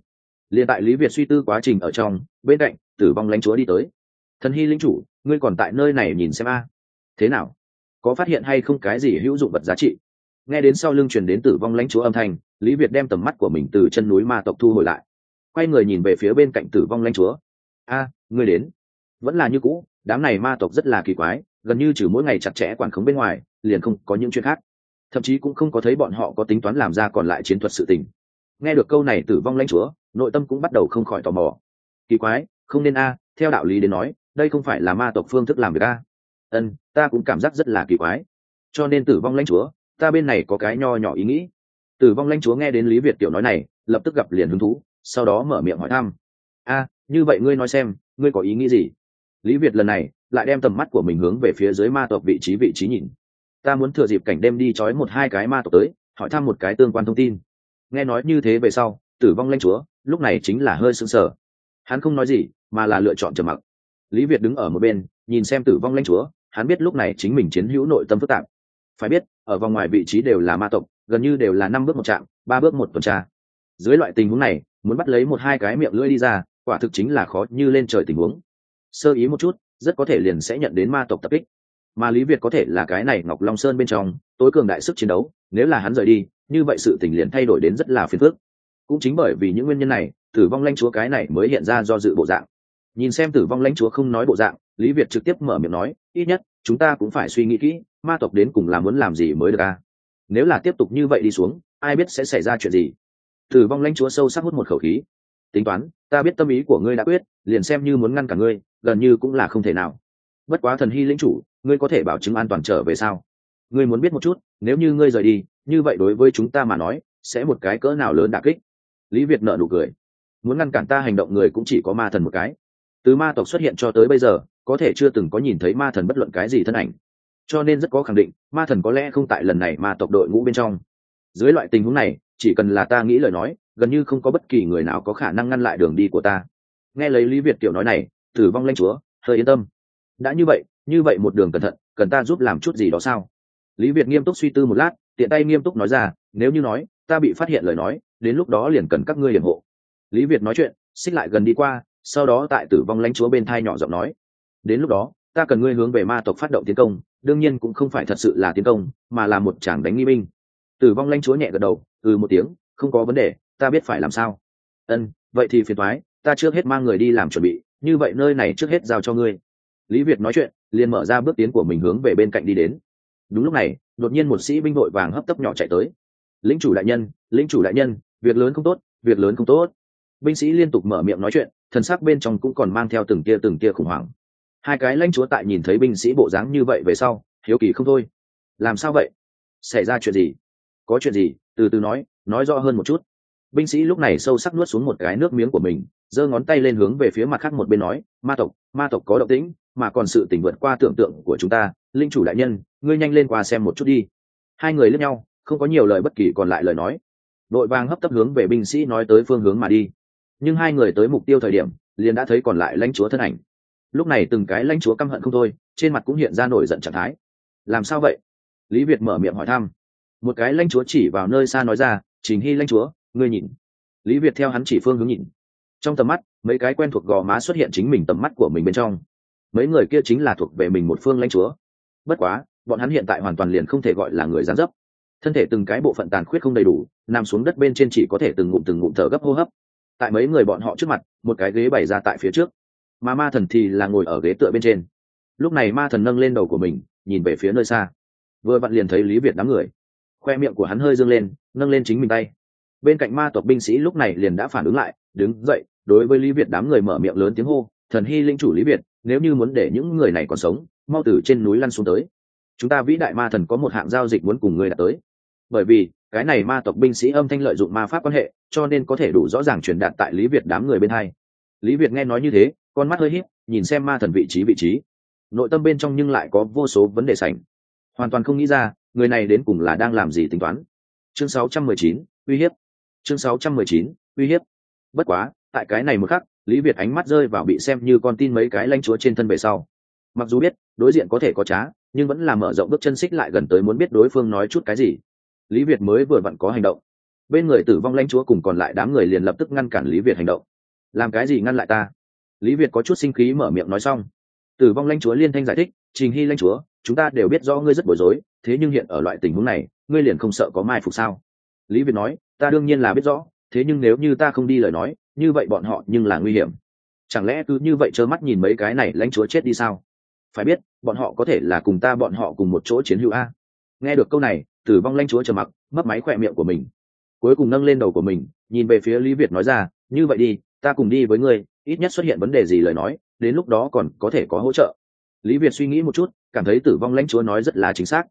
liền tại lý việt suy tư quá trình ở trong, bên cạnh, tử vong lãnh chúa đi tới. Thần hy linh chủ, ngươi còn tại nơi này nhìn xem a. Thế nào? Có phát hiện hay không cái gì hữu dụng vật giá trị? Nghe đến sau lưng truyền đến tử vong lãnh chúa âm thanh, lý việt đem tầm mắt của mình từ chân núi ma tộc thu hồi lại. Quay người nhìn về phía bên cạnh tử vong lãnh chúa. A, ngươi đến. Vẫn là như cũ, đám này ma tộc rất là kỳ quái, gần như trừ mỗi ngày chặt chẽ quản khống bên ngoài, liền không có những chuyện khác. Thậm chí cũng không có thấy bọn họ có tính toán làm ra còn lại chiến thuật sự tình nghe được câu này tử vong lãnh chúa, nội tâm cũng bắt đầu không khỏi tò mò. Kỳ quái, không nên a, theo đạo lý đến nói, đây không phải là ma tộc phương thức làm việc a. Ân, ta cũng cảm giác rất là kỳ quái. Cho nên tử vong lãnh chúa, ta bên này có cái nho nhỏ ý nghĩ. Tử vong lãnh chúa nghe đến lý việt tiểu nói này, lập tức gặp liền hứng thú, sau đó mở miệng hỏi thăm. A, như vậy ngươi nói xem, ngươi có ý nghĩ gì? Lý việt lần này lại đem tầm mắt của mình hướng về phía dưới ma tộc vị trí vị trí nhìn. Ta muốn thừa dịp cảnh đêm đi trói một hai cái ma tộc tới, hỏi thăm một cái tương quan thông tin nghe nói như thế về sau, tử vong lanh chúa, lúc này chính là hơi sững sờ. Hắn không nói gì, mà là lựa chọn trầm mặc. Lý việt đứng ở một bên, nhìn xem tử vong lanh chúa, hắn biết lúc này chính mình chiến hữu nội tâm phức tạp. Phải biết, ở vòng ngoài vị trí đều là ma tộc, gần như đều là năm bước một trạm, ba bước một tuần tra. Dưới loại tình huống này, muốn bắt lấy một hai cái miệng lưỡi đi ra, quả thực chính là khó như lên trời tình huống. Sơ ý một chút, rất có thể liền sẽ nhận đến ma tộc tập kích. Mà lý việt có thể là cái này ngọc long sơn bên trong, tối cường đại sức chiến đấu, nếu là hắn rời đi như vậy sự tình liền thay đổi đến rất là phiền phức. Cũng chính bởi vì những nguyên nhân này, tử vong lãnh chúa cái này mới hiện ra do dự bộ dạng. Nhìn xem tử vong lãnh chúa không nói bộ dạng, lý việt trực tiếp mở miệng nói, ít nhất, chúng ta cũng phải suy nghĩ kỹ, ma tộc đến cùng là muốn làm gì mới được a? Nếu là tiếp tục như vậy đi xuống, ai biết sẽ xảy ra chuyện gì? Tử vong lãnh chúa sâu sắc hút một khẩu khí. Tính toán, ta biết tâm ý của ngươi đã quyết, liền xem như muốn ngăn cả ngươi, gần như cũng là không thể nào. Bất quá thần hy lĩnh chủ, ngươi có thể bảo chứng an toàn trở về sao? Ngươi muốn biết một chút, nếu như ngươi rời đi, như vậy đối với chúng ta mà nói, sẽ một cái cỡ nào lớn đà kích? Lý việt nợ nụ cười. Muốn ngăn cản ta hành động người cũng chỉ có ma thần một cái. Từ ma tộc xuất hiện cho tới bây giờ, có thể chưa từng có nhìn thấy ma thần bất luận cái gì thân ảnh. Cho nên rất có khẳng định, ma thần có lẽ không tại lần này ma tộc đội ngũ bên trong. Dưới loại tình huống này, chỉ cần là ta nghĩ lời nói, gần như không có bất kỳ người nào có khả năng ngăn lại đường đi của ta. Nghe lấy lý việt kiểu nói này, tử vong lanh chúa, hơi yên tâm. Đã như vậy như vậy một đường cẩn thận, cần ta giúp làm chút gì đó sao? Lý việt nghiêm túc suy tư một lát, tiện tay nghiêm túc nói ra, nếu như nói, ta bị phát hiện lời nói, đến lúc đó liền cần các ngươi hiểm hộ. Lý việt nói chuyện, xích lại gần đi qua, sau đó tại tử vong lãnh chúa bên thai nhỏ giọng nói, đến lúc đó, ta cần ngươi hướng về ma tộc phát động tiến công, đương nhiên cũng không phải thật sự là tiến công, mà là một chàng đánh nghi binh. Tử vong lãnh chúa nhẹ gật đầu ừ một tiếng, không có vấn đề, ta biết phải làm sao. Ân, vậy thì phiền thoái ta trước hết mang người đi làm chuẩn bị, như vậy nơi này trước hết giao cho ngươi. Lý việt nói chuyện, liền mở ra bước tiến của mình hướng về bên cạnh đi đến đúng lúc này, đột nhiên một sĩ binh vội vàng hấp tấp nhỏ chạy tới. Lính chủ đại nhân lính chủ đại nhân, việc lớn không tốt, việc lớn không tốt. Binh sĩ liên tục mở miệng nói chuyện, thần sắc bên trong cũng còn mang theo từng tia từng tia khủng hoảng. Hai cái lãnh chúa tại nhìn thấy binh sĩ bộ dáng như vậy về sau, hiếu kỳ không thôi. Làm sao vậy? Xảy ra chuyện gì? Có chuyện gì? từ từ nói nói rõ hơn một chút. Binh sĩ lúc này sâu sắc nuốt xuống một cái nước miếng của mình, giơ ngón tay lên hướng về phía mặt khác một bên nói, ma tộc ma tộc có động tĩnh mà còn sự tình vượt qua tưởng tượng của chúng ta, linh chủ đại nhân, ngươi nhanh lên qua xem một chút đi. Hai người lẫn nhau, không có nhiều lời bất kỳ còn lại lời nói. Đội vàng hấp tấp hướng về binh sĩ nói tới phương hướng mà đi. Nhưng hai người tới mục tiêu thời điểm, liền đã thấy còn lại lãnh chúa thân ảnh. Lúc này từng cái lãnh chúa căm hận không thôi, trên mặt cũng hiện ra nổi giận trạng thái. Làm sao vậy? Lý việt mở miệng hỏi thăm. Một cái lãnh chúa chỉ vào nơi xa nói ra, trình hy lãnh chúa, ngươi nhìn. Lý việt theo hắn chỉ phương hướng nhìn. Trong tầm mắt, mấy cái quen thuộc gò má xuất hiện chính mình tầm mắt của mình bên trong mấy người kia chính là thuộc về mình một phương lãnh chúa. Bất quá, bọn hắn hiện tại hoàn toàn liền không thể gọi là người gián dấp. Thân thể từng cái bộ phận tàn khuyết không đầy đủ, nằm xuống đất bên trên chỉ có thể từng ngụm từng ngụm thở gấp hô hấp. Tại mấy người bọn họ trước mặt, một cái ghế bày ra tại phía trước. Mà ma thần thì là ngồi ở ghế tựa bên trên. Lúc này ma thần nâng lên đầu của mình, nhìn về phía nơi xa. Vừa vặn liền thấy lý việt đám người. Khoe miệng của hắn hơi dâng lên, nâng lên chính mình tay. Bên cạnh ma tộc binh sĩ lúc này liền đã phản ứng lại, đứng dậy, đối với lý việt đám người mở miệng lớn tiếng hô, thần hy linh chủ lý việt nếu như muốn để những người này còn sống mau từ trên núi lăn xuống tới. Chúng ta vĩ đại ma thần có một hạng giao dịch muốn cùng người đạt tới. Bởi vì cái này ma tộc binh sĩ âm thanh lợi dụng ma pháp quan hệ cho nên có thể đủ rõ ràng truyền đạt tại lý việt đám người bên hai. Lý việt nghe nói như thế con mắt hơi hít nhìn xem ma thần vị trí vị trí. Nội tâm bên trong nhưng lại có vô số vấn đề sảnh. Hoàn toàn không nghĩ ra người này đến cùng là đang làm gì tính toán. Chương 619, uy hiếp. Chương 619, uy hiếp. Bất quá tại cái này một khắc lý việt ánh mắt rơi vào bị xem như con tin mấy cái lanh chúa trên thân về sau. Mặc dù biết, đối diện có thể có trá, nhưng vẫn là mở rộng bước chân xích lại gần tới muốn biết đối phương nói chút cái gì. Lý việt mới vừa vặn có hành động. Bên người tử vong lãnh chúa cùng còn lại đám người liền lập tức ngăn cản lý việt hành động. Làm cái gì ngăn lại ta? Lý việt có chút sinh khí mở miệng nói xong. Tử vong lãnh chúa liên thanh giải thích, trình hy lãnh chúa, chúng ta đều biết do ngươi rất bối rối, thế nhưng hiện ở loại tình huống này, ngươi liền không sợ có mai phục sao? Lý việt nói, ta đương nhiên là biết rõ, thế nhưng nếu như ta không đi lời nói như vậy bọn họ nhưng là nguy hiểm. Chẳng lẽ cứ như vậy trơ mắt nhìn mấy cái này lãnh chúa chết đi sao? Phải biết, bọn họ có thể là cùng ta bọn họ cùng một chỗ chiến hữu a. Nghe được câu này, tử vong lãnh chúa trầm mặc mất máy khỏe miệng của mình. Cuối cùng nâng lên đầu của mình, nhìn về phía lý việt nói ra, như vậy đi, ta cùng đi với ngươi, ít nhất xuất hiện vấn đề gì lời nói, đến lúc đó còn có thể có hỗ trợ. Lý việt suy nghĩ một chút, cảm thấy tử vong lãnh chúa nói rất là chính xác.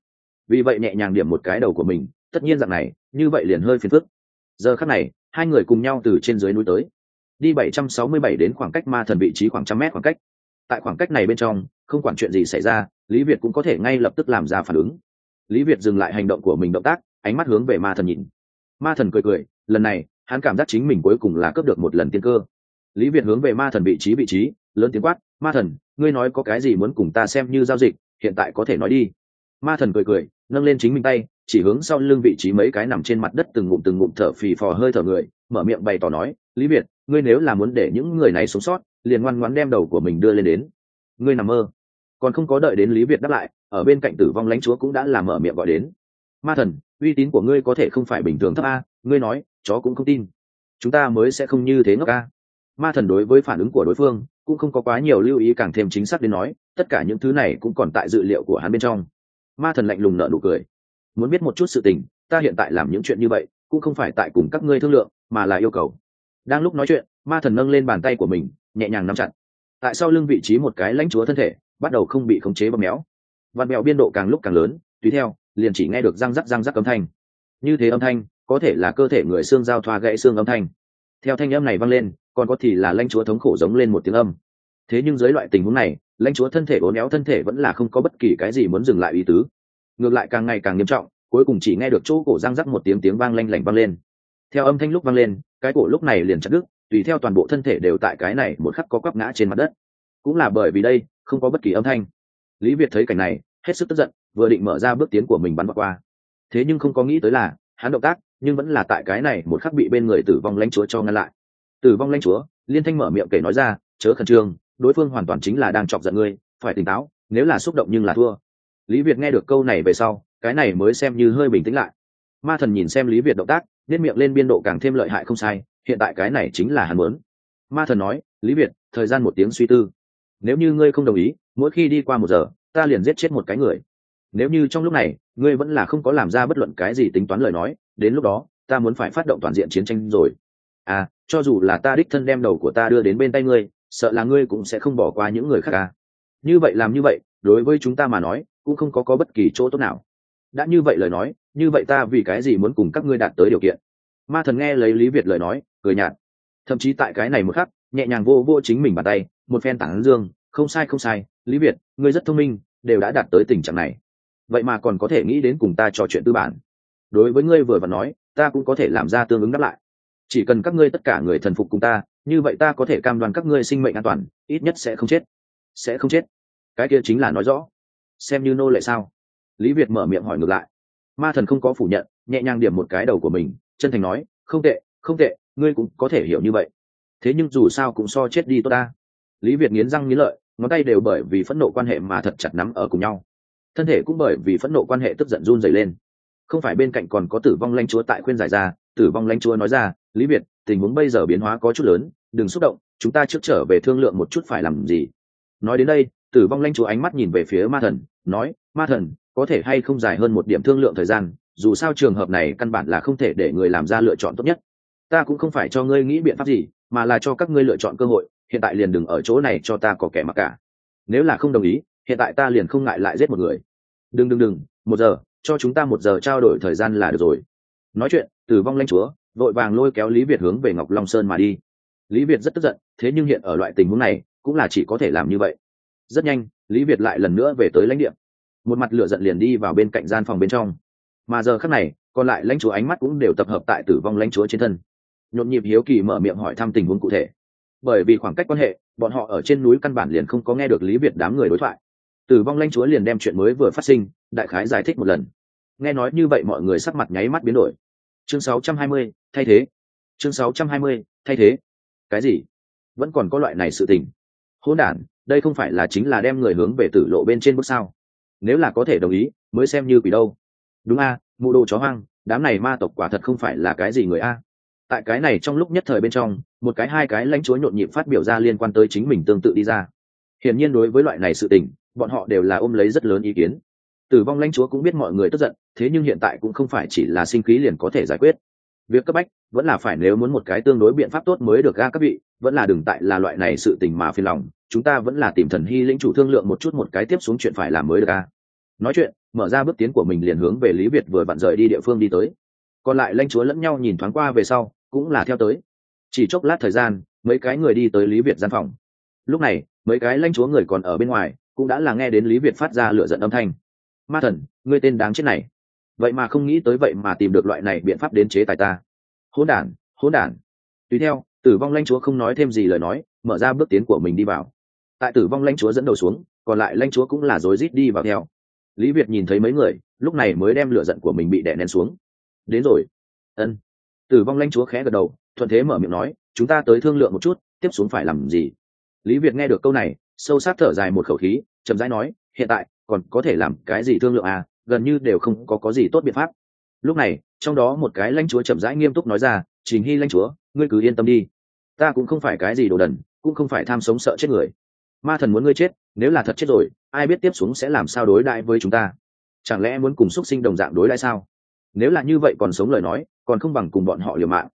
Vì vậy nhẹ nhàng điểm một cái đầu của mình, tất nhiên dạng này, như vậy liền hơi phiền phức. Giờ khắc này, hai người cùng nhau từ trên dưới núi tới đi 767 đến khoảng cách ma thần vị trí khoảng trăm mét khoảng cách. Tại khoảng cách này bên trong, không quản chuyện gì xảy ra, lý việt cũng có thể ngay lập tức làm ra phản ứng. Lý việt dừng lại hành động của mình động tác, ánh mắt hướng về ma thần nhìn. Ma thần cười cười, lần này, hắn cảm giác chính mình cuối cùng là cướp được một lần tiên cơ. Lý việt hướng về ma thần vị trí vị trí, lớn tiếng quát, ma thần, ngươi nói có cái gì muốn cùng ta xem như giao dịch, hiện tại có thể nói đi. Ma thần cười cười, nâng lên chính mình tay, chỉ hướng sau lưng vị trí mấy cái nằm trên mặt đất từng ngụm từng ngụm thở phì phò hơi thở người mở miệng bày tỏ nói, lý việt, ngươi nếu là muốn để những người này sống sót, liền ngoan ngoãn đem đầu của mình đưa lên đến. Ngươi nằm mơ. Còn không có đợi đến lý việt đáp lại, ở bên cạnh tử vong lãnh chúa cũng đã làm mở miệng gọi đến. Ma thần, uy tín của ngươi có thể không phải bình thường thấp a, ngươi nói, chó cũng không tin. Chúng ta mới sẽ không như thế ngốc a. Ma thần đối với phản ứng của đối phương, cũng không có quá nhiều lưu ý càng thêm chính xác đến nói, tất cả những thứ này cũng còn tại dự liệu của hắn bên trong. Ma thần lạnh lùng nợ nụ cười. Muốn biết một chút sự tình, ta hiện tại làm những chuyện như vậy cũng không phải tại cùng các ngươi thương lượng, mà là yêu cầu. Đang lúc nói chuyện, ma thần nâng lên bàn tay của mình, nhẹ nhàng nắm chặt. Tại sau lưng vị trí một cái lãnh chúa thân thể, bắt đầu không bị khống chế bóp méo. Văn mèo biên độ càng lúc càng lớn, tùy theo, liền chỉ nghe được răng rắc răng rắc âm thanh. Như thế âm thanh, có thể là cơ thể người xương giao thoa gãy xương âm thanh. Theo thanh âm này vang lên, còn có thì là lãnh chúa thống khổ giống lên một tiếng âm. Thế nhưng dưới loại tình huống này, lãnh chúa thân thể ố néo thân thể vẫn là không có bất kỳ cái gì muốn dừng lại ý tứ. Ngược lại càng ngày càng nghiêm trọng cuối cùng chỉ nghe được chỗ cổ răng rắc một tiếng tiếng vang lanh lảnh vang lên. Theo âm thanh lúc vang lên, cái cổ lúc này liền chặt đứt, tùy theo toàn bộ thân thể đều tại cái này một khắc có quắp ngã trên mặt đất. Cũng là bởi vì đây, không có bất kỳ âm thanh. Lý việt thấy cảnh này, hết sức tức giận, vừa định mở ra bước tiến của mình bắn qua. Thế nhưng không có nghĩ tới là, hắn động tác, nhưng vẫn là tại cái này một khắc bị bên người tử vong lãnh chúa cho ngăn lại. Tử vong lãnh chúa, liên thanh mở miệng kể nói ra, chớ khẩn trương, đối phương hoàn toàn chính là đang chọc giận ngươi, phải tỉnh táo, nếu là xúc động nhưng là thua. Lý việt nghe được câu này về sau cái này mới xem như hơi bình tĩnh lại. Ma thần nhìn xem lý việt động tác nên miệng lên biên độ càng thêm lợi hại không sai, hiện tại cái này chính là hắn muốn. Ma thần nói, lý việt, thời gian một tiếng suy tư. Nếu như ngươi không đồng ý, mỗi khi đi qua một giờ, ta liền giết chết một cái người. Nếu như trong lúc này, ngươi vẫn là không có làm ra bất luận cái gì tính toán lời nói, đến lúc đó, ta muốn phải phát động toàn diện chiến tranh rồi. À cho dù là ta đích thân đem đầu của ta đưa đến bên tay ngươi, sợ là ngươi cũng sẽ không bỏ qua những người khác à. Như vậy làm như vậy, đối với chúng ta mà nói, cũng không có có bất kỳ chỗ tốt nào đã như vậy lời nói, như vậy ta vì cái gì muốn cùng các ngươi đạt tới điều kiện? Ma thần nghe lấy lý việt lời nói, cười nhạt. Thậm chí tại cái này một khắc, nhẹ nhàng vô vô chính mình bàn tay, một phen tảng dương, không sai không sai, lý việt, ngươi rất thông minh, đều đã đạt tới tình trạng này. Vậy mà còn có thể nghĩ đến cùng ta trò chuyện tư bản. Đối với ngươi vừa và nói, ta cũng có thể làm ra tương ứng đáp lại. Chỉ cần các ngươi tất cả người thần phục cùng ta, như vậy ta có thể cam đoan các ngươi sinh mệnh an toàn, ít nhất sẽ không chết. Sẽ không chết. Cái kia chính là nói rõ. Xem như nô lệ sao? Lý việt mở miệng hỏi ngược lại. Ma thần không có phủ nhận, nhẹ nhàng điểm một cái đầu của mình, chân thành nói, không tệ không tệ, ngươi cũng có thể hiểu như vậy. Thế nhưng dù sao cũng so chết đi tốt ta. Lý việt nghiến răng nghiến lợi, ngón tay đều bởi vì phẫn nộ quan hệ mà thật chặt nắm ở cùng nhau. Thân thể cũng bởi vì phẫn nộ quan hệ tức giận run dày lên. Không phải bên cạnh còn có tử vong lanh chúa tại khuyên giải ra, tử vong lanh chúa nói ra, lý việt, tình huống bây giờ biến hóa có chút lớn, đừng xúc động, chúng ta trước trở về thương lượng một chút phải làm gì. Nói đến đây, tử vong lanh chúa ánh mắt nhìn về phía ma thần, nói, ma thần có thể hay không dài hơn một điểm thương lượng thời gian, dù sao trường hợp này căn bản là không thể để người làm ra lựa chọn tốt nhất. Ta cũng không phải cho ngươi nghĩ biện pháp gì, mà là cho các ngươi lựa chọn cơ hội, hiện tại liền đừng ở chỗ này cho ta có kẻ mặc cả. Nếu là không đồng ý, hiện tại ta liền không ngại lại giết một người. Đừng đừng đừng, một giờ, cho chúng ta một giờ trao đổi thời gian là được rồi. Nói chuyện, tử vong lanh chúa, vội vàng lôi kéo lý việt hướng về ngọc long sơn mà đi. Lý việt rất tức giận, thế nhưng hiện ở loại tình huống này, cũng là chỉ có thể làm như vậy. Rất nhanh, lý việt lại lần nữa về tới lãnh địa một mặt lửa giận liền đi vào bên cạnh gian phòng bên trong. Mà giờ khác này còn lại lãnh chúa ánh mắt cũng đều tập hợp tại tử vong lãnh chúa trên thân. Nhộn nhịp hiếu kỳ mở miệng hỏi thăm tình huống cụ thể. Bởi vì khoảng cách quan hệ bọn họ ở trên núi căn bản liền không có nghe được lý việt đám người đối thoại. Tử vong lãnh chúa liền đem chuyện mới vừa phát sinh đại khái giải thích một lần. Nghe nói như vậy mọi người sắc mặt nháy mắt biến đổi. Chương 620, thay thế. Chương 620, thay thế. Cái gì? Vẫn còn có loại này sự tình. Hỗn đản đây không phải là chính là đem người hướng về tử lộ bên trên bước sao? Nếu là có thể đồng ý, mới xem như quỷ đâu. Đúng a, mụ đồ chó hoang, đám này ma tộc quả thật không phải là cái gì người a. Tại cái này trong lúc nhất thời bên trong, một cái hai cái lãnh chúa nhộn nhịp phát biểu ra liên quan tới chính mình tương tự đi ra. Hiển nhiên đối với loại này sự tình, bọn họ đều là ôm lấy rất lớn ý kiến. Tử vong lãnh chúa cũng biết mọi người tức giận, thế nhưng hiện tại cũng không phải chỉ là sinh khí liền có thể giải quyết việc cấp bách vẫn là phải nếu muốn một cái tương đối biện pháp tốt mới được ga các vị, vẫn là đừng tại là loại này sự tình mà phiền lòng, chúng ta vẫn là tìm thần hy lĩnh chủ thương lượng một chút một cái tiếp xuống chuyện phải làm mới được ga nói chuyện, mở ra bước tiến của mình liền hướng về lý việt vừa vặn rời đi địa phương đi tới. Còn lại lãnh chúa lẫn nhau nhìn thoáng qua về sau, cũng là theo tới. Chỉ chốc lát thời gian, mấy cái người đi tới lý việt gian phòng. Lúc này, mấy cái lãnh chúa người còn ở bên ngoài, cũng đã là nghe đến lý việt phát ra lựa giận âm thanh. Ma thần, ngươi tên đáng chết này vậy mà không nghĩ tới vậy mà tìm được loại này biện pháp đến chế tài ta. Hỗn đản hỗn đản. Tùy theo, tử vong lãnh chúa không nói thêm gì lời nói, mở ra bước tiến của mình đi vào. Tại tử vong lãnh chúa dẫn đầu xuống, còn lại lãnh chúa cũng là rối rít đi vào theo. Lý việt nhìn thấy mấy người, lúc này mới đem lửa giận của mình bị đè nén xuống. Đến rồi. Ân. Tử vong lãnh chúa khẽ gật đầu, thuận thế mở miệng nói, chúng ta tới thương lượng một chút, tiếp xuống phải làm gì? Lý việt nghe được câu này, sâu sát thở dài một khẩu khí, chậm rãi nói, hiện tại, còn có thể làm cái gì thương lượng à? Gần như đều không có có gì tốt biện pháp. Lúc này, trong đó một cái lãnh chúa chậm rãi nghiêm túc nói ra, trình hy lãnh chúa, ngươi cứ yên tâm đi. Ta cũng không phải cái gì đồ đần, cũng không phải tham sống sợ chết người. Ma thần muốn ngươi chết, nếu là thật chết rồi, ai biết tiếp xuống sẽ làm sao đối đãi với chúng ta? Chẳng lẽ muốn cùng x u ấ t sinh đồng dạng đối đãi sao? Nếu là như vậy còn sống lời nói, còn không bằng cùng bọn họ liều mạng.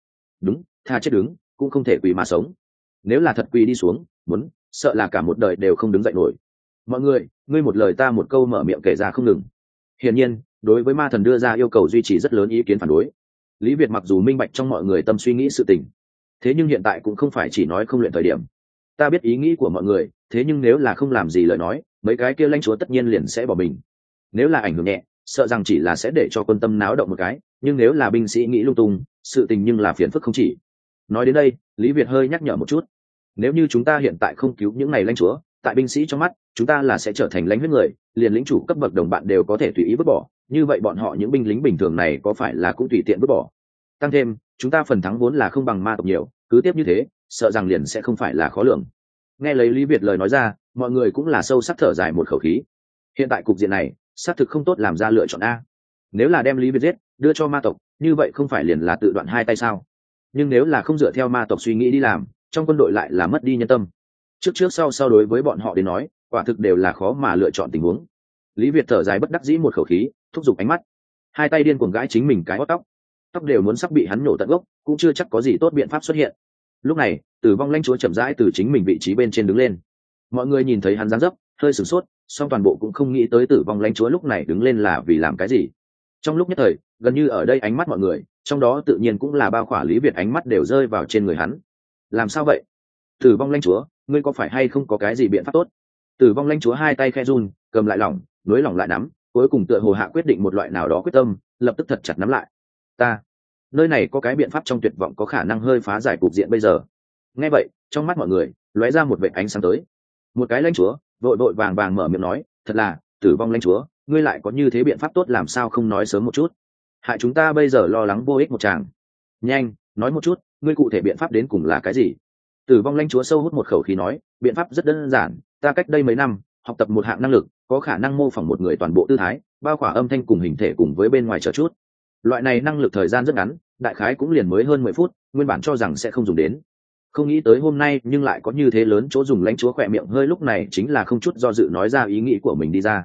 Đúng, tha chết đứng, cũng không thể quỳ mà sống. Nếu là thật quỳ đi xuống, muốn, sợ là cả một đời đều không đứng dậy nổi. Mọi người, ngươi một lời ta một câu mở miệng kể ra không ngừng hiển nhiên, đối với ma thần đưa ra yêu cầu duy trì rất lớn ý kiến phản đối. Lý việt mặc dù minh bạch trong mọi người tâm suy nghĩ sự tình, thế nhưng hiện tại cũng không phải chỉ nói không luyện thời điểm. Ta biết ý nghĩ của mọi người, thế nhưng nếu là không làm gì lời nói, mấy cái kia lãnh chúa tất nhiên liền sẽ bỏ mình. Nếu là ảnh hưởng nhẹ, sợ rằng chỉ là sẽ để cho quân tâm náo động một cái, nhưng nếu là binh sĩ nghĩ lung tung, sự tình nhưng là phiền phức không chỉ. Nói đến đây, lý việt hơi nhắc nhở một chút. Nếu như chúng ta hiện tại không cứu những này lãnh chúa tại binh sĩ trong mắt, chúng ta là sẽ trở thành lãnh huyết người, liền lính chủ cấp bậc đồng bạn đều có thể tùy ý vứt bỏ. Như vậy bọn họ những binh lính bình thường này có phải là cũng tùy tiện vứt bỏ? Tăng thêm, chúng ta phần thắng vốn là không bằng ma tộc nhiều, cứ tiếp như thế, sợ rằng liền sẽ không phải là khó lường. Nghe lấy lý việt lời nói ra, mọi người cũng là sâu sắc thở dài một khẩu khí. Hiện tại cục diện này, xác thực không tốt làm ra lựa chọn a. Nếu là đem lý việt giết, đưa cho ma tộc, như vậy không phải liền là tự đoạn hai tay sao? Nhưng nếu là không dựa theo ma tộc suy nghĩ đi làm, trong quân đội lại là mất đi nhân tâm trước trước sau sau đối với bọn họ đến nói, quả thực đều là khó mà lựa chọn tình huống. Lý việt thở dài bất đắc dĩ một khẩu khí, thúc giục ánh mắt. Hai tay điên cuồng gãi chính mình cái hót tóc. Tóc đều muốn sắp bị hắn nổ tận gốc, cũng chưa chắc có gì tốt biện pháp xuất hiện. Lúc này, tử vong Lanh chúa chậm rãi từ chính mình vị trí bên trên đứng lên. Mọi người nhìn thấy hắn dáng dấp, hơi sửng sốt, song toàn bộ cũng không nghĩ tới tử vong Lanh chúa lúc này đứng lên là vì làm cái gì. Trong lúc nhất thời, gần như ở đây ánh mắt mọi người, trong đó tự nhiên cũng là bao khỏa lý việt ánh mắt đều rơi vào trên người hắn. Làm sao vậy? Tử vong Lanh chúa ngươi có phải hay không có cái gì biện pháp tốt? Tử vong lãnh chúa hai tay khe run, cầm lại lỏng, nối lỏng lại nắm, cuối cùng tựa hồ hạ quyết định một loại nào đó quyết tâm, lập tức thật chặt nắm lại. Ta, nơi này có cái biện pháp trong tuyệt vọng có khả năng hơi phá giải cục diện bây giờ. Nghe vậy, trong mắt mọi người, lóe ra một vệ ánh sáng tới. Một cái lãnh chúa, vội vội vàng vàng mở miệng nói, thật là, tử vong lãnh chúa, ngươi lại có như thế biện pháp tốt làm sao không nói sớm một chút? Hại chúng ta bây giờ lo lắng vô ích một chàng. Nhanh, nói một chút, ngươi cụ thể biện pháp đến cùng là cái gì? Tử vong lãnh chúa sâu hút một khẩu khí nói, biện pháp rất đơn giản, ta cách đây mấy năm, học tập một hạng năng lực, có khả năng mô phỏng một người toàn bộ tư thái, bao khỏa âm thanh cùng hình thể cùng với bên ngoài chờ chút. Loại này năng lực thời gian rất ngắn, đại khái cũng liền mới hơn mười phút, nguyên bản cho rằng sẽ không dùng đến. Không nghĩ tới hôm nay, nhưng lại có như thế lớn chỗ dùng lãnh chúa khỏe miệng hơi lúc này chính là không chút do dự nói ra ý nghĩ của mình đi ra.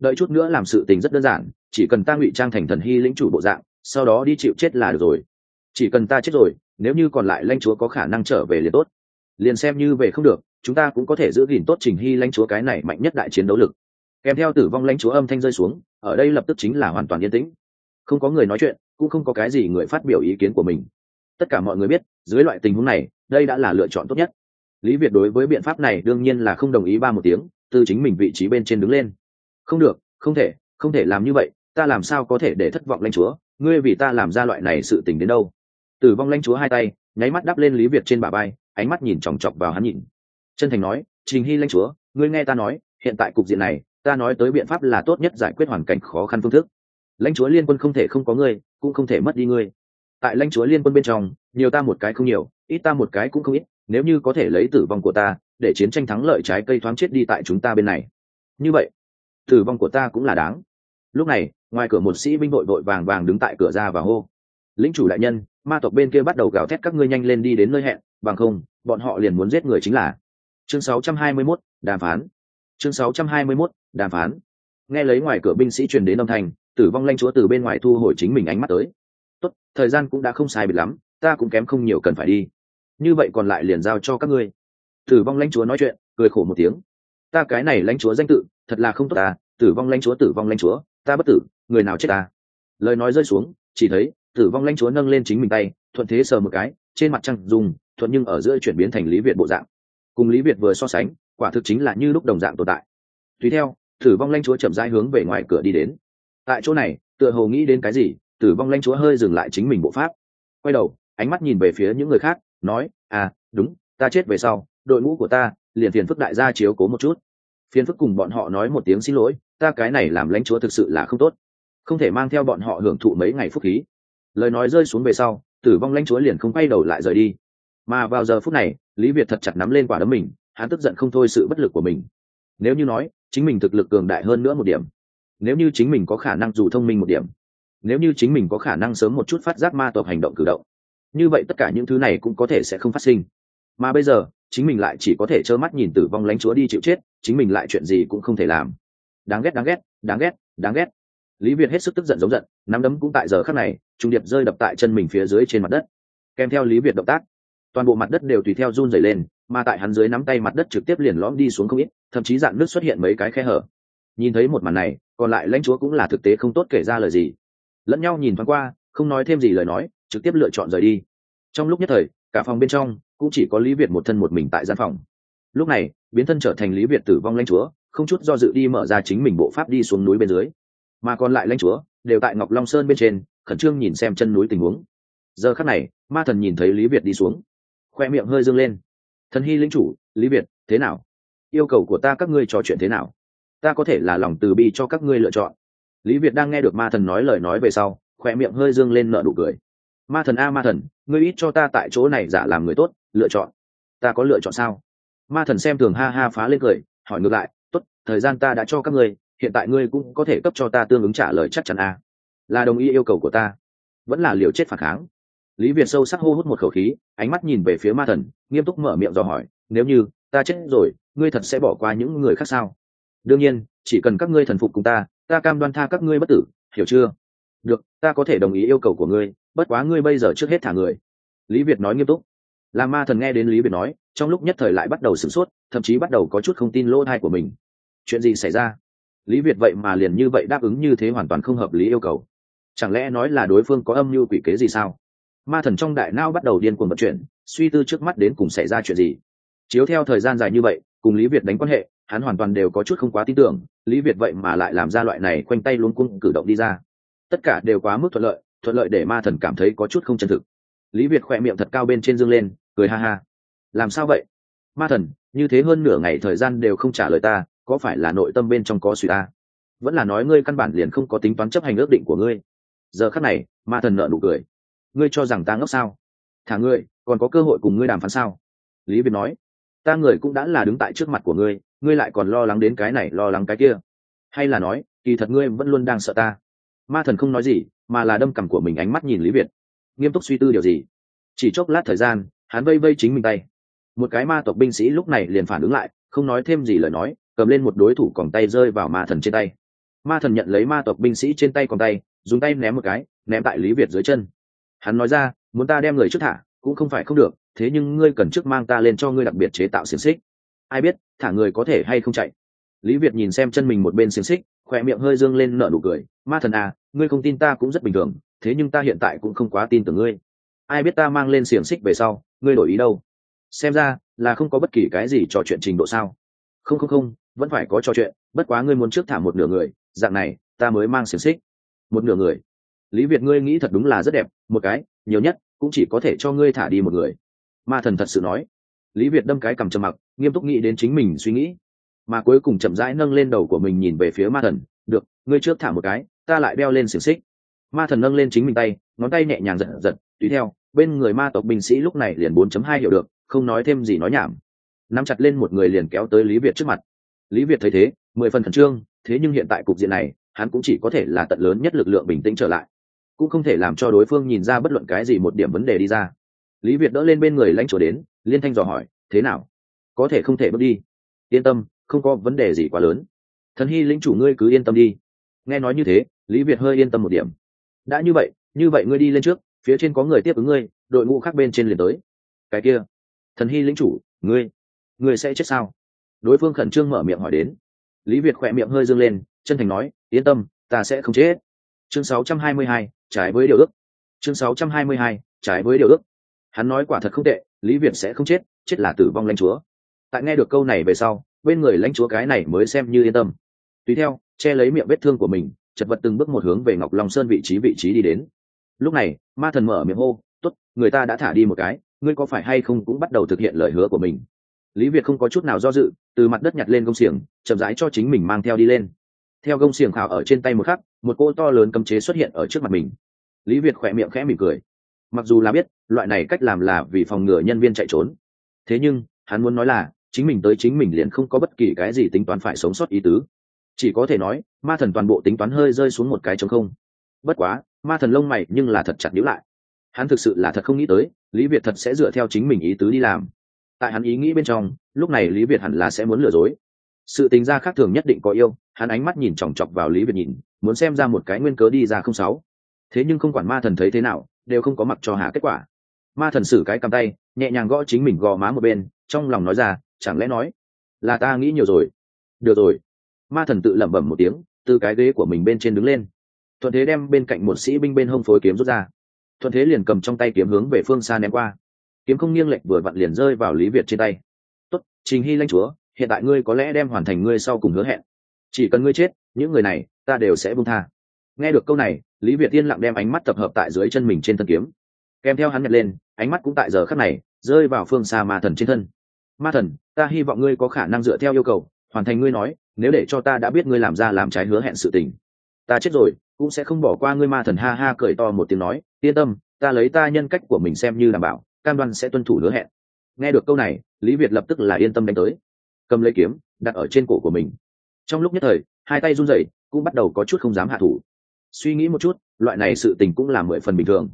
Đợi chút nữa làm sự tình rất đơn giản, chỉ cần ta ngụy trang thành thần hy lĩnh chủ bộ dạng, sau đó đi chịu chết là được rồi. Chỉ cần ta chết rồi, nếu như còn lại lãnh chúa có khả năng trở về liền tốt liền xem như về không được, chúng ta cũng có thể giữ gìn tốt trình hy lãnh chúa cái này mạnh nhất đại chiến đấu lực. Kèm theo tử vong lãnh chúa âm thanh rơi xuống, ở đây lập tức chính là hoàn toàn yên tĩnh. Không có người nói chuyện, cũng không có cái gì người phát biểu ý kiến của mình. Tất cả mọi người biết, dưới loại tình huống này, đây đã là lựa chọn tốt nhất. Lý việt đối với biện pháp này đương nhiên là không đồng ý ba một tiếng, từ chính mình vị trí bên trên đứng lên. Không được, không thể không thể làm như vậy, ta làm sao có thể để thất vọng lãnh chúa? Ngươi vì ta làm ra loại này sự tình đến đâu? Tử vong lãnh chúa hai tay, nháy mắt đắp lên lý việt trên bà bay ánh mắt nhìn chòng chọc vào hắn nhìn. Chân thành nói, trình hy lãnh chúa, ngươi nghe ta nói, hiện tại cục diện này, ta nói tới biện pháp là tốt nhất giải quyết hoàn cảnh khó khăn phương thức. Lãnh chúa liên quân không thể không có ngươi, cũng không thể mất đi ngươi. Tại lãnh chúa liên quân bên trong, nhiều ta một cái không nhiều, ít ta một cái cũng không ít, nếu như có thể lấy tử vong của ta, để chiến tranh thắng lợi trái cây thoáng chết đi tại chúng ta bên này. Như vậy, tử vong của ta cũng là đáng. Lúc này, ngoài cửa một sĩ binh đội vội vàng vàng đứng tại cửa ra và hô lĩnh chủ đại nhân ma tộc bên kia bắt đầu gào thét các ngươi nhanh lên đi đến nơi hẹn bằng không bọn họ liền muốn giết người chính là. Chương 621, đàm phán. Chương 621, đàm phán. Nghe lấy ngoài cửa binh sĩ truyền đến âm thanh tử vong lanh chúa từ bên ngoài thu hồi chính mình ánh mắt tới. Tốt thời gian cũng đã không sai biệt lắm ta cũng kém không nhiều cần phải đi. Như vậy còn lại liền giao cho các ngươi. Tử vong lãnh chúa nói chuyện cười khổ một tiếng. Ta cái này lãnh chúa danh tự thật là không tốt ta tử vong lãnh chúa tử vong lãnh chúa ta bất tử người nào chết ta? Lời nói rơi xuống chỉ thấy tử vong lãnh chúa nâng lên chính mình tay, thuận thế sờ một cái, trên mặt trăng dùng, thuận nhưng ở giữa chuyển biến thành lý việt bộ dạng. Cùng lý việt vừa so sánh, quả thực chính là như lúc đồng dạng tồn tại. Tùy theo, tử vong lãnh chúa chậm rãi hướng về ngoài cửa đi đến. Tại chỗ này, tựa hồ nghĩ đến cái gì, tử vong lãnh chúa hơi dừng lại chính mình bộ pháp. Quay đầu, ánh mắt nhìn về phía những người khác, nói à đúng, ta chết về sau, đội ngũ của ta, liền phiền phức đại gia chiếu cố một chút. Phiền phức cùng bọn họ nói một tiếng xin lỗi, ta cái này làm lãnh chúa thực sự là không tốt. Không thể mang theo bọn họ hưởng thụ mấy ngày phúc khí lời nói rơi xuống về sau, tử vong lãnh chúa liền không quay đầu lại rời đi. Mà vào giờ phút này, lý việt thật chặt nắm lên quả đấm mình, hắn tức giận không thôi sự bất lực của mình. Nếu như nói, chính mình thực lực cường đại hơn nữa một điểm. Nếu như chính mình có khả năng dù thông minh một điểm. Nếu như chính mình có khả năng sớm một chút phát giác ma tộc hành động cử động. Như vậy tất cả những thứ này cũng có thể sẽ không phát sinh. Mà bây giờ, chính mình lại chỉ có thể trơ mắt nhìn tử vong lánh chúa đi chịu chết, chính mình lại chuyện gì cũng không thể làm. Đáng ghét đáng ghét đáng ghét đáng ghét lý việt hết sức tức giận giống giận, nắm đấm cũng tại giờ khắc này, trung điệp rơi đập tại chân mình phía dưới trên mặt đất. Kèm theo lý việt động tác, toàn bộ mặt đất đều tùy theo run dày lên, mà tại hắn dưới nắm tay mặt đất trực tiếp liền lõm đi xuống không ít, thậm chí dạn nước xuất hiện mấy cái khe hở. Nhìn thấy một màn này, còn lại lãnh chúa cũng là thực tế không tốt kể ra lời gì. Lẫn nhau nhìn thoáng qua, không nói thêm gì lời nói, trực tiếp lựa chọn rời đi. Trong lúc nhất thời, cả phòng bên trong cũng chỉ có lý việt một thân một mình tại gian phòng. Lúc này, biến thân trở thành lý việt tử vong lãnh chúa, không chút do dự đi mở ra chính mình bộ pháp đi xuống núi bên dưới mà còn lại lãnh chúa đều tại ngọc long sơn bên trên, khẩn trương nhìn xem chân núi tình huống. Giờ khắc này, ma thần nhìn thấy lý việt đi xuống. Khoe miệng hơi dâng lên. Thần hy lính chủ, lý việt, thế nào? Yêu cầu của ta các ngươi trò chuyện thế nào? Ta có thể là lòng từ bi cho các ngươi lựa chọn. Lý việt đang nghe được ma thần nói lời nói về sau, khoe miệng hơi dương lên nợ nụ cười. Ma thần a, ma thần, ngươi ít cho ta tại chỗ này giả làm người tốt, lựa chọn. Ta có lựa chọn sao? Ma thần xem thường ha ha phá lên cười, hỏi ngược lại, tốt, thời gian ta đã cho các ngươi hiện tại ngươi cũng có thể cấp cho ta tương ứng trả lời chắc chắn à. là đồng ý yêu cầu của ta. Vẫn là liều chết phản kháng. Lý việt sâu sắc hô hút một khẩu khí, ánh mắt nhìn về phía ma thần, nghiêm túc mở miệng dò hỏi, nếu như ta chết rồi, ngươi thật sẽ bỏ qua những người khác sao? Đương nhiên, chỉ cần các ngươi thần phục cùng ta ta cam đoan tha các ngươi bất tử, hiểu chưa? Được, ta có thể đồng ý yêu cầu của ngươi, bất quá ngươi bây giờ trước hết thả người. Lý việt nói nghiêm túc. Là ma thần nghe đến lý việt nói, trong lúc nhất thời lại bắt đầu sửng sốt, thậm chí bắt đầu có chút không tin lỗ thai của mình. Chuyện gì xảy ra? Lý việt vậy mà liền như vậy đáp ứng như thế hoàn toàn không hợp lý yêu cầu. Chẳng lẽ nói là đối phương có âm mưu quỷ kế gì sao? Ma thần trong đại nao bắt đầu điên cuồng vận chuyển, suy tư trước mắt đến cùng xảy ra chuyện gì. Chiếu theo thời gian dài như vậy, cùng lý việt đánh quan hệ, hắn hoàn toàn đều có chút không quá tin tưởng, lý việt vậy mà lại làm ra loại này khoanh tay luôn cung cử động đi ra. Tất cả đều quá mức thuận lợi thuận lợi để ma thần cảm thấy có chút không chân thực. Lý việt khỏe miệng thật cao bên trên dương lên, cười ha ha. Làm sao vậy? Ma thần, như thế hơn nửa ngày thời gian đều không trả lời ta có phải là nội tâm bên trong có suy ta? Vẫn là nói ngươi căn bản liền không có tính toán chấp hành ước định của ngươi. Giờ khắc này, ma thần nợ nụ cười. Ngươi cho rằng ta ngốc sao? Thả ngươi, còn có cơ hội cùng ngươi đàm phán sao? Lý việt nói. Ta người cũng đã là đứng tại trước mặt của ngươi ngươi lại còn lo lắng đến cái này, lo lắng cái kia. Hay là nói, kỳ thật ngươi vẫn luôn đang sợ ta. Ma thần không nói gì, mà là đâm cằm của mình ánh mắt nhìn lý việt. Nghiêm túc suy tư điều gì? Chỉ chốc lát thời gian, hắn vây vây chính mình tay. Một cái ma tộc binh sĩ lúc này liền phản ứng lại, không nói thêm gì lời nói cầm lên một đối thủ còn tay rơi vào ma thần trên tay. Ma thần nhận lấy ma tộc binh sĩ trên tay còn tay, dùng tay ném một cái, ném tại lý việt dưới chân. Hắn nói ra, muốn ta đem người trước thả, cũng không phải không được, thế nhưng ngươi cần trước mang ta lên cho ngươi đặc biệt chế tạo xiềng xích. Ai biết, thả người có thể hay không chạy. Lý việt nhìn xem chân mình một bên xiềng xích, khỏe miệng hơi dương lên nở nụ cười, ma thần à ngươi không tin ta cũng rất bình thường, thế nhưng ta hiện tại cũng không quá tin tưởng ngươi. Ai biết ta mang lên xiềng xích về sau, ngươi đổi ý đâu? Xem ra, là không có bất kỳ cái gì trò chuyện trình độ sao? Không không không vẫn phải có trò chuyện, bất quá ngươi muốn trước thả một nửa người, dạng này, ta mới mang xiềng xích. Một nửa người. Lý việt ngươi nghĩ thật đúng là rất đẹp, một cái, nhiều nhất, cũng chỉ có thể cho ngươi thả đi một người. Ma thần thật sự nói. Lý việt đâm cái cầm trầm mặc, nghiêm túc nghĩ đến chính mình suy nghĩ. Mà cuối cùng chậm rãi nâng lên đầu của mình nhìn về phía ma thần, được, ngươi trước thả một cái, ta lại đeo lên xiềng xích. Ma thần nâng lên chính mình tay, ngón tay nhẹ nhàng giật giật, tùy theo, bên người ma tộc binh sĩ lúc này liền 4.2 hiểu được, không nói thêm gì nói nhảm. Nắm chặt lên một người liền kéo tới lý việt trước mặt lý việt thấy thế, mười phần khẩn trương, thế nhưng hiện tại cục diện này, hắn cũng chỉ có thể là tận lớn nhất lực lượng bình tĩnh trở lại. Cũng không thể làm cho đối phương nhìn ra bất luận cái gì một điểm vấn đề đi ra. Lý việt đỡ lên bên người lãnh chúa đến, liên thanh dò hỏi, thế nào? Có thể không thể bước đi? Yên tâm, không có vấn đề gì quá lớn. Thần hy lĩnh chủ ngươi cứ yên tâm đi. Nghe nói như thế, lý việt hơi yên tâm một điểm. Đã như vậy như vậy ngươi đi lên trước, phía trên có người tiếp ứng ngươi, đội ngũ khác bên trên liền tới. Cái kia, thần hy lĩnh chủ, ngươi ngươi sẽ chết sao? Đối phương khẩn trương mở miệng hỏi đến. Lý việt khỏe miệng hơi dâng lên chân thành nói yên tâm ta sẽ không chết. Chương 622, trái với điều ước. Chương 622, trái với điều ước. Hắn nói quả thật không tệ lý việt sẽ không chết chết là tử vong lãnh chúa. Tại nghe được câu này về sau bên người lãnh chúa cái này mới xem như yên tâm. Tùy theo che lấy miệng vết thương của mình chật vật từng bước một hướng về ngọc long sơn vị trí vị trí đi đến. Lúc này ma thần mở miệng hô t ố t người ta đã thả đi một cái ngươi có phải hay không cũng bắt đầu thực hiện lời hứa của mình? Lý việt không có chút nào do dự, từ mặt đất nhặt lên gông xiềng, chậm rãi cho chính mình mang theo đi lên. Theo gông xiềng khảo ở trên tay một khắc, một cô to lớn cấm chế xuất hiện ở trước mặt mình. Lý việt khỏe miệng khẽ mỉm cười. Mặc dù là biết, loại này cách làm là vì phòng ngừa nhân viên chạy trốn. Thế nhưng, hắn muốn nói là, chính mình tới chính mình liền không có bất kỳ cái gì tính toán phải sống sót ý tứ. Chỉ có thể nói, ma thần toàn bộ tính toán hơi rơi xuống một cái trống không. Bất quá, ma thần lông mày nhưng là thật chặt nhíu lại. Hắn thực sự là thật không nghĩ tới, lý việt thật sẽ dựa theo chính mình ý tứ đi làm tại hắn ý nghĩ bên trong, lúc này lý việt hẳn là sẽ muốn lừa dối. Sự tính ra khác thường nhất định có yêu, hắn ánh mắt nhìn chòng chọc vào lý việt nhìn, muốn xem ra một cái nguyên cớ đi ra không sáu. Thế nhưng không quản ma thần thấy thế nào, đều không có mặc cho hạ kết quả. Ma thần xử cái cầm tay, nhẹ nhàng gõ chính mình gò má một bên, trong lòng nói ra, chẳng lẽ nói là ta nghĩ nhiều rồi? Được rồi. Ma thần tự lẩm bẩm một tiếng, từ cái ghế của mình bên trên đứng lên. Thuận thế đem bên cạnh một sĩ binh bên hông phối kiếm rút ra. Thuận thế liền cầm trong tay kiếm hướng về phương xa ném qua kiếm không nghiêng lệch vừa vặn liền rơi vào lý việt trên tay. Tốt, trình hy lanh chúa, hiện tại ngươi có lẽ đem hoàn thành ngươi sau cùng hứa hẹn. Chỉ cần ngươi chết, những người này, ta đều sẽ buông tha. Nghe được câu này, lý việt yên lặng đem ánh mắt tập hợp tại dưới chân mình trên thân kiếm. Kèm theo hắn nhặt lên, ánh mắt cũng tại giờ khắc này, rơi vào phương xa ma thần trên thân. Ma thần, ta hy vọng ngươi có khả năng dựa theo yêu cầu, hoàn thành ngươi nói, nếu để cho ta đã biết ngươi làm ra làm trái hứa hẹn sự tình. Ta chết rồi, cũng sẽ không bỏ qua ngươi ma thần ha ha cười to một tiếng nói, yên tâm, ta lấy ta nhân cách của mình xem như đảm bảo cam đoan sẽ tuân thủ hứa hẹn. Nghe được câu này, lý việt lập tức là yên tâm đánh tới. Cầm lấy kiếm, đặt ở trên cổ của mình. Trong lúc nhất thời, hai tay run rẩy, cũng bắt đầu có chút không dám hạ thủ. Suy nghĩ một chút, loại này sự tình cũng là mười phần bình thường.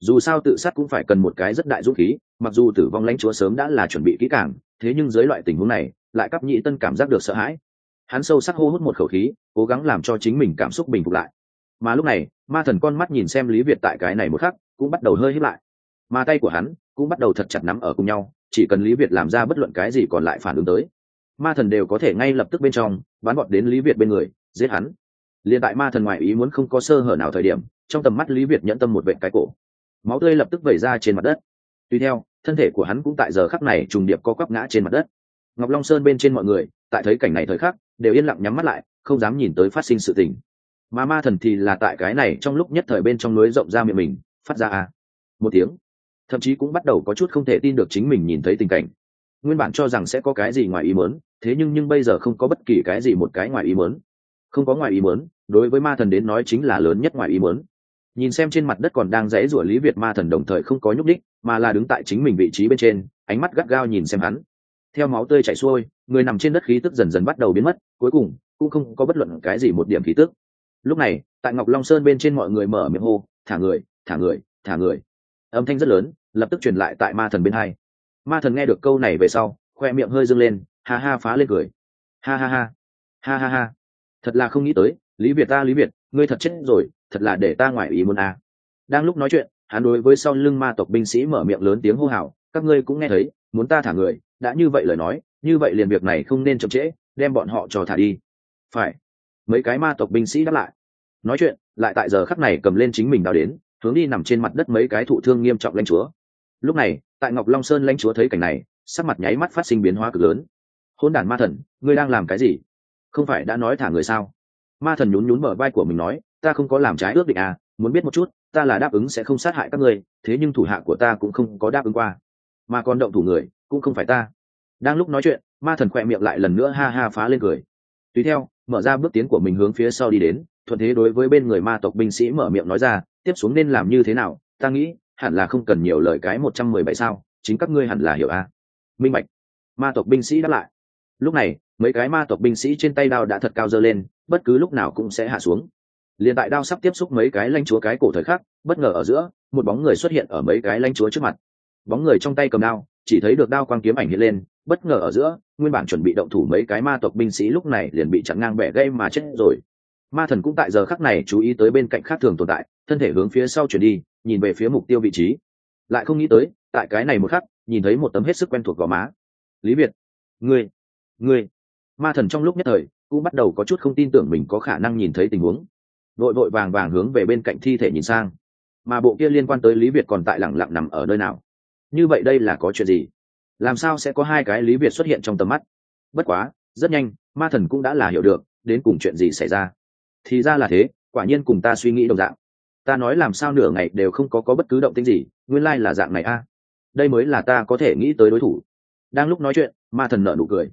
Dù sao tự sát cũng phải cần một cái rất đại dũng khí, mặc dù tử vong lãnh chúa sớm đã là chuẩn bị kỹ càng, thế nhưng dưới loại tình huống này, lại cấp nhị tân cảm giác được sợ hãi. Hắn sâu sắc hô hút một khẩu khí, cố gắng làm cho chính mình cảm xúc bình phục lại. Mà lúc này, ma thần con mắt nhìn xem lý việt tại cái này một khắc, cũng bắt đầu hơi hít lại mà tay của hắn cũng bắt đầu thật chặt nắm ở cùng nhau, chỉ cần lý việt làm ra bất luận cái gì còn lại phản ứng tới, ma thần đều có thể ngay lập tức bên trong bắn bọt đến lý việt bên người, giết hắn. Liền tại ma thần ngoại ý muốn không có sơ hở nào thời điểm, trong tầm mắt lý việt nhẫn tâm một vệ cái cổ. Máu tươi lập tức vẩy ra trên mặt đất. Tuy theo, thân thể của hắn cũng tại giờ khắc này trùng điệp co quắp ngã trên mặt đất. Ngọc long sơn bên trên mọi người, tại thấy cảnh này thời khắc, đều yên lặng nhắm mắt lại, không dám nhìn tới phát sinh sự tình. Mà ma thần thì là tại cái này trong lúc nhất thời bên trong núi rộng ra miệng mình, phát ra a. Một tiếng thậm chí cũng bắt đầu có chút không thể tin được chính mình nhìn thấy tình cảnh. Nguyên bản cho rằng sẽ có cái gì ngoài ý muốn, thế nhưng nhưng bây giờ không có bất kỳ cái gì một cái ngoài ý muốn. Không có ngoài ý muốn, đối với ma thần đến nói chính là lớn nhất ngoài ý muốn. Nhìn xem trên mặt đất còn đang dãy rủa lý việt ma thần đồng thời không có nhúc đích mà là đứng tại chính mình vị trí bên trên, ánh mắt gắt gao nhìn xem hắn. Theo máu tươi chảy xuôi, người nằm trên đất khí tức dần dần bắt đầu biến mất, cuối cùng cũng không có bất luận cái gì một điểm khí tức. Lúc này, tại ngọc long sơn bên trên mọi người mở miệng hô, thả người thả người thả người. Âm thanh rất lớn lập tức truyền lại tại ma thần bên hai. Ma thần nghe được câu này về sau, khoe miệng hơi dâng lên, ha ha phá lên cười. Ha ha ha. Ha ha ha. Thật là không nghĩ tới, lý việt ta lý việt, ngươi thật chết rồi, thật là để ta ngoài ý muốn à. đang lúc nói chuyện, hắn đối với sau lưng ma tộc binh sĩ mở miệng lớn tiếng hô hào, các ngươi cũng nghe thấy, muốn ta thả người, đã như vậy lời nói, như vậy liền việc này không nên chậm trễ, đem bọn họ cho thả đi. Phải. Mấy cái ma tộc binh sĩ đáp lại. Nói chuyện, lại tại giờ khắc này cầm lên chính mình đào đến, hướng đi nằm trên mặt đất mấy cái thụ thương nghiêm trọng lãnh chúa lúc này, tại ngọc long sơn lãnh chúa thấy cảnh này, sắc mặt nháy mắt phát sinh biến hóa cực lớn. Hôn đản ma thần, ngươi đang làm cái gì? Không phải đã nói thả người sao? Ma thần nhún nhún mở vai của mình nói, ta không có làm trái ước định à muốn biết một chút, ta là đáp ứng sẽ không sát hại các ngươi, thế nhưng thủ hạ của ta cũng không có đáp ứng qua. Mà còn động thủ người, cũng không phải ta. Đang lúc nói chuyện, ma thần khỏe miệng lại lần nữa ha ha phá lên cười. Tùy theo, mở ra bước tiến của mình hướng phía sau đi đến, thuận thế đối với bên người ma tộc binh sĩ mở miệng nói ra, tiếp xuống nên làm như thế nào? Ta nghĩ hẳn là không cần nhiều lời cái một trăm mười bảy sao, chính các ngươi hẳn là hiểu a à? minh bạch. Ma tộc binh sĩ đáp lại. Lúc này, mấy cái ma tộc binh sĩ trên tay đao đã thật cao dơ lên, bất cứ lúc nào cũng sẽ hạ xuống. Liền tại đao sắp tiếp xúc mấy cái lanh chúa cái cổ thời khắc, bất ngờ ở giữa, một bóng người xuất hiện ở mấy cái lanh chúa trước mặt. Bóng người trong tay cầm đao, chỉ thấy được đao quang kiếm ảnh hiện lên, bất ngờ ở giữa, nguyên bản chuẩn bị động thủ mấy cái ma tộc binh sĩ lúc này liền bị chặn ngang bẻ gây mà chết rồi. Ma thần cũng tại giờ khắc này chú ý tới bên cạnh khác thường tồn tại thân thể hướng phía sau chuyển đi, nhìn về phía mục tiêu vị trí. Lại không nghĩ tới, tại cái này một khắc, nhìn thấy một tấm hết sức quen thuộc gò má. Lý việt, ngươi ngươi. Ma thần trong lúc nhất thời, cũng bắt đầu có chút không tin tưởng mình có khả năng nhìn thấy tình huống. Vội vội vàng vàng hướng về bên cạnh thi thể nhìn sang. Mà bộ kia liên quan tới lý việt còn tại lẳng lặng nằm ở nơi nào? Như vậy đây là có chuyện gì? Làm sao sẽ có hai cái lý việt xuất hiện trong tầm mắt? Bất quá, rất nhanh, ma thần cũng đã là hiểu được, đến cùng chuyện gì xảy ra. Thì ra là thế, quả nhiên cùng ta suy nghĩ đồng dạng ta nói làm sao nửa ngày đều không có có bất cứ động tĩnh gì, nguyên lai là dạng này a. Đây mới là ta có thể nghĩ tới đối thủ. Đang lúc nói chuyện, ma thần nợ nụ cười.